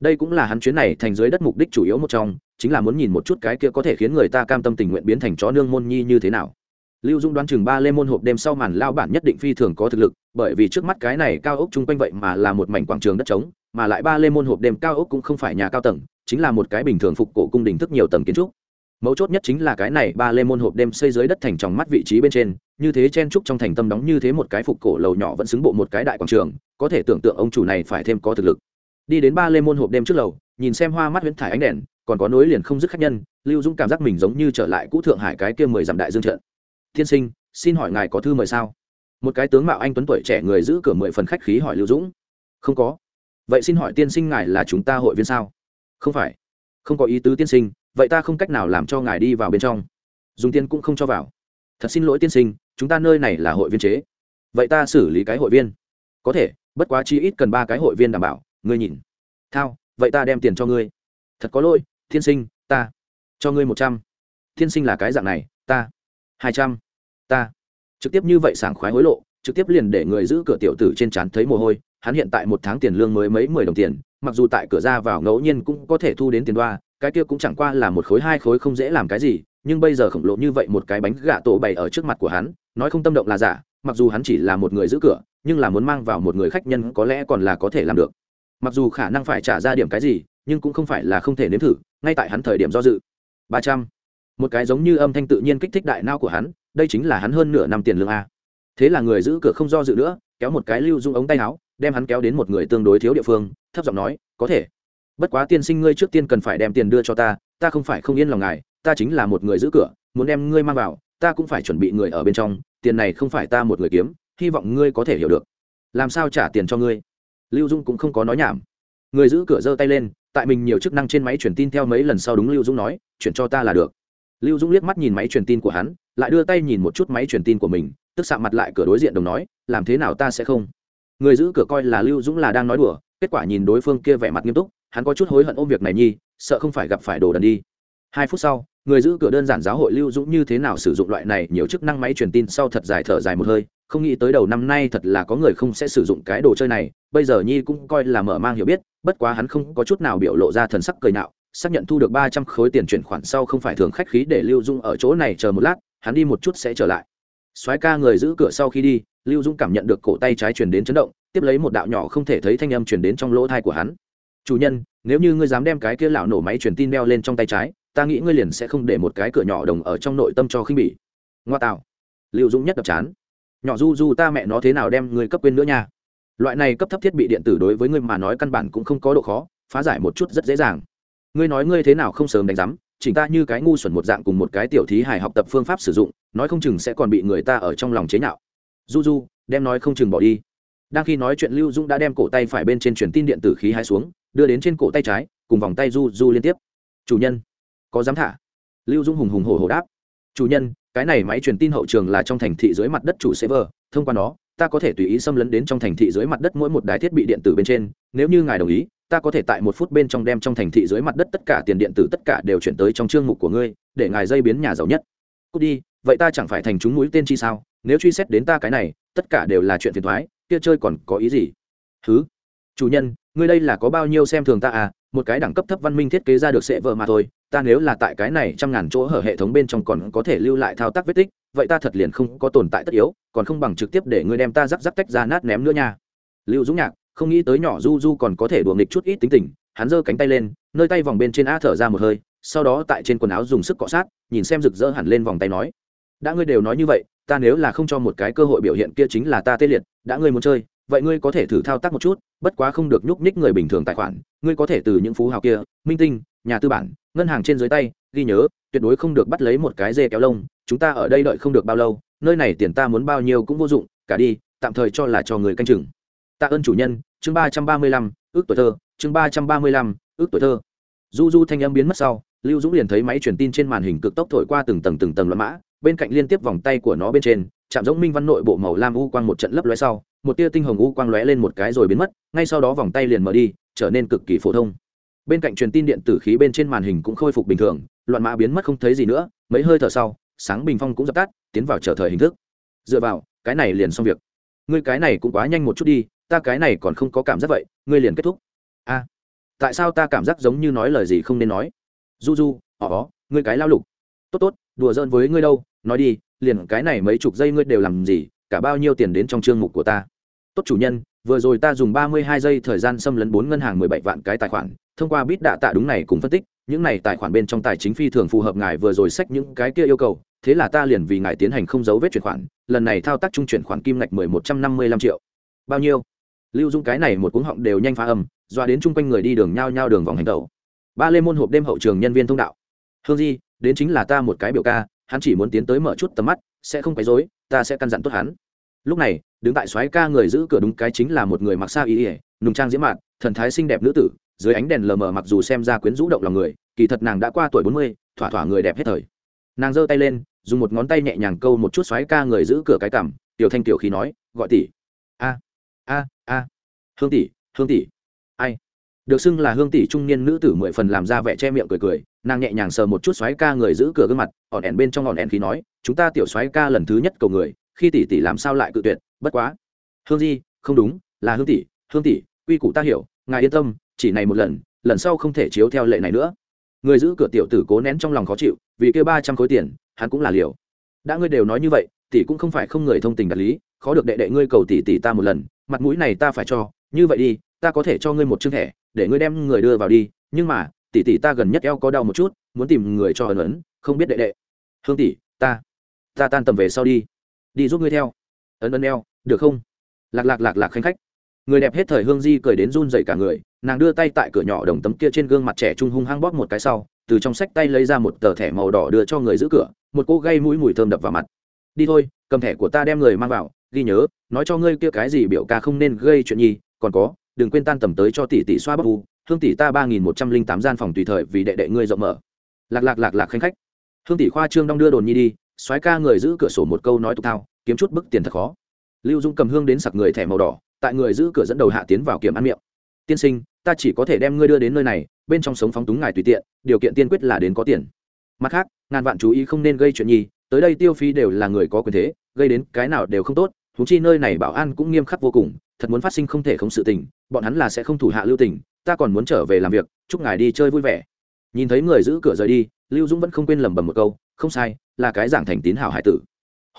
A: đây cũng là hắn chuyến này thành dưới đất mục đích chủ yếu một trong, chính là muốn nhìn một chút cái kia có thể khiến người ta cam tâm tình nguyện biến thành chó nương môn nhi như thế nào. Lưu dung đoán chừng ba lê môn hộp đêm sau màn lao bản nhất định phi thường có thực lực, bởi vì trước mắt cái này cao ốc chung quanh vậy mà là một mảnh quảng trường đất trống, mà lại ba lê môn hộp đêm cao ốc cũng không phải nhà cao tầng, chính là một cái bình thường phục cổ cung đình thức nhiều tầng kiến trúc. Mấu chốt nhất chính là cái này ba lê môn hộp đêm xây dưới đất thành tròng mắt vị trí bên trên, như thế chen trúc trong thành tâm đóng như thế một cái phục cổ lầu nhỏ vẫn xứng bộ một cái đại quảng trường, có thể tưởng tượng ông chủ này phải thêm có thực lực đi đến ba lê môn hộp đêm trước lầu, nhìn xem hoa mắt huyễn thải ánh đèn, còn có nối liền không dứt khách nhân, lưu dũng cảm giác mình giống như trở lại cũ thượng hải cái kia mười dặm đại dương trận. Thiên sinh, xin hỏi ngài có thư mời sao? Một cái tướng mạo anh tuấn tuổi trẻ người giữ cửa mười phần khách khí hỏi lưu dũng. Không có. Vậy xin hỏi tiên sinh ngài là chúng ta hội viên sao? Không phải. Không có ý tứ tiên sinh, vậy ta không cách nào làm cho ngài đi vào bên trong. Dùng tiền cũng không cho vào. Thật xin lỗi tiên sinh, chúng ta nơi này là hội viên chế. Vậy ta xử lý cái hội viên. Có thể, bất quá chi ít cần ba cái hội viên đảm bảo ngươi nhìn. Thao, vậy ta đem tiền cho ngươi. Thật có lỗi, Thiên sinh, ta cho ngươi một trăm. Thiên sinh là cái dạng này, ta hai trăm. Ta trực tiếp như vậy sảng khoái hối lộ, trực tiếp liền để người giữ cửa tiểu tử trên trán thấy mồ hôi. Hắn hiện tại một tháng tiền lương mới mấy mười đồng tiền, mặc dù tại cửa ra vào ngẫu nhiên cũng có thể thu đến tiền đoa, cái kia cũng chẳng qua là một khối hai khối không dễ làm cái gì, nhưng bây giờ khổng lồ như vậy một cái bánh gà tổ bày ở trước mặt của hắn, nói không tâm động là giả, mặc dù hắn chỉ là một người giữ cửa, nhưng là muốn mang vào một người khách nhân có lẽ còn là có thể làm được mặc dù khả năng phải trả ra điểm cái gì, nhưng cũng không phải là không thể nếm thử, ngay tại hắn thời điểm do dự. Ba trăm. Một cái giống như âm thanh tự nhiên kích thích đại nao của hắn, đây chính là hắn hơn nửa năm tiền lương a. Thế là người giữ cửa không do dự nữa, kéo một cái lưu dung ống tay áo, đem hắn kéo đến một người tương đối thiếu địa phương, thấp giọng nói, có thể. Bất quá tiên sinh ngươi trước tiên cần phải đem tiền đưa cho ta ta không phải không yên lòng ngài, ta chính là một người giữ cửa, muốn đem ngươi mang vào, ta cũng phải chuẩn bị người ở bên trong, tiền này không phải ta một người kiếm, hy vọng ngươi có thể hiểu được. Làm sao trả tiền cho ngươi? Lưu dung cũng không có nói nhảm. Người giữ cửa giơ tay lên, tại mình nhiều chức năng trên máy truyền tin theo mấy lần sau đúng lưu dung nói, chuyển cho ta là được. Lưu dung liếc mắt nhìn máy truyền tin của hắn, lại đưa tay nhìn một chút máy truyền tin của mình, tức sạ mặt lại cửa đối diện đồng nói, làm thế nào ta sẽ không? Người giữ cửa coi là lưu dũng là đang nói đùa, kết quả nhìn đối phương kia vẻ mặt nghiêm túc, hắn có chút hối hận ôm việc này nhi, sợ không phải gặp phải đồ đần đi. Hai phút sau, người giữ cửa đơn giản giáo hội lưu dũng như thế nào sử dụng loại này nhiều chức năng máy truyền tin sau thật dài thở dài một hơi không nghĩ tới đầu năm nay thật là có người không sẽ sử dụng cái đồ chơi này, bây giờ nhi cũng coi là mở mang hiểu biết, bất quá hắn không có chút nào biểu lộ ra thần sắc cười nạo, xác nhận thu được ba trăm khối tiền chuyển khoản sau không phải thường khách khí để lưu dung ở chỗ này chờ một lát, hắn đi một chút sẽ trở lại. Soái ca người giữ cửa sau khi đi, lưu dung cảm nhận được cổ tay trái truyền đến chấn động, tiếp lấy một đạo nhỏ không thể thấy thanh âm truyền đến trong lỗ thai của hắn. Chủ nhân, nếu như ngươi dám đem cái kia lão nổ máy truyền tin đeo lên trong tay trái, ta nghĩ ngươi liền sẽ không để một cái cửa nhỏ đồng ở trong nội tâm cho khinh bỉ. Ngoa tạo. Lưu dũng nhất đập chán nhỏ du du ta mẹ nó thế nào đem ngươi cấp quên nữa nha. Loại này cấp thấp thiết bị điện tử đối với ngươi mà nói căn bản cũng không có độ khó, phá giải một chút rất dễ dàng. Ngươi nói ngươi thế nào không sớm đánh giám, chỉnh ta như cái ngu xuẩn một dạng cùng một cái tiểu thí hài học tập phương pháp sử dụng, nói không chừng sẽ còn bị người ta ở trong lòng chế nhạo. Du du, đem nói không chừng bỏ đi. Đang khi nói chuyện lưu dũng đã đem cổ tay phải bên trên truyền tin điện tử khí hai xuống, đưa đến trên cổ tay trái, cùng vòng tay du du liên tiếp. Chủ nhân, có dám thả? Lưu dũng hùng hùng hổ hổ đáp. Chủ nhân cái này máy truyền tin hậu trường là trong thành thị dưới mặt đất chủ server, thông qua nó, ta có thể tùy ý xâm lấn đến trong thành thị dưới mặt đất mỗi một đài thiết bị điện tử bên trên. Nếu như ngài đồng ý, ta có thể tại một phút bên trong đem trong thành thị dưới mặt đất tất cả tiền điện tử tất cả đều chuyển tới trong chương mục của ngươi, để ngài dây biến nhà giàu nhất. Cút đi, vậy ta chẳng phải thành chúng mũi tên chi sao? Nếu truy xét đến ta cái này, tất cả đều là chuyện phiền thoái kia chơi còn có ý gì? Thứ chủ nhân, ngươi đây là có bao nhiêu xem thường ta à? Một cái đẳng cấp thấp văn minh thiết kế ra được sẽ vợ mà thôi ta nếu là tại cái này trăm ngàn chỗ hở hệ thống bên trong còn có thể lưu lại thao tác vết tích, vậy ta thật liền không có tồn tại tất yếu, còn không bằng trực tiếp để ngươi đem ta rắc rắc tách ra nát ném nữa nha. Lưu dũng nhạc, không nghĩ tới nhỏ du du còn có thể đùa nghịch chút ít tính tình, hắn giơ cánh tay lên, nơi tay vòng bên trên a thở ra một hơi, sau đó tại trên quần áo dùng sức cọ sát, nhìn xem rực rỡ hẳn lên vòng tay nói, đã ngươi đều nói như vậy, ta nếu là không cho một cái cơ hội biểu hiện kia chính là ta tê liệt, đã ngươi muốn chơi, vậy ngươi có thể thử thao tác một chút, bất quá không được nhúc nhích người bình thường tài khoản, ngươi có thể từ những phú hào kia, minh tinh, nhà tư bản ngân hàng trên dưới tay, ghi nhớ, tuyệt đối không được bắt lấy một cái dê kéo lông, chúng ta ở đây đợi không được bao lâu, nơi này tiền ta muốn bao nhiêu cũng vô dụng, cả đi, tạm thời cho là cho người canh chừng. Tạ ơn chủ nhân, chương ba trăm ba mươi lăm, ước tuổi thơ, chương ba trăm ba mươi lăm, ước tuổi thơ. Du du thanh âm biến mất sau, lưu dũng liền thấy máy truyền tin trên màn hình cực tốc thổi qua từng tầng từng tầng loạn mã, bên cạnh liên tiếp vòng tay của nó bên trên, chạm giống minh văn nội bộ màu lam u quang một trận lấp lóe sau, một tia tinh hồng u quang lóe lên một cái rồi biến mất, ngay sau đó vòng tay liền mở đi, trở nên cực kỳ phổ thông bên cạnh truyền tin điện tử khí bên trên màn hình cũng khôi phục bình thường, loạn mã biến mất không thấy gì nữa, mấy hơi thở sau, sáng bình phong cũng dập tắt, tiến vào trở thời hình thức. Dựa vào, cái này liền xong việc. Ngươi cái này cũng quá nhanh một chút đi, ta cái này còn không có cảm giác vậy, ngươi liền kết thúc. A, tại sao ta cảm giác giống như nói lời gì không nên nói? Du du ỏ ngươi cái lao lục. Tốt tốt, đùa giỡn với ngươi đâu, nói đi, liền cái này mấy chục giây ngươi đều làm gì, cả bao nhiêu tiền đến trong chương mục của ta? Tốt chủ nhân, vừa rồi ta dùng ba mươi hai giây thời gian xâm lấn bốn ngân hàng mười bảy vạn cái tài khoản thông qua bít đạ tạ đúng này cùng phân tích, những này tài khoản bên trong tài chính phi thường phù hợp ngài vừa rồi sách những cái kia yêu cầu, thế là ta liền vì ngài tiến hành không dấu vết chuyển khoản, lần này thao tác trung chuyển khoản kim ngạch mười một trăm năm mươi lăm triệu. Bao nhiêu? Lưu dung cái này một cuống họng đều nhanh phá âm, doa đến chung quanh người đi đường nhao nhao đường vòng hành tàu ba lê môn hộp đêm hậu trường nhân viên thông đạo. Hương di, đến chính là ta một cái biểu ca, hắn chỉ muốn tiến tới mở chút tầm mắt, sẽ không quấy rối, ta sẽ căn dặn tốt hắn. Lúc này, đứng tại xoáy ca người giữ cửa đúng cái chính là một người mặc xa y ỉa nùng trang diễm mạn, thần thái xinh đẹp nữ tử dưới ánh đèn lờ mờ mặc dù xem ra quyến rũ động lòng người, kỳ thật nàng đã qua tuổi bốn mươi, thỏa thỏa người đẹp hết thời. Nàng giơ tay lên, dùng một ngón tay nhẹ nhàng câu một chút xoáy ca người giữ cửa cái cằm, tiểu thanh tiểu khí nói, gọi tỷ. A a a. Hương tỷ hương tỷ. Ai? Được xưng là hương tỷ trung niên nữ tử mười phần làm ra vẻ che miệng cười cười, nàng nhẹ nhàng sờ một chút xoáy ca người giữ cửa gương mặt ỏn ẻn bên trong ỏn ẻn khí nói, chúng ta tiểu xoáy ca lần thứ nhất cầu người, khi tỷ tỷ làm sao lại cự tuyệt, bất quá. Hương di, không đúng, là hương tỷ hương tỷ, quy củ ta hiểu, ngài yên tâm chỉ này một lần lần sau không thể chiếu theo lệ này nữa. Người giữ cửa tiểu tử cố nén trong lòng khó chịu, vì kêu ba trăm khối tiền, hắn cũng là liều. Đã ngươi đều nói như vậy, tỷ cũng không phải không người thông tình đạt lý, khó được đệ đệ ngươi cầu tỷ tỷ ta một lần, mặt mũi này ta phải cho, như vậy đi, ta có thể cho ngươi một chương thẻ, để ngươi đem người đưa vào đi, nhưng mà, tỷ tỷ ta gần nhất eo có đau một chút, muốn tìm người cho ẩn ấn không biết đệ đệ. Hương tỷ, ta ta tan tầm về sau đi đi giúp ngươi theo. Ấn ấn eo, được không? Lạc lạc lạc lạc khanh khách người đẹp hết thời hương di cười đến run dậy cả người, nàng đưa tay tại cửa nhỏ đồng tấm kia trên gương mặt trẻ trung hung hăng bóp một cái sau, từ trong sách tay lấy ra một tờ thẻ màu đỏ đưa cho người giữ cửa, một cô gây mũi mùi thơm đập vào mặt. Đi thôi, cầm thẻ của ta đem người mang vào, ghi nhớ, nói cho ngươi kia cái gì biểu ca không nên gây chuyện nhi, còn có, đừng quên tan tầm tới cho tỷ tỷ xoa bắp u, hương tỷ ta ba nghìn một trăm linh tám gian phòng tùy thời vì đệ đệ ngươi rộng mở. Lạc lạc lạc lạc khanh khách. Hương tỷ khoa trương đong đưa đồn nhi đi xoáy ca người giữ cửa sổ một câu nói tục thao, kiếm chút bức tiền thật khó. Lưu dung cầm hương đến sặc người thẻ màu đỏ tại người giữ cửa dẫn đầu hạ tiến vào kiểm ăn miệng. Tiên sinh, ta chỉ có thể đem ngươi đưa đến nơi này, bên trong sống phóng túng ngài tùy tiện, điều kiện tiên quyết là đến có tiền. Mặt khác, ngàn vạn chú ý không nên gây chuyện nhi tới đây tiêu phí đều là người có quyền thế, gây đến cái nào đều không tốt thú chi nơi này bảo an cũng nghiêm khắc vô cùng, thật muốn phát sinh không thể không sự tình, bọn hắn là sẽ không thủ hạ lưu tình, ta còn muốn trở về làm việc, chúc ngài đi chơi vui vẻ. Nhìn thấy người giữ cửa rời đi, lưu dũng vẫn không quên lẩm bẩm một câu, không sai, là cái giảng thành tín hảo hải tử.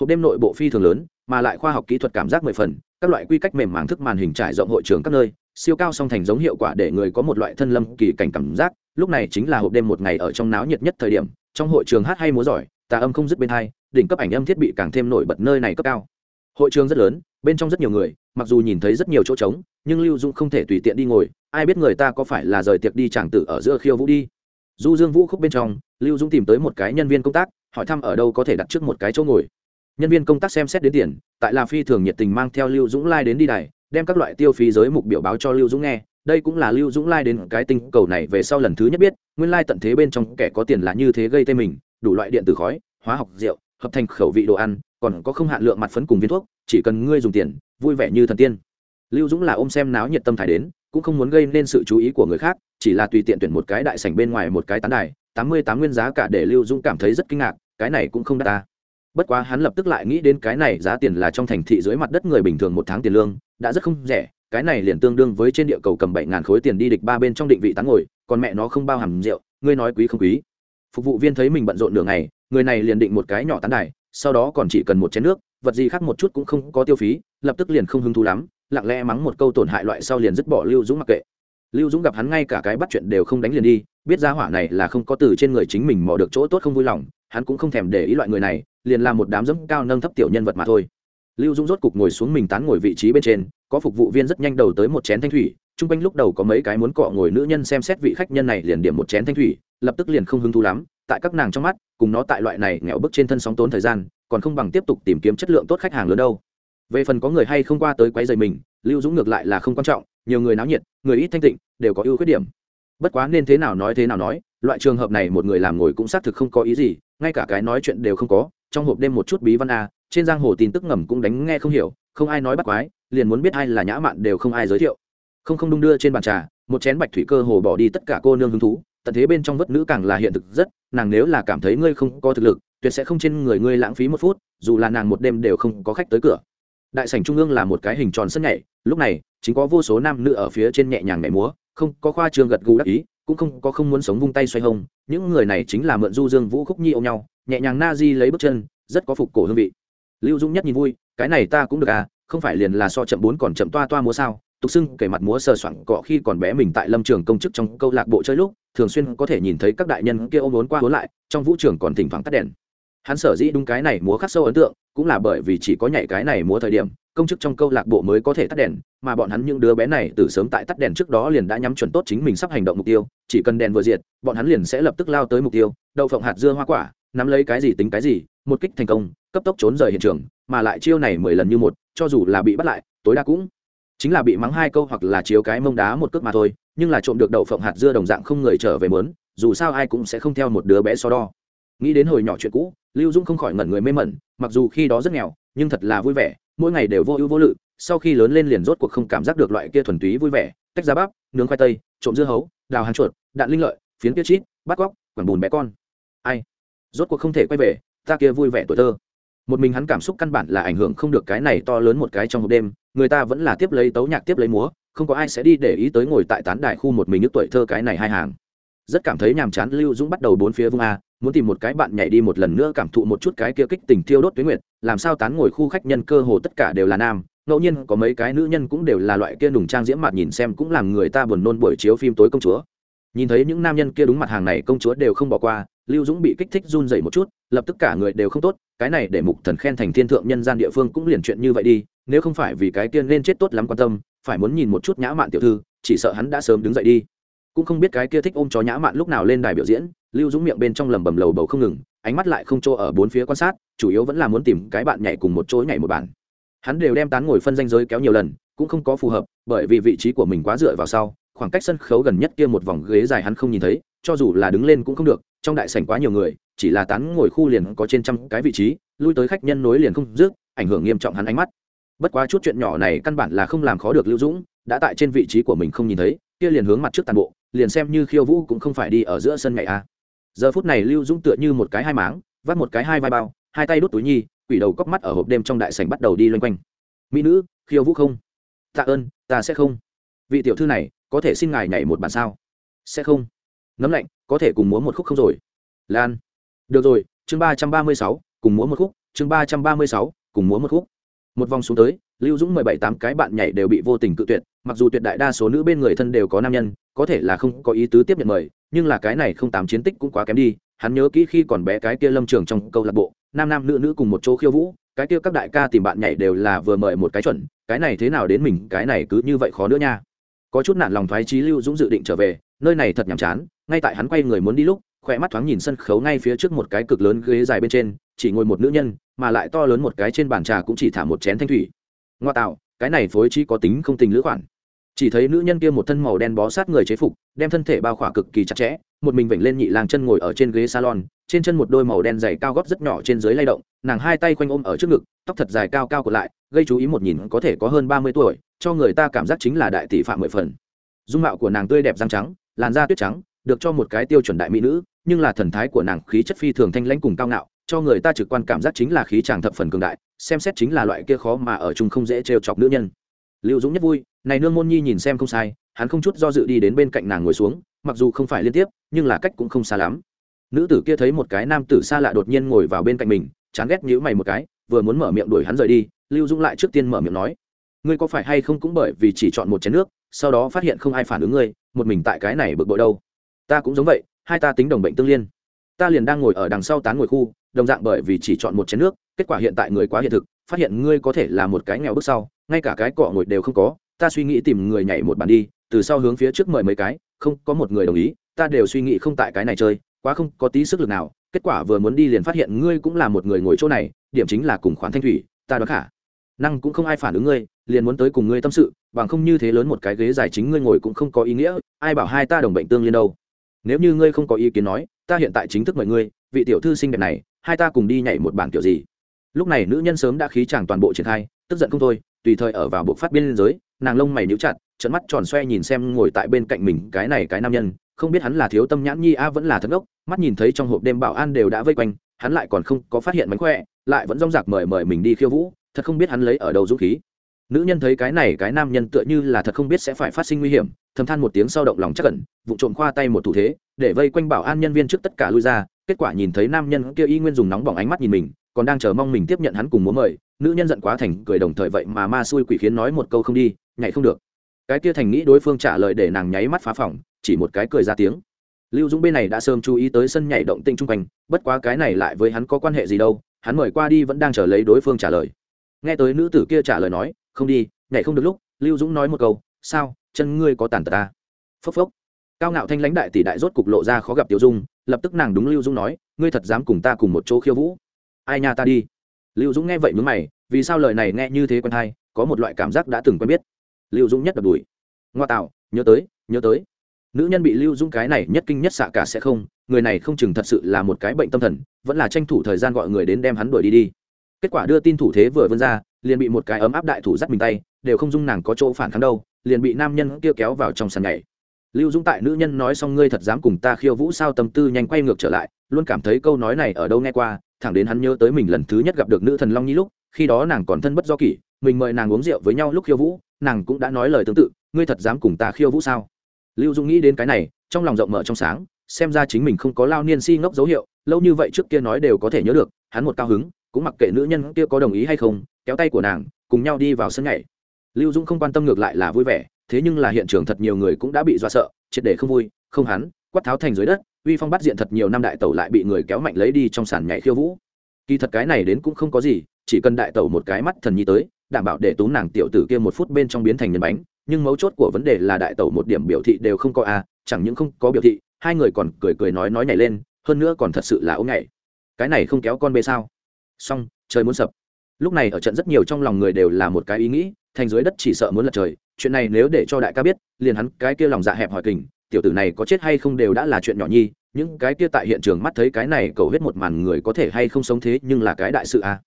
A: Hộp đêm nội bộ phi thường lớn, mà lại khoa học kỹ thuật cảm giác mười phần các loại quy cách mềm màng thức màn hình trải rộng hội trường các nơi, siêu cao song thành giống hiệu quả để người có một loại thân lâm kỳ cảnh cảm giác, lúc này chính là hộp đêm một ngày ở trong náo nhiệt nhất thời điểm, trong hội trường hát hay múa giỏi, tà âm không dứt bên hai, đỉnh cấp ảnh âm thiết bị càng thêm nổi bật nơi này cấp cao. Hội trường rất lớn, bên trong rất nhiều người, mặc dù nhìn thấy rất nhiều chỗ trống, nhưng lưu dung không thể tùy tiện đi ngồi, ai biết người ta có phải là rời tiệc đi chàng tử ở giữa khiêu vũ đi. Du dương vũ khúc bên trong, lưu dung tìm tới một cái nhân viên công tác, hỏi thăm ở đâu có thể đặt trước một cái chỗ ngồi nhân viên công tác xem xét đến tiền, tại là phi thường nhiệt tình mang theo lưu dũng lai đến đi đài, đem các loại tiêu phí giới mục biểu báo cho lưu dũng nghe. Đây cũng là lưu dũng lai đến cái tinh cầu này về sau lần thứ nhất biết, nguyên lai tận thế bên trong kẻ có tiền là như thế gây tê mình, đủ loại điện tử khói, hóa học rượu, hợp thành khẩu vị đồ ăn, còn có không hạn lượng mặt phấn cùng viên thuốc, chỉ cần ngươi dùng tiền, vui vẻ như thần tiên. Lưu dũng là ôm xem náo nhiệt tâm thái đến, cũng không muốn gây nên sự chú ý của người khác, chỉ là tùy tiện tuyển một cái đại sảnh bên ngoài một cái tán đài, tám mươi tám nguyên giá cả để lưu dũng cảm thấy rất kinh ngạc, cái này cũng không đắt ta bất quá hắn lập tức lại nghĩ đến cái này giá tiền là trong thành thị dưới mặt đất người bình thường một tháng tiền lương, đã rất không rẻ, cái này liền tương đương với trên địa cầu cầm bảy ngàn khối tiền đi địch ba bên trong định vị tán ngồi, còn mẹ nó không bao hàm rượu, ngươi nói quý không quý. Phục vụ viên thấy mình bận rộn nửa ngày, người này liền định một cái nhỏ tán đài, sau đó còn chỉ cần một chén nước, vật gì khác một chút cũng không có tiêu phí, lập tức liền không hứng thú lắm, lặng lẽ mắng một câu tổn hại loại sau liền dứt bỏ lưu dũng mặc kệ. Lưu dũng gặp hắn ngay cả cái bắt chuyện đều không đánh liền đi, biết ra hỏa này là không có từ trên người chính mình mò được chỗ tốt không vui lòng, hắn cũng không thèm để ý loại người này liền là một đám dẫm cao nâng thấp tiểu nhân vật mà thôi. Lưu dũng rốt cục ngồi xuống mình tán ngồi vị trí bên trên, có phục vụ viên rất nhanh đầu tới một chén thanh thủy, chung quanh lúc đầu có mấy cái muốn cọ ngồi nữ nhân xem xét vị khách nhân này liền điểm một chén thanh thủy, lập tức liền không hứng thú lắm, tại các nàng trong mắt, cùng nó tại loại này nghèo bức trên thân sóng tốn thời gian, còn không bằng tiếp tục tìm kiếm chất lượng tốt khách hàng lớn đâu. Về phần có người hay không qua tới quấy rầy mình, lưu dũng ngược lại là không quan trọng, nhiều người náo nhiệt, người ít thanh tịnh, đều có ưu khuyết điểm. Bất quá nên thế nào nói thế nào nói, loại trường hợp này một người làm ngồi cũng xác thực không có ý gì, ngay cả cái nói chuyện đều không có trong hộp đêm một chút bí văn a, trên giang hồ tin tức ngầm cũng đánh nghe không hiểu, không ai nói bắt quái, liền muốn biết ai là nhã mạn đều không ai giới thiệu. Không không đung đưa trên bàn trà, một chén bạch thủy cơ hồ bỏ đi tất cả cô nương hứng thú, tận thế bên trong vất nữ càng là hiện thực rất, nàng nếu là cảm thấy ngươi không có thực lực, tuyệt sẽ không trên người ngươi lãng phí một phút, dù là nàng một đêm đều không có khách tới cửa. Đại sảnh trung ương là một cái hình tròn sân nhảy, lúc này, chính có vô số nam nữ ở phía trên nhẹ nhàng nhảy múa, không có khoa trương gật gù đắc ý, cũng không có không muốn sống vung tay xoay hông, những người này chính là mượn du dương vũ khúc nhi ôm nhau nhẹ nhàng na di lấy bước chân, rất có phục cổ hương vị. Lưu dung nhất nhìn vui, cái này ta cũng được à không phải liền là so chậm bốn còn chậm toa toa múa sao? Tục xưng kể mặt múa sờ soạng cọ khi còn bé mình tại lâm trường công chức trong câu lạc bộ chơi lúc, thường xuyên có thể nhìn thấy các đại nhân kia ôm vốn qua vốn lại, trong vũ trường còn thỉnh thoảng tắt đèn. Hắn sở dĩ đúng cái này múa khắc sâu ấn tượng, cũng là bởi vì chỉ có nhảy cái này múa thời điểm, công chức trong câu lạc bộ mới có thể tắt đèn, mà bọn hắn những đứa bé này từ sớm tại tắt đèn trước đó liền đã nhắm chuẩn tốt chính mình sắp hành động mục tiêu, chỉ cần đèn vừa diệt, bọn hắn liền sẽ lập tức lao tới mục tiêu, đậu phộng hạt dưa hoa quả nắm lấy cái gì tính cái gì, một kích thành công, cấp tốc trốn rời hiện trường, mà lại chiêu này mười lần như một, cho dù là bị bắt lại, tối đa cũng chính là bị mắng hai câu hoặc là chiếu cái mông đá một cước mà thôi, nhưng là trộm được đậu phộng hạt dưa đồng dạng không người trở về mớn dù sao ai cũng sẽ không theo một đứa bé so đo. Nghĩ đến hồi nhỏ chuyện cũ, lưu dung không khỏi ngẩn người mê mẩn, mặc dù khi đó rất nghèo, nhưng thật là vui vẻ, mỗi ngày đều vô ưu vô lự, sau khi lớn lên liền rốt cuộc không cảm giác được loại kia thuần túy vui vẻ, tách ra bắp, nướng khoai tây, trộm dưa hấu, đào hàng chuột, đạn linh lợi, phiến kia chít, bắt cóc quẳng bùn bé con. Ai? Rốt cuộc không thể quay về, ta kia vui vẻ tuổi thơ. Một mình hắn cảm xúc căn bản là ảnh hưởng không được cái này to lớn một cái trong một đêm, người ta vẫn là tiếp lấy tấu nhạc tiếp lấy múa, không có ai sẽ đi để ý tới ngồi tại tán đài khu một mình nước tuổi thơ cái này hai hàng. Rất cảm thấy nhàm chán, lưu dũng bắt đầu bốn phía vung a, muốn tìm một cái bạn nhảy đi một lần nữa cảm thụ một chút cái kia kích tình tiêu đốt tuyến nguyệt, làm sao tán ngồi khu khách nhân cơ hồ tất cả đều là nam, ngẫu nhiên có mấy cái nữ nhân cũng đều là loại kia nùng trang diễm mặt nhìn xem cũng làm người ta buồn nôn buổi chiếu phim tối công chúa. Nhìn thấy những nam nhân kia đúng mặt hàng này, công chúa đều không bỏ qua lưu dũng bị kích thích run dậy một chút, lập tức cả người đều không tốt, cái này để mục thần khen thành thiên thượng nhân gian địa phương cũng liền chuyện như vậy đi, nếu không phải vì cái kia nên chết tốt lắm quan tâm, phải muốn nhìn một chút nhã mạn tiểu thư, chỉ sợ hắn đã sớm đứng dậy đi. Cũng không biết cái kia thích ôm chó nhã mạn lúc nào lên đài biểu diễn, lưu dũng miệng bên trong lầm bầm lầu bầu không ngừng, ánh mắt lại không chỗ ở bốn phía quan sát, chủ yếu vẫn là muốn tìm cái bạn nhảy cùng một chỗ nhảy một bản. Hắn đều đem tán ngồi phân danh giới kéo nhiều lần, cũng không có phù hợp, bởi vì vị trí của mình quá dựa vào sau, khoảng cách sân khấu gần nhất kia một vòng ghế dài hắn không nhìn thấy, cho dù là đứng lên cũng không được trong đại sảnh quá nhiều người, chỉ là tán ngồi khu liền có trên trăm cái vị trí, lui tới khách nhân nối liền không dứt, ảnh hưởng nghiêm trọng hắn ánh mắt. Bất quá chút chuyện nhỏ này căn bản là không làm khó được lưu dũng, đã tại trên vị trí của mình không nhìn thấy, kia liền hướng mặt trước toàn bộ, liền xem như khiêu vũ cũng không phải đi ở giữa sân ngày a. Giờ phút này lưu dũng tựa như một cái hai máng vắt một cái hai vai bao, hai tay đút túi nhi, quỷ đầu cóc mắt ở hộp đêm trong đại sảnh bắt đầu đi loanh quanh. Mỹ nữ, khiêu vũ không? Tạ ơn, ta sẽ không. Vị tiểu thư này, có thể xin ngài nhảy một bản sao? Sẽ không. Nấm lạnh có thể cùng múa một khúc không rồi. Lan. Được rồi, chương ba trăm ba mươi sáu, cùng múa một khúc, chương ba trăm ba mươi sáu, cùng múa một khúc. Một vòng xuống tới, lưu dũng mười bảy tám cái bạn nhảy đều bị vô tình cự tuyệt, mặc dù tuyệt đại đa số nữ bên người thân đều có nam nhân, có thể là không có ý tứ tiếp nhận mời, nhưng là cái này không tám chiến tích cũng quá kém đi, hắn nhớ kỹ khi còn bé cái kia lâm trường trong câu lạc bộ, nam nam nữ nữ cùng một chỗ khiêu vũ, cái kia các đại ca tìm bạn nhảy đều là vừa mời một cái chuẩn, cái này thế nào đến mình, cái này cứ như vậy khó nữa nha. Có chút nản lòng thoái trí lưu dũng dự định trở về nơi này thật nhàm chán, ngay tại hắn quay người muốn đi lúc, khỏe mắt thoáng nhìn sân khấu ngay phía trước một cái cực lớn ghế dài bên trên, chỉ ngồi một nữ nhân, mà lại to lớn một cái trên bàn trà cũng chỉ thả một chén thanh thủy. Ngoa tạo, cái này phối chi có tính không tình lữ khoản. Chỉ thấy nữ nhân kia một thân màu đen bó sát người chế phục, đem thân thể bao khỏa cực kỳ chặt chẽ, một mình vểnh lên nhị làng chân ngồi ở trên ghế salon, trên chân một đôi màu đen dày cao gót rất nhỏ trên dưới lay động, nàng hai tay quanh ôm ở trước ngực, tóc thật dài cao cao của lại, gây chú ý một nhìn có thể có hơn ba mươi tuổi, cho người ta cảm giác chính là đại tỷ phạm mười phần. Dung mạo của nàng tươi đẹp răng trắng làn da tuyết trắng, được cho một cái tiêu chuẩn đại mỹ nữ, nhưng là thần thái của nàng khí chất phi thường thanh lãnh cùng cao ngạo, cho người ta trực quan cảm giác chính là khí chàng thập phần cường đại, xem xét chính là loại kia khó mà ở chung không dễ trêu chọc nữ nhân. Lưu dũng nhất vui, này nương môn nhi nhìn xem không sai, hắn không chút do dự đi đến bên cạnh nàng ngồi xuống, mặc dù không phải liên tiếp, nhưng là cách cũng không xa lắm. Nữ tử kia thấy một cái nam tử xa lạ đột nhiên ngồi vào bên cạnh mình, chán ghét nhíu mày một cái, vừa muốn mở miệng đuổi hắn rời đi, lưu dũng lại trước tiên mở miệng nói, ngươi có phải hay không cũng bởi vì chỉ chọn một chén nước, sau đó phát hiện không ai phản ứng ngươi một mình tại cái này bực bội đâu. Ta cũng giống vậy, hai ta tính đồng bệnh tương liên. Ta liền đang ngồi ở đằng sau tán ngồi khu, đồng dạng bởi vì chỉ chọn một chén nước, kết quả hiện tại người quá hiện thực, phát hiện ngươi có thể là một cái nghèo bước sau, ngay cả cái cọ ngồi đều không có, ta suy nghĩ tìm người nhảy một bàn đi, từ sau hướng phía trước mời mấy cái, không có một người đồng ý, ta đều suy nghĩ không tại cái này chơi, quá không có tí sức lực nào, kết quả vừa muốn đi liền phát hiện ngươi cũng là một người ngồi chỗ này, điểm chính là cùng khoản thanh thủy, ta đoán khả năng cũng không ai phản ứng ngươi liền muốn tới cùng ngươi tâm sự, bằng không như thế lớn một cái ghế dài chính ngươi ngồi cũng không có ý nghĩa, ai bảo hai ta đồng bệnh tương liên đâu. Nếu như ngươi không có ý kiến nói, ta hiện tại chính thức mời ngươi, vị tiểu thư xinh đẹp này, hai ta cùng đi nhảy một bản kiểu gì? Lúc này nữ nhân sớm đã khí chàng toàn bộ triển khai, tức giận không thôi, tùy thời ở vào bộ phát biên giới, nàng lông mày níu chặt trận mắt tròn xoe nhìn xem ngồi tại bên cạnh mình cái này cái nam nhân, không biết hắn là thiếu tâm nhãn nhi a vẫn là thật ốc mắt nhìn thấy trong hộp đêm bảo an đều đã vây quanh, hắn lại còn không có phát hiện mánh khỏe, lại vẫn rong rạc mời mời mình đi khiêu vũ, thật không biết hắn lấy ở đâu dũng khí nữ nhân thấy cái này cái nam nhân tựa như là thật không biết sẽ phải phát sinh nguy hiểm, thầm than một tiếng sau động lòng chắc cẩn vụ trộm khoa tay một thủ thế, để vây quanh bảo an nhân viên trước tất cả lui ra, kết quả nhìn thấy nam nhân kia y nguyên dùng nóng bỏng ánh mắt nhìn mình, còn đang chờ mong mình tiếp nhận hắn cùng muốn mời, nữ nhân giận quá thành cười đồng thời vậy mà ma xui quỷ khiến nói một câu không đi, nhảy không được. Cái kia thành nghĩ đối phương trả lời để nàng nháy mắt phá phòng, chỉ một cái cười ra tiếng. Lưu dũng bên này đã sớm chú ý tới sân nhảy động tinh chung quanh, bất quá cái này lại với hắn có quan hệ gì đâu, hắn mời qua đi vẫn đang chờ lấy đối phương trả lời. Nghe tới nữ tử kia trả lời nói không đi, nhảy không được lúc, lưu dũng nói một câu, sao, chân ngươi có tàn tật ta phốc phốc. Cao ngạo thanh lãnh đại tỷ đại rốt cục lộ ra khó gặp tiểu dung, lập tức nàng đúng lưu dũng nói, ngươi thật dám cùng ta cùng một chỗ khiêu vũ? Ai nha ta đi. Lưu dũng nghe vậy mướn mày, vì sao lời này nghe như thế quen thai có một loại cảm giác đã từng quen biết. Lưu dũng nhất đập đùi. Ngoa tạo, nhớ tới nhớ tới. Nữ nhân bị lưu dũng cái này nhất kinh nhất xạ cả sẽ không, người này không chừng thật sự là một cái bệnh tâm thần, vẫn là tranh thủ thời gian gọi người đến đem hắn đuổi đi đi. Kết quả đưa tin thủ thế vừa vươn ra liền bị một cái ấm áp đại thủ dắt mình tay, đều không dung nàng có chỗ phản kháng đâu, liền bị nam nhân kia kéo vào trong sàn nhảy. Lưu dũng tại nữ nhân nói xong ngươi thật dám cùng ta khiêu vũ sao tâm tư nhanh quay ngược trở lại, luôn cảm thấy câu nói này ở đâu nghe qua, thẳng đến hắn nhớ tới mình lần thứ nhất gặp được nữ thần long nhi lúc, khi đó nàng còn thân bất do kỷ, mình mời nàng uống rượu với nhau lúc khiêu vũ, nàng cũng đã nói lời tương tự, ngươi thật dám cùng ta khiêu vũ sao? Lưu dũng nghĩ đến cái này, trong lòng rộng mở trong sáng, xem ra chính mình không có lao niên si ngốc dấu hiệu, lâu như vậy trước kia nói đều có thể nhớ được, hắn một cao hứng, cũng mặc kệ nữ nhân kia có đồng ý hay không kéo tay của nàng, cùng nhau đi vào sân nhảy. Lưu dũng không quan tâm ngược lại là vui vẻ, thế nhưng là hiện trường thật nhiều người cũng đã bị dọa sợ, triệt để không vui, không hắn, quát tháo thành dưới đất, uy phong bắt diện thật nhiều năm đại tẩu lại bị người kéo mạnh lấy đi trong sàn nhảy khiêu vũ. Kỳ thật cái này đến cũng không có gì, chỉ cần đại tẩu một cái mắt thần nhi tới, đảm bảo để tú nàng tiểu tử kia một phút bên trong biến thành nhân bánh, nhưng mấu chốt của vấn đề là đại tẩu một điểm biểu thị đều không có a chẳng những không có biểu thị, hai người còn cười cười nói nói nhảy lên, hơn nữa còn thật sự là ống nhảy. Cái này không kéo con bê sao? Xong, trời muốn sập lúc này ở trận rất nhiều trong lòng người đều là một cái ý nghĩ, thành dưới đất chỉ sợ muốn lật trời chuyện này nếu để cho đại ca biết, liền hắn cái kia lòng dạ hẹp hỏi kình, tiểu tử này có chết hay không đều đã là chuyện nhỏ nhi, những cái kia tại hiện trường mắt thấy cái này cầu hết một màn người có thể hay không sống thế nhưng là cái đại sự à.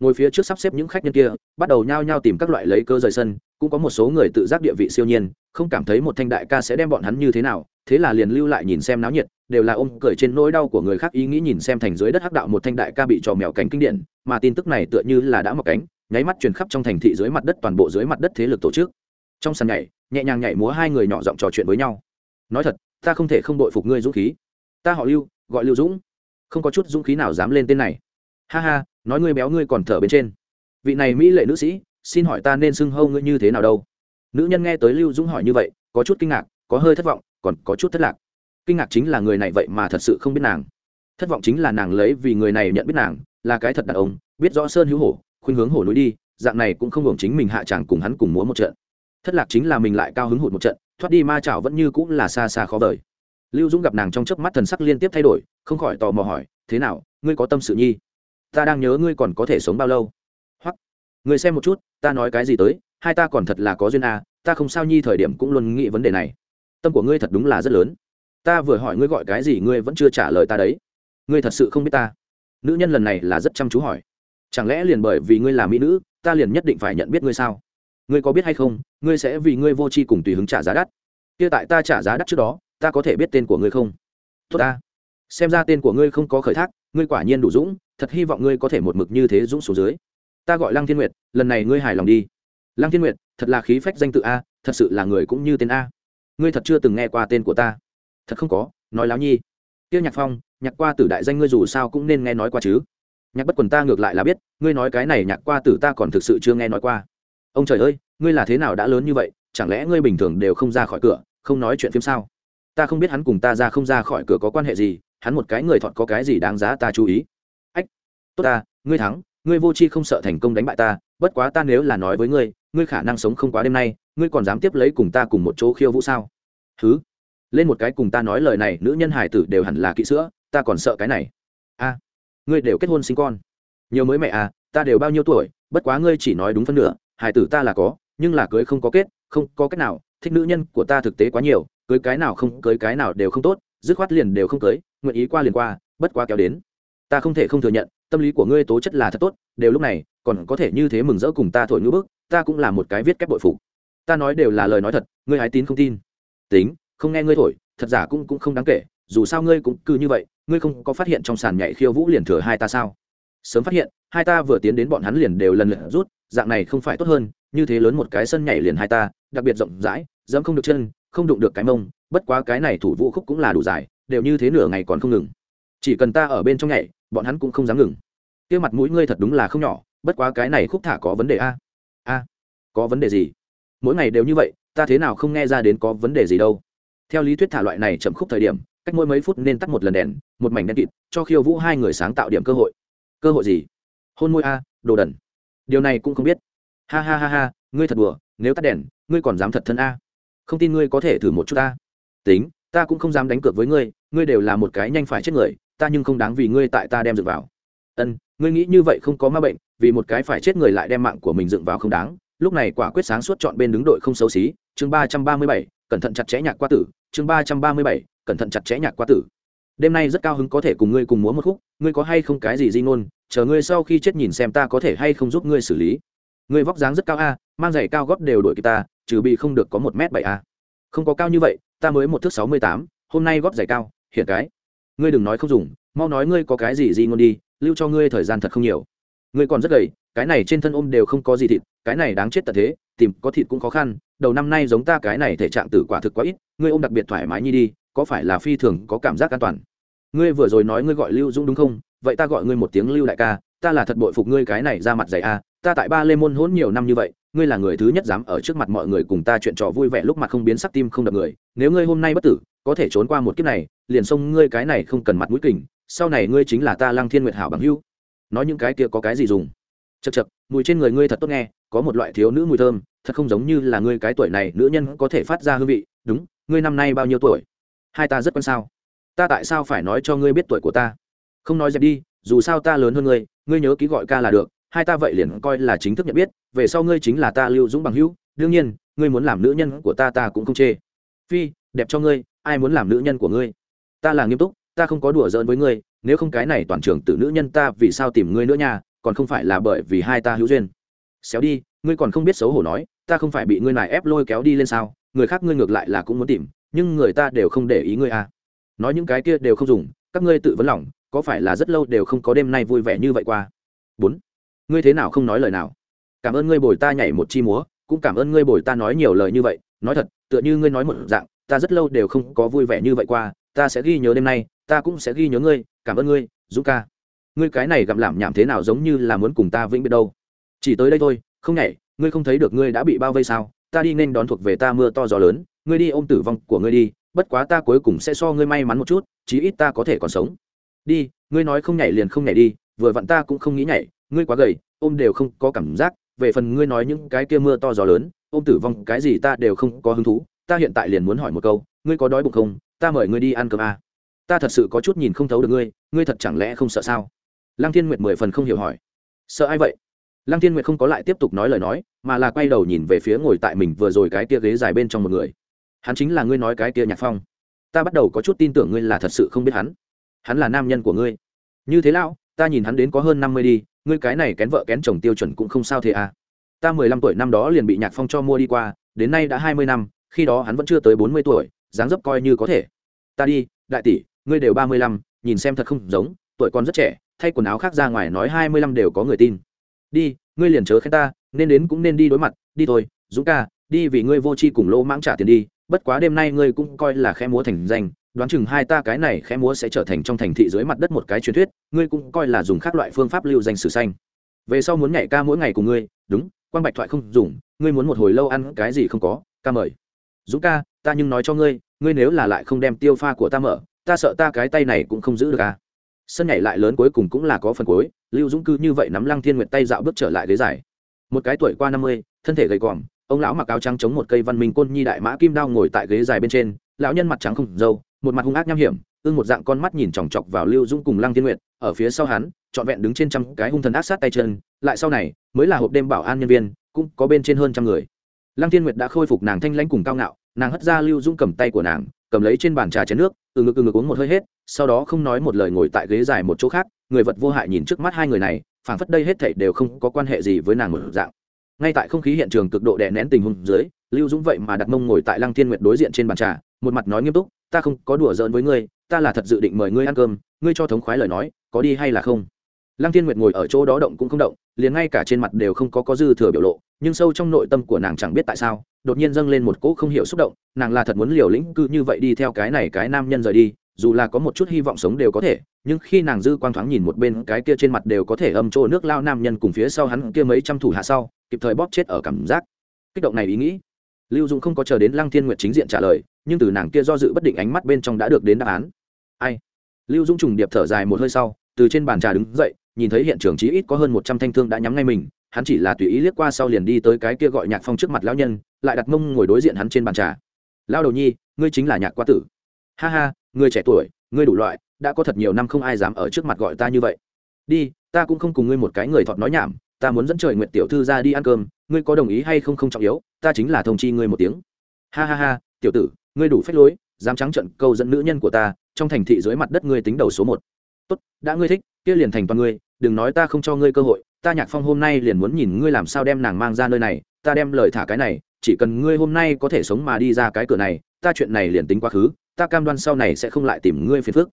A: ngồi phía trước sắp xếp những khách nhân kia, bắt đầu nhao nhao tìm các loại lấy cơ rời sân cũng có một số người tự giác địa vị siêu nhiên, không cảm thấy một thanh đại ca sẽ đem bọn hắn như thế nào, thế là liền lưu lại nhìn xem náo nhiệt, đều là ôm cười trên nỗi đau của người khác ý nghĩ nhìn xem thành dưới đất hắc đạo một thanh đại ca bị trò mèo cánh kinh điển, mà tin tức này tựa như là đã mọc cánh, nháy mắt truyền khắp trong thành thị dưới mặt đất toàn bộ dưới mặt đất thế lực tổ chức. Trong sàn nhảy, nhẹ nhàng nhảy múa hai người nhỏ giọng trò chuyện với nhau. Nói thật, ta không thể không đội phục ngươi dũng khí. Ta họ lưu, gọi lưu dũng. Không có chút dũng khí nào dám lên tên này. Ha ha, nói ngươi béo ngươi còn thở bên trên. Vị này mỹ lệ nữ sĩ xin hỏi ta nên xưng hâu ngươi như thế nào đâu? Nữ nhân nghe tới lưu dũng hỏi như vậy, có chút kinh ngạc, có hơi thất vọng, còn có chút thất lạc. Kinh ngạc chính là người này vậy mà thật sự không biết nàng. Thất vọng chính là nàng lấy vì người này nhận biết nàng, là cái thật đàn ông, biết rõ sơn hữu hổ, khuynh hướng hổ núi đi, dạng này cũng không hưởng chính mình hạ tràng cùng hắn cùng múa một trận. Thất lạc chính là mình lại cao hứng hụt một trận, thoát đi ma chảo vẫn như cũng là xa xa khó vời. Lưu dũng gặp nàng trong chớp mắt thần sắc liên tiếp thay đổi, không khỏi tò mò hỏi, thế nào, ngươi có tâm sự nhi? Ta đang nhớ ngươi còn có thể sống bao lâu? Người xem một chút ta nói cái gì tới hai ta còn thật là có duyên à, ta không sao nhi thời điểm cũng luôn nghĩ vấn đề này. Tâm của ngươi thật đúng là rất lớn. Ta vừa hỏi ngươi gọi cái gì ngươi vẫn chưa trả lời ta đấy. Ngươi thật sự không biết ta. Nữ nhân lần này là rất chăm chú hỏi. Chẳng lẽ liền bởi vì ngươi là mỹ nữ ta liền nhất định phải nhận biết ngươi sao? Ngươi có biết hay không ngươi sẽ vì ngươi vô tri cùng tùy hứng trả giá đắt. Kia tại ta trả giá đắt trước đó ta có thể biết tên của ngươi không? Tốt ta. Xem ra tên của ngươi không có khởi thác ngươi quả nhiên đủ dũng thật hy vọng ngươi có thể một mực như thế dũng xuống dưới ta gọi lăng thiên nguyệt, lần này ngươi hài lòng đi. Lăng thiên nguyệt, thật là khí phách danh tự a, thật sự là người cũng như tên a. Ngươi thật chưa từng nghe qua tên của ta. Thật không có, nói láo nhi. Tiêu nhạc phong, nhạc qua tử đại danh ngươi dù sao cũng nên nghe nói qua chứ. Nhạc bất quần ta ngược lại là biết, ngươi nói cái này nhạc qua tử ta còn thực sự chưa nghe nói qua. Ông trời ơi, ngươi là thế nào đã lớn như vậy, chẳng lẽ ngươi bình thường đều không ra khỏi cửa, không nói chuyện phim sao? Ta không biết hắn cùng ta ra không ra khỏi cửa có quan hệ gì, hắn một cái người thọt có cái gì đáng giá ta chú ý. Ách, tốt ta, ngươi thắng ngươi vô chi không sợ thành công đánh bại ta, bất quá ta nếu là nói với ngươi ngươi khả năng sống không quá đêm nay, ngươi còn dám tiếp lấy cùng ta cùng một chỗ khiêu vũ sao? Thứ lên một cái cùng ta nói lời này, nữ nhân hải tử đều hẳn là kỹ sữa, ta còn sợ cái này. A, ngươi đều kết hôn sinh con. Nhiều mới mẹ à ta đều bao nhiêu tuổi, bất quá ngươi chỉ nói đúng phân nửa hải tử ta là có, nhưng là cưới không có kết, không có cách nào, thích nữ nhân của ta thực tế quá nhiều, cưới cái nào không cưới cái nào đều không tốt, dứt khoát liền đều không cưới, nguyện ý qua liền qua, bất quá kéo đến ta không thể không thừa nhận, tâm lý của ngươi tố chất là thật tốt, đều lúc này, còn có thể như thế mừng rỡ cùng ta thổi ngữ bức, ta cũng là một cái viết kép bội phục. Ta nói đều là lời nói thật, ngươi hái tín không tin. Tính, không nghe ngươi thổi, thật giả cũng cũng không đáng kể, dù sao ngươi cũng cứ như vậy, ngươi không có phát hiện trong sàn nhảy khiêu vũ liền thừa hai ta sao? Sớm phát hiện, hai ta vừa tiến đến bọn hắn liền đều lần lượt rút, dạng này không phải tốt hơn, như thế lớn một cái sân nhảy liền hai ta, đặc biệt rộng rãi, dẫm không được chân, không đụng được cái mông, bất quá cái này thủ vũ khúc cũng là đủ dài, đều như thế nửa ngày còn không ngừng. Chỉ cần ta ở bên trong nhảy bọn hắn cũng không dám ngừng. Kia mặt mũi ngươi thật đúng là không nhỏ, bất quá cái này khúc thả có vấn đề a. A, có vấn đề gì? Mỗi ngày đều như vậy, ta thế nào không nghe ra đến có vấn đề gì đâu. Theo lý thuyết thả loại này chậm khúc thời điểm, cách mỗi mấy phút nên tắt một lần đèn, một mảnh đen kịt, cho khiêu vũ hai người sáng tạo điểm cơ hội. Cơ hội gì? Hôn môi a, đồ đần. Điều này cũng không biết. Ha ha ha ha, ngươi thật đùa, nếu tắt đèn, ngươi còn dám thật thân a. Không tin ngươi có thể thử một chút ta. Tính, ta cũng không dám đánh cược với ngươi ngươi đều là một cái nhanh phải chết người ta nhưng không đáng vì ngươi tại ta đem dựng vào. Ân, ngươi nghĩ như vậy không có ma bệnh, vì một cái phải chết người lại đem mạng của mình dựng vào không đáng. Lúc này quả quyết sáng suốt chọn bên đứng đội không xấu xí. Chương ba trăm ba mươi bảy, cẩn thận chặt chẽ nhạc qua tử. Chương ba trăm ba mươi bảy, cẩn thận chặt chẽ nhạc qua tử. Đêm nay rất cao hứng có thể cùng ngươi cùng múa một khúc. Ngươi có hay không cái gì di ngôn? Chờ ngươi sau khi chết nhìn xem ta có thể hay không giúp ngươi xử lý. Ngươi vóc dáng rất cao a, mang giày cao gót đều đội kịp ta, trừ bị không được có một m bảy a. Không có cao như vậy, ta mới một thước sáu mươi tám, hôm nay gót giày cao hiện cái ngươi đừng nói không dùng, mau nói ngươi có cái gì di ngôn đi, lưu cho ngươi thời gian thật không nhiều. Ngươi còn rất gầy, cái này trên thân ôm đều không có gì thịt, cái này đáng chết tật thế, tìm có thịt cũng khó khăn, đầu năm nay giống ta cái này thể trạng tử quả thực quá ít, ngươi ôm đặc biệt thoải mái nhi đi, có phải là phi thường có cảm giác an toàn? Ngươi vừa rồi nói ngươi gọi lưu dũng đúng không? Vậy ta gọi ngươi một tiếng lưu đại ca, ta là thật bội phục ngươi cái này ra mặt dày a, ta tại ba lê môn hỗn nhiều năm như vậy, ngươi là người thứ nhất dám ở trước mặt mọi người cùng ta chuyện trò vui vẻ lúc mặt không biến sắc tim không đập người, nếu ngươi hôm nay bất tử có thể trốn qua một kiếp này, liền xông ngươi cái này không cần mặt mũi kình, sau này ngươi chính là ta lăng thiên nguyệt hảo bằng hưu nói những cái kia có cái gì dùng? Chật chật mùi trên người ngươi thật tốt nghe, có một loại thiếu nữ mùi thơm, thật không giống như là ngươi cái tuổi này nữ nhân có thể phát ra hương vị. Đúng, ngươi năm nay bao nhiêu tuổi? Hai ta rất quan sao? Ta tại sao phải nói cho ngươi biết tuổi của ta? Không nói dẹp đi, dù sao ta lớn hơn ngươi ngươi nhớ ký gọi ca là được, hai ta vậy liền coi là chính thức nhận biết, về sau ngươi chính là ta lưu dũng bằng hữu. Đương nhiên, ngươi muốn làm nữ nhân của ta ta cũng không chê. Phi, đẹp cho ngươi ai muốn làm nữ nhân của ngươi? Ta là nghiêm túc, ta không có đùa giỡn với ngươi, nếu không cái này toàn trường tự nữ nhân ta vì sao tìm ngươi nữa nha, còn không phải là bởi vì hai ta hữu duyên. Xéo đi, ngươi còn không biết xấu hổ nói, ta không phải bị ngươi này ép lôi kéo đi lên sao, người khác ngươi ngược lại là cũng muốn tìm, nhưng người ta đều không để ý ngươi à. Nói những cái kia đều không dùng, các ngươi tự vấn lòng, có phải là rất lâu đều không có đêm nay vui vẻ như vậy qua? Bốn. Ngươi thế nào không nói lời nào? Cảm ơn ngươi bồi ta nhảy một chi múa, cũng cảm ơn ngươi bồi ta nói nhiều lời như vậy, nói thật, tựa như ngươi nói một dạng ta rất lâu đều không có vui vẻ như vậy qua, ta sẽ ghi nhớ đêm nay, ta cũng sẽ ghi nhớ ngươi, cảm ơn ngươi, dũng ca. Ngươi cái này gặm làm nhảm thế nào giống như là muốn cùng ta vĩnh biệt đâu. Chỉ tới đây thôi, không nhảy, ngươi không thấy được ngươi đã bị bao vây sao? Ta đi nên đón thuộc về ta mưa to gió lớn, ngươi đi ôm tử vong của ngươi đi, bất quá ta cuối cùng sẽ so ngươi may mắn một chút, chí ít ta có thể còn sống. Đi, ngươi nói không nhảy liền không nhảy đi, vừa vặn ta cũng không nghĩ nhảy, ngươi quá gầy, ôm đều không có cảm giác, về phần ngươi nói những cái kia mưa to gió lớn, ôm tử vong cái gì ta đều không có hứng thú ta hiện tại liền muốn hỏi một câu, ngươi có đói bụng không? Ta mời ngươi đi ăn cơm à. ta thật sự có chút nhìn không thấu được ngươi ngươi thật chẳng lẽ không sợ sao? Lăng thiên nguyệt mười phần không hiểu hỏi. Sợ ai vậy? Lăng thiên nguyệt không có lại tiếp tục nói lời nói, mà là quay đầu nhìn về phía ngồi tại mình vừa rồi cái kia ghế dài bên trong một người. Hắn chính là ngươi nói cái kia nhạc phong. Ta bắt đầu có chút tin tưởng ngươi là thật sự không biết hắn. Hắn là nam nhân của ngươi. Như thế lão, ta nhìn hắn đến có hơn năm mươi đi, ngươi cái này kén vợ kén chồng tiêu chuẩn cũng không sao thế à. Ta mười lăm tuổi năm đó liền bị nhạc phong cho mua đi qua, đến nay đã hai mươi năm khi đó hắn vẫn chưa tới bốn mươi tuổi, dáng dấp coi như có thể. Ta đi, đại tỷ, ngươi đều ba mươi lăm, nhìn xem thật không giống, tuổi còn rất trẻ, thay quần áo khác ra ngoài nói hai mươi lăm đều có người tin. Đi, ngươi liền chớ khen ta, nên đến cũng nên đi đối mặt, đi thôi, dũng ca, đi vì ngươi vô chi cùng lỗ mãng trả tiền đi, bất quá đêm nay ngươi cũng coi là khẽ múa thành danh, đoán chừng hai ta cái này khẽ múa sẽ trở thành trong thành thị dưới mặt đất một cái truyền thuyết, ngươi cũng coi là dùng các loại phương pháp lưu danh sử xanh về sau muốn nhảy ca mỗi ngày cùng ngươi, đúng quan bạch thoại không dùng, ngươi muốn một hồi lâu ăn cái gì không có, ca mời dũng ca, ta nhưng nói cho ngươi ngươi nếu là lại không đem tiêu pha của ta mở, ta sợ ta cái tay này cũng không giữ được à. Sân nhảy lại lớn cuối cùng cũng là có phần cuối, lưu dũng cư như vậy nắm lăng thiên nguyệt tay dạo bước trở lại ghế dài. Một cái tuổi qua năm mươi, thân thể gầy còm, ông lão mặc áo trắng chống một cây văn minh côn nhi đại mã kim đao ngồi tại ghế dài bên trên, lão nhân mặt trắng không dâu một mặt hung ác nham hiểm ương một dạng con mắt nhìn chòng chọc vào lưu dũng cùng lăng thiên nguyệt, ở phía sau hắn, trọn vẹn đứng trên trăm cái hung thần ác sát tay chân, lại sau này, mới là hộp đêm bảo an nhân viên, cũng có bên trên hơn trăm người lăng thiên nguyệt đã khôi phục nàng thanh lãnh cùng cao ngạo, nàng hất ra lưu dũng cầm tay của nàng, cầm lấy trên bàn trà chén nước, từ ngực từ ngực uống một hơi hết, sau đó không nói một lời ngồi tại ghế dài một chỗ khác, người vật vô hại nhìn trước mắt hai người này, phảng phất đây hết thảy đều không có quan hệ gì với nàng một dạng. Ngay tại không khí hiện trường cực độ đè nén tình huống dưới, lưu dũng vậy mà đặt mông ngồi tại lăng thiên nguyệt đối diện trên bàn trà, một mặt nói nghiêm túc, ta không có đùa giỡn với ngươi, ta là thật dự định mời ngươi ăn cơm, ngươi cho thống khoái lời nói, có đi hay là không? Lăng thiên nguyệt ngồi ở chỗ đó động cũng không động, liền ngay cả trên mặt đều không có có dư thừa biểu lộ, nhưng sâu trong nội tâm của nàng chẳng biết tại sao, đột nhiên dâng lên một cỗ không hiểu xúc động, nàng là thật muốn liều lĩnh cư như vậy đi theo cái này cái nam nhân rời đi, dù là có một chút hy vọng sống đều có thể, nhưng khi nàng dư quang thoáng nhìn một bên, cái kia trên mặt đều có thể âm trô nước lao nam nhân cùng phía sau hắn kia mấy trăm thủ hạ sau, kịp thời bóp chết ở cảm giác. Kích động này ý nghĩ. Lưu dũng không có chờ đến lăng thiên nguyệt chính diện trả lời, nhưng từ nàng kia do dự bất định ánh mắt bên trong đã được đến đáp án. Ai? Lưu dũng trùng điệp thở dài một hơi sau, từ trên bàn trà đứng dậy nhìn thấy hiện trường chí ít có hơn một trăm thanh thương đã nhắm ngay mình, hắn chỉ là tùy ý liếc qua sau liền đi tới cái kia gọi nhạc phong trước mặt lão nhân, lại đặt mông ngồi đối diện hắn trên bàn trà. Lao đầu nhi, ngươi chính là nhạc quá tử. Ha ha ngươi trẻ tuổi ngươi đủ loại, đã có thật nhiều năm không ai dám ở trước mặt gọi ta như vậy. Đi, ta cũng không cùng ngươi một cái người thọt nói nhảm, ta muốn dẫn trời nguyện tiểu thư ra đi ăn cơm, ngươi có đồng ý hay không không trọng yếu, ta chính là thông chi ngươi một tiếng. Ha ha ha, tiểu tử, ngươi đủ phép lối, dám trắng trận câu dẫn nữ nhân của ta, trong thành thị dưới mặt đất ngươi tính đầu số một. Tốt, đã ngươi thích kia liền thành toàn ngươi, đừng nói ta không cho ngươi cơ hội, ta nhạc phong hôm nay liền muốn nhìn ngươi làm sao đem nàng mang ra nơi này, ta đem lời thả cái này, chỉ cần ngươi hôm nay có thể sống mà đi ra cái cửa này, ta chuyện này liền tính quá khứ, ta cam đoan sau này sẽ không lại tìm ngươi phiền phức.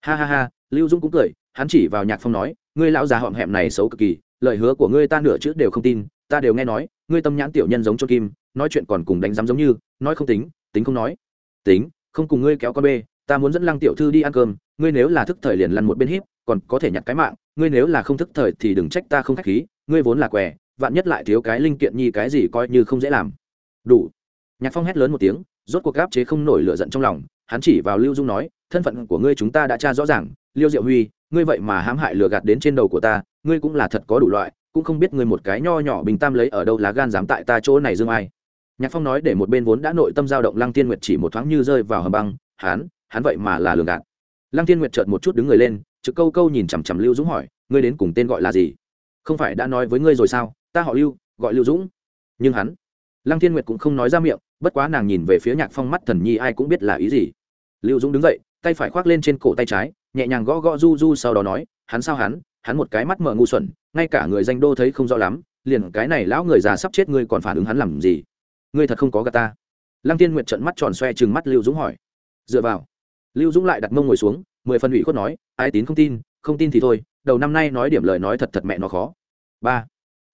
A: Ha ha ha, lưu dũng cũng cười, hắn chỉ vào nhạc phong nói, ngươi lão già họm hẹm này xấu cực kỳ, lời hứa của ngươi ta nửa chữ đều không tin, ta đều nghe nói, ngươi tâm nhãn tiểu nhân giống cho kim, nói chuyện còn cùng đánh giám giống như, nói không tính tính không nói. Tính, không cùng ngươi kéo con bê, ta muốn dẫn lăng tiểu thư đi ăn cơm ngươi nếu là thức thời liền lăn một bên híp, còn có thể nhặt cái mạng, ngươi nếu là không thức thời thì đừng trách ta không khách khí, ngươi vốn là què, vạn nhất lại thiếu cái linh kiện nhi cái gì coi như không dễ làm. Đủ. Nhạc phong hét lớn một tiếng, rốt cuộc gáp chế không nổi lửa giận trong lòng, hắn chỉ vào lưu dung nói, thân phận của ngươi chúng ta đã tra rõ ràng, liêu diệu huy, ngươi vậy mà hãm hại lừa gạt đến trên đầu của ta, ngươi cũng là thật có đủ loại, cũng không biết ngươi một cái nho nhỏ bình tam lấy ở đâu lá gan dám tại ta chỗ này dương ai. Nhạc phong nói để một bên vốn đã nội tâm dao động lăng tiên nguyệt chỉ một thoáng như rơi vào hầm băng, hắn hắn vậy mà là lường gạt lăng Thiên nguyệt chợt một chút đứng người lên, trực câu câu nhìn chằm chằm lưu dũng hỏi, ngươi đến cùng tên gọi là gì? Không phải đã nói với ngươi rồi sao? Ta họ lưu, gọi lưu dũng. Nhưng hắn, lăng thiên nguyệt cũng không nói ra miệng, bất quá nàng nhìn về phía nhạc phong mắt thần nhi ai cũng biết là ý gì. Lưu dũng đứng dậy, tay phải khoác lên trên cổ tay trái, nhẹ nhàng gõ gõ du du sau đó nói, hắn sao hắn? Hắn một cái mắt mở ngu xuẩn, ngay cả người danh đô thấy không rõ lắm, liền cái này lão người già sắp chết ngươi còn phản ứng hắn làm gì? Ngươi thật không có gà ta. Lăng tiên nguyệt trận mắt tròn xoe chừng mắt lưu dũng hỏi. Dựa vào lưu dũng lại đặt mông ngồi xuống, mười phần ủy khuất nói, ai tín không tin không tin thì thôi, đầu năm nay nói điểm lời nói thật thật mẹ nó khó. Ba.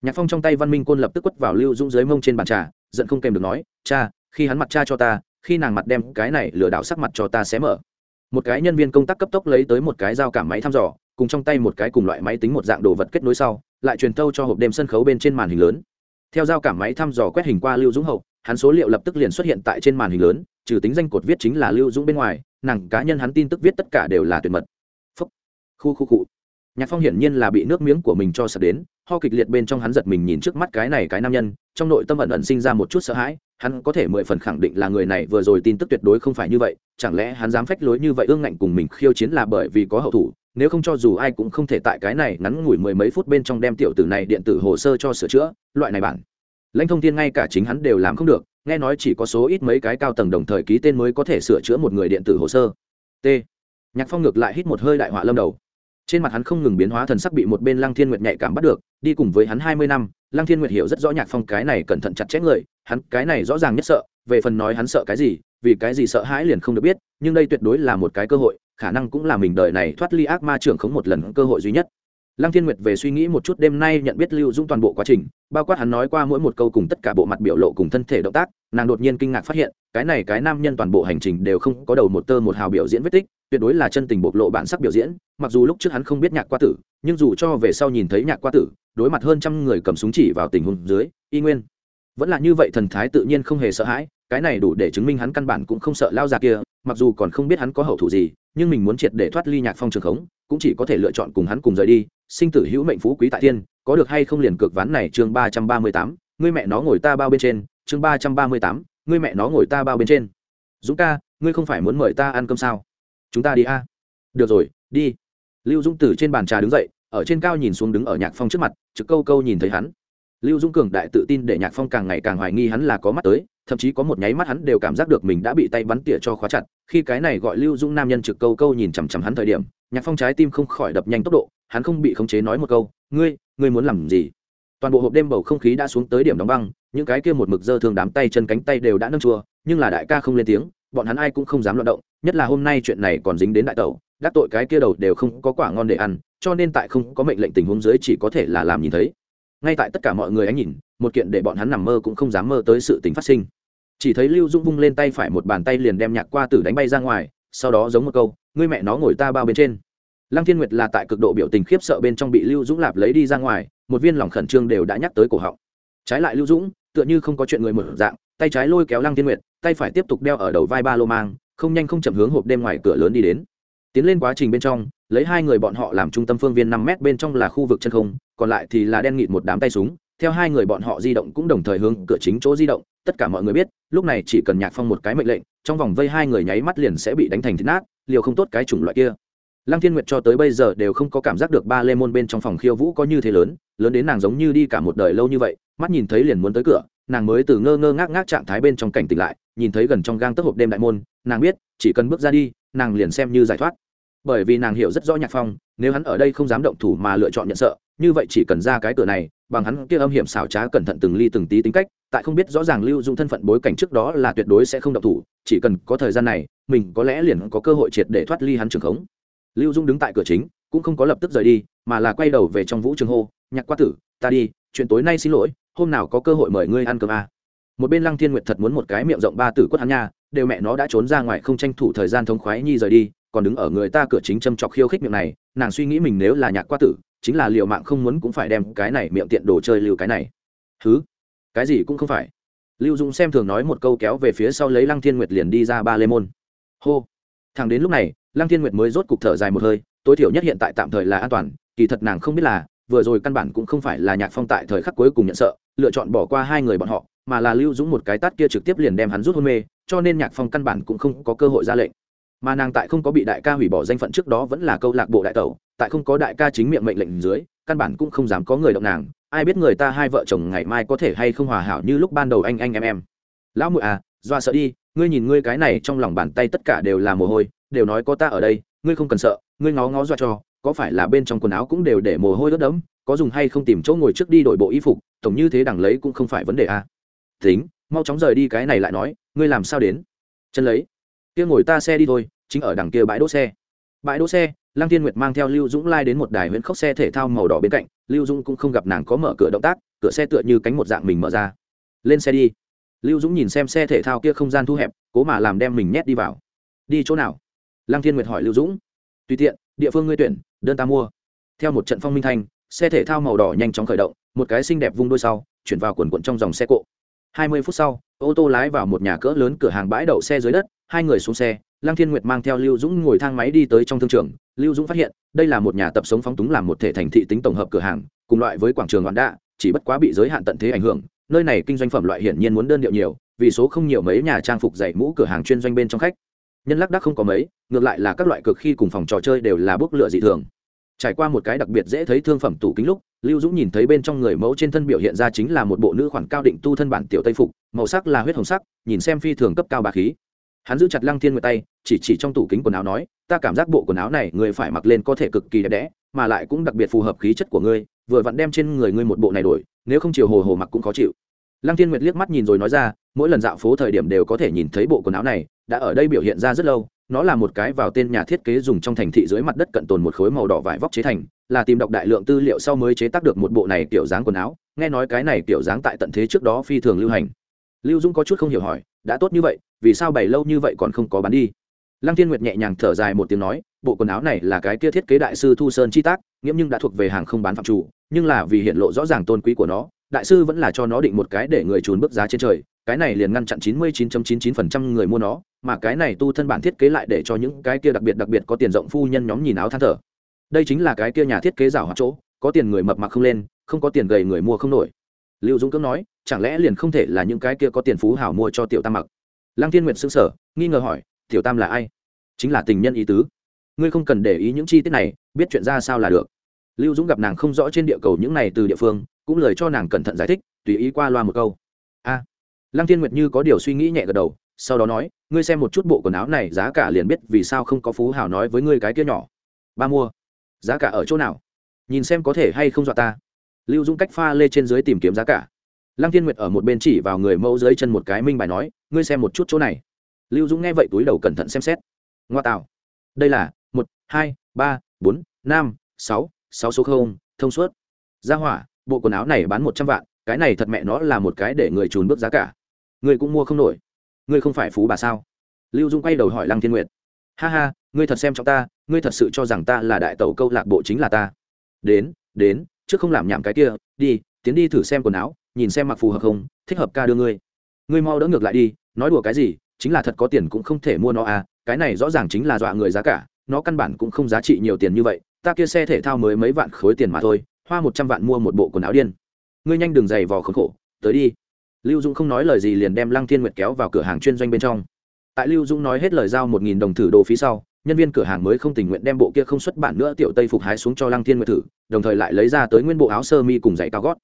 A: Nhạc phong trong tay văn minh côn lập tức quất vào lưu dũng dưới mông trên bàn trà, giận không kèm được nói, cha, khi hắn mặt cha cho ta, khi nàng mặt đem cái này lừa đảo sắc mặt cho ta xé mở. Một cái nhân viên công tác cấp tốc lấy tới một cái dao cảm máy thăm dò, cùng trong tay một cái cùng loại máy tính một dạng đồ vật kết nối sau, lại truyền thâu cho hộp đêm sân khấu bên trên màn hình lớn. Theo dao cảm máy thăm dò quét hình qua lưu dũng hậu, hắn số liệu lập tức liền xuất hiện tại trên màn hình lớn, trừ tính danh cột viết chính là lưu dũng bên ngoài nàng cá nhân hắn tin tức viết tất cả đều là tuyệt mật. Phúc. Khu khu cụ nhạc phong hiển nhiên là bị nước miếng của mình cho sập đến, ho kịch liệt bên trong hắn giật mình nhìn trước mắt cái này cái nam nhân, trong nội tâm ẩn ẩn sinh ra một chút sợ hãi, hắn có thể mười phần khẳng định là người này vừa rồi tin tức tuyệt đối không phải như vậy, chẳng lẽ hắn dám phách lối như vậy ương ngạnh cùng mình khiêu chiến là bởi vì có hậu thủ, nếu không cho dù ai cũng không thể tại cái này ngắn ngủi mười mấy phút bên trong đem tiểu tử này điện tử hồ sơ cho sửa chữa, loại này bản. Lãnh thông thiên ngay cả chính hắn đều làm không được nghe nói chỉ có số ít mấy cái cao tầng đồng thời ký tên mới có thể sửa chữa một người điện tử hồ sơ. T. Nhạc phong ngược lại hít một hơi đại họa lâm đầu. Trên mặt hắn không ngừng biến hóa thần sắc bị một bên lăng thiên nguyệt nhạy cảm bắt được, đi cùng với hắn hai mươi năm, lăng thiên nguyệt hiểu rất rõ nhạc phong cái này cẩn thận chặt chẽ người, hắn cái này rõ ràng nhất sợ, về phần nói hắn sợ cái gì, vì cái gì sợ hãi liền không được biết, nhưng đây tuyệt đối là một cái cơ hội, khả năng cũng là mình đời này thoát ly ác ma trưởng khống một lần cơ hội duy nhất lăng thiên nguyệt về suy nghĩ một chút, đêm nay nhận biết lưu dũng toàn bộ quá trình, bao quát hắn nói qua mỗi một câu cùng tất cả bộ mặt biểu lộ cùng thân thể động tác, nàng đột nhiên kinh ngạc phát hiện, cái này cái nam nhân toàn bộ hành trình đều không có đầu một tơ một hào biểu diễn vết tích, tuyệt đối là chân tình bộc lộ bản sắc biểu diễn, mặc dù lúc trước hắn không biết nhạc qua tử, nhưng dù cho về sau nhìn thấy nhạc qua tử, đối mặt hơn trăm người cầm súng chỉ vào tình huống dưới, y nguyên. Vẫn là như vậy thần thái tự nhiên không hề sợ hãi, cái này đủ để chứng minh hắn căn bản cũng không sợ lao già kia, mặc dù còn không biết hắn có hậu thủ gì, nhưng mình muốn triệt để thoát ly nhạc phong trường khống cũng chỉ có thể lựa chọn cùng hắn cùng rời đi, sinh tử hữu mệnh phú quý tại thiên, có được hay không liền cược ván này chương ba trăm ba mươi tám, ngươi mẹ nó ngồi ta bao bên trên, chương ba trăm ba mươi tám, ngươi mẹ nó ngồi ta bao bên trên. Dũng ca, ngươi không phải muốn mời ta ăn cơm sao? Chúng ta đi a. Được rồi, đi. Lưu dũng từ trên bàn trà đứng dậy, ở trên cao nhìn xuống đứng ở nhạc phong trước mặt, trực câu câu nhìn thấy hắn lưu dũng cường đại tự tin để nhạc phong càng ngày càng hoài nghi hắn là có mắt tới, thậm chí có một nháy mắt hắn đều cảm giác được mình đã bị tay bắn tỉa cho khóa chặt. Khi cái này gọi lưu dũng nam nhân trực câu câu nhìn chằm chằm hắn thời điểm, nhạc phong trái tim không khỏi đập nhanh tốc độ, hắn không bị khống chế nói một câu, ngươi ngươi muốn làm gì? Toàn bộ hộp đêm bầu không khí đã xuống tới điểm đóng băng, những cái kia một mực dơ thương đám tay chân cánh tay đều đã nâng chua nhưng là đại ca không lên tiếng, bọn hắn ai cũng không dám loạt động, nhất là hôm nay chuyện này còn dính đến đại tẩu, đắc tội cái kia đầu đều không có quả ngon để ăn, cho nên tại không có mệnh lệnh tình huống dưới chỉ có thể là làm nhìn thấy ngay tại tất cả mọi người ánh nhìn, một kiện để bọn hắn nằm mơ cũng không dám mơ tới sự tình phát sinh. Chỉ thấy lưu dung vung lên tay phải một bàn tay liền đem nhạc qua tử đánh bay ra ngoài, sau đó giống một câu, ngươi mẹ nó ngồi ta bao bên trên. Lăng thiên nguyệt là tại cực độ biểu tình khiếp sợ bên trong bị lưu dũng lạp lấy đi ra ngoài, một viên lòng khẩn trương đều đã nhắc tới cổ họng. Trái lại lưu dũng, tựa như không có chuyện người mở dạng, tay trái lôi kéo lăng thiên nguyệt, tay phải tiếp tục đeo ở đầu vai ba lô mang, không nhanh không chậm hướng hộp đêm ngoài cửa lớn đi đến tiến lên quá trình bên trong, lấy hai người bọn họ làm trung tâm phương viên năm mét bên trong là khu vực chân không, còn lại thì là đen nghịt một đám tay súng. Theo hai người bọn họ di động cũng đồng thời hướng cửa chính chỗ di động, tất cả mọi người biết, lúc này chỉ cần nhạc phong một cái mệnh lệnh, trong vòng vây hai người nháy mắt liền sẽ bị đánh thành thịt nát, liều không tốt cái chủng loại kia. Lăng thiên nguyệt cho tới bây giờ đều không có cảm giác được ba lê môn bên trong phòng khiêu vũ có như thế lớn lớn đến nàng giống như đi cả một đời lâu như vậy, mắt nhìn thấy liền muốn tới cửa, nàng mới từ ngơ ngơ ngác ngác trạng thái bên trong cảnh tỉnh lại, nhìn thấy gần trong gang tấc hộp đêm đại môn, nàng biết, chỉ cần bước ra đi nàng liền xem như giải thoát bởi vì nàng hiểu rất rõ nhạc phong, nếu hắn ở đây không dám động thủ mà lựa chọn nhận sợ, như vậy chỉ cần ra cái cửa này, bằng hắn kia âm hiểm xảo trá cẩn thận từng ly từng tí tính cách, tại không biết rõ ràng lưu dung thân phận bối cảnh trước đó là tuyệt đối sẽ không động thủ, chỉ cần có thời gian này, mình có lẽ liền có cơ hội triệt để thoát ly hắn trường khống lưu dung đứng tại cửa chính, cũng không có lập tức rời đi, mà là quay đầu về trong vũ trường hô, nhạc qua tử, ta đi, chuyện tối nay xin lỗi, hôm nào có cơ hội mời ngươi ăn cơm à. một bên lăng thiên nguyệt thật muốn một cái miệng rộng ba tử quất hắn nha đều mẹ nó đã trốn ra ngoài không tranh thủ thời gian thống khoái nhi rời đi, còn đứng ở người ta cửa chính châm chọc khiêu khích miệng này, nàng suy nghĩ mình nếu là nhạc qua tử, chính là liệu mạng không muốn cũng phải đem cái này miệng tiện đồ chơi lưu cái này. Thứ cái gì cũng không phải. Lưu dũng xem thường nói một câu kéo về phía sau lấy lăng thiên nguyệt liền đi ra ba lê môn. Hô. Thằng đến lúc này, lăng thiên nguyệt mới rốt cục thở dài một hơi, tối thiểu nhất hiện tại tạm thời là an toàn, kỳ thật nàng không biết là, vừa rồi căn bản cũng không phải là nhạc phong tại thời khắc cuối cùng nhận sợ, lựa chọn bỏ qua hai người bọn họ, mà là lưu dũng một cái tát kia trực tiếp liền đem hắn rút hôn mê cho nên nhạc phong căn bản cũng không có cơ hội ra lệnh. Mà nàng tại không có bị đại ca hủy bỏ danh phận trước đó vẫn là câu lạc bộ đại tẩu, tại không có đại ca chính miệng mệnh lệnh dưới, căn bản cũng không dám có người động nàng. Ai biết người ta hai vợ chồng ngày mai có thể hay không hòa hảo như lúc ban đầu anh anh em em. Lão muội à doa sợ đi, ngươi nhìn ngươi cái này trong lòng bàn tay tất cả đều là mồ hôi, đều nói có ta ở đây, ngươi không cần sợ, ngươi ngó ngó doa cho, có phải là bên trong quần áo cũng đều để mồ hôi ướt đẫm, có dùng hay không tìm chỗ ngồi trước đi đổi bộ y phục, tổng như thế đằng lấy cũng không phải vấn đề à. tính, mau chóng rời đi cái này lại nói ngươi làm sao đến? Chân lấy. Kia ngồi ta xe đi thôi, chính ở đằng kia bãi đỗ xe. Bãi đỗ xe, lăng thiên nguyệt mang theo lưu dũng lai đến một đài huyện khốc xe thể thao màu đỏ bên cạnh. Lưu dũng cũng không gặp nàng có mở cửa động tác, cửa xe tựa như cánh một dạng mình mở ra. Lên xe đi. Lưu dũng nhìn xem xe thể thao kia không gian thu hẹp, cố mà làm đem mình nhét đi vào. Đi chỗ nào? Lăng thiên nguyệt hỏi lưu dũng. Tùy tiện, địa phương ngươi tuyển, đơn ta mua. Theo một trận phong minh thanh, xe thể thao màu đỏ nhanh chóng khởi động, một cái xinh đẹp vung đôi sau, chuyển vào quần quận trong dòng xe cộ hai mươi phút sau, ô tô lái vào một nhà cỡ lớn cửa hàng bãi đậu xe dưới đất, hai người xuống xe, lăng thiên nguyệt mang theo lưu dũng ngồi thang máy đi tới trong thương trường. Lưu dũng phát hiện, đây là một nhà tập sống phóng túng làm một thể thành thị tính tổng hợp cửa hàng, cùng loại với quảng trường ngọn đạ, chỉ bất quá bị giới hạn tận thế ảnh hưởng, nơi này kinh doanh phẩm loại hiển nhiên muốn đơn điệu nhiều, vì số không nhiều mấy nhà trang phục dạy mũ cửa hàng chuyên doanh bên trong khách. Nhân lắc đắc không có mấy, ngược lại là các loại cực khi cùng phòng trò chơi đều là bốc lựa dị thường trải qua một cái đặc biệt dễ thấy thương phẩm tủ kính lúc, lưu dũng nhìn thấy bên trong người mẫu trên thân biểu hiện ra chính là một bộ nữ khoản cao định tu thân bản tiểu tây phục, màu sắc là huyết hồng sắc, nhìn xem phi thường cấp cao bà khí. Hắn giữ chặt lăng thiên nguyệt tay, chỉ chỉ trong tủ kính quần áo nói, ta cảm giác bộ quần áo này người phải mặc lên có thể cực kỳ đẹp đẽ, mà lại cũng đặc biệt phù hợp khí chất của ngươi, vừa vặn đem trên người ngươi một bộ này đổi, nếu không chiều hồ hồ mặc cũng khó chịu. Lăng thiên nguyệt liếc mắt nhìn rồi nói ra, mỗi lần dạo phố thời điểm đều có thể nhìn thấy bộ quần áo này, đã ở đây biểu hiện ra rất lâu nó là một cái vào tên nhà thiết kế dùng trong thành thị dưới mặt đất cận tồn một khối màu đỏ vải vóc chế thành, là tìm đọc đại lượng tư liệu sau mới chế tác được một bộ này kiểu dáng quần áo. Nghe nói cái này kiểu dáng tại tận thế trước đó phi thường lưu hành. Lưu dũng có chút không hiểu hỏi, đã tốt như vậy, vì sao bày lâu như vậy còn không có bán đi? Lăng thiên nguyệt nhẹ nhàng thở dài một tiếng nói, bộ quần áo này là cái kia thiết kế đại sư thu sơn chi tác, nghiễm nhưng đã thuộc về hàng không bán phạm chủ, nhưng là vì hiện lộ rõ ràng tôn quý của nó đại sư vẫn là cho nó định một cái để người trốn bước giá trên trời, cái này liền ngăn chặn 99.99% người mua nó, mà cái này tu thân bản thiết kế lại để cho những cái kia đặc biệt đặc biệt có tiền rộng phu nhân nhóm nhìn áo than thở. Đây chính là cái kia nhà thiết kế rào hoạt chỗ, có tiền người mập mặc không lên, không có tiền gầy người mua không nổi. Lưu dũng cưỡng nói, chẳng lẽ liền không thể là những cái kia có tiền phú hảo mua cho tiểu tam mặc? Lăng thiên nguyệt xứng sở nghi ngờ hỏi, tiểu tam là ai? Chính là tình nhân ý tứ. Ngươi không cần để ý những chi tiết này, biết chuyện ra sao là được. Lưu dũng gặp nàng không rõ trên địa cầu những này từ địa phương cũng lời cho nàng cẩn thận giải thích, tùy ý qua loa một câu. A. Lăng thiên nguyệt như có điều suy nghĩ nhẹ gật đầu, sau đó nói, ngươi xem một chút bộ quần áo này, giá cả liền biết vì sao không có phú hảo nói với ngươi cái kia nhỏ. Ba mua. Giá cả ở chỗ nào? Nhìn xem có thể hay không dọa ta. Lưu dũng cách pha lê trên dưới tìm kiếm giá cả. Lăng thiên nguyệt ở một bên chỉ vào người mẫu dưới chân một cái minh bài nói, ngươi xem một chút chỗ này. Lưu dũng nghe vậy túi đầu cẩn thận xem xét. Ngoa tạo. Đây là một, hai, ba, bốn, năm, sáu sáu số không, thông suốt. Ra hỏa bộ quần áo này bán một trăm vạn, cái này thật mẹ nó là một cái để người trùn bước giá cả. Người cũng mua không nổi. Ngươi không phải phú bà sao? Lưu dung quay đầu hỏi lăng thiên nguyệt. Ha ha, ngươi thật xem trọng ta, ngươi thật sự cho rằng ta là đại tẩu câu lạc bộ chính là ta. Đến đến, trước không làm nhảm cái kia, đi, tiến đi thử xem quần áo, nhìn xem mặc phù hợp không, thích hợp ca đưa ngươi. Ngươi mau đỡ ngược lại đi, nói đùa cái gì, chính là thật có tiền cũng không thể mua nó à cái này rõ ràng chính là dọa người giá cả, nó căn bản cũng không giá trị nhiều tiền như vậy, ta kia xe thể thao mới mấy vạn khối tiền mà thôi hoa một trăm vạn mua một bộ quần áo điên. Ngươi nhanh đường giày vò khốn khổ, tới đi. Lưu dũng không nói lời gì liền đem lăng thiên nguyệt kéo vào cửa hàng chuyên doanh bên trong. Tại lưu dũng nói hết lời giao một nghìn đồng thử đồ phí sau, nhân viên cửa hàng mới không tình nguyện đem bộ kia không xuất bản nữa tiểu tây phục hái xuống cho lăng thiên nguyệt thử, đồng thời lại lấy ra tới nguyên bộ áo sơ mi cùng giày cao gót.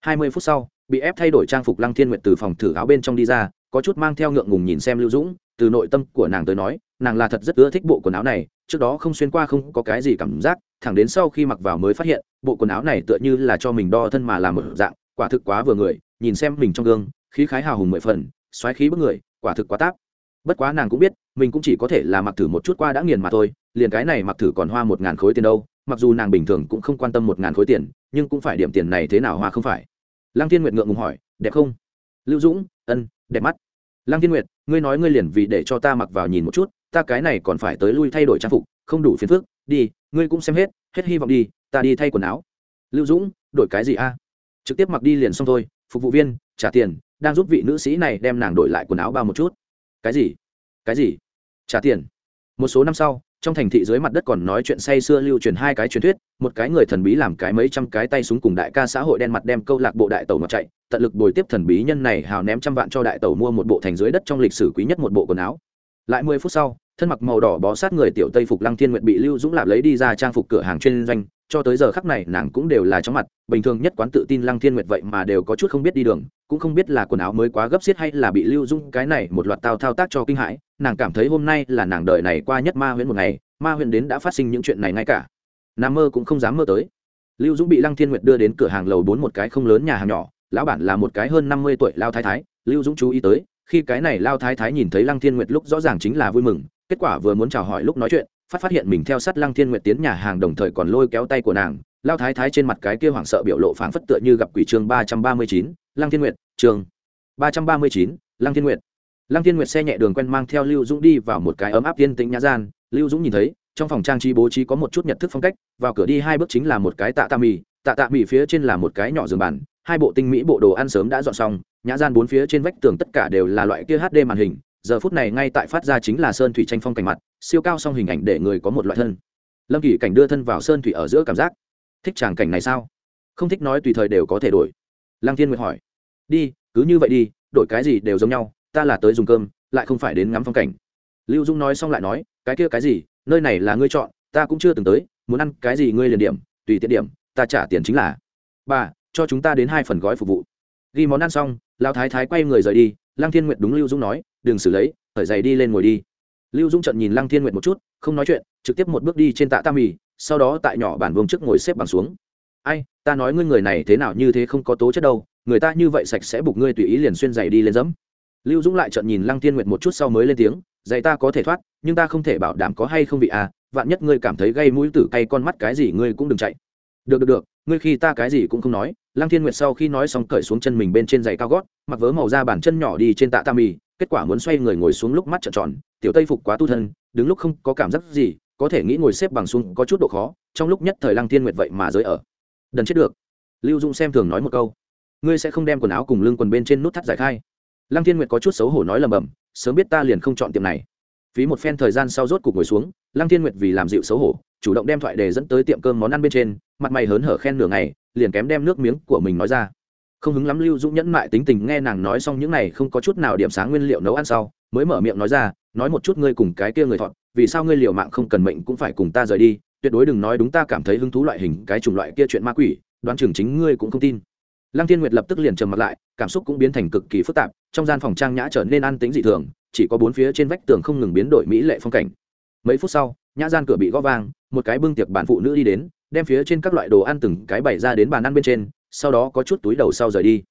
A: Hai mươi phút sau, bị ép thay đổi trang phục lăng thiên nguyệt từ phòng thử áo bên trong đi ra có chút mang theo ngượng ngùng nhìn xem lưu dũng, từ nội tâm của nàng tới nói, nàng là thật rất ưa thích bộ quần áo này, trước đó không xuyên qua không có cái gì cảm giác, thẳng đến sau khi mặc vào mới phát hiện, bộ quần áo này tựa như là cho mình đo thân mà làm một dạng, quả thực quá vừa người, nhìn xem mình trong gương, khí khái hào hùng mười phần, xoáy khí bức người, quả thực quá táp. Bất quá nàng cũng biết, mình cũng chỉ có thể là mặc thử một chút qua đã nghiền mà thôi, liền cái này mặc thử còn hoa một ngàn khối tiền đâu, mặc dù nàng bình thường cũng không quan tâm một ngàn khối tiền, nhưng cũng phải điểm tiền này thế nào hoa không phải. Lăng thiên nguyệt ngượng ngùng hỏi, đẹp không? Lưu dũng, ân, đẹp mắt lăng thiên nguyệt, ngươi nói ngươi liền vì để cho ta mặc vào nhìn một chút, ta cái này còn phải tới lui thay đổi trang phục, không đủ phiền phức, đi, ngươi cũng xem hết hết hy vọng đi, ta đi thay quần áo. Lưu dũng, đổi cái gì a? Trực tiếp mặc đi liền xong thôi, phục vụ viên, trả tiền, đang giúp vị nữ sĩ này đem nàng đổi lại quần áo bao một chút. Cái gì? Cái gì? Trả tiền. Một số năm sau trong thành thị dưới mặt đất còn nói chuyện say xưa lưu truyền hai cái truyền thuyết, một cái người thần bí làm cái mấy trăm cái tay súng cùng đại ca xã hội đen mặt đem câu lạc bộ đại tàu ngọc chạy, tận lực bồi tiếp thần bí nhân này hào ném trăm vạn cho đại tàu mua một bộ thành dưới đất trong lịch sử quý nhất một bộ quần áo. Lại mười phút sau, thân mặc màu đỏ bó sát người tiểu tây phục lăng thiên nguyện bị lưu dũng lạp lấy đi ra trang phục cửa hàng chuyên doanh, cho tới giờ khắc này nàng cũng đều là chóng mặt, bình thường nhất quán tự tin lăng thiên nguyệt vậy mà đều có chút không biết đi đường, cũng không biết là quần áo mới quá gấp xiết hay là bị lưu dung cái này một loạt tao thao tác cho kinh hãi nàng cảm thấy hôm nay là nàng đời này qua nhất ma huyện một ngày, ma huyện đến đã phát sinh những chuyện này ngay cả. Nam mơ cũng không dám mơ tới. Lưu dũng bị lăng thiên nguyệt đưa đến cửa hàng lầu bốn một cái không lớn nhà hàng nhỏ, lão bản là một cái hơn năm mươi tuổi lao thái thái, lưu dũng chú ý tới, khi cái này lao thái thái nhìn thấy lăng thiên nguyệt lúc rõ ràng chính là vui mừng, kết quả vừa muốn chào hỏi lúc nói chuyện, phát phát hiện mình theo sát lăng thiên nguyệt tiến nhà hàng đồng thời còn lôi kéo tay của nàng, lao thái thái trên mặt cái kia hoảng sợ biểu lộ phảng phất tựa như gặp quỷ chương ba trăm ba mươi chín, lăng thiên nguyệt, chương ba trăm ba mươi chín, lăng thiên nguyệt lăng thiên nguyệt xe nhẹ đường quen mang theo lưu dũng đi vào một cái ấm áp tiên tĩnh nhã gian. Lưu dũng nhìn thấy, trong phòng trang trí bố trí có một chút nhật thức phong cách, vào cửa đi hai bước chính là một cái tạ tạ mì, tạ tạ mì phía trên là một cái nhỏ giường bàn, hai bộ tinh mỹ bộ đồ ăn sớm đã dọn xong, nhã gian bốn phía trên vách tường tất cả đều là loại kia hd màn hình, giờ phút này ngay tại phát ra chính là sơn thủy tranh phong cảnh mặt, siêu cao song hình ảnh để người có một loại thân. Lâm kỳ cảnh đưa thân vào sơn thủy ở giữa cảm giác. Thích tràng cảnh này sao? Không thích nói tùy thời đều có thể đổi. Lăng thiên nguyệt hỏi. Đi, cứ như vậy đi, đổi cái gì đều giống nhau ta là tới dùng cơm, lại không phải đến ngắm phong cảnh. Lưu dung nói xong lại nói, cái kia cái gì, nơi này là ngươi chọn, ta cũng chưa từng tới, muốn ăn cái gì ngươi liền điểm, tùy tiện điểm, ta trả tiền chính là. Bà, cho chúng ta đến hai phần gói phục vụ. Ghi món ăn xong, lão thái thái quay người rời đi, lăng thiên nguyệt đúng lưu dung nói, đừng xử lấy khởi giày đi lên ngồi đi. Lưu dung trận nhìn lăng thiên nguyệt một chút, không nói chuyện, trực tiếp một bước đi trên tạ tam mì, sau đó tại nhỏ bản vương trước ngồi xếp bằng xuống. Ai, ta nói ngươi người này thế nào như thế không có tố chất đâu, người ta như vậy sạch sẽ buộc ngươi tùy ý liền xuyên giày đi lên dẫm lưu dũng lại trợn nhìn lăng thiên nguyệt một chút sau mới lên tiếng, dạy ta có thể thoát, nhưng ta không thể bảo đảm có hay không bị à vạn nhất ngươi cảm thấy gây mũi tử cay con mắt cái gì ngươi cũng đừng chạy. Được được được, ngươi khi ta cái gì cũng không nói. Lăng thiên nguyệt sau khi nói xong cởi xuống chân mình bên trên giày cao gót, mặc vớ màu da bản chân nhỏ đi trên tạ tam mì kết quả muốn xoay người ngồi xuống lúc mắt trợn tròn, tiểu tây phục quá tu thân, đứng lúc không có cảm giác gì, có thể nghĩ ngồi xếp bằng xuống có chút độ khó, trong lúc nhất thời lăng thiên nguyệt vậy mà giới ở. Đần chết được. Lưu dung xem thường nói một câu. Ngươi sẽ không đem quần áo cùng lưng quần bên trên nút thắt giải khai lăng thiên nguyệt có chút xấu hổ nói lầm bầm, sớm biết ta liền không chọn tiệm này. Phí một phen thời gian sau rốt cục ngồi xuống, lăng thiên nguyệt vì làm dịu xấu hổ, chủ động đem thoại đề dẫn tới tiệm cơm món ăn bên trên, mặt mày hớn hở khen nửa ngày, liền kém đem nước miếng của mình nói ra. Không hứng lắm lưu dũng nhẫn mại tính tình nghe nàng nói xong những này không có chút nào điểm sáng nguyên liệu nấu ăn sau, mới mở miệng nói ra, nói một chút ngươi cùng cái kia người thọn vì sao ngươi liều mạng không cần mệnh cũng phải cùng ta rời đi, tuyệt đối đừng nói đúng ta cảm thấy hứng thú loại hình cái chủng loại kia chuyện ma quỷ, đoán chừng chính ngươi cũng không tin lăng thiên nguyệt lập tức liền trầm mặt lại, cảm xúc cũng biến thành cực kỳ phức tạp, trong gian phòng trang nhã trở nên an tính dị thường, chỉ có bốn phía trên vách tường không ngừng biến đổi mỹ lệ phong cảnh. Mấy phút sau, nhã gian cửa bị gõ vang, một cái bưng tiệc bản phụ nữ đi đến, đem phía trên các loại đồ ăn từng cái bày ra đến bàn ăn bên trên, sau đó có chút túi đầu sau rời đi.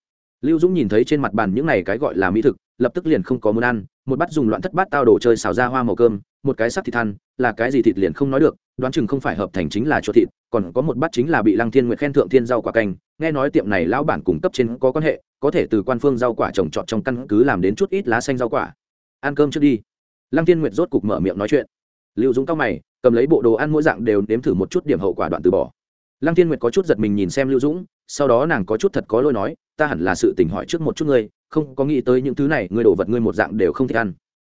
A: Lưu dũng nhìn thấy trên mặt bàn những này cái gọi là mỹ thực, lập tức liền không có muốn ăn, một bát dùng loạn thất bát tao đồ chơi xào ra hoa màu cơm, một cái sắc thịt than là cái gì thịt liền không nói được đoán chừng không phải hợp thành chính là chuột thịt, còn có một bát chính là bị lăng thiên nguyệt khen thượng thiên rau quả canh. Nghe nói tiệm này lão bản cung cấp trên có quan hệ, có thể từ quan phương rau quả trồng trọt trong căn cứ làm đến chút ít lá xanh rau quả. Ăn cơm trước đi. Lăng thiên nguyệt rốt cục mở miệng nói chuyện. Lưu dũng cao mày, cầm lấy bộ đồ ăn mỗi dạng đều nếm thử một chút điểm hậu quả đoạn từ bỏ. Lăng thiên nguyệt có chút giật mình nhìn xem lưu dũng, sau đó nàng có chút thật có lỗi nói, ta hẳn là sự tình hỏi trước một chút ngươi, không có nghĩ tới những thứ này, ngươi đổ vật ngươi một dạng đều không thích ăn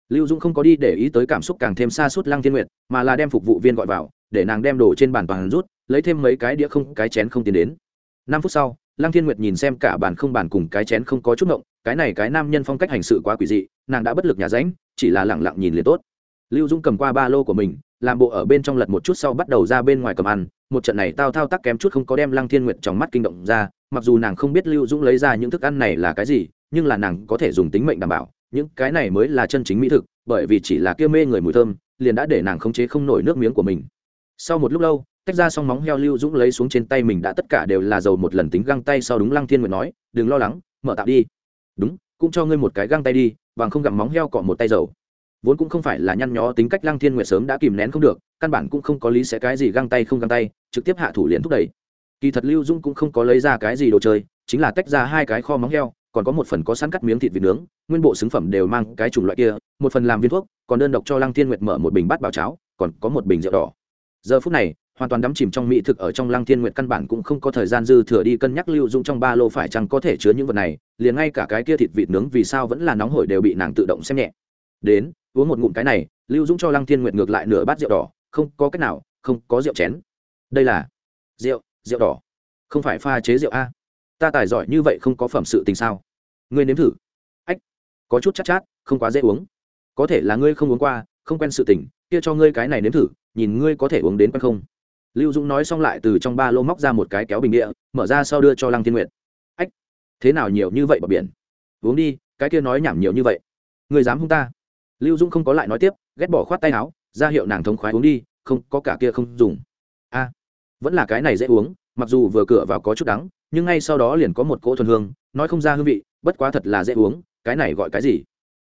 A: lưu dũng không có đi để ý tới cảm xúc càng thêm xa suốt lăng thiên nguyệt, mà là đem phục vụ viên gọi vào, để nàng đem đồ trên bàn toàn rút, lấy thêm mấy cái đĩa không, cái chén không tiến đến. Năm phút sau, lăng thiên nguyệt nhìn xem cả bàn không bàn cùng cái chén không có chút ngộng, cái này cái nam nhân phong cách hành sự quá quỷ dị, nàng đã bất lực nhà ránh, chỉ là lẳng lặng nhìn liền tốt. Lưu dũng cầm qua ba lô của mình, làm bộ ở bên trong lật một chút sau bắt đầu ra bên ngoài cầm ăn, một trận này tao thao tác kém chút không có đem lăng thiên nguyệt trong mắt kinh động ra, mặc dù nàng không biết lưu dũng lấy ra những thức ăn này là cái gì, nhưng là nàng có thể dùng tính mệnh đảm bảo những cái này mới là chân chính mỹ thực, bởi vì chỉ là kia mê người mùi thơm, liền đã để nàng khống chế không nổi nước miếng của mình. Sau một lúc lâu, tách ra xong móng heo lưu dũng lấy xuống trên tay mình đã tất cả đều là dầu một lần tính găng tay sau đúng lăng thiên nguyệt nói, đừng lo lắng, mở tạo đi. Đúng, cũng cho ngươi một cái găng tay đi, bằng không gặm móng heo cọ một tay dầu. Vốn cũng không phải là nhăn nhó tính cách lăng thiên nguyệt sớm đã kìm nén không được, căn bản cũng không có lý sẽ cái gì găng tay không găng tay, trực tiếp hạ thủ liền thúc đẩy. Kỳ thật lưu dung cũng không có lấy ra cái gì đồ chơi, chính là tách ra hai cái kho móng heo còn có một phần có sẵn cắt miếng thịt vịt nướng, nguyên bộ xứng phẩm đều mang cái chủng loại kia, một phần làm viên thuốc, còn đơn độc cho lăng thiên nguyệt mở một bình bát bào cháo, còn có một bình rượu đỏ. Giờ phút này, hoàn toàn đắm chìm trong mỹ thực ở trong lăng thiên nguyệt căn bản cũng không có thời gian dư thừa đi cân nhắc lưu dung trong ba lô phải chăng có thể chứa những vật này, liền ngay cả cái kia thịt vịt nướng vì sao vẫn là nóng hổi đều bị nàng tự động xem nhẹ. Đến, uống một ngụm cái này, lưu dũng cho lăng thiên nguyệt ngược lại nửa bát rượu đỏ, không có cách nào, không có rượu chén. Đây là rượu rượu đỏ. Không phải pha chế rượu a ta tài giỏi như vậy không có phẩm sự tình sao? Ngươi nếm thử. Ách có chút chắc chát, chát không quá dễ uống. Có thể là ngươi không uống qua không quen sự tình kia cho ngươi cái này nếm thử nhìn ngươi có thể uống đến quen không. Lưu dũng nói xong lại từ trong ba lô móc ra một cái kéo bình địa mở ra sau đưa cho lăng thiên nguyệt. Ách thế nào nhiều như vậy bờ biển? Uống đi cái kia nói nhảm nhiều như vậy. Ngươi dám hung ta? Lưu dũng không có lại nói tiếp ghét bỏ khoát tay áo ra hiệu nàng thống khoái uống đi không có cả kia không dùng. A vẫn là cái này dễ uống mặc dù vừa cửa vào có chút đắng nhưng ngay sau đó liền có một cỗ thuần hương, nói không ra hương vị, bất quá thật là dễ uống, cái này gọi cái gì?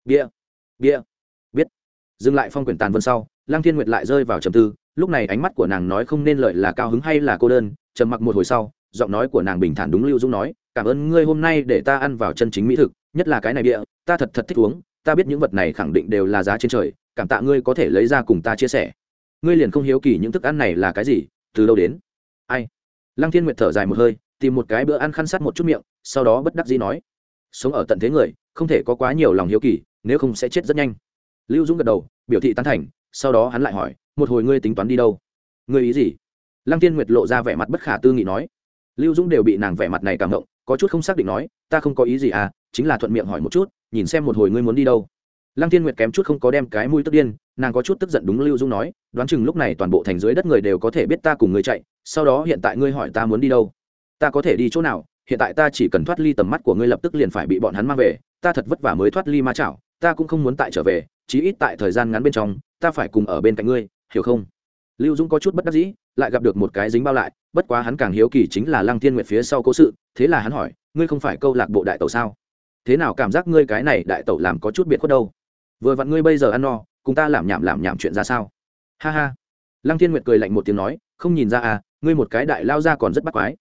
A: Bia. Bia. Biết. Dừng lại phong quyển tàn vân sau, lăng thiên nguyệt lại rơi vào trầm tư, lúc này ánh mắt của nàng nói không nên lợi là cao hứng hay là cô đơn, trầm mặc một hồi sau, giọng nói của nàng bình thản đúng lưu dũng nói, cảm ơn ngươi hôm nay để ta ăn vào chân chính mỹ thực, nhất là cái này bia, ta thật thật thích uống, ta biết những vật này khẳng định đều là giá trên trời, cảm tạ ngươi có thể lấy ra cùng ta chia sẻ. Ngươi liền không hiếu kỳ những thức ăn này là cái gì, từ đâu đến? Ai? Lăng thiên nguyệt thở dài một hơi tìm một cái bữa ăn khăn sát một chút miệng, sau đó bất đắc dĩ nói, sống ở tận thế người, không thể có quá nhiều lòng hiếu kỳ, nếu không sẽ chết rất nhanh. Lưu dũng gật đầu, biểu thị tán thành, sau đó hắn lại hỏi, một hồi ngươi tính toán đi đâu? Ngươi ý gì? Lăng tiên nguyệt lộ ra vẻ mặt bất khả tư nghị nói. Lưu dũng đều bị nàng vẻ mặt này cảm động, có chút không xác định nói, ta không có ý gì à chính là thuận miệng hỏi một chút, nhìn xem một hồi ngươi muốn đi đâu. Lăng tiên nguyệt kém chút không có đem cái mũi tức điên, nàng có chút tức giận đúng lưu dũng nói, đoán chừng lúc này toàn bộ thành dưới đất người đều có thể biết ta cùng ngươi chạy, sau đó hiện tại ngươi hỏi ta muốn đi đâu ta có thể đi chỗ nào? Hiện tại ta chỉ cần thoát ly tầm mắt của ngươi lập tức liền phải bị bọn hắn mang về. Ta thật vất vả mới thoát ly ma chảo. Ta cũng không muốn tại trở về, chí ít tại thời gian ngắn bên trong, ta phải cùng ở bên cạnh ngươi, hiểu không? Lưu dũng có chút bất đắc dĩ, lại gặp được một cái dính bao lại, bất quá hắn càng hiếu kỳ chính là lăng thiên nguyệt phía sau cố sự, thế là hắn hỏi, ngươi không phải câu lạc bộ đại tẩu sao? Thế nào cảm giác ngươi cái này đại tẩu làm có chút biệt khuất đâu? Vừa vặn ngươi bây giờ ăn no, cùng ta làm nhảm làm nhảm chuyện ra sao? Ha ha. Lăng thiên nguyệt cười lạnh một tiếng nói, không nhìn ra à ngươi một cái đại lao ra còn rất bắt quái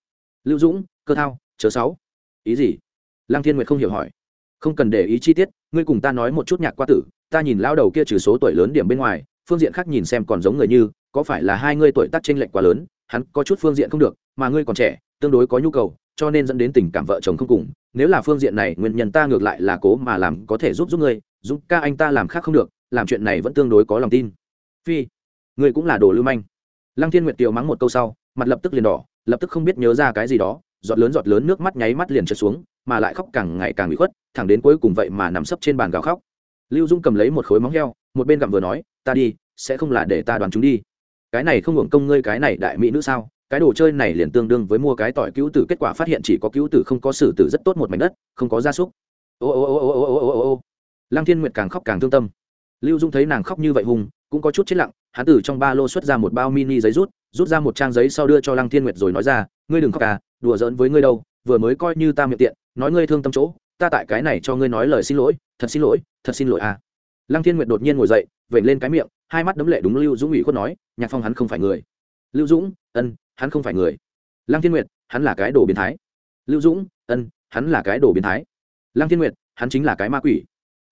A: lưu dũng, cơ thao, chớ sáu. Ý gì? Lăng thiên nguyệt không hiểu hỏi. Không cần để ý chi tiết, ngươi cùng ta nói một chút nhạc qua tử, ta nhìn lao đầu kia trừ số tuổi lớn điểm bên ngoài, phương diện khác nhìn xem còn giống người như, có phải là hai ngươi tuổi tác tranh lệch quá lớn, hắn có chút phương diện không được, mà ngươi còn trẻ, tương đối có nhu cầu, cho nên dẫn đến tình cảm vợ chồng không cùng. Nếu là phương diện này, nguyên nhân ta ngược lại là cố mà làm có thể giúp giúp ngươi, giúp ca anh ta làm khác không được, làm chuyện này vẫn tương đối có lòng tin. Phi, ngươi cũng là đồ lưu manh. Lăng thiên nguyệt tiều mắng một câu sau, mặt lập tức liền đỏ lập tức không biết nhớ ra cái gì đó, giọt lớn giọt lớn nước mắt nháy mắt liền trượt xuống, mà lại khóc càng ngày càng bị khuất, thẳng đến cuối cùng vậy mà nằm sấp trên bàn gào khóc. Lưu dung cầm lấy một khối móng heo, một bên gặm vừa nói, ta đi, sẽ không là để ta đoán chúng đi. Cái này không hưởng công ngươi cái này đại mỹ nữ sao? Cái đồ chơi này liền tương đương với mua cái tỏi cứu tử, kết quả phát hiện chỉ có cứu tử không có xử tử rất tốt một mảnh đất, không có gia súc. Ô ô ô ô ô ô ô ô lăng thiên nguyệt càng khóc càng thương tâm. Lưu dung thấy nàng khóc như vậy hùng, cũng có chút chết lặng hắn từ trong ba lô xuất ra một bao mini giấy rút rút ra một trang giấy sau đưa cho lăng thiên nguyệt rồi nói ra, ngươi đừng khóc à đùa giỡn với ngươi đâu, vừa mới coi như ta miệng tiện, nói ngươi thương tâm chỗ, ta tại cái này cho ngươi nói lời xin lỗi, thật xin lỗi, thật xin lỗi à. Lăng thiên nguyệt đột nhiên ngồi dậy vẩy lên cái miệng, hai mắt đấm lệ đúng lưu dũng ủy khuất nói, nhạc phong hắn không phải người. Lưu dũng, ân, hắn không phải người. Lăng thiên nguyệt, hắn là cái đồ biến thái. Lưu dũng, ân, hắn là cái đồ biến thái. Lăng thiên nguyệt, hắn chính là cái ma quỷ.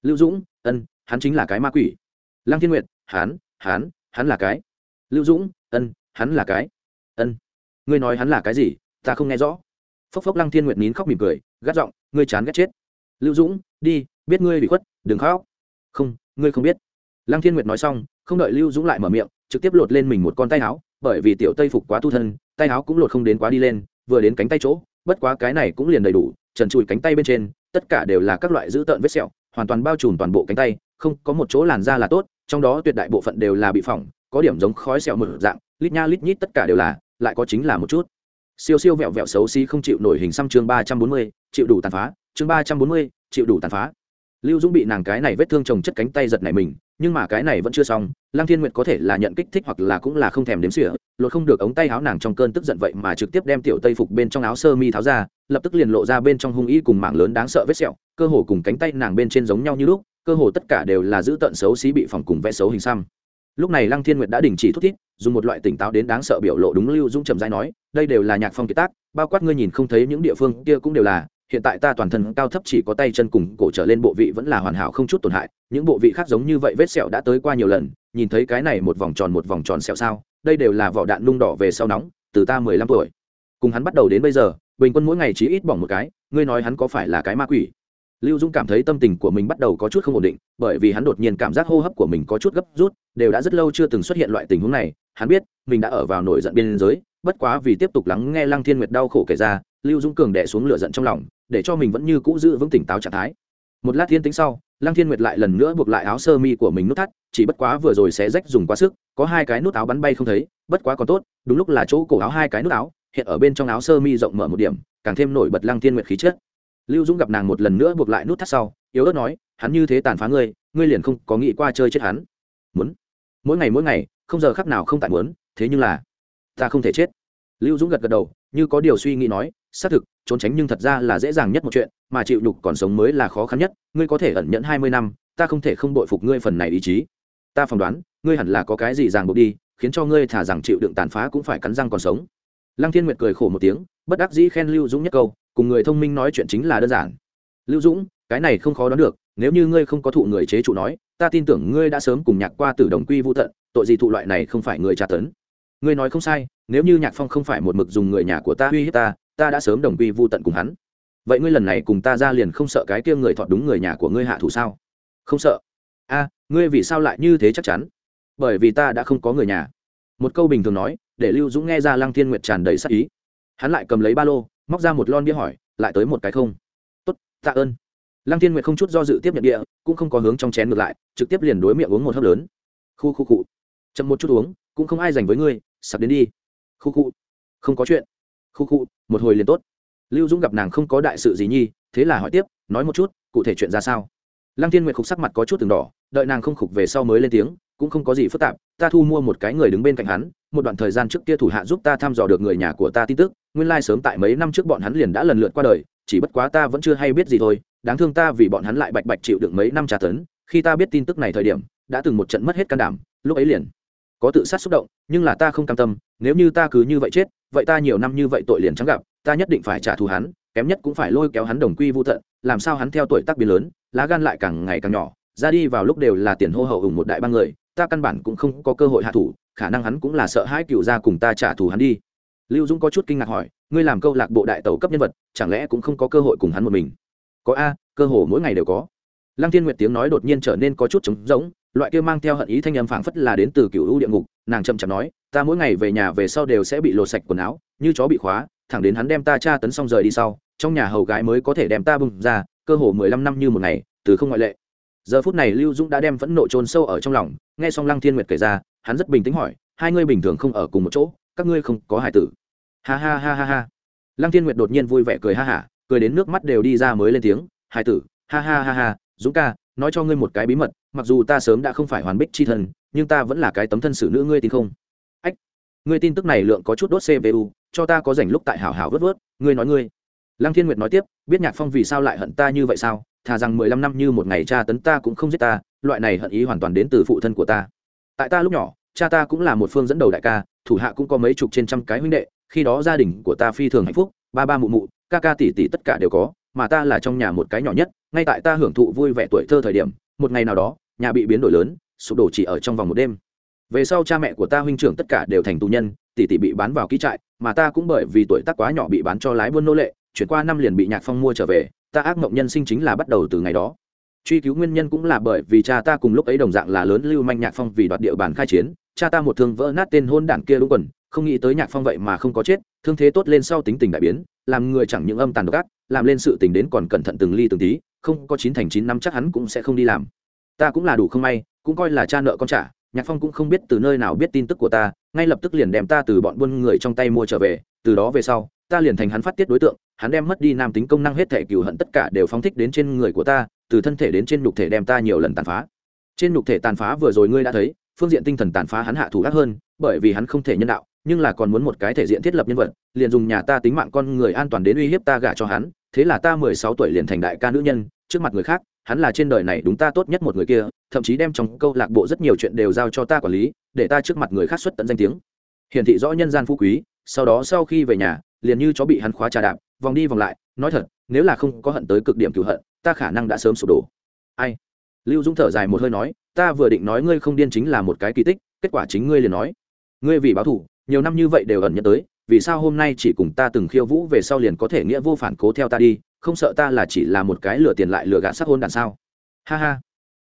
A: Lưu dũng, ân, hắn chính là cái ma quỷ. Lăng thiên nguyệt, hắn hắn hắn là cái. Lưu dũng, ân, hắn là cái. Ân. Ngươi nói hắn là cái gì, ta không nghe rõ. Phốc phốc lăng thiên nguyệt nín khóc mỉm cười, gắt giọng, ngươi chán ghét chết. Lưu dũng, đi, biết ngươi bị khuất, đừng khóc. Không, ngươi không biết. Lăng thiên nguyệt nói xong, không đợi lưu dũng lại mở miệng, trực tiếp lột lên mình một con tay áo, bởi vì tiểu tây phục quá tu thân, tay áo cũng lột không đến quá đi lên, vừa đến cánh tay chỗ, bất quá cái này cũng liền đầy đủ, trần trụi cánh tay bên trên, tất cả đều là các loại dữ tợn vết sẹo, hoàn toàn bao trùm toàn bộ cánh tay, không có một chỗ làn da là tốt trong đó tuyệt đại bộ phận đều là bị phỏng, có điểm giống khói sẹo mở dạng, lít nha lít nhít tất cả đều là, lại có chính là một chút. Siêu siêu vẹo vẹo xấu xí không chịu nổi hình xăm chương ba trăm bốn mươi, chịu đủ tàn phá, chương ba trăm bốn mươi, chịu đủ tàn phá. Lưu dũng bị nàng cái này vết thương trồng chất cánh tay giật này mình nhưng mà cái này vẫn chưa xong, lăng thiên nguyệt có thể là nhận kích thích hoặc là cũng là không thèm đếm xỉa, lột không được ống tay áo nàng trong cơn tức giận vậy mà trực tiếp đem tiểu tây phục bên trong áo sơ mi tháo ra, lập tức liền lộ ra bên trong hung y cùng mảng lớn đáng sợ vết sẹo, cơ hồ cùng cánh tay nàng bên trên giống nhau như lúc, cơ hồ tất cả đều là giữ tận xấu xí bị phòng cùng vẽ xấu hình xăm. Lúc này lăng thiên nguyệt đã đình chỉ thút thít, dùng một loại tỉnh táo đến đáng sợ biểu lộ đúng lưu dũng trầm dai nói, đây đều là nhạc phong kiệt tác, bao quát ngươi nhìn không thấy những địa phương kia cũng đều là hiện tại ta toàn thân cao thấp chỉ có tay chân cùng cổ trở lên bộ vị vẫn là hoàn hảo không chút tổn hại, những bộ vị khác giống như vậy vết sẹo đã tới qua nhiều lần, nhìn thấy cái này một vòng tròn một vòng tròn sẹo sao, đây đều là vỏ đạn nung đỏ về sau nóng, từ ta mười lăm tuổi. Cùng hắn bắt đầu đến bây giờ, bình quân mỗi ngày chỉ ít bỏng một cái, ngươi nói hắn có phải là cái ma quỷ? Lưu dũng cảm thấy tâm tình của mình bắt đầu có chút không ổn định, bởi vì hắn đột nhiên cảm giác hô hấp của mình có chút gấp rút, đều đã rất lâu chưa từng xuất hiện loại tình huống này, hắn biết, mình đã ở vào nổi giận biên giới, bất quá vì tiếp tục lắng nghe lăng thiên nguyệt đau khổ kể ra, lưu dũng cường đẻ xuống lửa giận trong lòng để cho mình vẫn như cũ giữ vững tỉnh táo trạng thái. Một lát thiên tính sau, lăng thiên nguyệt lại lần nữa buộc lại áo sơ mi của mình nút thắt, chỉ bất quá vừa rồi sẽ rách dùng quá sức, có hai cái nút áo bắn bay không thấy, bất quá còn tốt, đúng lúc là chỗ cổ áo hai cái nút áo, hiện ở bên trong áo sơ mi rộng mở một điểm, càng thêm nổi bật lăng thiên nguyệt khí chất. Lưu dũng gặp nàng một lần nữa buộc lại nút thắt sau, yếu ớt nói, hắn như thế tàn phá ngươi ngươi liền không có nghĩ qua chơi chết hắn. Muốn? Mỗi ngày mỗi ngày, không giờ khắc nào không tại muốn, thế nhưng là ta không thể chết. Lưu dũng gật gật đầu như có điều suy nghĩ nói, xác thực, trốn tránh nhưng thật ra là dễ dàng nhất một chuyện, mà chịu nhục còn sống mới là khó khăn nhất, ngươi có thể ẩn nhẫn hai mươi năm, ta không thể không bội phục ngươi phần này ý chí. Ta phỏng đoán, ngươi hẳn là có cái gì ràng buộc đi, khiến cho ngươi thả rằng chịu đựng tàn phá cũng phải cắn răng còn sống. Lăng thiên nguyệt cười khổ một tiếng, bất đắc dĩ khen lưu dũng nhất câu, cùng người thông minh nói chuyện chính là đơn giản. Lưu dũng, cái này không khó đoán được, nếu như ngươi không có thụ người chế trụ nói, ta tin tưởng ngươi đã sớm cùng nhạc qua tử đồng quy vô tận, tội gì thụ loại này không phải người tra tấn. Ngươi nói không sai nếu như nhạc phong không phải một mực dùng người nhà của ta uy hiếp ta ta đã sớm đồng quy vô tận cùng hắn. Vậy ngươi lần này cùng ta ra liền không sợ cái kia người thọt đúng người nhà của ngươi hạ thủ sao? Không sợ. A, ngươi vì sao lại như thế chắc chắn? Bởi vì ta đã không có người nhà. Một câu bình thường nói, để lưu dũng nghe ra lăng thiên nguyệt tràn đầy sắc ý. Hắn lại cầm lấy ba lô, móc ra một lon bia hỏi, lại tới một cái không? Tốt, tạ ơn. Lăng thiên nguyệt không chút do dự tiếp nhận địa cũng không có hướng trong chén ngược lại, trực tiếp liền đối miệng uống một hớp lớn. Khu khu cụ chậm một chút uống, cũng không ai dành với ngươi sập đến đi khu khu. Không có chuyện. Khu khu, một hồi liền tốt. Lưu dũng gặp nàng không có đại sự gì nhi, thế là hỏi tiếp, nói một chút, cụ thể chuyện ra sao? Lăng thiên nguyệt khục sắc mặt có chút từng đỏ, đợi nàng không khục về sau mới lên tiếng, cũng không có gì phức tạp, ta thu mua một cái người đứng bên cạnh hắn, một đoạn thời gian trước kia thủ hạ giúp ta thăm dò được người nhà của ta tin tức, nguyên lai sớm tại mấy năm trước bọn hắn liền đã lần lượt qua đời, chỉ bất quá ta vẫn chưa hay biết gì thôi, đáng thương ta vì bọn hắn lại bạch bạch chịu được mấy năm trả tấn, khi ta biết tin tức này thời điểm, đã từng một trận mất hết can đảm, lúc ấy liền có tự sát xúc động, nhưng là ta không cam tâm, nếu như ta cứ như vậy chết, vậy ta nhiều năm như vậy tội liền chẳng gặp, ta nhất định phải trả thù hắn, kém nhất cũng phải lôi kéo hắn đồng quy vô tận, làm sao hắn theo tuổi tác biến lớn, lá gan lại càng ngày càng nhỏ, ra đi vào lúc đều là tiền hô hậu hùng một đại ba người, ta căn bản cũng không có cơ hội hạ thủ, khả năng hắn cũng là sợ hãi cựu ra cùng ta trả thù hắn đi. Lưu dũng có chút kinh ngạc hỏi, ngươi làm câu lạc bộ đại tàu cấp nhân vật, chẳng lẽ cũng không có cơ hội cùng hắn một mình? Có a, cơ hồ mỗi ngày đều có. Lăng thiên nguyệt tiếng nói đột nhiên trở nên có chút trống rỗng loại kia mang theo hận ý thanh âm phảng phất là đến từ cựu ưu địa ngục, nàng chậm chậm nói, ta mỗi ngày về nhà về sau đều sẽ bị lột sạch quần áo, như chó bị khóa, thẳng đến hắn đem ta tra tấn xong rời đi sau, trong nhà hầu gái mới có thể đem ta bưng ra, cơ hồ mười lăm năm như một ngày, từ không ngoại lệ. Giờ phút này lưu dũng đã đem phẫn nộ trôn sâu ở trong lòng, nghe xong lăng thiên nguyệt kể ra, hắn rất bình tĩnh hỏi, hai ngươi bình thường không ở cùng một chỗ, các ngươi không có hải tử? Ha ha ha ha ha. Lăng thiên nguyệt đột nhiên vui vẻ cười ha hả, cười đến nước mắt đều đi ra mới lên tiếng hải tử, ha ha ha ha, dũng ca, nói cho ngươi một cái bí mật mặc dù ta sớm đã không phải hoàn bích c h i thân nhưng ta vẫn là cái tấm thân xử nữ ngươi tin không? Ách, ngươi tin tức này lượng có chút đốt cpu cho ta có dành lúc tại hảo hảo vớt vớt, ngươi nói ngươi. Lăng thiên nguyệt nói tiếp, biết nhạc phong vì sao lại hận ta như vậy sao? Thà rằng mười lăm năm như một ngày cha tấn ta cũng không giết ta, loại này hận ý hoàn toàn đến từ phụ thân của ta. Tại ta lúc nhỏ, cha ta cũng là một phương dẫn đầu đại ca, thủ hạ cũng có mấy chục trên trăm cái huynh đệ, khi đó gia đình của ta phi thường hạnh phúc, ba ba mụ mụ, ca ca tỷ tỷ tất cả đều có, mà ta là trong nhà một cái nhỏ nhất, ngay tại ta hưởng thụ vui vẻ tuổi thơ thời điểm, một ngày nào đó nhà bị biến đổi lớn, sụp đổ chỉ ở trong vòng một đêm. Về sau cha mẹ của ta huynh trưởng tất cả đều thành tù nhân, tỷ tỷ bị bán vào ký trại, mà ta cũng bởi vì tuổi tác quá nhỏ bị bán cho lái buôn nô lệ, chuyển qua năm liền bị nhạc phong mua trở về, ta ác mộng nhân sinh chính là bắt đầu từ ngày đó. Truy cứu nguyên nhân cũng là bởi vì cha ta cùng lúc ấy đồng dạng là lớn lưu manh nhạc phong vì đoạt địa bàn khai chiến, cha ta một thương vỡ nát tên hôn đảng kia đúng quần, không nghĩ tới nhạc phong vậy mà không có chết, thương thế tốt lên sau tính tình đại biến, làm người chẳng những âm tàn độc ác, làm lên sự tình đến còn cẩn thận từng ly từng tí, không có chín thành chín năm chắc hắn cũng sẽ không đi làm ta cũng là đủ không may, cũng coi là cha nợ con trả, nhạc phong cũng không biết từ nơi nào biết tin tức của ta, ngay lập tức liền đem ta từ bọn buôn người trong tay mua trở về, từ đó về sau, ta liền thành hắn phát tiết đối tượng, hắn đem mất đi nam tính công năng hết thể cừu hận tất cả đều phóng thích đến trên người của ta, từ thân thể đến trên nhục thể đem ta nhiều lần tàn phá. Trên nhục thể tàn phá vừa rồi ngươi đã thấy, phương diện tinh thần tàn phá hắn hạ thủ ác hơn, bởi vì hắn không thể nhân đạo, nhưng là còn muốn một cái thể diện thiết lập nhân vật, liền dùng nhà ta tính mạng con người an toàn đến uy hiếp ta gả cho hắn, thế là ta mười sáu tuổi liền thành đại ca nữ nhân, trước mặt người khác hắn là trên đời này đúng ta tốt nhất một người kia, thậm chí đem trong câu lạc bộ rất nhiều chuyện đều giao cho ta quản lý, để ta trước mặt người khác xuất tận danh tiếng. Hiển thị rõ nhân gian phú quý, sau đó sau khi về nhà, liền như chó bị hắn khóa trà đạp, vòng đi vòng lại, nói thật, nếu là không có hận tới cực điểm cựu hận, ta khả năng đã sớm sụp đổ. Ai? Lưu dũng thở dài một hơi nói, ta vừa định nói ngươi không điên chính là một cái kỳ tích, kết quả chính ngươi liền nói. Ngươi vì báo thủ nhiều năm như vậy đều ẩn nhận tới, vì sao hôm nay chỉ cùng ta từng khiêu vũ về sau liền có thể nghĩa vô phản cố theo ta đi không sợ ta là chỉ là một cái lừa tiền lại lừa gạt sắc hôn đàn sao? Ha ha.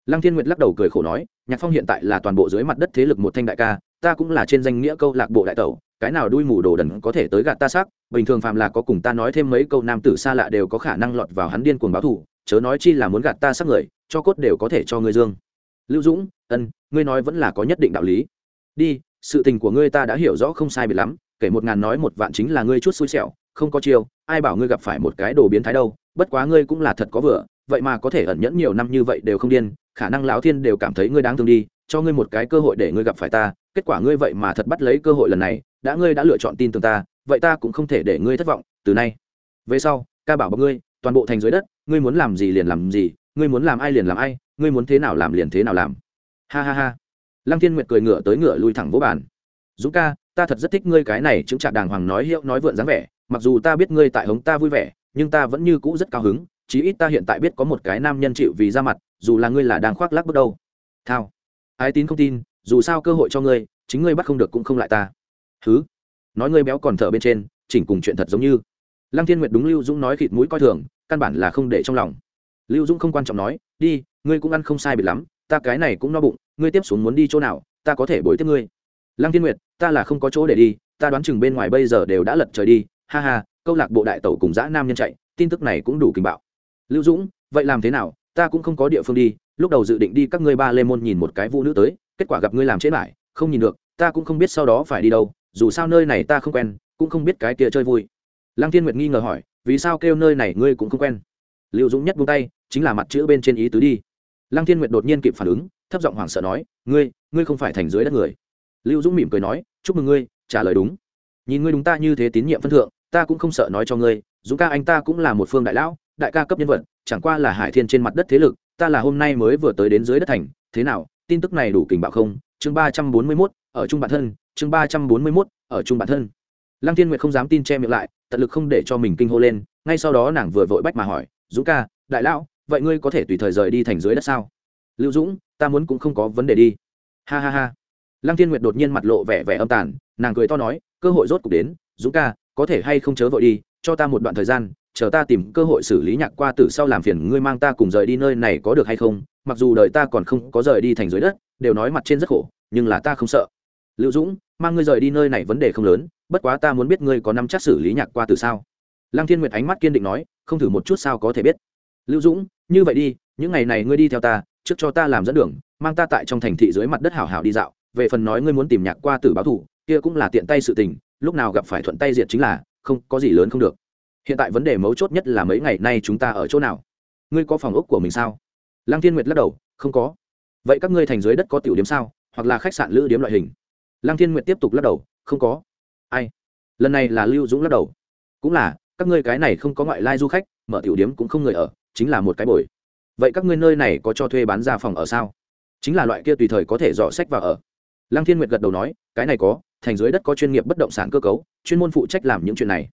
A: Lăng thiên nguyệt lắc đầu cười khổ nói, nhạc phong hiện tại là toàn bộ dưới mặt đất thế lực một thanh đại ca, ta cũng là trên danh nghĩa câu lạc bộ đại tẩu, cái nào đuôi mù đồ đần có thể tới gạt ta sắc, bình thường phàm là có cùng ta nói thêm mấy câu nam tử xa lạ đều có khả năng lọt vào hắn điên cuồng báo thù, chớ nói chi là muốn gạt ta sắc người, cho cốt đều có thể cho ngươi dương. Lưu dũng, ân, ngươi nói vẫn là có nhất định đạo lý. Đi, sự tình của ngươi ta đã hiểu rõ không sai biệt lắm, kể một ngàn nói một vạn chính là ngươi chút xui xẻo, không có chiêu ai bảo ngươi gặp phải một cái đồ biến thái đâu, bất quá ngươi cũng là thật có vừa, vậy mà có thể ẩn nhẫn nhiều năm như vậy đều không điên, khả năng lão thiên đều cảm thấy ngươi đáng thương đi, cho ngươi một cái cơ hội để ngươi gặp phải ta, kết quả ngươi vậy mà thật bắt lấy cơ hội lần này, đã ngươi đã lựa chọn tin tưởng ta, vậy ta cũng không thể để ngươi thất vọng, từ nay, về sau, ca bảo bọc ngươi, toàn bộ thành dưới đất, ngươi muốn làm gì liền làm gì, ngươi muốn làm ai liền làm ai, ngươi muốn thế nào làm liền thế nào làm. Ha ha ha. Lăng thiên nguyệt cười ngựa tới ngựa lui thẳng vỗ bàn. Dũng ca, ta thật rất thích ngươi cái này chứng trạc đàng hoàng nói hiệu nói vượn dáng vẻ mặc dù ta biết ngươi tại hống ta vui vẻ, nhưng ta vẫn như cũ rất cao hứng, chí ít ta hiện tại biết có một cái nam nhân chịu vì ra mặt, dù là ngươi là đang khoác lác bước đâu thao. Ai tín không tin, dù sao cơ hội cho ngươi, chính ngươi bắt không được cũng không lại ta. Thứ nói ngươi béo còn thở bên trên, chỉnh cùng chuyện thật giống như. Lăng thiên nguyệt đúng lưu dũng nói khịt mũi coi thường, căn bản là không để trong lòng. Lưu dũng không quan trọng nói, đi, ngươi cũng ăn không sai biệt lắm, ta cái này cũng no bụng, ngươi tiếp xuống muốn đi chỗ nào, ta có thể bồi tiếp ngươi. Lăng thiên nguyệt, ta là không có chỗ để đi, ta đoán chừng bên ngoài bây giờ đều đã lật trời đi ha ha, câu lạc bộ đại tẩu cùng dã nam nhân chạy, tin tức này cũng đủ kinh bạo. Lưu dũng, vậy làm thế nào? Ta cũng không có địa phương đi, lúc đầu dự định đi các ngươi ba lê môn nhìn một cái vũ nữ tới, kết quả gặp ngươi làm chết lại, không nhìn được, ta cũng không biết sau đó phải đi đâu, dù sao nơi này ta không quen, cũng không biết cái kia chơi vui. Lăng thiên nguyệt nghi ngờ hỏi, vì sao kêu nơi này ngươi cũng không quen? Lưu dũng nhất buông tay, chính là mặt chữ bên trên ý tứ đi. Lăng thiên nguyệt đột nhiên kịp phản ứng, thấp giọng hoảng sợ nói, ngươi ngươi không phải thành dưới đất người. Lưu dũng mỉm cười nói, chúc mừng ngươi, trả lời đúng. Nhìn ngươi đúng ta như thế tín nhiệm phân thượng ta cũng không sợ nói cho ngươi, dũng ca anh ta cũng là một phương đại lão, đại ca cấp nhân vật, chẳng qua là hải thiên trên mặt đất thế lực, ta là hôm nay mới vừa tới đến dưới đất thành, thế nào, tin tức này đủ kình bạo không? Chương ba trăm bốn mươi mốt, ở chung bản thân, chương ba trăm bốn mươi mốt, ở chung bản thân. Lăng thiên nguyệt không dám tin che miệng lại, tận lực không để cho mình kinh hô lên, ngay sau đó nàng vừa vội bách mà hỏi, dũng ca, đại lão, vậy ngươi có thể tùy thời rời đi thành dưới đất sao? Lưu dũng, ta muốn cũng không có vấn đề đi. Ha ha ha. Lăng thiên nguyệt đột nhiên mặt lộ vẻ vẻ âm tàn, nàng cười to nói, cơ hội rốt cục đến, dũng ca có thể hay không chớ vội đi, cho ta một đoạn thời gian, chờ ta tìm cơ hội xử lý nhạc qua tử sau làm phiền ngươi mang ta cùng rời đi nơi này có được hay không, mặc dù đời ta còn không có rời đi thành dưới đất, đều nói mặt trên rất khổ, nhưng là ta không sợ. Lưu dũng, mang ngươi rời đi nơi này vấn đề không lớn, bất quá ta muốn biết ngươi có năm chắc xử lý nhạc qua tử sao? Lăng thiên nguyệt ánh mắt kiên định nói, không thử một chút sao có thể biết. Lưu dũng, như vậy đi, những ngày này ngươi đi theo ta, trước cho ta làm dẫn đường, mang ta tại trong thành thị dưới mặt đất hảo hảo đi dạo, về phần nói ngươi muốn tìm nhạc qua tử báo thủ, kia cũng là tiện tay sự tình lúc nào gặp phải thuận tay diệt chính là, không, có gì lớn không được. Hiện tại vấn đề mấu chốt nhất là mấy ngày nay chúng ta ở chỗ nào? Ngươi có phòng ốc của mình sao? Lăng thiên nguyệt lắc đầu, không có. Vậy các ngươi thành dưới đất có tiểu điểm sao, hoặc là khách sạn lữ điếm loại hình? Lăng thiên nguyệt tiếp tục lắc đầu, không có. Ai? Lần này là lưu dũng lắc đầu. Cũng là, các ngươi cái này không có ngoại lai du khách, mở tiểu điếm cũng không người ở, chính là một cái bồi. Vậy các ngươi nơi này có cho thuê bán ra phòng ở sao? Chính là loại kia tùy thời có thể dò sách vào ở lăng thiên nguyệt gật đầu nói, cái này có, thành dưới đất có chuyên nghiệp bất động sản cơ cấu, chuyên môn phụ trách làm những chuyện này.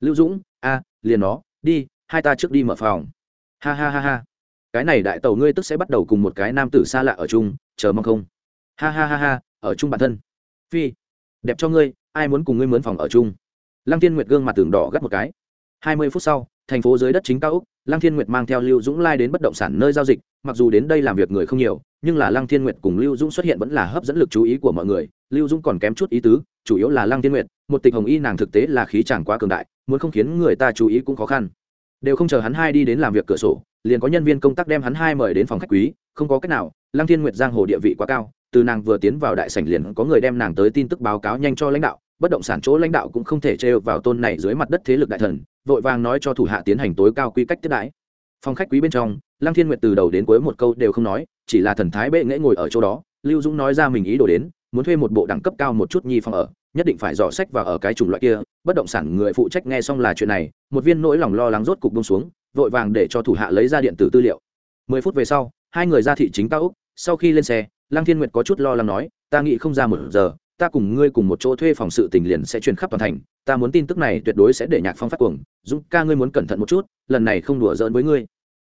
A: Lưu dũng, a, liền nó, đi, hai ta trước đi mở phòng. Ha ha ha ha, cái này đại tàu ngươi tức sẽ bắt đầu cùng một cái nam tử xa lạ ở chung, chờ mong không? Ha ha ha ha, ở chung bản thân. Phi, đẹp cho ngươi, ai muốn cùng ngươi mướn phòng ở chung? Lăng Thiên nguyệt gương mặt tường đỏ gắt một cái. Hai mươi phút sau, thành phố dưới đất chính cao úc lăng thiên nguyệt mang theo lưu dũng lai đến bất động sản nơi giao dịch, mặc dù đến đây làm việc người không nhiều nhưng là lăng thiên nguyệt cùng lưu dũng xuất hiện vẫn là hấp dẫn lực chú ý của mọi người. Lưu dũng còn kém chút ý tứ, chủ yếu là lăng thiên nguyệt, một tịch hồng y nàng thực tế là khí chẳng quá cường đại, muốn không khiến người ta chú ý cũng khó khăn. Đều không chờ hắn hai đi đến làm việc cửa sổ, liền có nhân viên công tác đem hắn hai mời đến phòng khách quý, không có cách nào, lăng thiên nguyệt giang hồ địa vị quá cao, từ nàng vừa tiến vào đại sảnh liền có người đem nàng tới tin tức báo cáo nhanh cho lãnh đạo, bất động sản chỗ lãnh đạo cũng không thể trêu vào tôn này dưới mặt đất thế lực đại thần, vội vàng nói cho thủ hạ tiến hành tối cao quy cách tiếp đãi phòng khách quý bên trong, lăng thiên nguyệt từ đầu đến cuối một câu đều không nói, chỉ là thần thái bệ nghễ ngồi ở chỗ đó, lưu dũng nói ra mình ý đồ đến, muốn thuê một bộ đẳng cấp cao một chút nhi phòng ở, nhất định phải dò sách và ở cái chủng loại kia, bất động sản người phụ trách nghe xong là chuyện này, một viên nỗi lòng lo lắng rốt cục bông xuống, vội vàng để cho thủ hạ lấy ra điện tử tư liệu. Mười phút về sau, hai người ra thị chính cao úc sau khi lên xe, lăng thiên nguyệt có chút lo lắng nói, ta nghĩ không ra một giờ, ta cùng ngươi cùng một chỗ thuê phòng sự tình liền sẽ truyền khắp toàn thành, ta muốn tin tức này tuyệt đối sẽ để nhạc phong phát cuồng, dũng ca ngươi muốn cẩn thận một chút, lần này không đùa giỡn với ngươi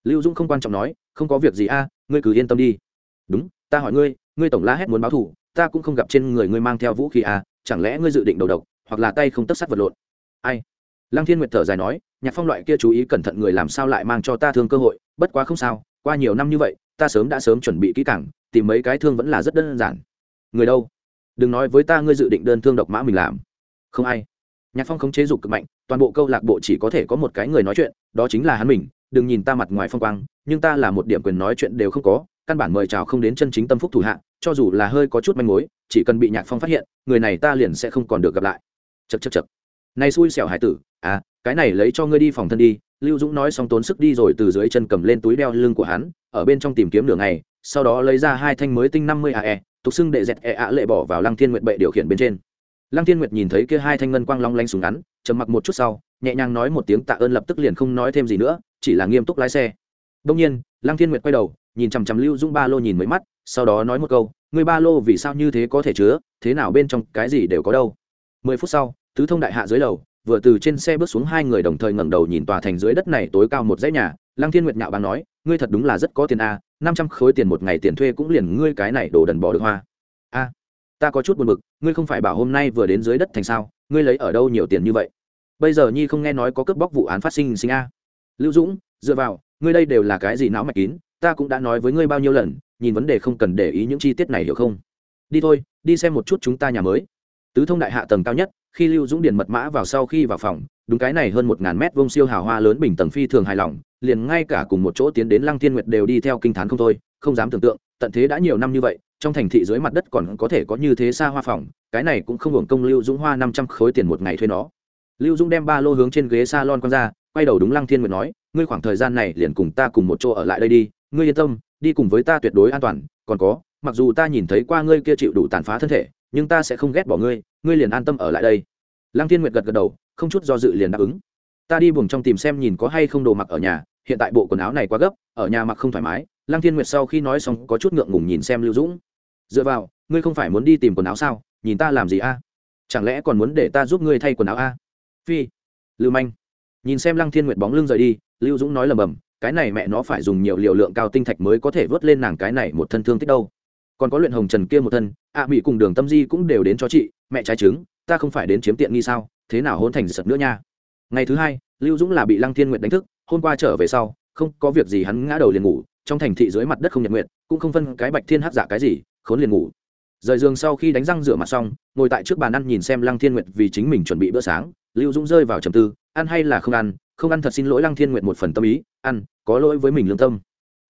A: lưu dũng không quan trọng nói, không có việc gì a, ngươi cứ yên tâm đi. Đúng, ta hỏi ngươi ngươi tổng la hét muốn báo thù, ta cũng không gặp trên người ngươi mang theo vũ khí a chẳng lẽ ngươi dự định đầu độc, hoặc là tay không tất sắt vật lộn? Ai? Lăng thiên nguyệt thở dài nói, nhạc phong loại kia chú ý cẩn thận người làm sao lại mang cho ta thương cơ hội, bất quá không sao, qua nhiều năm như vậy, ta sớm đã sớm chuẩn bị kỹ càng, tìm mấy cái thương vẫn là rất đơn giản. Người đâu? Đừng nói với ta ngươi dự định đơn thương độc mã mình làm. Không ai nhạc phong không chế dục cực mạnh, toàn bộ câu lạc bộ chỉ có thể có một cái người nói chuyện, đó chính là hắn mình, đừng nhìn ta mặt ngoài phong quang, nhưng ta là một điểm quyền nói chuyện đều không có, căn bản mời chào không đến chân chính tâm phúc thủ hạ, cho dù là hơi có chút manh mối, chỉ cần bị nhạc phong phát hiện, người này ta liền sẽ không còn được gặp lại. Chật chật chật này xui xẻo hải tử à cái này lấy cho ngươi đi phòng thân đi, lưu dũng nói xong tốn sức đi rồi từ dưới chân cầm lên túi đeo lưng của hắn, ở bên trong tìm kiếm đường này sau đó lấy ra hai thanh mới tinh năm mươi ae tục xưng đệ dẹt e ạ lệ bỏ vào lăng thiên nguyệt bệ điều khiển bên trên lăng thiên nguyệt nhìn thấy kia hai thanh ngân quang long lanh súng ngắn, trầm mặc một chút sau, nhẹ nhàng nói một tiếng tạ ơn lập tức liền không nói thêm gì nữa, chỉ là nghiêm túc lái xe. Đông nhiên, lăng thiên nguyệt quay đầu, nhìn chằm chằm lưu dũng ba lô nhìn mấy mắt, sau đó nói một câu người ba lô vì sao như thế có thể chứa, thế nào bên trong cái gì đều có đâu? Mười phút sau, tứ thông đại hạ dưới lầu, vừa từ trên xe bước xuống hai người đồng thời ngẩng đầu nhìn tòa thành dưới đất này tối cao một dãy nhà, lăng thiên nguyệt nhạo báng nói, ngươi thật đúng là rất có tiền a, năm trăm khối tiền một ngày tiền thuê cũng liền ngươi cái này đổ đần bỏ được hoa. A ta có chút buồn bực, ngươi không phải bảo hôm nay vừa đến dưới đất thành sao, ngươi lấy ở đâu nhiều tiền như vậy? Bây giờ nhi không nghe nói có cướp bóc vụ án phát sinh sinh a. Lưu dũng, dựa vào, ngươi đây đều là cái gì não mạch kín, ta cũng đã nói với ngươi bao nhiêu lần, nhìn vấn đề không cần để ý những chi tiết này hiểu không? Đi thôi, đi xem một chút chúng ta nhà mới. Tứ thông đại hạ tầng cao nhất, khi lưu dũng điền mật mã vào sau khi vào phòng, đúng cái này hơn một ngàn mét vông siêu hào hoa lớn bình tầng phi thường hài lòng, liền ngay cả cùng một chỗ tiến đến lăng thiên nguyệt đều đi theo kinh t h á n không thôi, không dám tưởng tượng, tận thế đã nhiều năm như vậy trong thành thị dưới mặt đất còn có thể có như thế xa hoa phòng, cái này cũng không hưởng công lưu dũng hoa năm trăm khối tiền một ngày thuê nó. Lưu dũng đem ba lô hướng trên ghế s a lon q ra, quay đầu đúng lăng thiên nguyệt nói, ngươi khoảng thời gian này liền cùng ta cùng một chỗ ở lại đây đi, ngươi yên tâm, đi cùng với ta tuyệt đối an toàn, còn có, mặc dù ta nhìn thấy qua ngươi kia chịu đủ tàn phá thân thể, nhưng ta sẽ không ghét bỏ ngươi ngươi liền an tâm ở lại đây. Lăng thiên nguyệt gật gật đầu, không chút do dự liền đáp ứng. Ta đi buồng trong tìm xem nhìn có hay không đồ mặc ở nhà, hiện tại bộ quần áo này quá gấp, ở nhà mặc không thoải mái. Lăng thiên nguyệt sau khi nói xong có chút ngượng ngùng nhìn xem lưu dũng dựa vào ngươi không phải muốn đi tìm quần áo sao? Nhìn ta làm gì a? Chẳng lẽ còn muốn để ta giúp ngươi thay quần áo a? Phi lưu manh. Nhìn xem lăng thiên nguyệt bóng lưng rời đi lưu dũng nói lầm bầm cái này mẹ nó phải dùng nhiều liều lượng cao tinh thạch mới có thể vớt lên nàng cái này một thân thương tích đâu. Còn có luyện hồng trần kia một thân ạ à, mỹ cùng đường tâm di cũng đều đến cho chị mẹ trái trứng ta không phải đến chiếm tiện nghi sao? Thế nào hôn thành sật nữa nha? Ngày thứ hai lưu dũng là bị lăng thiên nguyệt đánh thức hôm qua trở về sau không có việc gì hắn ngã đầu liền ngủ trong thành thị dưới mặt đất không nhật nguyện cũng không phân cái bạch thiên hát giả dạ cái gì khốn liền ngủ. Rời giường sau khi đánh răng rửa mặt xong, ngồi tại trước bàn ăn nhìn xem lăng thiên nguyệt vì chính mình chuẩn bị bữa sáng. Lưu dũng rơi vào trầm tư, ăn hay là không ăn không ăn thật xin lỗi lăng thiên nguyệt một phần tâm ý, ăn, có lỗi với mình lương tâm.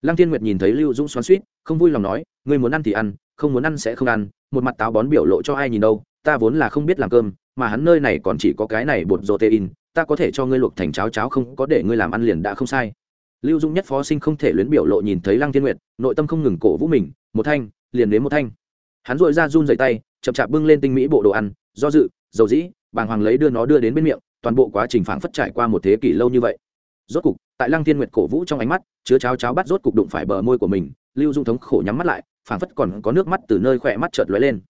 A: Lăng thiên nguyệt nhìn thấy lưu dũng xoắn suýt không vui lòng nói người muốn ăn thì ăn, không muốn ăn sẽ không ăn, một mặt táo bón biểu lộ cho ai nhìn đâu, ta vốn là không biết làm cơm, mà hắn nơi này còn chỉ có cái này bột protein, ta có thể cho ngươi luộc thành cháo cháo không có để ngươi làm ăn liền đã không sai. Lưu dung nhất phó sinh không thể luyến biểu lộ nhìn thấy lăng thiên nguyệt, nội tâm không ngừng cổ vũ mình, một thanh liền nếm một thanh. Hắn dội ra run dày tay, chậm chạp bưng lên tinh mỹ bộ đồ ăn, do dự, dầu dĩ, bàng hoàng lấy đưa nó đưa đến bên miệng, toàn bộ quá trình phảng phất trải qua một thế kỷ lâu như vậy. Rốt cục, tại lăng thiên nguyệt cổ vũ trong ánh mắt, chứa cháo cháo bắt rốt cục đụng phải bờ môi của mình, lưu dung thống khổ nhắm mắt lại, phảng phất còn có nước mắt từ nơi khỏe mắt chợt lóe lên.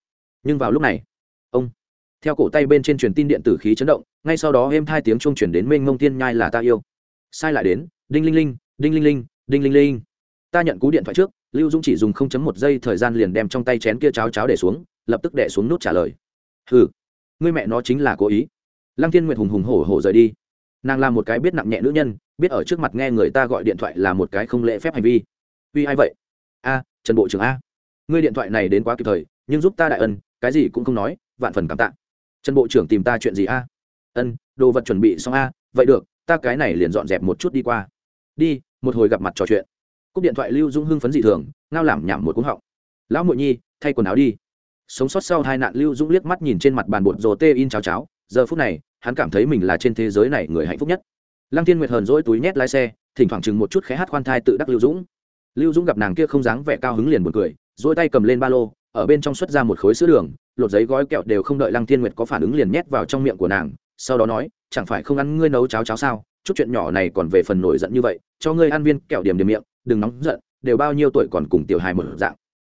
A: Nhưng vào lúc này, ông, theo cổ tay bên trên truyền tin điện tử khí chấn động, ngay sau đó êm hai tiếng chuông chuyển đến mênh mông tiên nhai là ta yêu. Sai lại đến, đinh linh linh, đinh linh linh, đinh linh linh ta nhận cú điện thoại trước, lưu dũng chỉ dùng không chấm một giây thời gian liền đem trong tay chén kia cháo cháo để xuống, lập tức đẻ xuống nút trả lời. Ừ ngươi mẹ nó chính là cố ý. Lăng thiên nguyệt hùng hùng hổ hổ rời đi. Nàng là một cái biết nặng nhẹ nữ nhân, biết ở trước mặt nghe người ta gọi điện thoại là một cái không lễ phép hành vi. Vì ai vậy? A, trần bộ trưởng a. Ngươi điện thoại này đến quá kịp thời, nhưng giúp ta đại ân, cái gì cũng không nói, vạn phần cảm tạ. Trần bộ trưởng tìm ta chuyện gì a? Ân, đồ vật chuẩn bị xong a, vậy được, ta cái này liền dọn dẹp một chút đi qua. Đi, một hồi gặp mặt trò chuyện cúp điện thoại lưu dung hưng phấn dị thường, ngao làm nhảm một cúng họng. Lão muội nhi, thay quần áo đi. Sống sót sau hai nạn, lưu dũng liếc mắt nhìn trên mặt bàn bột rồ tê in cháo cháo. Giờ phút này, hắn cảm thấy mình là trên thế giới này người hạnh phúc nhất. Lăng tiên nguyệt hờn dỗi túi nhét lái xe, thỉnh thoảng chừng một chút khé hát khoan thai tự đắc lưu dũng. Lưu dũng gặp nàng kia không dáng vẻ cao hứng liền buồn cười dỗi tay cầm lên ba lô, ở bên trong xuất ra một khối sữa đường, lột giấy gói kẹo đều không đợi lăng tiên nguyệt có phản ứng liền nhét vào trong miệng của nàng, sau đó nói, chẳng phải không ăn ngươi nấu cháo cháo sao? Chút chuyện nhỏ này còn về phần nổi giận như vậy, cho ngươi ăn viên kẹo điểm điểm miệng đừng nóng giận, đều bao nhiêu tuổi còn cùng tiểu hài một dạng.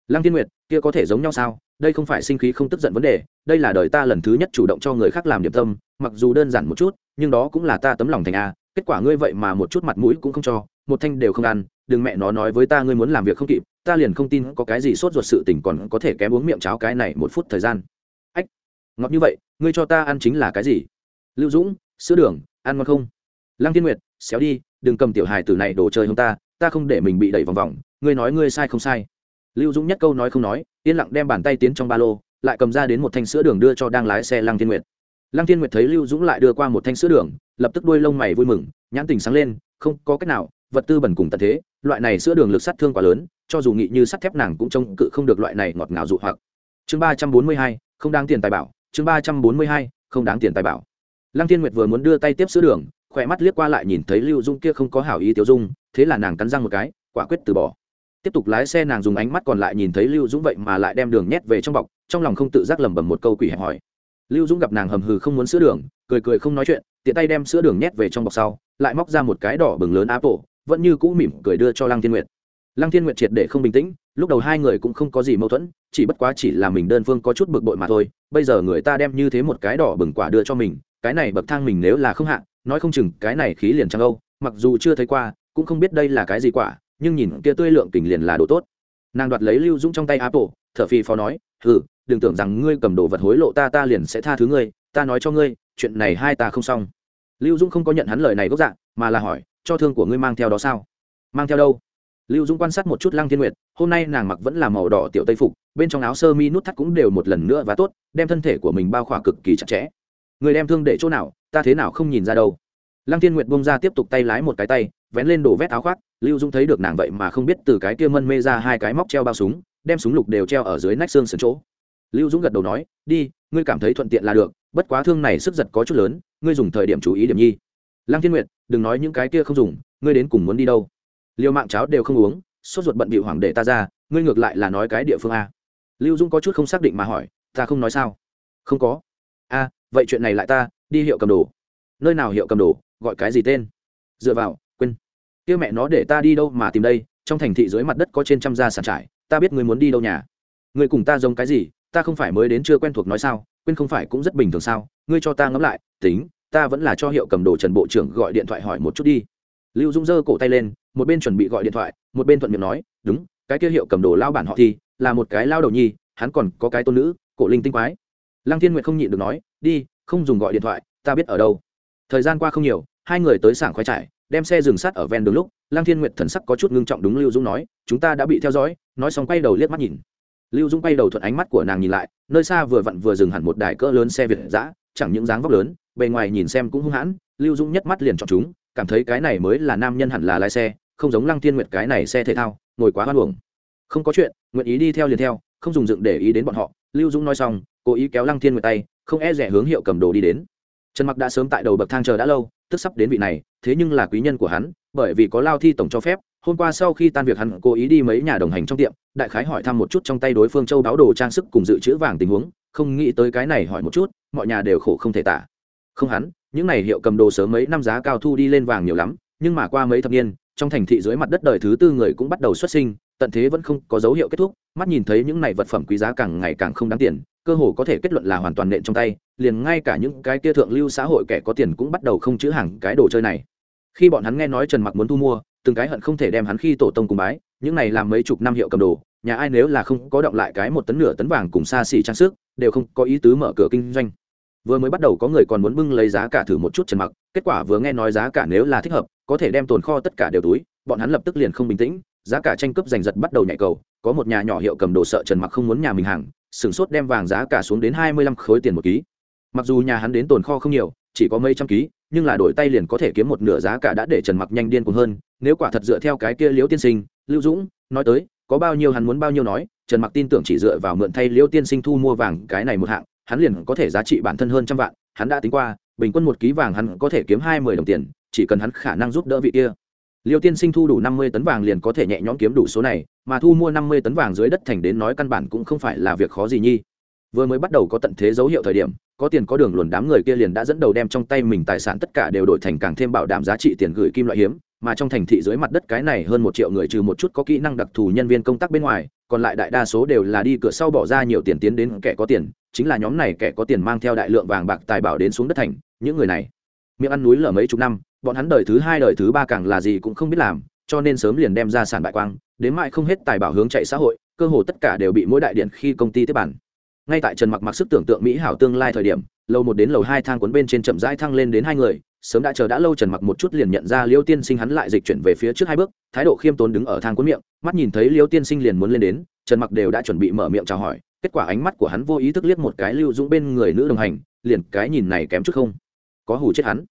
A: Lăng Thiên nguyệt, kia có thể giống nhau sao? Đây không phải sinh khí không tức giận vấn đề, đây là đời ta lần thứ nhất chủ động cho người khác làm điểm tâm, mặc dù đơn giản một chút, nhưng đó cũng là ta tấm lòng thành a, kết quả ngươi vậy mà một chút mặt mũi cũng không cho, một thanh đều không ăn, đừng mẹ nó nói với ta ngươi muốn làm việc không kịp, ta liền không tin có cái gì sốt ruột sự tình còn có thể kém uống miệng cháo cái này một phút thời gian. Ách, ngọt như vậy, ngươi cho ta ăn chính là cái gì? Lưu dũng, sữa đường, ăn ngon không? Lăng tiên nguyệt, xéo đi, đừng cầm tiểu hài tử này đồ chơi hông ta ta không để mình bị đẩy vòng vòng, ngươi nói ngươi sai không sai. Lưu dũng nhất câu nói không nói, yên lặng đem bàn tay tiến trong ba lô, lại cầm ra đến một thanh sữa đường đưa cho đang lái xe lăng thiên nguyệt. Lăng thiên nguyệt thấy lưu dũng lại đưa qua một thanh sữa đường, lập tức đuôi lông mày vui mừng, nhãn tình sáng lên, không có cách nào, vật tư bẩn cùng tận thế, loại này sữa đường lực sát thương quá lớn, cho dù nghị như sắt thép nàng cũng trông cự không được loại này ngọt ngào dụ hoặc. Chương ba trăm bốn mươi hai, không đáng tiền tài bảo, chương ba trăm bốn mươi hai, không đáng tiền tài bảo. Lăng thiên nguyệt vừa muốn đưa tay tiếp sữa đường khỏe mắt liếc qua lại nhìn thấy lưu dung kia không có hảo ý tiêu dung, thế là nàng cắn răng một cái, quả quyết từ bỏ. Tiếp tục lái xe nàng dùng ánh mắt còn lại nhìn thấy lưu dũng vậy mà lại đem đường nhét về trong bọc, trong lòng không tự giác lẩm bẩm một câu quỷ hẹp hỏi. Lưu dũng gặp nàng hầm hừ không muốn sữa đường, cười cười không nói chuyện, tiện tay đem sữa đường nhét về trong bọc sau, lại móc ra một cái đỏ bừng lớn áp tổ vẫn như cũ mỉm cười đưa cho lăng thiên nguyệt. Lăng thiên nguyệt triệt để không bình tĩnh, lúc đầu hai người cũng không có gì mâu thuẫn, chỉ bất quá chỉ là mình đơn phương có chút bực bội mà thôi, bây giờ người ta đem như thế một cái đỏ bừng quả đưa cho mình, cái này bậc thang mình nếu là không hạ nói không chừng cái này khí liền trăng âu, mặc dù chưa thấy qua, cũng không biết đây là cái gì quả, nhưng nhìn kia tươi lượng tình liền là đồ tốt. Nàng đoạt lấy lưu dũng trong tay apple, thở phì phò nói ừ đừng tưởng rằng ngươi cầm đồ vật hối lộ ta ta liền sẽ tha thứ ngươi, ta nói cho ngươi, chuyện này hai ta không xong. Lưu dũng không có nhận hắn lời này gốc dạng, mà là hỏi, cho thương của ngươi mang theo đó sao? Mang theo đâu? Lưu dũng quan sát một chút lăng thiên nguyệt, hôm nay nàng mặc vẫn là màu đỏ tiểu tây phục, bên trong áo sơ mi nút thắt cũng đều một lần nữa và tốt, đem thân thể của mình bao khỏa cực kỳ chặt chẽ người đem thương để chỗ nào, ta thế nào không nhìn ra đâu. Lăng thiên nguyệt bông ra tiếp tục tay lái một cái tay, vén lên đổ vét áo khoác, lưu dung thấy được nàng vậy mà không biết từ cái kia mân mê ra hai cái móc treo bao súng, đem súng lục đều treo ở dưới nách xương sườn chỗ. Lưu dũng gật đầu nói, đi, ngươi cảm thấy thuận tiện là được, bất quá thương này sức giật có chút lớn, ngươi dùng thời điểm chú ý điểm nhi. Lăng thiên nguyệt, đừng nói những cái kia không dùng, ngươi đến cùng muốn đi đâu? Liều mạng cháo đều không uống, sốt ruột bận bị hoảng để ta ra, ngươi ngược lại là nói cái địa phương a. Lưu dung có chút không xác định mà hỏi, ta không nói sao? Không có. A vậy chuyện này lại ta, đi hiệu cầm đồ. Nơi nào hiệu cầm đồ, gọi cái gì tên? Dựa vào, quên. Kia mẹ nó để ta đi đâu mà tìm đây, trong thành thị dưới mặt đất có trên trăm gia sản trải ta biết ngươi muốn đi đâu nhà. Ngươi cùng ta giống cái gì, ta không phải mới đến chưa quen thuộc nói sao, quên không phải cũng rất bình thường sao, ngươi cho ta ngẫm lại, tính, ta vẫn là cho hiệu cầm đồ trần bộ trưởng gọi điện thoại hỏi một chút đi. Lưu dung giơ cổ tay lên, một bên chuẩn bị gọi điện thoại, một bên thuận miệng nói, đúng, cái kia hiệu cầm đồ lao bản họ thi, là một cái lao đầu nhi, hắn còn có cái tôn nữ, cổ linh tinh quái. Lăng thiên nguyệt không nhịn được nói đi, không dùng gọi điện thoại, ta biết ở đâu. Thời gian qua không nhiều, hai người tới sảng khoái trải đem xe dừng sát ở ven đường lúc lang thiên nguyệt thần sắc có chút ngưng trọng đúng lưu dũng nói, chúng ta đã bị theo dõi. Nói xong quay đầu liếc mắt nhìn. Lưu dũng quay đầu thuận ánh mắt của nàng nhìn lại, nơi xa vừa vặn vừa dừng hẳn một đài cỡ lớn xe việt giã chẳng những dáng vóc lớn, bề ngoài nhìn xem cũng hung hãn, lưu dũng nhất mắt liền chọn chúng, cảm thấy cái này mới là nam nhân hẳn là lái xe, không giống lăng thiên nguyệt cái này xe thể thao, ngồi quá hoan hưởng không có chuyện, nguyện ý đi theo liền theo, không dùng dựng để ý đến bọn họ. Lưu dũng nói xong, cố ý kéo lăng thiên nguyệt tay không e rẻ hướng hiệu cầm đồ đi đến. Trần mặc đã sớm tại đầu bậc thang chờ đã lâu, tức sắp đến vị này, thế nhưng là quý nhân của hắn, bởi vì có lao thi tổng cho phép, hôm qua sau khi tan việc hắn cố ý đi mấy nhà đồng hành trong tiệm, đại khái hỏi thăm một chút trong tay đối phương châu đáo đồ trang sức cùng dự trữ vàng tình huống, không nghĩ tới cái này hỏi một chút, mọi nhà đều khổ không thể tả. Không hắn, những này hiệu cầm đồ sớm mấy năm giá cao thu đi lên vàng nhiều lắm, nhưng mà qua mấy thập niên, trong thành thị dưới mặt đất đời thứ tư người cũng bắt đầu xuất sinh, tận thế vẫn không có dấu hiệu kết thúc mắt nhìn thấy những này vật phẩm quý giá càng ngày càng không đáng tiền, cơ hồ có thể kết luận là hoàn toàn nện trong tay, liền ngay cả những cái kia thượng lưu xã hội kẻ có tiền cũng bắt đầu không chữ hàng cái đồ chơi này. Khi bọn hắn nghe nói trần mặc muốn thu mua, từng cái hận không thể đem hắn khi tổ tông cùng bái, những này làm mấy chục năm hiệu cầm đồ, nhà ai nếu là không có động lại cái một tấn nửa tấn vàng cùng xa xỉ trang sức, đều không có ý tứ mở cửa kinh doanh. Vừa mới bắt đầu có người còn muốn bưng lấy giá cả thử một chút trần mặc, kết quả vừa nghe nói giá cả nếu là thích hợp, có thể đem tồn kho tất cả đều túi, bọn hắn lập tức liền không bình tĩnh giá cả tranh cướp giành giật bắt đầu nhảy cầu, có một nhà nhỏ hiệu cầm đồ sợ trần mặc không muốn nhà mình hàng sửng sốt đem vàng giá cả xuống đến hai mươi lăm khối tiền một ký. Mặc dù nhà hắn đến tồn kho không nhiều, chỉ có mấy trăm ký, nhưng là đổi tay liền có thể kiếm một nửa giá cả đã để trần mặc nhanh điên cuồng hơn, nếu quả thật dựa theo cái kia liễu tiên sinh, lưu dũng nói tới, có bao nhiêu hắn muốn bao nhiêu nói, trần mặc tin tưởng chỉ dựa vào mượn thay liễu tiên sinh thu mua vàng cái này một hạng, hắn liền có thể giá trị bản thân hơn trăm vạn, hắn đã tính qua, bình quân một ký vàng hắn có thể kiếm hai mươi đồng tiền, chỉ cần hắn khả năng giúp đỡ vị kia liêu tiên sinh thu đủ năm mươi tấn vàng liền có thể nhẹ nhõm kiếm đủ số này, mà thu mua năm mươi tấn vàng dưới đất thành đến nói căn bản cũng không phải là việc khó gì nhi. Vừa mới bắt đầu có tận thế dấu hiệu thời điểm, có tiền có đường luồn đám người kia liền đã dẫn đầu đem trong tay mình tài sản tất cả đều đổi thành càng thêm bảo đảm giá trị tiền gửi kim loại hiếm, mà trong thành thị dưới mặt đất cái này hơn một triệu người trừ một chút có kỹ năng đặc thù nhân viên công tác bên ngoài, còn lại đại đa số đều là đi cửa sau bỏ ra nhiều tiền tiến đến kẻ có tiền, chính là nhóm này kẻ có tiền mang theo đại lượng vàng bạc tài bảo đến xuống đất thành, những người này miệng ăn núi lở mấy chục năm, bọn hắn đời thứ hai, đời thứ ba càng là gì cũng không biết làm, cho nên sớm liền đem ra sản bại quang, đến mãi không hết tài bảo hướng chạy xã hội, cơ hồ tất cả đều bị mỗi đại điện khi công ty tiếp bản. Ngay tại trần mặc mặc sức tưởng tượng mỹ hảo tương lai thời điểm, lầu một đến lầu hai thang cuốn bên trên chậm rãi thăng lên đến hai người, sớm đã chờ đã lâu trần mặc một chút liền nhận ra liêu tiên sinh hắn lại dịch chuyển về phía trước hai bước, thái độ khiêm tốn đứng ở thang cuốn miệng, mắt nhìn thấy liêu tiên sinh liền muốn lên đến, trần mặc đều đã chuẩn bị mở miệng chào hỏi, kết quả ánh mắt của hắn vô ý thức liếc một cái lưu dũng bên người nữ đồng hành, liền cái nhìn này kém chút không có hù chết hắn.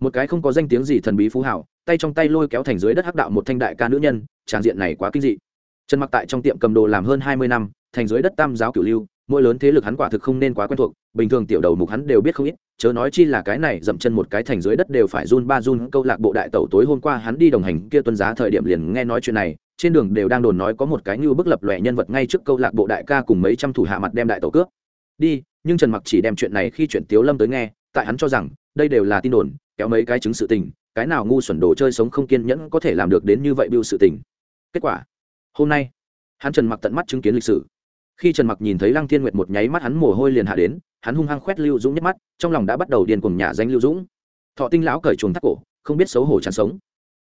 A: Một cái không có danh tiếng gì thần bí phú hảo tay trong tay lôi kéo thành dưới đất hắc đạo một thanh đại ca nữ nhân, tràng diện này quá kinh dị. Trần mặc tại trong tiệm cầm đồ làm hơn hai mươi năm, thành dưới đất tam giáo cửu lưu, mỗi lớn thế lực hắn quả thực không nên quá quen thuộc, bình thường tiểu đầu mục hắn đều biết không ít, chớ nói chi là cái này dậm chân một cái thành dưới đất đều phải run ba run câu lạc bộ đại tẩu tối hôm qua hắn đi đồng hành kia tuân giá thời điểm liền nghe nói chuyện này, trên đường đều đang đồn nói có một cái như bức lập lòe nhân vật ngay trước câu lạc bộ đại ca cùng mấy trăm thủ hạ mặt đem đại tẩu cướp. Đi, nhưng trần mặc chỉ đem chuyện này khi chuyện tiếu lâm tới nghe, tại hắn cho rằng đây đều là tin đồn, kéo mấy cái chứng sự tình, cái nào ngu xuẩn đồ chơi sống không kiên nhẫn có thể làm được đến như vậy biêu sự tình. Kết quả, hôm nay, hắn trần mặc tận mắt chứng kiến lịch sử. Khi trần mặc nhìn thấy lăng thiên nguyệt một nháy mắt hắn mồ hôi liền hạ đến, hắn hung hăng khoét lưu dũng nhất mắt, trong lòng đã bắt đầu điên cuồng nhà danh lưu dũng. Thọ tinh lão cởi chuồng thắt cổ, không biết xấu hổ chán sống.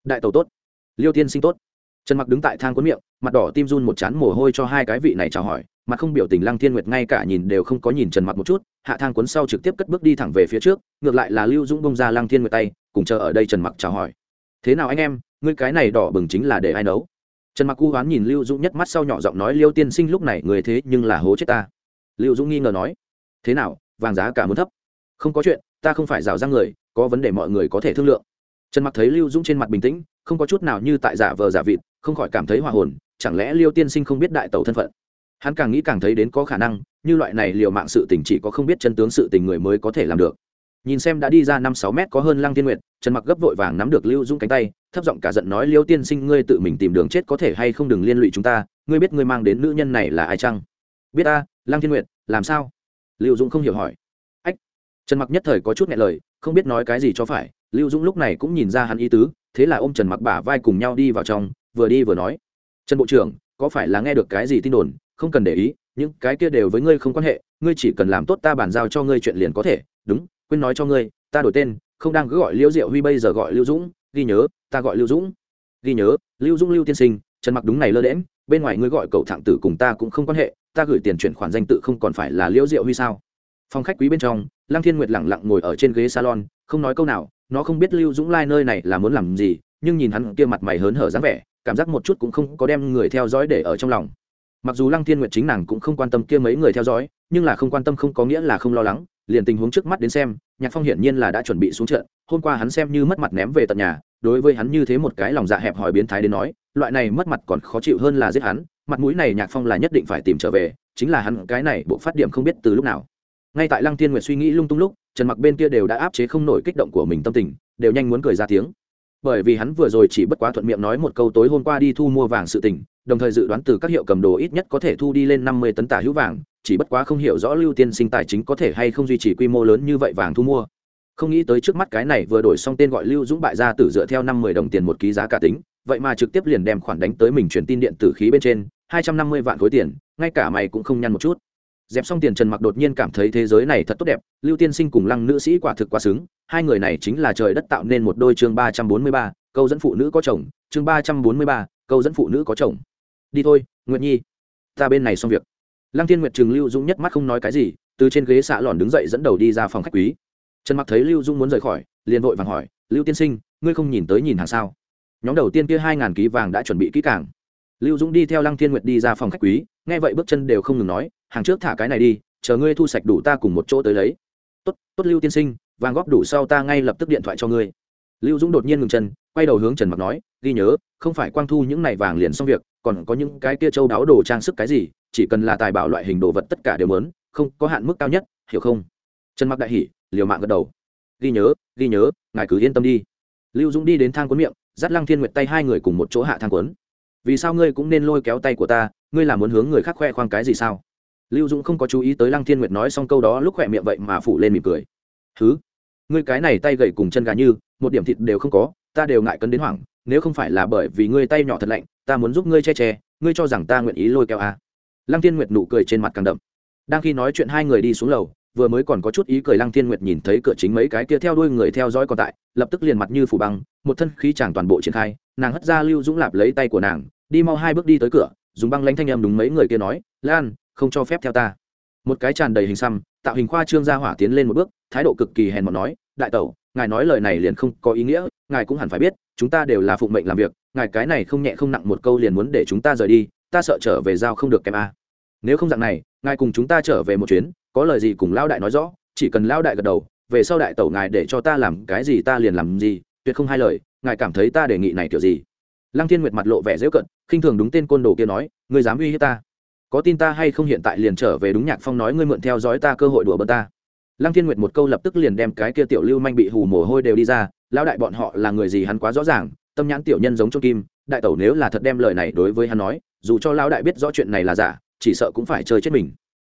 A: Đại tàu tốt, liêu tiên sinh tốt. Trần mặc đứng tại thang cuốn miệng, mặt đỏ tim run một chán mồ hôi cho hai cái vị này chào hỏi mà không biểu tình lăng thiên nguyệt ngay cả nhìn đều không có nhìn trần mặc một chút, hạ thang cuốn sau trực tiếp cất bước đi thẳng về phía trước, ngược lại là lưu dũng bông ra lăng thiên nguyệt tay, cùng chờ ở đây trần mặc chào hỏi. Thế nào anh em, ngươi cái này đỏ bừng chính là để ai nấu? Trần mặc cú hoán nhìn lưu dũng nhất mắt sau nhỏ giọng nói, liêu tiên sinh lúc này người thế nhưng là hố chết ta. Lưu dũng nghi ngờ nói, thế nào, vàng giá cả muốn thấp? Không có chuyện, ta không phải rào răng người, có vấn đề mọi người có thể thương lượng. Trần mặc thấy lưu dũng trên mặt bình tĩnh, không có chút nào như tại giả vờ giả vịt, không khỏi cảm thấy hòa hồn, chẳng lẽ liêu tiên sinh không biết đại tẩu thân phận? Hắn càng nghĩ càng thấy đến có khả năng, như loại này liều mạng sự tình chỉ có không biết chân tướng sự tình người mới có thể làm được. Nhìn xem đã đi ra năm sáu mét có hơn lăng tiên nguyệt, trần mặc gấp vội vàng nắm được lưu dũng cánh tay, thấp giọng cả giận nói, liêu tiên sinh, ngươi tự mình tìm đường chết có thể hay không đừng liên lụy chúng ta, ngươi biết ngươi mang đến nữ nhân này là ai chăng? Biết ta, lăng thiên nguyệt, làm sao? Lưu dũng không hiểu hỏi. Ách. Trần mặc nhất thời có chút nghe lời, không biết nói cái gì cho phải. Lưu dũng lúc này cũng nhìn ra hắn ý tứ, thế là ôm trần mặc bả vai cùng nhau đi vào trong, vừa đi vừa nói. Trần bộ trưởng, có phải là nghe được cái gì tin đồn không cần để ý, những cái kia đều với ngươi không quan hệ, ngươi chỉ cần làm tốt ta bàn giao cho ngươi chuyện liền có thể, đúng, quên nói cho ngươi, ta đổi tên, không đang cứ gọi liễu diệu huy bây giờ gọi lưu dũng, ghi nhớ, ta gọi lưu dũng. Ghi nhớ, lưu dũng lưu tiên sinh, trần mặc đúng này lơ đễm bên ngoài ngươi gọi cậu thẳng tử cùng ta cũng không quan hệ, ta gửi tiền chuyển khoản danh tự không còn phải là liễu diệu huy sao? Phòng khách quý bên trong, lăng thiên nguyệt lẳng lặng ngồi ở trên ghế salon, không nói câu nào, nó không biết lưu dũng lai nơi này là muốn làm gì, nhưng nhìn hắn kia mặt mày hớn hở dáng vẻ, cảm giác một chút cũng không có đem người theo dõi để ở trong lòng mặc dù lăng thiên nguyệt chính nàng cũng không quan tâm kia mấy người theo dõi, nhưng là không quan tâm không có nghĩa là không lo lắng, liền tình huống trước mắt đến xem, nhạc phong hiển nhiên là đã chuẩn bị xuống trận, hôm qua hắn xem như mất mặt ném về tận nhà, đối với hắn như thế một cái lòng dạ hẹp hòi biến thái đến nói, loại này mất mặt còn khó chịu hơn là giết hắn, mặt mũi này nhạc phong là nhất định phải tìm trở về, chính là hắn cái này bộ phát điểm không biết từ lúc nào. Ngay tại lăng thiên nguyệt suy nghĩ lung tung lúc, trần mặc bên kia đều đã áp chế không nổi kích động của mình tâm tình, đều nhanh muốn cười ra tiếng bởi vì hắn vừa rồi chỉ bất quá thuận miệng nói một câu tối hôm qua đi thu mua vàng sự tình, đồng thời dự đoán từ các hiệu cầm đồ ít nhất có thể thu đi lên năm mươi tấn tả hữu vàng, chỉ bất quá không hiểu rõ lưu tiên sinh tài chính có thể hay không duy trì quy mô lớn như vậy vàng thu mua. Không nghĩ tới trước mắt cái này vừa đổi xong tên gọi lưu dũng bại ra tử dựa theo năm mươi đồng tiền một ký giá cả tính, vậy mà trực tiếp liền đem khoản đánh tới mình truyền tin điện tử khí bên trên, hai trăm năm mươi vạn khối tiền, ngay cả mày cũng không nhăn một chút dẹp xong tiền trần mặc đột nhiên cảm thấy thế giới này thật tốt đẹp, lưu tiên sinh cùng lăng nữ sĩ quả thực quá xứng, hai người này chính là trời đất tạo nên một đôi chương ba trăm bốn mươi ba, câu dẫn phụ nữ có chồng, chương ba trăm bốn mươi ba, câu dẫn phụ nữ có chồng. Đi thôi, nguyệt nhi, ta bên này xong việc. Lăng thiên nguyệt trường lưu dũng nhất mắt không nói cái gì, từ trên ghế xạ lòn đứng dậy dẫn đầu đi ra phòng khách quý. Trần mặc thấy lưu dũng muốn rời khỏi, liền vội vàng hỏi, lưu tiên sinh, ngươi không nhìn tới nhìn hàng sao? Nhóm đầu tiên kia hai ngàn ký vàng đã chuẩn bị kỹ càng. Lưu dũng đi theo lăng thiên nguyệt đi ra phòng khách quý nghe vậy bước chân đều không ngừng nói, hàng trước thả cái này đi, chờ ngươi thu sạch đủ ta cùng một chỗ tới lấy. Tốt tốt lưu tiên sinh, vàng góp đủ sau ta ngay lập tức điện thoại cho ngươi. Lưu dũng đột nhiên ngừng chân, quay đầu hướng trần mặc nói, ghi nhớ, không phải quang thu những này vàng liền xong việc, còn có những cái kia châu đáo đồ trang sức cái gì, chỉ cần là tài bảo loại hình đồ vật tất cả đều mớn không có hạn mức cao nhất, hiểu không? Trần mặc đại hỉ, liều mạng gật đầu. Ghi nhớ ghi nhớ, ngài cứ yên tâm đi. Lưu dũng đi đến thang cuốn miệng, dắt lăng thiên nguyệt tay hai người cùng một chỗ hạ thang cuốn. Vì sao ngươi cũng nên lôi kéo tay của ta ngươi là muốn hướng người khác khoe khoang cái gì sao? Lưu dũng không có chú ý tới lăng thiên nguyệt nói xong câu đó lúc khỏe miệng vậy mà phủ lên mỉm cười. Thứ ngươi cái này tay gậy cùng chân gà như, một điểm thịt đều không có, ta đều ngại cấn đến hoảng, nếu không phải là bởi vì ngươi tay nhỏ thật lạnh, ta muốn giúp ngươi che che, ngươi cho rằng ta nguyện ý lôi kéo à. lăng thiên nguyệt nụ cười trên mặt càng đậm. Đang khi nói chuyện hai người đi xuống lầu, vừa mới còn có chút ý cười lăng thiên nguyệt nhìn thấy cửa chính mấy cái kia theo đuôi người theo dõi còn tại, lập tức liền mặt như phủ băng, một thân khí chàng toàn bộ triển khai, nàng hất ra lưu dũng lạp lấy tay của nàng, đi mau hai bước đi tới cửa dùng băng lãnh thanh em đúng mấy người kia nói, lan, không cho phép theo ta. Một cái tràn đầy hình xăm, tạo hình khoa trương gia hỏa tiến lên một bước, thái độ cực kỳ hèn mọn nói, đại tẩu, ngài nói lời này liền không có ý nghĩa, ngài cũng hẳn phải biết, chúng ta đều là phụng mệnh làm việc, ngài cái này không nhẹ không nặng một câu liền muốn để chúng ta rời đi, ta sợ trở về giao không được kèm a. Nếu không dạng này, ngài cùng chúng ta trở về một chuyến, có lời gì cùng lao đại nói rõ, chỉ cần lao đại gật đầu, về sau đại tẩu ngài để cho ta làm cái gì ta liền làm gì, tuyệt không hai lời, ngài cảm thấy ta đề nghị này kiểu gì? Lăng thiên nguyệt mặt lộ vẻ dễ cận khinh thường đúng tên côn đồ kia nói, ngươi dám uy hiếp ta? Có tin ta hay không hiện tại liền trở về đúng nhạc phong nói ngươi mượn theo dõi ta cơ hội đùa bỡn ta? Lăng thiên nguyệt một câu lập tức liền đem cái kia tiểu lưu manh bị hù mồ hôi đều đi ra, lão đại bọn họ là người gì hắn quá rõ ràng, tâm nhãn tiểu nhân giống trong kim, đại tẩu nếu là thật đem lời này đối với hắn nói, dù cho lão đại biết rõ chuyện này là giả, chỉ sợ cũng phải chơi chết mình.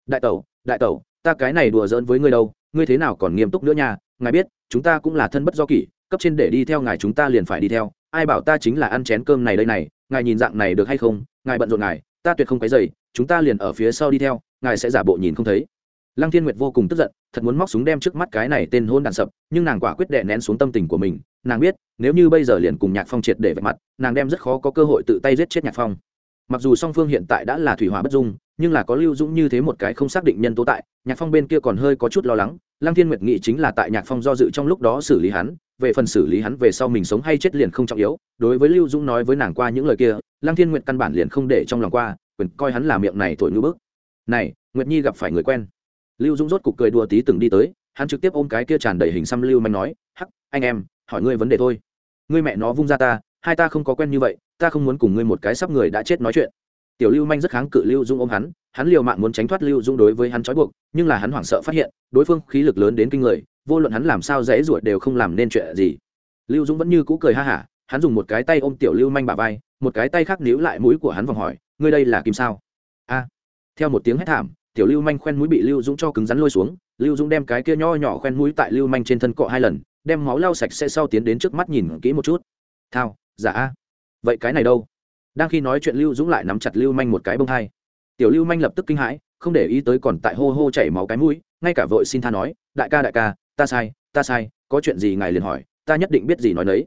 A: Đại tẩu đại tẩu, ta cái này đùa giỡn với ngươi đâu, ngươi thế nào còn nghiêm túc nữa nha, ngài biết, chúng ta cũng là thân bất do kỷ, cấp trên để đi theo ngài chúng ta liền phải đi theo ai bảo ta chính là ăn chén cơm này đây này, ngài nhìn dạng này được hay không? Ngài bận rộn ngài, ta tuyệt không cái dày chúng ta liền ở phía sau đi theo, ngài sẽ giả bộ nhìn không thấy. Lăng thiên nguyệt vô cùng tức giận, thật muốn móc súng đem trước mắt cái này tên hôn đàn sập, nhưng nàng quả quyết đệ nén xuống tâm tình của mình. Nàng biết, nếu như bây giờ liền cùng nhạc phong triệt để vạch mặt, nàng đem rất khó có cơ hội tự tay giết chết nhạc phong. Mặc dù song phương hiện tại đã là thủy hỏa bất dung nhưng là có lưu dũng như thế một cái không xác định nhân tố tại, nhạc phong bên kia còn hơi có chút lo lắng, lăng thiên nguyệt nghĩ chính là tại nhạc phong do dự trong lúc đó xử lý hắn, về phần xử lý hắn về sau mình sống hay chết liền không trọng yếu, đối với lưu dũng nói với nàng qua những lời kia, lăng thiên nguyệt căn bản liền không để trong lòng qua, quyền coi hắn là miệng này thổi ngữ bức. Này, nguyệt nhi gặp phải người quen. Lưu dũng rốt cục cười đùa tí từng đi tới, hắn trực tiếp ôm cái kia tràn đầy hình xăm lưu manh nói, hắc, anh em, hỏi ngươi vấn đề thôi. Ngươi mẹ nó vung ra ta, hai ta không có quen như vậy, ta không muốn cùng ngươi một cái sắp người đã chết nói chuyện tiểu lưu manh rất kháng cự lưu dung ôm hắn hắn liều mạng muốn tránh thoát lưu dung đối với hắn trói buộc, nhưng là hắn hoảng sợ phát hiện, đối phương khí lực lớn đến kinh người, vô luận hắn làm sao dễ ruột đều không làm nên chuyện gì. Lưu dung vẫn như cũ cười ha hả, hắn dùng một cái tay ôm tiểu lưu manh bà vai, một cái tay khác níu lại mũi của hắn vòng hỏi, ngươi đây là kim sao? A. Theo một tiếng hét thảm, tiểu lưu manh khoen mũi bị lưu dũng cho cứng rắn lôi xuống, lưu dũng đem cái kia nho nhỏ khoen mũi tại lưu manh trên thân cọ hai lần, đem máu lau sạch sẽ sau tiến đến trước mắt nhìn kỹ một chút. Thao, giả a. Vậy cái này đâu? Đang khi nói chuyện lưu dũng lại nắm chặt lưu manh một cái bông thai tiểu lưu manh lập tức kinh hãi, không để ý tới còn tại hô hô chảy máu cái mũi, ngay cả vội xin tha nói, đại ca đại ca, ta sai ta sai, có chuyện gì ngài liền hỏi, ta nhất định biết gì nói nấy.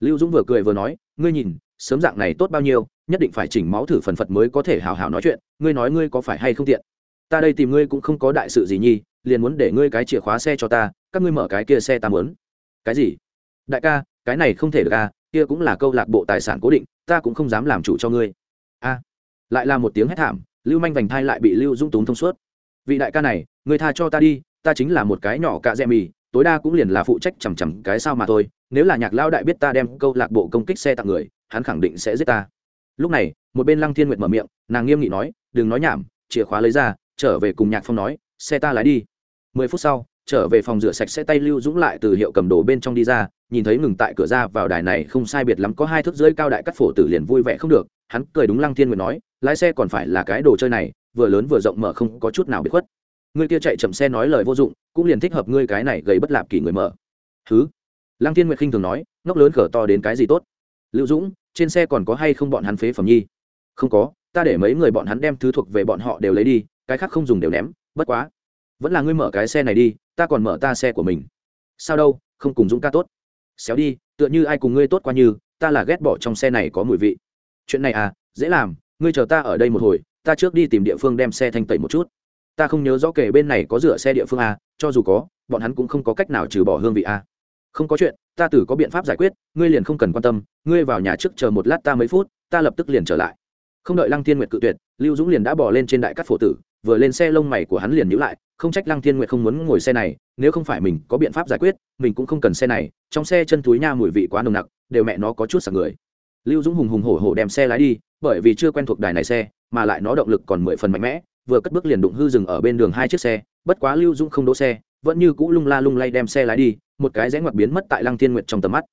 A: Lưu dũng vừa cười vừa nói, ngươi nhìn, sớm dạng này tốt bao nhiêu, nhất định phải chỉnh máu thử phần phật mới có thể hào hào nói chuyện, ngươi nói ngươi có phải hay không tiện? Ta đây tìm ngươi cũng không có đại sự gì nhi, liền muốn để ngươi cái chìa khóa xe cho ta, các ngươi mở cái kia xe ta muốn. Cái gì? Đại ca, cái này không thể được à kia cũng là câu lạc bộ tài sản cố định ta cũng không dám làm chủ cho ngươi. A, lại là một tiếng hét thảm, lưu manh vành thai lại bị lưu dũng túng thông suốt. Vị đại ca này người tha cho ta đi, ta chính là một cái nhỏ cạ dẹ mì, tối đa cũng liền là phụ trách chằm chằm cái sao mà thôi, nếu là nhạc lao đại biết ta đem câu lạc bộ công kích xe tặng người, hắn khẳng định sẽ giết ta. Lúc này, một bên lăng thiên nguyệt mở miệng, nàng nghiêm nghị nói, đừng nói nhảm, chìa khóa lấy ra, trở về cùng nhạc phong nói, xe ta lái đi. Mười phút sau, trở về phòng rửa sạch sẽ tay lưu dũng lại từ hiệu cầm đồ bên trong đi ra nhìn thấy ngừng tại cửa ra vào đài này không sai biệt lắm có hai thước rưỡi cao đại cắt phổ tử liền vui vẻ không được, hắn cười đúng lăng thiên nguyệt nói, lái xe còn phải là cái đồ chơi này, vừa lớn vừa rộng mở không có chút nào bị khuất. Người kia chạy chậm xe nói lời vô dụng, cũng liền thích hợp ngươi cái này gây bất lạp kỷ người mở. Thứ lăng thiên nguyệt khinh thường nói, ngốc lớn cỡ to đến cái gì tốt? Lưu dũng, trên xe còn có hay không bọn hắn phế phẩm nhi? Không có, ta để mấy người bọn hắn đem thứ thuộc về bọn họ đều lấy đi, cái khác không dùng đều ném, bất quá. Vẫn là ngươi mở cái xe này đi, ta còn mở ta xe của mình. Sao đâu, không cùng dũng ca tốt xéo đi tựa như ai cùng ngươi tốt qua như ta là ghét bỏ trong xe này có mùi vị. Chuyện này à dễ làm ngươi chờ ta ở đây một hồi ta trước đi tìm địa phương đem xe thanh tẩy một chút. Ta không nhớ rõ kể bên này có rửa xe địa phương à, cho dù có bọn hắn cũng không có cách nào trừ bỏ hương vị à. không có chuyện ta tử có biện pháp giải quyết ngươi liền không cần quan tâm ngươi vào nhà trước chờ một lát ta mấy phút ta lập tức liền trở lại. Không đợi lăng thiên nguyệt cự tuyệt lưu dũng liền đã bỏ lên trên đại cắt phổ tử vừa lên xe lông mày của hắn liền nhữ lại, không trách lăng thiên nguyệt không muốn ngồi xe này, nếu không phải mình có biện pháp giải quyết, mình cũng không cần xe này, trong xe chân túi nha mùi vị quá nồng nặc, đều mẹ nó có chút sạc người. Lưu dũng hùng hùng hổ hổ đem xe lái đi, bởi vì chưa quen thuộc đài này xe, mà lại nó động lực còn mười phần mạnh mẽ, vừa cất bước liền đụng hư dừng ở bên đường hai chiếc xe, bất quá lưu dũng không đỗ xe, vẫn như cũ lung la lung lay đem xe lái đi, một cái rẽ ngoặt biến mất tại lăng thiên nguyệt trong tầm mắt.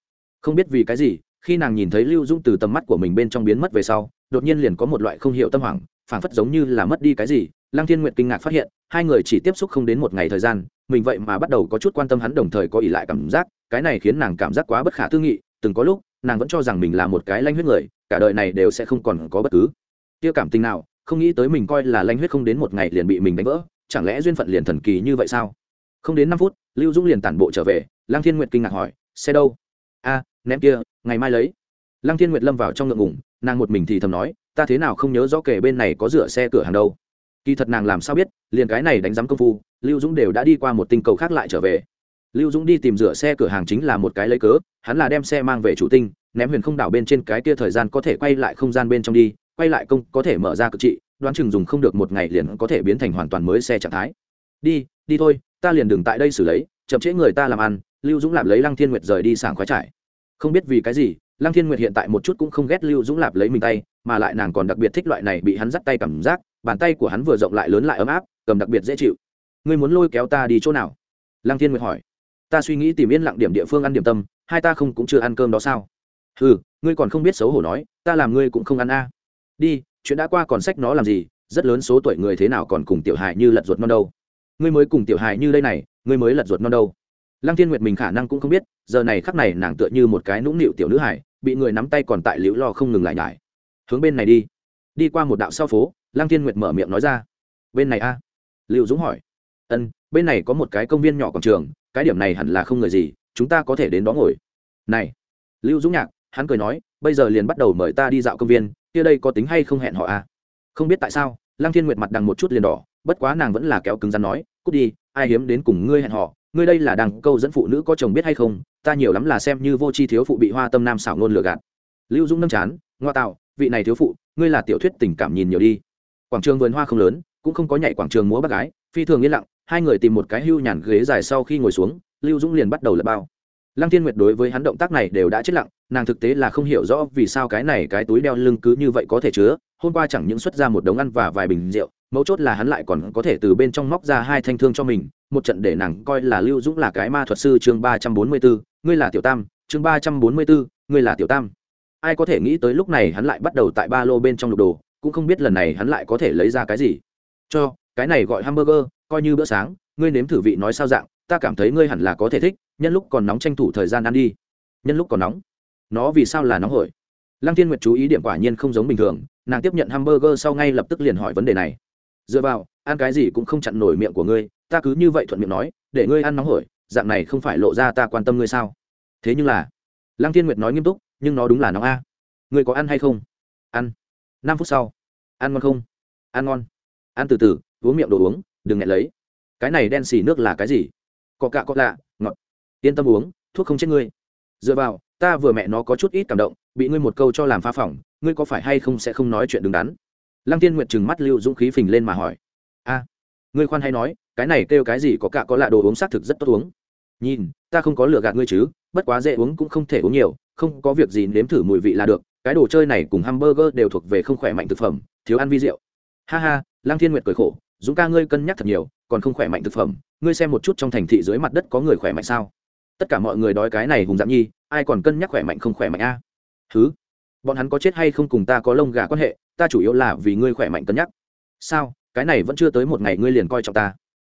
A: Không biết vì cái gì, khi nàng nhìn thấy lưu dũng từ tầm mắt của mình bên trong biến mất về sau, đột nhiên liền có một loại không hiểu tâm hoảng, phảng phất giống như là mất đi cái gì lăng thiên nguyệt kinh ngạc phát hiện, hai người chỉ tiếp xúc không đến một ngày thời gian, mình vậy mà bắt đầu có chút quan tâm hắn đồng thời có ỉ lại cảm giác, cái này khiến nàng cảm giác quá bất khả tư nghị, từng có lúc, nàng vẫn cho rằng mình là một cái lanh huyết người, cả đời này đều sẽ không còn có bất cứ tiêu cảm tình nào, không nghĩ tới mình coi là lanh huyết không đến một ngày liền bị mình đánh vỡ, chẳng lẽ duyên phận liền thần kỳ như vậy sao? Không đến năm phút, lưu dũng liền tản bộ trở về, lăng thiên nguyệt kinh ngạc hỏi, xe đâu? A, ném kia, ngày mai lấy. Lăng thiên nguyệt lâm vào trong ngượng ngủng nàng một mình thì thầm nói, ta thế nào không nhớ rõ kể bên này có rửa xe cửa hàng đâu kỳ thật nàng làm sao biết, liền cái này đánh giám công phu, lưu dũng đều đã đi qua một tinh cầu khác lại trở về. Lưu dũng đi tìm rửa xe cửa hàng chính là một cái lấy cớ, hắn là đem xe mang về chủ tinh, ném huyền không đảo bên trên cái kia thời gian có thể quay lại không gian bên trong đi, quay lại công có thể mở ra cực trị, đoán chừng dùng không được một ngày liền có thể biến thành hoàn toàn mới xe trạng thái. Đi đi thôi, ta liền đừng tại đây xử lấy, chậm trễ người ta làm ăn, lưu dũng lạp lấy lăng thiên nguyệt rời đi sảng khoái trải không biết vì cái gì, lăng thiên nguyệt hiện tại một chút cũng không ghét lưu dũng lạp lấy mình tay, mà lại nàng còn đặc biệt thích loại này bị hắn dắt tay cảm giác bàn tay của hắn vừa rộng lại lớn lại ấm áp, cầm đặc biệt dễ chịu. Ngươi muốn lôi kéo ta đi chỗ nào? Lăng thiên nguyệt hỏi. Ta suy nghĩ tìm yên lặng điểm địa phương ăn điểm tâm, hai ta không cũng chưa ăn cơm đó sao? Ừ ngươi còn không biết xấu hổ nói, ta làm ngươi cũng không ăn a. Đi, chuyện đã qua còn sách nó làm gì? Rất lớn số tuổi người thế nào còn cùng tiểu hài như lật ruột non đâu? Ngươi mới cùng tiểu hài như đây này, ngươi mới lật ruột non đâu? Lăng thiên nguyệt mình khả năng cũng không biết, giờ này khắc này nàng tựa như một cái nũng nịu tiểu nữ hải bị người nắm tay còn tại liễu lo không ngừng lại nhải. Hướng bên này đi. Đi qua một đạo sau phố lăng thiên nguyệt mở miệng nói ra. Bên này a? À? liệu dũng hỏi. Ân, bên này có một cái công viên nhỏ quảng trường, cái điểm này hẳn là không người gì, chúng ta có thể đến đó ngồi. Này. Lưu dũng nhạc, hắn cười nói, bây giờ liền bắt đầu mời ta đi dạo công viên, kia đây có tính hay không hẹn họ a? Không biết tại sao. Lăng thiên nguyệt mặt đằng một chút liền đỏ, bất quá nàng vẫn là kéo cứng rắn nói, cút đi, ai hiếm đến cùng ngươi hẹn họ ngươi đây là đằng câu dẫn phụ nữ có chồng biết hay không, ta nhiều lắm là xem như vô tri thiếu phụ bị hoa tâm nam xảo ngôn lừa gạt. Lưu dũng nâm chán, ngoa tạo, vị này thiếu phụ, ngươi là tiểu thuyết tình cảm nhìn nhiều đi quảng trường vườn hoa không lớn, cũng không có nhảy quảng trường múa bác gái, phi thường yên lặng, hai người tìm một cái hưu nhàn ghế dài sau khi ngồi xuống, lưu dũng liền bắt đầu lập bao. Lăng thiên nguyệt đối với hắn động tác này đều đã chết lặng, nàng thực tế là không hiểu rõ vì sao cái này cái túi đeo lưng cứ như vậy có thể chứa, hôm qua chẳng những xuất ra một đống ăn và vài bình rượu, mấu chốt là hắn lại còn có thể từ bên trong móc ra hai thanh thương cho mình, một trận để nàng coi là lưu dũng là cái ma thuật sư chương ba trăm bốn mươi bốn ngươi là tiểu tam, chương ba trăm bốn mươi bốn ngươi là tiểu tam. Ai có thể nghĩ tới lúc này hắn lại bắt đầu tại ba lô bên trong lục đồ cũng không biết lần này hắn lại có thể lấy ra cái gì. Cho, cái này gọi hamburger, coi như bữa sáng, ngươi nếm thử vị nói sao dạng, ta cảm thấy ngươi hẳn là có thể thích, nhân lúc còn nóng tranh thủ thời gian ăn đi. Nhân lúc còn nóng? Nó vì sao là nóng hổi? Lăng thiên nguyệt chú ý điểm quả nhiên không giống bình thường, nàng tiếp nhận hamburger sau ngay lập tức liền hỏi vấn đề này. Dựa vào, ăn cái gì cũng không chặn nổi miệng của ngươi, ta cứ như vậy thuận miệng nói, để ngươi ăn nóng hổi, dạng này không phải lộ ra ta quan tâm ngươi sao? Thế nhưng là, lăng thiên nguyệt nói nghiêm túc, nhưng nó đúng là nóng a. Ngươi có ăn hay không? Ăn năm phút sau. Ăn ngon không? Ăn ngon. Ăn từ từ, uống miệng đồ uống, đừng nghẹn lấy. Cái này đen xì nước là cái gì? Có cạ có lạ, ngọt. Yên tâm uống, thuốc không chết ngươi. Dựa vào, ta vừa mẹ nó có chút ít cảm động, bị ngươi một câu cho làm pha phỏng, ngươi có phải hay không sẽ không nói chuyện đứng đắn? Lăng tiên nguyện chừng mắt lưu dũng khí phình lên mà hỏi. A, ngươi khoan hay nói, cái này kêu cái gì có cạ có lạ đồ uống xác thực rất tốt uống. Nhìn, ta không có lừa gạt ngươi chứ, bất quá dễ uống cũng không thể uống nhiều, không có việc gì nếm thử mùi vị là được cái đồ chơi này cùng hamburger đều thuộc về không khỏe mạnh thực phẩm, thiếu ăn vi rượu. Ha ha Lang thiên nguyệt cười khổ, dũng ca ngươi cân nhắc thật nhiều, còn không khỏe mạnh thực phẩm, ngươi xem một chút trong thành thị dưới mặt đất có người khỏe mạnh sao? Tất cả mọi người đói cái này hùng dạng nhi, ai còn cân nhắc khỏe mạnh không khỏe mạnh a? Thứ bọn hắn có chết hay không cùng ta có lông gà quan hệ, ta chủ yếu là vì ngươi khỏe mạnh cân nhắc. Sao? Cái này vẫn chưa tới một ngày ngươi liền coi trọng ta.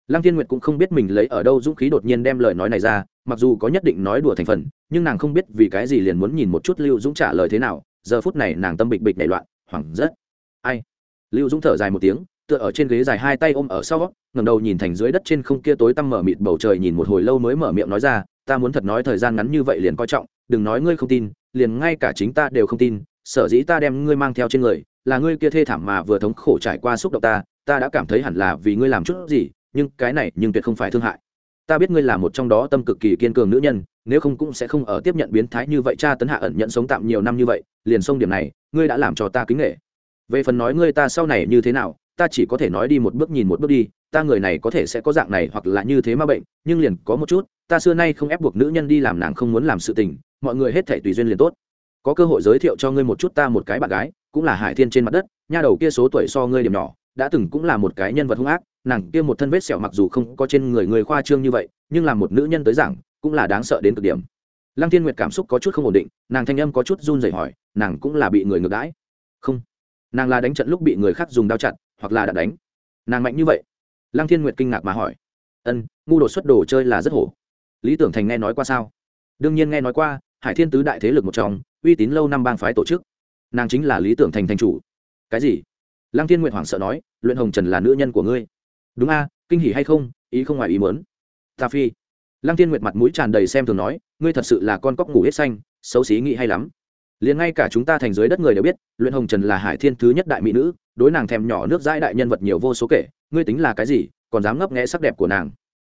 A: Lăng thiên nguyệt cũng không biết mình lấy ở đâu dũng khí đột nhiên đem lời nói này ra, mặc dù có nhất định nói đùa thành phần, nhưng nàng không biết vì cái gì liền muốn nhìn một chút lưu dũng trả lời thế nào giờ phút này nàng tâm bịch bịch nảy loạn, hoảng rất. Ai? Lưu dũng thở dài một tiếng, tựa ở trên ghế dài hai tay ôm ở sau, ngẩng đầu nhìn thành dưới đất trên không kia tối tăm mở mịt bầu trời nhìn một hồi lâu mới mở miệng nói ra, ta muốn thật nói thời gian ngắn như vậy liền coi trọng, đừng nói ngươi không tin, liền ngay cả chính ta đều không tin, sở dĩ ta đem ngươi mang theo trên người, là ngươi kia thê thảm mà vừa thống khổ trải qua xúc động ta ta đã cảm thấy hẳn là vì ngươi làm chút gì, nhưng cái này nhưng tuyệt không phải thương hại. Ta biết ngươi là một trong đó tâm cực kỳ kiên cường nữ nhân nếu không cũng sẽ không ở tiếp nhận biến thái như vậy. Cha tấn hạ ẩn nhận sống tạm nhiều năm như vậy, liền sông điểm này, ngươi đã làm cho ta kính nghệ về phần nói ngươi ta sau này như thế nào, ta chỉ có thể nói đi một bước nhìn một bước đi, ta người này có thể sẽ có dạng này hoặc là như thế mà bệnh, nhưng liền có một chút, ta xưa nay không ép buộc nữ nhân đi làm nàng không muốn làm sự tình, mọi người hết thể tùy duyên liền tốt. Có cơ hội giới thiệu cho ngươi một chút ta một cái bạn gái, cũng là hải thiên trên mặt đất, nha đầu kia số tuổi so ngươi điểm nhỏ, đã từng cũng là một cái nhân vật hung ác, nàng kia một thân vết sẹo mặc dù không có trên người người khoa trương như vậy, nhưng là một nữ nhân tới giảng cũng là đáng sợ đến cực điểm. Lăng thiên nguyệt cảm xúc có chút không ổn định, nàng thanh âm có chút run rẩy hỏi, nàng cũng là bị người ngược đãi. Không, nàng là đánh trận lúc bị người khác dùng đao chặn, hoặc là đạn đánh. Nàng mạnh như vậy? Lăng thiên nguyệt kinh ngạc mà hỏi. Ân, ngu đồ xuất đồ chơi là rất hổ. Lý tưởng thành nghe nói qua sao? Đương nhiên nghe nói qua, hải thiên tứ đại thế lực một trong, uy tín lâu năm bang phái tổ chức. Nàng chính là lý tưởng thành thành chủ. Cái gì? Lăng thiên nguyệt hoảng sợ nói, luyện hồng trần là nữ nhân của ngươi. Đúng a, kinh hỉ hay không, ý không ngoài ý mớn ta phi lăng thiên nguyệt mặt mũi tràn đầy xem thường nói, ngươi thật sự là con cóc ngủ hết xanh, xấu xí nghĩ hay lắm. Liền ngay cả chúng ta thành dưới đất người đều biết, luyện hồng trần là hải thiên thứ nhất đại mỹ nữ, đối nàng thèm nhỏ nước dãi đại nhân vật nhiều vô số kể, ngươi tính là cái gì, còn dám ngấp nghẽ sắc đẹp của nàng?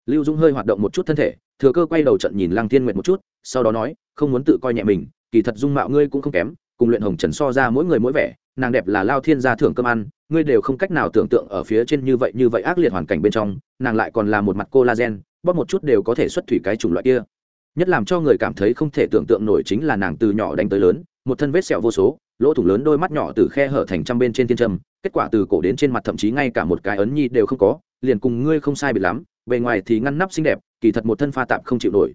A: Lưu dung hơi hoạt động một chút thân thể, thừa cơ quay đầu trận nhìn lăng thiên nguyệt một chút, sau đó nói, không muốn tự coi nhẹ mình, kỳ thật dung mạo ngươi cũng không kém, cùng luyện hồng trần so ra mỗi người mỗi vẻ, nàng đẹp là lao thiên gia thưởng cơm ăn, ngươi đều không cách nào tưởng tượng ở phía trên như vậy như vậy ác liệt hoàn cảnh bên trong, nàng lại còn là một mặt collagen bóp một chút đều có thể xuất thủy cái chủng loại kia. Nhất làm cho người cảm thấy không thể tưởng tượng nổi chính là nàng từ nhỏ đánh tới lớn, một thân vết sẹo vô số, lỗ thủng lớn đôi mắt nhỏ từ khe hở thành trăm bên trên thiên trầm, kết quả từ cổ đến trên mặt thậm chí ngay cả một cái ấn nhi đều không có, liền cùng ngươi không sai bị lắm, bề ngoài thì ngăn nắp xinh đẹp, kỳ thật một thân pha tạp không chịu nổi.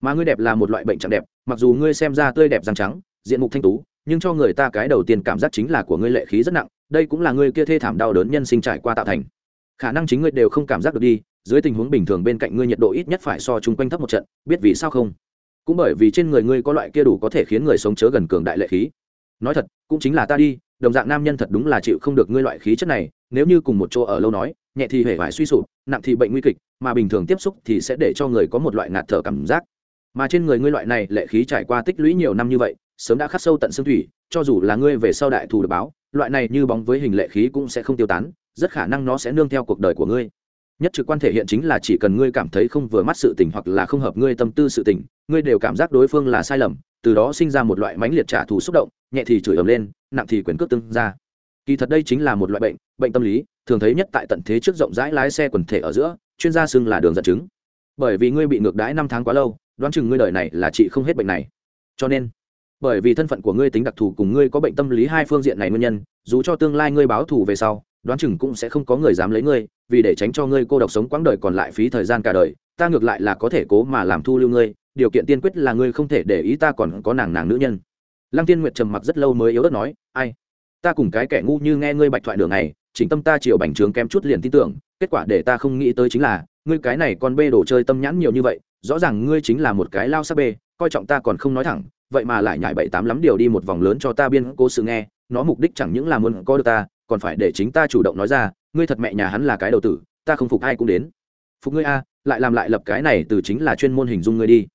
A: Mà ngươi đẹp là một loại bệnh trạng đẹp, mặc dù ngươi xem ra tươi đẹp răng trắng, diện mục thanh tú, nhưng cho người ta cái đầu tiên cảm giác chính là của ngươi lệ khí rất nặng, đây cũng là ngươi kia thê thảm đau đớn nhân sinh trải qua tạo thành. Khả năng chính ngươi đều không cảm giác được đi dưới tình huống bình thường bên cạnh ngươi nhiệt độ ít nhất phải so chung quanh thấp một trận, biết vì sao không? Cũng bởi vì trên người ngươi có loại kia đủ có thể khiến người sống chớ gần cường đại lệ khí. Nói thật, cũng chính là ta đi, đồng dạng nam nhân thật đúng là chịu không được ngươi loại khí chất này, nếu như cùng một chỗ ở lâu nói, nhẹ thì hề vải suy sụp, nặng thì bệnh nguy kịch, mà bình thường tiếp xúc thì sẽ để cho người có một loại ngạt thở cảm giác. Mà trên người ngươi loại này lệ khí trải qua tích lũy nhiều năm như vậy, sớm đã khắc sâu tận xương thủy, cho dù là ngươi về sau đại thù được báo, loại này như bóng với hình lệ khí cũng sẽ không tiêu tán, rất khả năng nó sẽ nương theo cuộc đời của ngươi nhất trực quan thể hiện chính là chỉ cần ngươi cảm thấy không vừa mắt sự tình hoặc là không hợp ngươi tâm tư sự tình, ngươi đều cảm giác đối phương là sai lầm, từ đó sinh ra một loại mãnh liệt trả thù xúc động, nhẹ thì chửi ầm lên, nặng thì quyền cước tương ra kỳ thật đây chính là một loại bệnh bệnh tâm lý, thường thấy nhất tại tận thế trước rộng rãi lái xe quần thể ở giữa, chuyên gia xưng là đường dẫn chứng. Bởi vì ngươi bị ngược đãi năm tháng quá lâu, đoán chừng ngươi đời này là chị không hết bệnh này. Cho nên, bởi vì thân phận của ngươi tính đặc thù cùng ngươi có bệnh tâm lý hai phương diện này nguyên nhân, dù cho tương lai ngươi báo thù về sau đoán chừng cũng sẽ không có người dám lấy ngươi, vì để tránh cho ngươi cô độc sống quãng đời còn lại phí thời gian cả đời, ta ngược lại là có thể cố mà làm thu lưu ngươi, điều kiện tiên quyết là ngươi không thể để ý ta còn có nàng nàng nữ nhân. Lăng tiên nguyệt trầm mặc rất lâu mới yếu ớt nói, ai? Ta cùng cái kẻ ngu như nghe ngươi bạch thoại đường này chỉnh tâm ta chiều bành trướng kém chút liền tin tưởng, kết quả để ta không nghĩ tới chính là, ngươi cái này con bê đồ chơi tâm nhãn nhiều như vậy, rõ ràng ngươi chính là một cái lao sắc bê, coi trọng ta còn không nói thẳng, vậy mà lại nhảy bảy tám lắm điều đi một vòng lớn cho ta biên cố sự nghe, nó mục đích chẳng những là muốn có được ta còn phải để chính ta chủ động nói ra, ngươi thật mẹ nhà hắn là cái đầu tử, ta không phục ai cũng đến. Phục ngươi a, lại làm lại lập cái này từ chính là chuyên môn hình dung ngươi đi.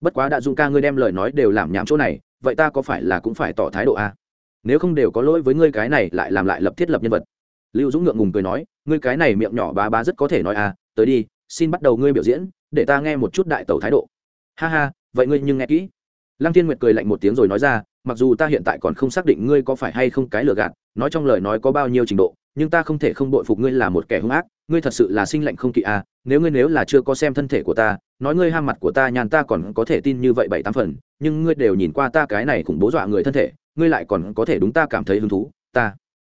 A: Bất quá đã dung ca ngươi đem lời nói đều làm nhảm chỗ này, vậy ta có phải là cũng phải tỏ thái độ a? Nếu không đều có lỗi với ngươi cái này lại làm lại lập thiết lập nhân vật. Lưu dũng ngượng ngùng cười nói, ngươi cái này miệng nhỏ bá bá rất có thể nói a, tới đi, xin bắt đầu ngươi biểu diễn, để ta nghe một chút đại tẩu thái độ. Ha ha, vậy ngươi nhưng nghe kỹ lăng tiên nguyệt cười lạnh một tiếng rồi nói ra, mặc dù ta hiện tại còn không xác định ngươi có phải hay không cái lừa gạt, nói trong lời nói có bao nhiêu trình độ, nhưng ta không thể không bội phục ngươi là một kẻ hung ác, ngươi thật sự là sinh lệnh không kỵ à nếu ngươi nếu là chưa có xem thân thể của ta, nói ngươi ham mặt của ta nhàn ta còn có thể tin như vậy bảy tám phần, nhưng ngươi đều nhìn qua ta cái này khủng bố dọa người thân thể, ngươi lại còn có thể đúng ta cảm thấy hứng thú, ta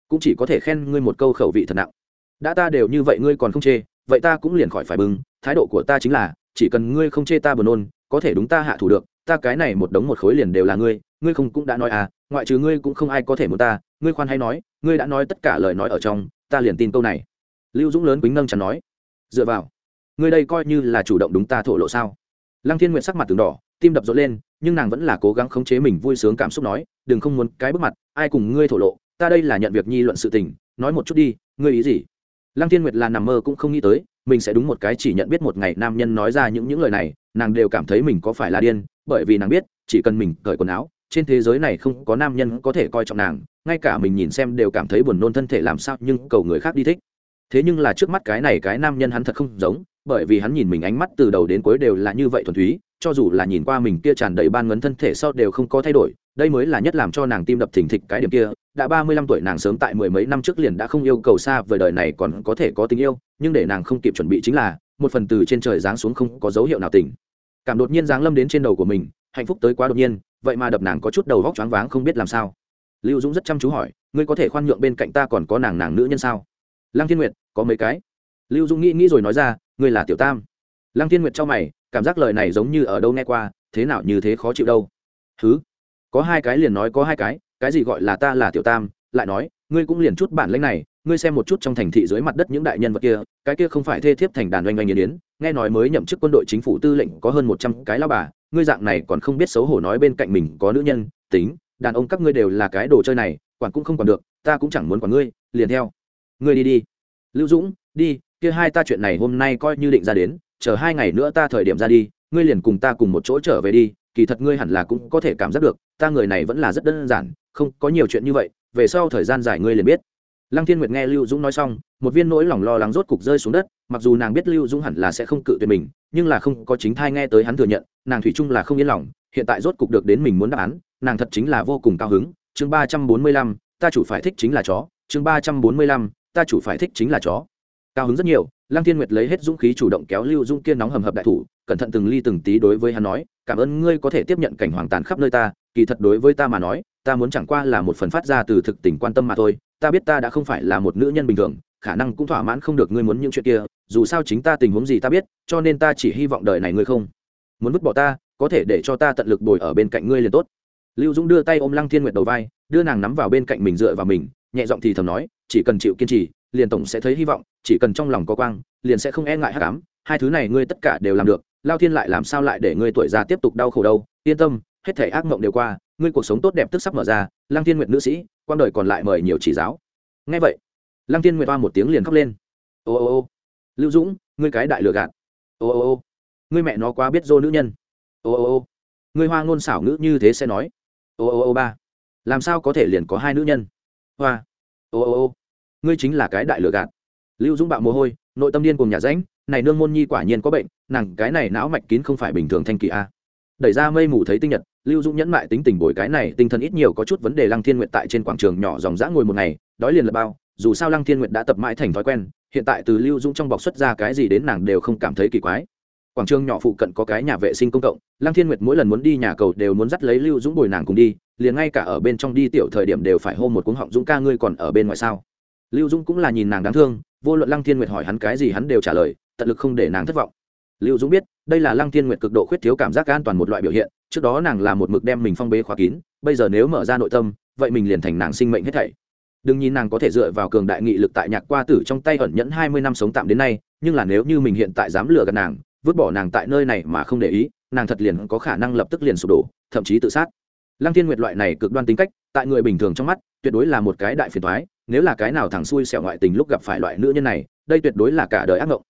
A: cũng chỉ có thể khen ngươi một câu khẩu vị thật nặng. Đã ta đều như vậy ngươi còn không chê, vậy ta cũng liền khỏi phải bưng, thái độ của ta chính là, chỉ cần ngươi không chê ta buồn nôn, có thể đúng ta hạ thủ được ta cái này một đống một khối liền đều là ngươi ngươi không cũng đã nói à ngoại trừ ngươi cũng không ai có thể muốn ta, ngươi khoan hay nói, ngươi đã nói tất cả lời nói ở trong, ta liền tin câu này. Lưu dũng lớn quýnh nâng chẳng nói, dựa vào, ngươi đây coi như là chủ động đúng ta thổ lộ sao? Lăng thiên nguyện sắc mặt từng đỏ, tim đập rộn lên, nhưng nàng vẫn là cố gắng khống chế mình vui sướng cảm xúc nói, đừng không muốn cái bước mặt, ai cùng ngươi thổ lộ, ta đây là nhận việc nhi luận sự tình, nói một chút đi, ngươi ý gì? Lăng thiên nguyệt là nằm mơ cũng không nghĩ tới, mình sẽ đúng một cái chỉ nhận biết một ngày nam nhân nói ra những những lời này nàng đều cảm thấy mình có phải là điên, bởi vì nàng biết, chỉ cần mình cởi quần áo, trên thế giới này không có nam nhân có thể coi trọng nàng, ngay cả mình nhìn xem đều cảm thấy buồn nôn thân thể làm sao nhưng cầu người khác đi thích. Thế nhưng là trước mắt cái này cái nam nhân hắn thật không giống, bởi vì hắn nhìn mình ánh mắt từ đầu đến cuối đều là như vậy thuần túy, cho dù là nhìn qua mình kia tràn đầy ban ngấn thân thể sau đều không có thay đổi, đây mới là nhất làm cho nàng tim đập thình thịch cái điểm kia. Đã ba mươi lăm tuổi nàng sớm tại mười mấy năm trước liền đã không yêu cầu xa về đời này còn có thể có tình yêu, nhưng để nàng không kịp chuẩn bị chính là một phần từ trên trời giáng xuống không có dấu hiệu nào tỉnh. Cảm đột nhiên giáng lâm đến trên đầu của mình, hạnh phúc tới quá đột nhiên, vậy mà đập nàng có chút đầu vóc choáng váng không biết làm sao. Lưu dũng rất chăm chú hỏi, ngươi có thể khoan nhượng bên cạnh ta còn có nàng nàng nữ nhân sao? Lăng thiên nguyệt, có mấy cái? Lưu dũng nghĩ nghĩ rồi nói ra, ngươi là tiểu tam. Lăng thiên nguyệt cho mày, cảm giác lời này giống như ở đâu nghe qua, thế nào như thế khó chịu đâu. Thứ có hai cái liền nói có hai cái cái gì gọi là ta là tiểu tam? Lại nói, ngươi cũng liền chút bản lĩnh này ngươi xem một chút trong thành thị dưới mặt đất những đại nhân vật kia, cái kia không phải thê thiếp thành đàn oanh oanh yến yến nghe nói mới nhậm chức quân đội chính phủ tư lệnh có hơn một trăm cái lao bà, ngươi dạng này còn không biết xấu hổ nói bên cạnh mình có nữ nhân, tính, đàn ông các ngươi đều là cái đồ chơi này, quản cũng không còn được, ta cũng chẳng muốn quản ngươi, liền theo. Ngươi đi đi. Lưu dũng, đi, kia hai ta chuyện này hôm nay coi như định ra đến, chờ hai ngày nữa ta thời điểm ra đi, ngươi liền cùng ta cùng một chỗ trở về đi, kỳ thật ngươi hẳn là cũng có thể cảm giác được, ta người này vẫn là rất đơn giản, không có nhiều chuyện như vậy, về sau thời gian dài ngươi liền biết lăng thiên nguyệt nghe lưu dũng nói xong, một viên nỗi lòng lo lắng rốt cục rơi xuống đất, mặc dù nàng biết lưu dũng hẳn là sẽ không cự tuyệt mình, nhưng là không có chính thai nghe tới hắn thừa nhận, nàng thủy chung là không yên lòng, hiện tại rốt cục được đến mình muốn đáp án, nàng thật chính là vô cùng cao hứng. Chương ba trăm bốn mươi lăm, ta chủ phải thích chính là chó. Chương ba trăm bốn mươi lăm, ta chủ phải thích chính là chó. Cao hứng rất nhiều, lăng thiên nguyệt lấy hết dũng khí chủ động kéo lưu dũng kia nóng hầm hập đại thủ, cẩn thận từng ly từng tí đối với hắn nói, cảm ơn ngươi có thể tiếp nhận cảnh hoàng tàn khắp nơi ta, kỳ thật đối với ta mà nói, ta muốn chẳng qua là một phần phát ra từ thực tình quan tâm mà thôi ta biết ta đã không phải là một nữ nhân bình thường, khả năng cũng thỏa mãn không được ngươi muốn những chuyện kia, dù sao chính ta tình huống gì ta biết, cho nên ta chỉ hy vọng đời này ngươi không muốn vứt bỏ ta, có thể để cho ta tận lực bồi ở bên cạnh ngươi liền tốt. Lưu dũng đưa tay ôm lăng thiên nguyệt đầu vai, đưa nàng nắm vào bên cạnh mình dựa vào mình, nhẹ giọng thì thầm nói, chỉ cần chịu kiên trì, liền tổng sẽ thấy hy vọng, chỉ cần trong lòng có quang, liền sẽ không e ngại hát ám, hai thứ này ngươi tất cả đều làm được, lao thiên lại làm sao lại để ngươi tuổi già tiếp tục đau khổ đâu, yên tâm, hết thể ác mộng đều qua, ngươi cuộc sống tốt đẹp tức sắp mở ra, lăng thiên nguyệt nữ sĩ quang đời còn lại mời nhiều chỉ giáo. Ngay vậy, lăng thiên nguyệt toa một tiếng liền khóc lên. Ô ô ô, lưu dũng, ngươi cái đại lừa gạt. Ô ô ô, ngươi mẹ nó quá biết dô nữ nhân. Ô ô ô, ngươi hoa ngôn xảo ngữ như thế sẽ nói. Ô ô ô ba, làm sao có thể liền có hai nữ nhân? Hoa, ô ô ô, ngươi chính là cái đại lừa gạt. Lưu dũng bạo mồ hôi, nội tâm điên cùng nhà ránh, này nương môn nhi quả nhiên có bệnh, nàng cái này não mạch kín không phải bình thường thanh kỳ a. Đẩy ra mây mù thấy tinh nhật lưu dũng nhẫn mại tính tình bồi cái này, tinh thần ít nhiều có chút vấn đề lăng thiên nguyện tại trên quảng trường nhỏ dòng dã ngồi một ngày, đói liền là bao, dù sao lăng thiên nguyện đã tập mãi thành thói quen, hiện tại từ lưu dũng trong bọc xuất ra cái gì đến nàng đều không cảm thấy kỳ quái. Quảng trường nhỏ phụ cận có cái nhà vệ sinh công cộng, lăng thiên nguyệt mỗi lần muốn đi nhà cầu đều muốn dắt lấy lưu dũng bồi nàng cùng đi, liền ngay cả ở bên trong đi tiểu thời điểm đều phải hô một cuống họng, dũng ca ngươi còn ở bên ngoài sao? Lưu dũng cũng là nhìn nàng đáng thương, vô luận lăng thiên nguyệt hỏi hắn cái gì hắn đều trả lời, tận lực không để nàng thất vọng. Lưu dũng biết, đây là lăng thiên nguyệt cực độ khuyết thiếu cảm giác an toàn một loại biểu hiện trước đó nàng là một mực đem mình phong bế khóa kín, bây giờ nếu mở ra nội tâm, vậy mình liền thành nàng sinh mệnh hết thảy. Đừng nhìn nàng có thể dựa vào cường đại nghị lực tại nhạc qua tử trong tay ẩn nhẫn hai mươi năm sống tạm đến nay, nhưng là nếu như mình hiện tại dám lừa gạt nàng, vứt bỏ nàng tại nơi này mà không để ý, nàng thật liền có khả năng lập tức liền sụp đổ, thậm chí tự sát. Lăng thiên nguyệt loại này cực đoan tính cách, tại người bình thường trong mắt, tuyệt đối là một cái đại phiền thoái nếu là cái nào thằng xui xẻo ngoại tình lúc gặp phải loại nữ nhân này, đây tuyệt đối là cả đời ác mộng.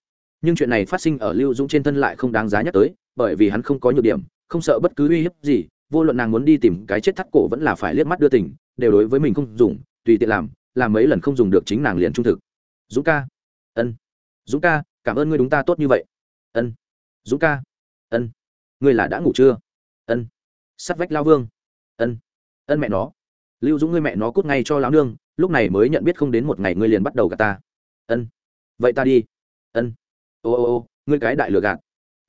A: Nhưng chuyện này phát sinh ở lưu dũng trên thân lại không đáng giá nhắc tới, bởi vì hắn không có nhược điểm không sợ bất cứ uy hiếp gì, vô luận nàng muốn đi tìm cái chết thắt cổ vẫn là phải liếc mắt đưa tình, đều đối với mình không dùng, tùy tiện làm làm mấy lần không dùng được chính nàng liền trung thực. Dũng ca. Ân. Dũng ca, cảm ơn ngươi đúng ta tốt như vậy. Ân. Dũng ca. Ân. Ngươi là đã ngủ chưa? Ân. Sắt vách lao vương. Ân. Ân mẹ nó. Lưu dũng ngươi mẹ nó cút ngay cho lão nương, lúc này mới nhận biết không đến một ngày ngươi liền bắt đầu gạt ta. Ân. Vậy ta đi. Ân. Ô ô ô, ngươi cái đại lừa gạt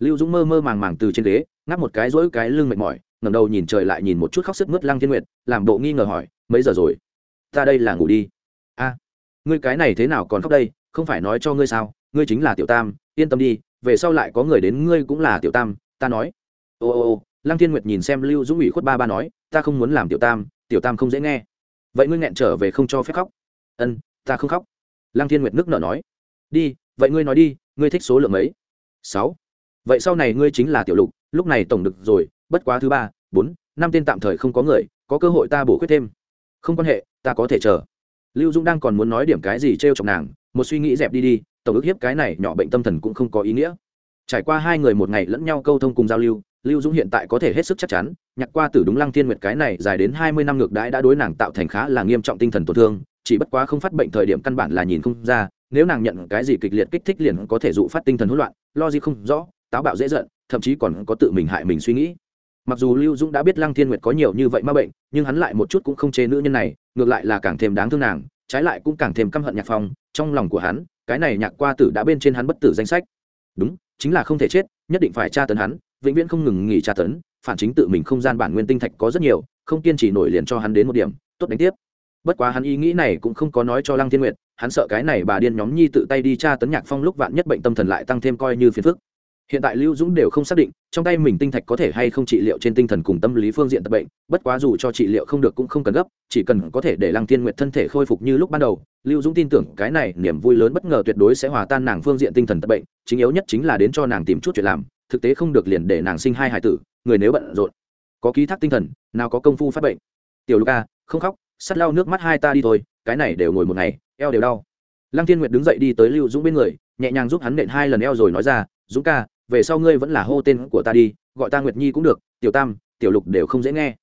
A: lưu dũng mơ mơ màng màng từ trên ghế, ngáp một cái rỗi cái lưng mệt mỏi ngầm đầu nhìn trời lại nhìn một chút khóc sức mướt lăng thiên nguyệt, làm bộ nghi ngờ hỏi, mấy giờ rồi? Ta đây là ngủ đi. A, ngươi cái này thế nào còn khóc đây? Không phải nói cho ngươi sao? Ngươi chính là tiểu tam, yên tâm đi, về sau lại có người đến ngươi cũng là tiểu tam, ta nói. Ô ô ô. Lăng thiên nguyệt nhìn xem lưu dũng ủy khuất ba ba nói, ta không muốn làm tiểu tam tiểu tam không dễ nghe. Vậy ngươi nghẹn trở về không cho phép khóc. Ân, ta không khóc. Lăng thiên nguyệt nước nở nói. Đi, vậy ngươi nói đi, ngươi thích số lượng mấy? Sáu vậy sau này ngươi chính là tiểu lục, lúc này tổng được rồi, bất quá thứ ba, bốn, năm tên tạm thời không có người, có cơ hội ta bổ khuyết thêm. Không quan hệ, ta có thể chờ. Lưu dũng đang còn muốn nói điểm cái gì t r e o chọc nàng, một suy nghĩ dẹp đi đi, tổng ức hiếp cái này nhỏ bệnh tâm thần cũng không có ý nghĩa. Trải qua hai người một ngày lẫn nhau câu thông cùng giao lưu lưu dũng hiện tại có thể hết sức chắc chắn, nhạc qua từ đúng lăng thiên nguyệt cái này dài đến hai mươi năm ngược đãi đã đối nàng tạo thành khá là nghiêm trọng tinh thần tổn thương, chỉ bất quá không phát bệnh thời điểm căn bản là nhìn không ra, nếu nàng nhận cái gì kịch liệt kích thích liền có thể dụ phát tinh thần hỗn loạn, lo gì không rõ táo bạo dễ giận, thậm chí còn có tự mình hại mình suy nghĩ. Mặc dù lưu dũng đã biết lăng thiên nguyệt có nhiều như vậy ma bệnh, nhưng hắn lại một chút cũng không chê nữ nhân này, ngược lại là càng thêm đáng thương nàng, trái lại cũng càng thêm căm hận nhạc phong, trong lòng của hắn, cái này nhạc qua tử đã bên trên hắn bất tử danh sách. Đúng, chính là không thể chết, nhất định phải tra tấn hắn, vĩnh viễn không ngừng nghỉ tra tấn, phản chính tự mình không gian bản nguyên tinh thạch có rất nhiều, không kiên trì nổi liền cho hắn đến một điểm, tốt đánh tiếp. Bất quá hắn ý nghĩ này cũng không có nói cho lăng thiên nguyệt, hắn sợ cái này bà điên nhóm nhi tự tay đi tra tấn nhạc phong lúc vạn nhất bệnh tâm thần lại tăng thêm coi như phiền phức hiện tại lưu dũng đều không xác định, trong tay mình tinh thạch có thể hay không trị liệu trên tinh thần cùng tâm lý phương diện tập bệnh, bất quá dù cho trị liệu không được cũng không cần gấp, chỉ cần có thể để lăng thiên nguyệt thân thể khôi phục như lúc ban đầu, lưu dũng tin tưởng cái này niềm vui lớn bất ngờ tuyệt đối sẽ hòa tan nàng phương diện tinh thần tập bệnh, chính yếu nhất chính là đến cho nàng tìm chút chuyện làm, thực tế không được liền để nàng sinh hai hải tử, người nếu bận rộn, có ký thác tinh thần, nào có công phu phát bệnh. Tiểu luka à, không khóc, sắt lau nước mắt hai ta đi thôi, cái này đều ngồi một ngày, eo đều đau. Lăng thiên nguyệt đứng dậy đi tới lưu dũng bên người, nhẹ nhàng giúp hắn nện hai lần eo rồi nói ra, dũng ca về sau ngươi vẫn là hô tên của ta đi, gọi ta nguyệt nhi cũng được, tiểu tam, tiểu lục đều không dễ nghe.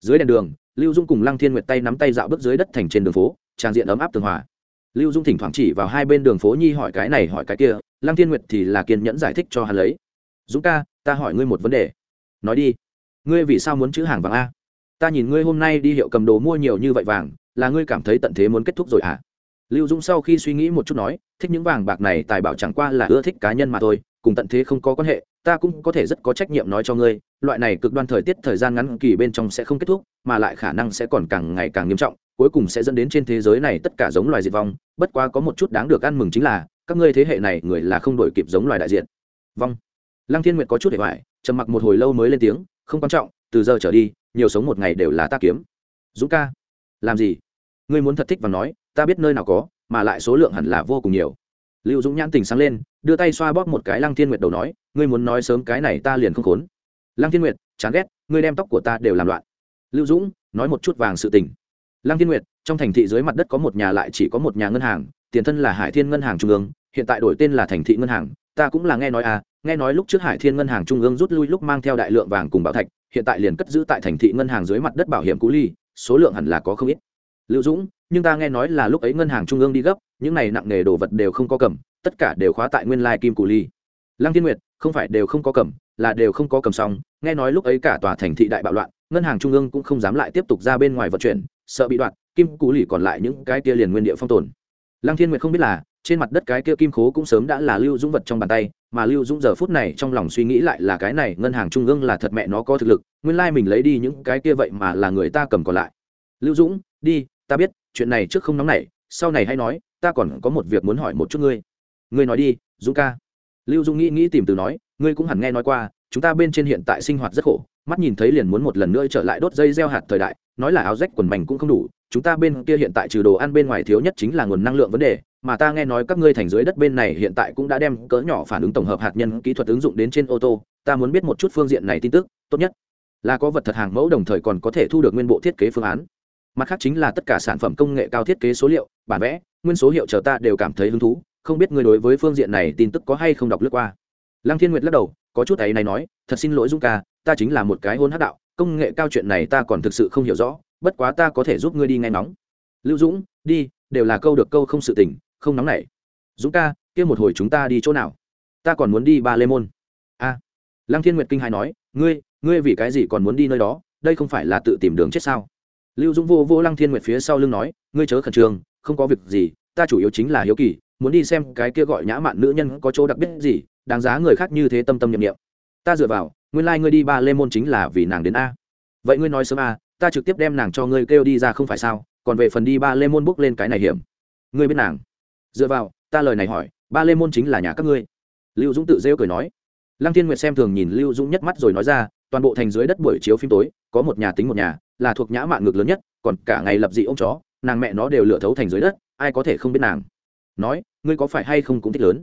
A: Dưới đèn đường, lưu dung cùng lăng thiên nguyệt tay nắm tay dạo bước dưới đất thành trên đường phố, trang diện ấm áp tường hòa. Lưu dung thỉnh thoảng chỉ vào hai bên đường phố nhi hỏi cái này hỏi cái kia, lăng thiên nguyệt thì là kiên nhẫn giải thích cho hắn lấy. Dũng ca, ta hỏi ngươi một vấn đề. Nói đi. Ngươi vì sao muốn chữ hàng vàng a? Ta nhìn ngươi hôm nay đi hiệu cầm đồ mua nhiều như vậy vàng, là ngươi cảm thấy tận thế muốn kết thúc rồi à lưu dũng sau khi suy nghĩ một chút nói, thích những vàng bạc này tài bảo chẳng qua là ưa thích cá nhân mà thôi cùng tận thế không có quan hệ, ta cũng có thể rất có trách nhiệm nói cho ngươi, loại này cực đoan thời tiết thời gian ngắn kỳ bên trong sẽ không kết thúc, mà lại khả năng sẽ còn càng ngày càng nghiêm trọng, cuối cùng sẽ dẫn đến trên thế giới này tất cả giống loài diệt vong, bất quá có một chút đáng được ăn mừng chính là, các ngươi thế hệ này người là không đổi kịp giống loài đại diện. Vong. Lăng thiên nguyệt có chút hệ hoại trầm mặc một hồi lâu mới lên tiếng, không quan trọng, từ giờ trở đi, nhiều sống một ngày đều là ta kiếm. Dũng ca, làm gì? Ngươi muốn thật thích và nói, ta biết nơi nào có, mà lại số lượng hẳn là vô cùng nhiều. Lưu dũng nhãn tình sáng lên đưa tay xoa bóp một cái lăng thiên nguyệt đầu nói, ngươi muốn nói sớm cái này ta liền không khốn. Lăng thiên nguyệt, chán ghét, ngươi đem tóc của ta đều làm loạn. Lưu dũng, nói một chút vàng sự tình. Lăng thiên nguyệt, trong thành thị dưới mặt đất có một nhà lại chỉ có một nhà ngân hàng, tiền thân là hải thiên ngân hàng trung ương, hiện tại đổi tên là thành thị ngân hàng, ta cũng là nghe nói à nghe nói lúc trước hải thiên ngân hàng trung ương rút lui lúc mang theo đại lượng vàng cùng bảo thạch, hiện tại liền cất giữ tại thành thị ngân hàng dưới mặt đất bảo hiểm cú ly, số lượng hẳn là có không ít. Lưu dũng, nhưng ta nghe nói là lúc ấy ngân hàng trung ương đi gấp, những này nặng nghề đồ vật đều không có cầm tất cả đều khóa tại nguyên lai kim cù ly. Lăng thiên nguyệt, không phải đều không có cầm, là đều không có cầm xong, nghe nói lúc ấy cả tòa thành thị đại bạo loạn, ngân hàng trung ương cũng không dám lại tiếp tục ra bên ngoài vận chuyển, sợ bị đoạn, kim cú ly còn lại những cái kia liền nguyên địa phong tồn. Lăng thiên nguyệt không biết là, trên mặt đất cái kia kim khố cũng sớm đã là lưu dũng vật trong bàn tay, mà lưu dũng giờ phút này trong lòng suy nghĩ lại là cái này ngân hàng trung ương là thật mẹ nó có thực lực, nguyên lai mình lấy đi những cái kia vậy mà là người ta cầm còn lại. Lưu dũng, đi, ta biết, chuyện này trước không nóng nảy, sau này hay nói, ta còn có một việc muốn hỏi một chút ngươi ngươi nói đi, dũng ca. Lưu dũng nghĩ nghĩ tìm từ nói, ngươi cũng hẳn nghe nói qua, chúng ta bên trên hiện tại sinh hoạt rất khổ, mắt nhìn thấy liền muốn một lần nữa trở lại đốt dây gieo hạt thời đại, nói là áo rách quần mảnh cũng không đủ, chúng ta bên kia hiện tại trừ đồ ăn bên ngoài thiếu nhất chính là nguồn năng lượng vấn đề, mà ta nghe nói các ngươi thành dưới đất bên này hiện tại cũng đã đem cỡ nhỏ phản ứng tổng hợp hạt nhân kỹ thuật ứng dụng đến trên ô tô, ta muốn biết một chút phương diện này tin tức, tốt nhất là có vật thật hàng mẫu đồng thời còn có thể thu được nguyên bộ thiết kế phương án. Mặt khác chính là tất cả sản phẩm công nghệ cao thiết kế số liệu, bản vẽ, nguyên số hiệu chờ ta đều cảm thấy hứng thú không biết ngươi đối với phương diện này tin tức có hay không đọc lướt qua. Lăng thiên nguyệt lắc đầu, có chút ấy này nói, thật xin lỗi dung ca, ta chính là một cái hôn hát đạo, công nghệ cao chuyện này ta còn thực sự không hiểu rõ, bất quá ta có thể giúp ngươi đi ngay nóng lưu dũng, đi, đều là câu được câu không sự tình, không nóng nảy. Dũng ca, kia một hồi chúng ta đi chỗ nào? Ta còn muốn đi ba lê môn. A. Lăng thiên nguyệt kinh hãi nói, ngươi ngươi vì cái gì còn muốn đi nơi đó? Đây không phải là tự tìm đường chết sao? Lưu dũng vô vô lăng thiên nguyệt phía sau lưng nói, ngươi chớ khẩn trương, không có việc gì, ta chủ yếu chính là hiếu kỳ muốn đi xem cái kia gọi nhã mạn nữ nhân có chỗ đặc biệt gì, đáng giá người khác như thế tâm tâm nhiệm nghiệm ta dựa vào, nguyên lai、like、ngươi đi ba lê môn chính là vì nàng đến a. Vậy ngươi nói sớm a, ta trực tiếp đem nàng cho ngươi kêu đi ra không phải sao, còn về phần đi ba lê môn bước lên cái này hiểm. Ngươi biết nàng. Dựa vào, ta lời này hỏi, ba lê môn chính là nhà các ngươi. Lưu dũng tự rêu cười nói. Lăng tiên nguyệt xem thường nhìn lưu dũng nhất mắt rồi nói ra, toàn bộ thành dưới đất buổi chiếu phim tối, có một nhà tính một nhà, là thuộc nhã mạn ngược lớn nhất, còn cả ngày lập dị ông chó, nàng mẹ nó đều lựa thấu thành dưới đất, ai có thể không biết nàng nói, ngươi có phải hay không cũng thích lớn?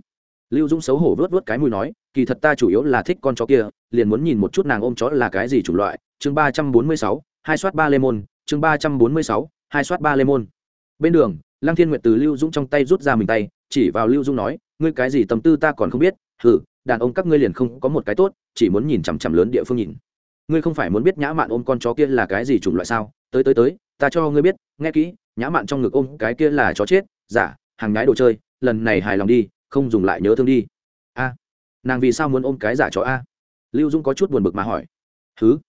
A: Lưu dũng xấu hổ vớt vớt cái mùi nói, kỳ thật ta chủ yếu là thích con chó kia, liền muốn nhìn một chút nàng ôm chó là cái gì chủng loại. Chương ba trăm bốn mươi sáu, hai soát ba lê môn, chương ba trăm bốn mươi sáu, hai soát ba lê môn. Bên đường, lăng thiên nguyệt từ lưu dũng trong tay rút ra mình tay, chỉ vào lưu dũng nói, ngươi cái gì tâm tư ta còn không biết, hừ, đàn ông các ngươi liền không có một cái tốt, chỉ muốn nhìn chằm chằm lớn địa phương nhìn. Ngươi không phải muốn biết nhã mạn ôm con chó kia là cái gì chủng loại sao? Tới tới tới, ta cho ngươi biết, nghe kỹ, nhã mạn trong ngực ôm cái kia là chó chết, giả hàng nhái đồ chơi, lần này hài lòng đi, không dùng lại nhớ thương đi. A, nàng vì sao muốn ôm cái giả chó a? Lưu dũng có chút buồn bực mà hỏi. Thứ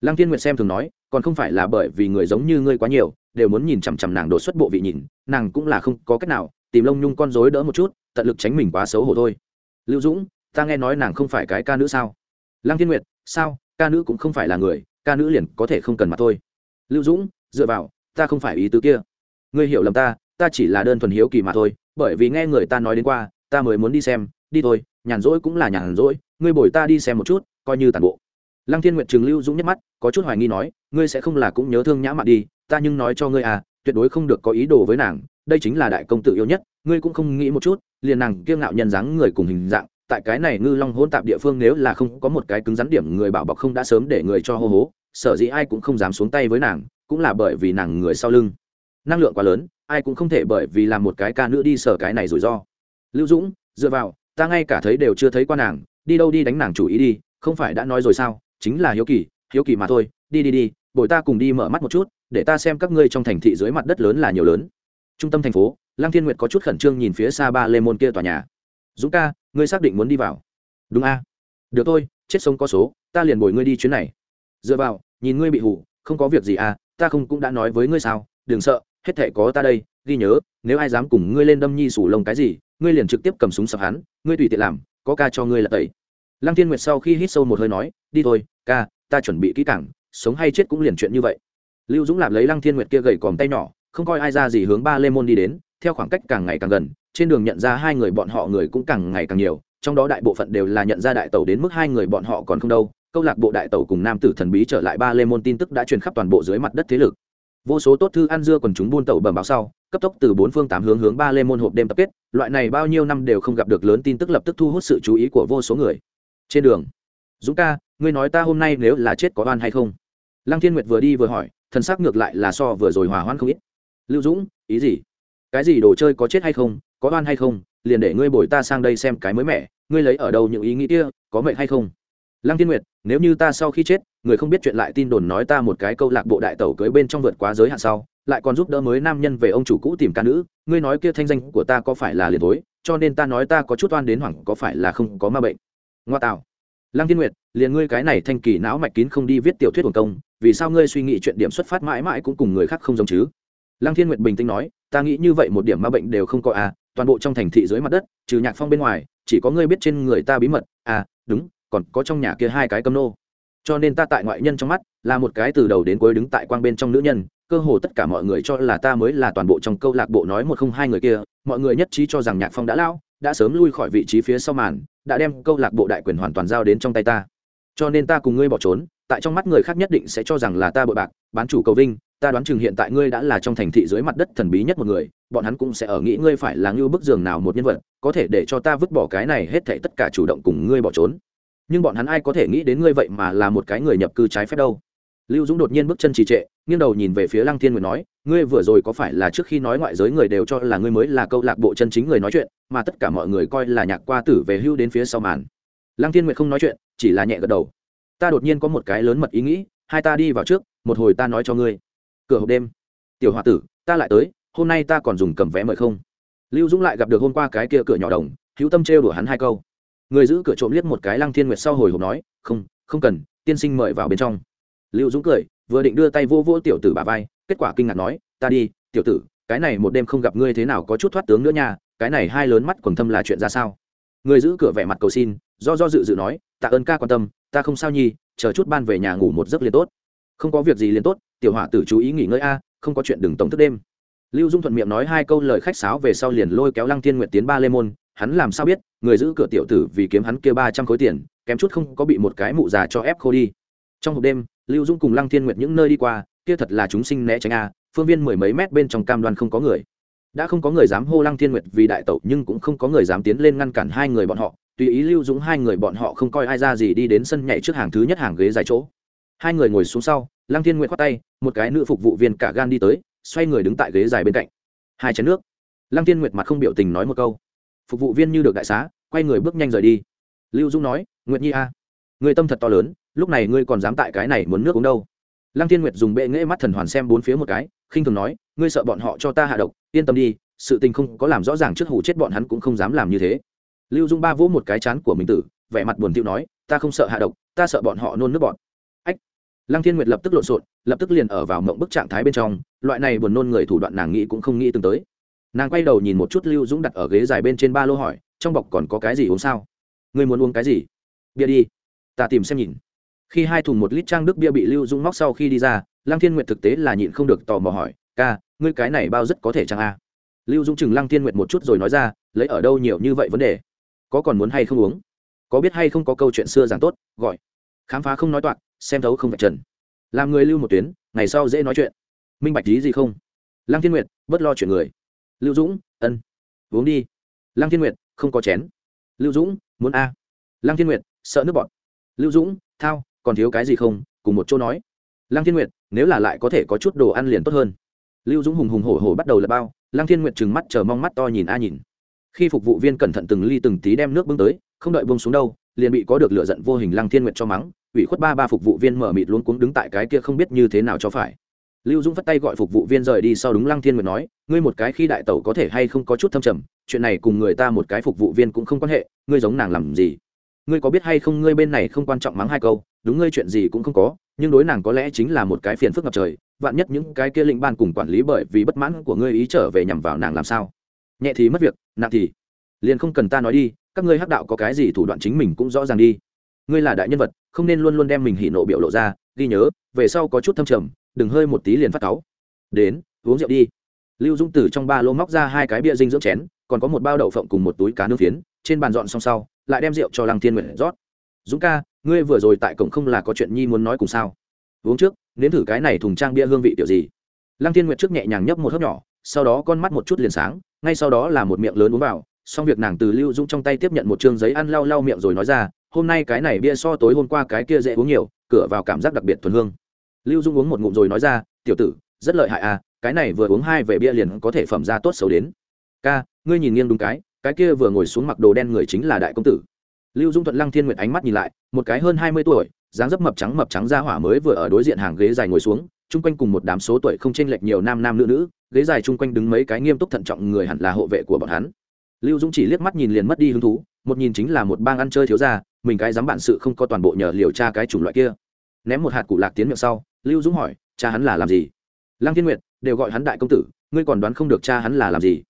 A: lăng thiên nguyệt xem thường nói, còn không phải là bởi vì người giống như ngươi quá nhiều, đều muốn nhìn chằm chằm nàng đột xuất bộ vị nhìn, nàng cũng là không có cách nào, tìm lông nhung con rối đỡ một chút, tận lực tránh mình quá xấu hổ thôi. Lưu dũng, ta nghe nói nàng không phải cái ca nữ sao? Lăng thiên nguyệt, sao? Ca nữ cũng không phải là người, ca nữ liền có thể không cần mà thôi. Lưu dũng, dựa vào, ta không phải ý tứ kia. Ngươi hiểu lầm ta ta chỉ là đơn thuần hiếu kỳ mà thôi, bởi vì nghe người ta nói đến qua, ta mới muốn đi xem, đi thôi, nhàn rỗi cũng là nhàn rỗi, ngươi bồi ta đi xem một chút, coi như tàn bộ. Lăng thiên nguyệt trường lưu dũng nhắc mắt, có chút hoài nghi nói, ngươi sẽ không là cũng nhớ thương nhã mạn đi, ta nhưng nói cho ngươi à tuyệt đối không được có ý đồ với nàng, đây chính là đại công tử yêu nhất, ngươi cũng không nghĩ một chút, liền nàng kiêng ngạo nhân dáng người cùng hình dạng, tại cái này ngư long hôn tạp địa phương nếu là không có một cái cứng rắn điểm người bảo bọc không đã sớm để người cho hô hố, sở dĩ ai cũng không dám xuống tay với nàng, cũng là bởi vì nàng người sau lưng. Năng lượng quá lớn ai cũng không thể bởi vì làm một cái ca nữ đi sở cái này rủi ro. Lưu dũng, dựa vào, ta ngay cả thấy đều chưa thấy qua nàng, đi đâu đi đánh nàng chủ ý đi, không phải đã nói rồi sao, chính là hiếu kỳ hiếu kỳ mà thôi, đi đi đi, bồi ta cùng đi mở mắt một chút, để ta xem các ngươi trong thành thị dưới mặt đất lớn là nhiều lớn. Trung tâm thành phố, lăng thiên nguyệt có chút khẩn trương nhìn phía xa ba lê môn kia tòa nhà. Dũng ca, ngươi xác định muốn đi vào. Đúng a. Được thôi, chết sống có số, ta liền bồi ngươi đi chuyến này. Dựa vào, nhìn ngươi bị hủ không có việc gì à ta không cũng đã nói với ngươi sao, đừng sợ hết thể có ta đây, ghi nhớ, nếu ai dám cùng ngươi lên đâm nhi sủ lông cái gì, ngươi liền trực tiếp cầm súng sập hắn, ngươi tùy tiện làm, có ca cho ngươi là tẩy. Lăng thiên nguyệt sau khi hít sâu một hơi nói, đi thôi, ca, ta chuẩn bị kỹ cảng sống hay chết cũng liền chuyện như vậy. Lưu dũng lạp lấy lăng thiên nguyệt kia gầy còm tay nhỏ, không coi ai ra gì hướng ba lê môn đi đến, theo khoảng cách càng ngày càng gần, trên đường nhận ra hai người bọn họ người cũng càng ngày càng nhiều, trong đó đại bộ phận đều là nhận ra đại tàu đến mức hai người bọn họ còn không đâu. Câu lạc bộ đại tàu cùng nam tử thần bí trở lại ba lê môn tin tức đã truyền khắp toàn bộ dưới mặt đất thế lực vô số tốt thư ăn dưa còn chúng buôn tẩu bẩm báo sau, cấp tốc từ bốn phương tám hướng hướng ba lê môn hộp đêm tập kết, loại này bao nhiêu năm đều không gặp được lớn tin tức lập tức thu hút sự chú ý của vô số người. Trên đường, dũng ca, ngươi nói ta hôm nay nếu là chết có oan hay không? Lăng thiên nguyệt vừa đi vừa hỏi, thần sắc ngược lại là so vừa rồi hòa hoãn không ít. Lưu dũng, ý gì? Cái gì đồ chơi có chết hay không, có oan hay không, liền để ngươi bồi ta sang đây xem cái mới mẻ, ngươi lấy ở đâu những ý nghĩ kia, có mệnh hay không? Lăng thiên nguyệt, nếu như ta sau khi chết, người không biết chuyện lại tin đồn nói ta một cái câu lạc bộ đại tẩu cưới bên trong vượt quá giới hạn sau, lại còn giúp đỡ mới nam nhân về ông chủ cũ tìm ca nữ, ngươi nói kia thanh danh của ta có phải là liền tối? cho nên ta nói ta có chút oan đến hoảng, có phải là không có ma bệnh ngoa tạo lăng thiên nguyệt, liền ngươi cái này thanh kỳ não mạch kín không đi viết tiểu thuyết hồn công, vì sao ngươi suy nghĩ chuyện điểm xuất phát mãi mãi cũng cùng người khác không giống chứ lăng thiên nguyệt bình tĩnh nói, ta nghĩ như vậy một điểm ma bệnh đều không có à toàn bộ trong thành thị dưới mặt đất, trừ nhạc phong bên ngoài, chỉ có ngươi biết trên người ta bí mật à đúng còn có trong nhà kia hai cái cấm nô. Cho nên ta tại ngoại nhân trong mắt, là một cái từ đầu đến cuối đứng tại quang bên trong nữ nhân, cơ hồ tất cả mọi người cho là ta mới là toàn bộ trong câu lạc bộ nói một không hai người kia, mọi người nhất trí cho rằng nhạc phong đã lao đã sớm lui khỏi vị trí phía sau màn, đã đem câu lạc bộ đại quyền hoàn toàn giao đến trong tay ta. Cho nên ta cùng ngươi bỏ trốn, tại trong mắt người khác nhất định sẽ cho rằng là ta bội bạc, bán chủ cầu vinh, ta đoán chừng hiện tại ngươi đã là trong thành thị dưới mặt đất thần bí nhất một người, bọn hắn cũng sẽ ở nghĩ ngươi phải là như bức giường nào một nhân vật, có thể để cho ta vứt bỏ cái này hết thảy tất cả chủ động cùng ngươi bỏ trốn nhưng bọn hắn ai có thể nghĩ đến ngươi vậy mà là một cái người nhập cư trái phép đâu? Lưu dũng đột nhiên bước chân trì trệ, nghiêng đầu nhìn về phía lăng thiên nguyệt nói, ngươi vừa rồi có phải là trước khi nói ngoại giới người đều cho là ngươi mới là câu lạc bộ chân chính người nói chuyện, mà tất cả mọi người coi là nhạc qua tử về hưu đến phía sau màn? Lăng thiên nguyệt không nói chuyện, chỉ là nhẹ gật đầu. Ta đột nhiên có một cái lớn mật ý nghĩ, hai ta đi vào trước, một hồi ta nói cho ngươi. Cửa hộp đêm. Tiểu h o a tử, ta lại tới, hôm nay ta còn dùng cầm vé mời không? Lưu dũng lại gặp được hôm qua cái kia cửa nhỏ đồng, hữu tâm trêu đùa hắn hai câu người giữ cửa trộm liếc một cái lăng thiên nguyệt sau hồi hộp nói, không không cần, tiên sinh mời vào bên trong. Lưu dũng cười, vừa định đưa tay vô vô tiểu tử bà vai, kết quả kinh ngạc nói, ta đi, tiểu tử, cái này một đêm không gặp ngươi thế nào có chút thoát tướng nữa nha, cái này hai lớn mắt quần thâm là chuyện ra sao? Người giữ cửa vẻ mặt cầu xin, do do dự dự nói, tạ ơn ca quan tâm, ta không sao nhi, chờ chút ban về nhà ngủ một giấc liền tốt. Không có việc gì liền tốt, tiểu hỏa tử chú ý nghỉ ngơi a, không có chuyện đừng tổng thức đêm. Lưu dung thuận miệng nói hai câu lời khách sáo về sau liền lôi kéo lăng thiên nguyệt tiến ba lê môn, hắn làm sao biết người giữ cửa tiểu tử vì kiếm hắn kia ba trăm khối tiền, kém chút không có bị một cái mụ già cho ép khô đi. Trong hộp đêm, lưu dung cùng lăng thiên nguyệt những nơi đi qua, kia thật là chúng sinh né tránh a, phương viên mười mấy mét bên trong cam đoan không có người. Đã không có người dám hô lăng thiên nguyệt vì đại tẩu, nhưng cũng không có người dám tiến lên ngăn cản hai người bọn họ, tùy ý lưu dũng hai người bọn họ không coi ai ra gì đi đến sân nhảy trước hàng thứ nhất hàng ghế dài chỗ. Hai người ngồi xuống sau, lăng thiên nguyệt khoát tay, một cái nữ phục vụ viên cả gan đi tới, xoay người đứng tại ghế dài bên cạnh. Hai chén nước. Lăng thiên nguyệt mặt không biểu tình nói một câu phục vụ viên như được đại xá, quay người bước nhanh rời đi. Lưu Dung nói, nguyệt nhi a, người tâm thật to lớn, lúc này ngươi còn dám tại cái này muốn nước uống đâu? Lăng thiên nguyệt dùng bệ nghễ mắt thần hoàn xem bốn phía một cái, khinh thường nói, ngươi sợ bọn họ cho ta hạ độc, yên tâm đi, sự tình không có làm rõ ràng trước hủ chết bọn hắn cũng không dám làm như thế. Lưu dung ba vỗ một cái chán của mình tử, vẻ mặt buồn tiêu nói, ta không sợ hạ độc, ta sợ bọn họ nôn nước bọn ách! Lăng thiên nguyệt lập tức lộn xộn, lập tức liền ở vào mộng bức trạng thái bên trong, loại này buồn nôn người thủ đoạn nàng nghĩ cũng không nghĩ từng tới nàng quay đầu nhìn một chút lưu dũng đặt ở ghế dài bên trên ba lô hỏi, trong bọc còn có cái gì uống sao? Ngươi muốn uống cái gì? Bia đi. Ta tìm xem nhìn. Khi hai thùng một lít trang đức bia bị lưu dũng móc sau khi đi ra, lăng thiên nguyệt thực tế là nhịn không được tò mò hỏi, ca, ngươi cái này bao rất có thể chăng a? Lưu dũng chừng lăng thiên nguyệt một chút rồi nói ra, lấy ở đâu nhiều như vậy vấn đề? Có còn muốn hay không uống? Có biết hay không có câu chuyện xưa giảng tốt? Gọi. Khám phá không nói toạc, xem thấu không phải trần. Làm người lưu một tuyến, ngày sau dễ nói chuyện. Minh bạch lý gì không? Lăng thiên nguyệt, bớt lo chuyện người lưu dũng, ân. Uống đi. Lăng thiên nguyệt, không có chén. Lưu dũng, muốn a. Lăng thiên nguyệt, sợ nước bọt. Lưu dũng, thao, còn thiếu cái gì không? Cùng một chỗ nói. Lăng thiên nguyệt, nếu là lại có thể có chút đồ ăn liền tốt hơn. Lưu dũng hùng hùng hổ hổ bắt đầu là bao. Lăng thiên nguyệt trừng mắt chờ mong mắt to nhìn a nhìn. Khi phục vụ viên cẩn thận từng ly từng tí đem nước bưng tới, không đợi bông xuống đâu, liền bị có được lựa giận vô hình lăng thiên nguyệt cho mắng. Ủy khuất ba ba phục vụ viên mở mịt luống cuống đứng tại cái kia không biết như thế nào cho phải lưu dũng vất tay gọi phục vụ viên rời đi sau đúng lăng thiên nguyệt nói, ngươi một cái khi đại tẩu có thể hay không có chút thâm trầm, chuyện này cùng người ta một cái phục vụ viên cũng không quan hệ, ngươi giống nàng làm gì? Ngươi có biết hay không ngươi bên này không quan trọng mắng hai câu, đúng ngươi chuyện gì cũng không có, nhưng đối nàng có lẽ chính là một cái phiền phức ngập trời, vạn nhất những cái kia lĩnh ban cùng quản lý bởi vì bất mãn của ngươi ý trở về nhằm vào nàng làm sao? Nhẹ thì mất việc, nặng thì liền không cần ta nói đi, các ngươi hắc đạo có cái gì thủ đoạn chính mình cũng rõ ràng đi. Ngươi là đại nhân vật, không nên luôn luôn đem mình hỉ nộ biểu lộ ra, ghi nhớ, về sau có chút thâm trầm đừng hơi một tí liền phát cáu. Đến, uống rượu đi. Lưu dung từ trong ba lô móc ra hai cái bia dinh dưỡng chén, còn có một bao đậu phộng cùng một túi cá nướng phiến, trên bàn dọn xong sau, lại đem rượu cho lăng thiên nguyện rót. Dũng ca, ngươi vừa rồi tại cổng không là có chuyện nhi muốn nói cùng sao? Uống trước, nếm thử cái này thùng trang bia hương vị kiểu gì? Lăng thiên nguyệt trước nhẹ nhàng nhấp một hớp nhỏ, sau đó con mắt một chút liền sáng, ngay sau đó là một miệng lớn uống vào, xong việc nàng từ lưu dũng trong tay tiếp nhận một chương giấy ăn lau lau miệng rồi nói ra, hôm nay cái này bia so tối hôm qua cái kia dễ uống nhiều, cửa vào cảm giác đặc biệt thuần hương lưu dung uống một ngụm rồi nói ra, tiểu tử, rất lợi hại à cái này vừa uống hai về bia liền có thể phẩm ra tốt xấu đến. Ca, ngươi nhìn nghiêng đúng cái cái kia vừa ngồi xuống mặc đồ đen người chính là đại công tử. Lưu dung thuận lăng thiên nguyệt ánh mắt nhìn lại, một cái hơn hai mươi tuổi, dáng dấp mập trắng mập trắng ra hỏa mới vừa ở đối diện hàng ghế dài ngồi xuống, chung quanh cùng một đám số tuổi không chênh lệch nhiều nam nam nữ nữ, ghế dài chung quanh đứng mấy cái nghiêm túc thận trọng người hẳn là hộ vệ của bọn hắn. Lưu Dung chỉ liếc mắt nhìn liền mất đi hứng thú, một nhìn chính là một bang ăn chơi thiếu gia, mình cái dám bản sự không có toàn bộ nhờ liều tra cái chủng loại kia. Ném một hạt cụ lạc tiến miệng sau lưu Dũng hỏi, cha hắn là làm gì? Lăng thiên nguyệt đều gọi hắn đại công tử, ngươi còn đoán không được cha hắn là làm gì?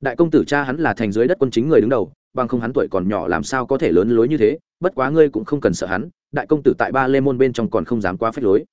A: Đại công tử cha hắn là thành dưới đất quân chính người đứng đầu, bằng không hắn tuổi còn nhỏ làm sao có thể lớn lối như thế, bất quá ngươi cũng không cần sợ hắn, đại công tử tại ba lê môn bên trong còn không dám quá phép lối.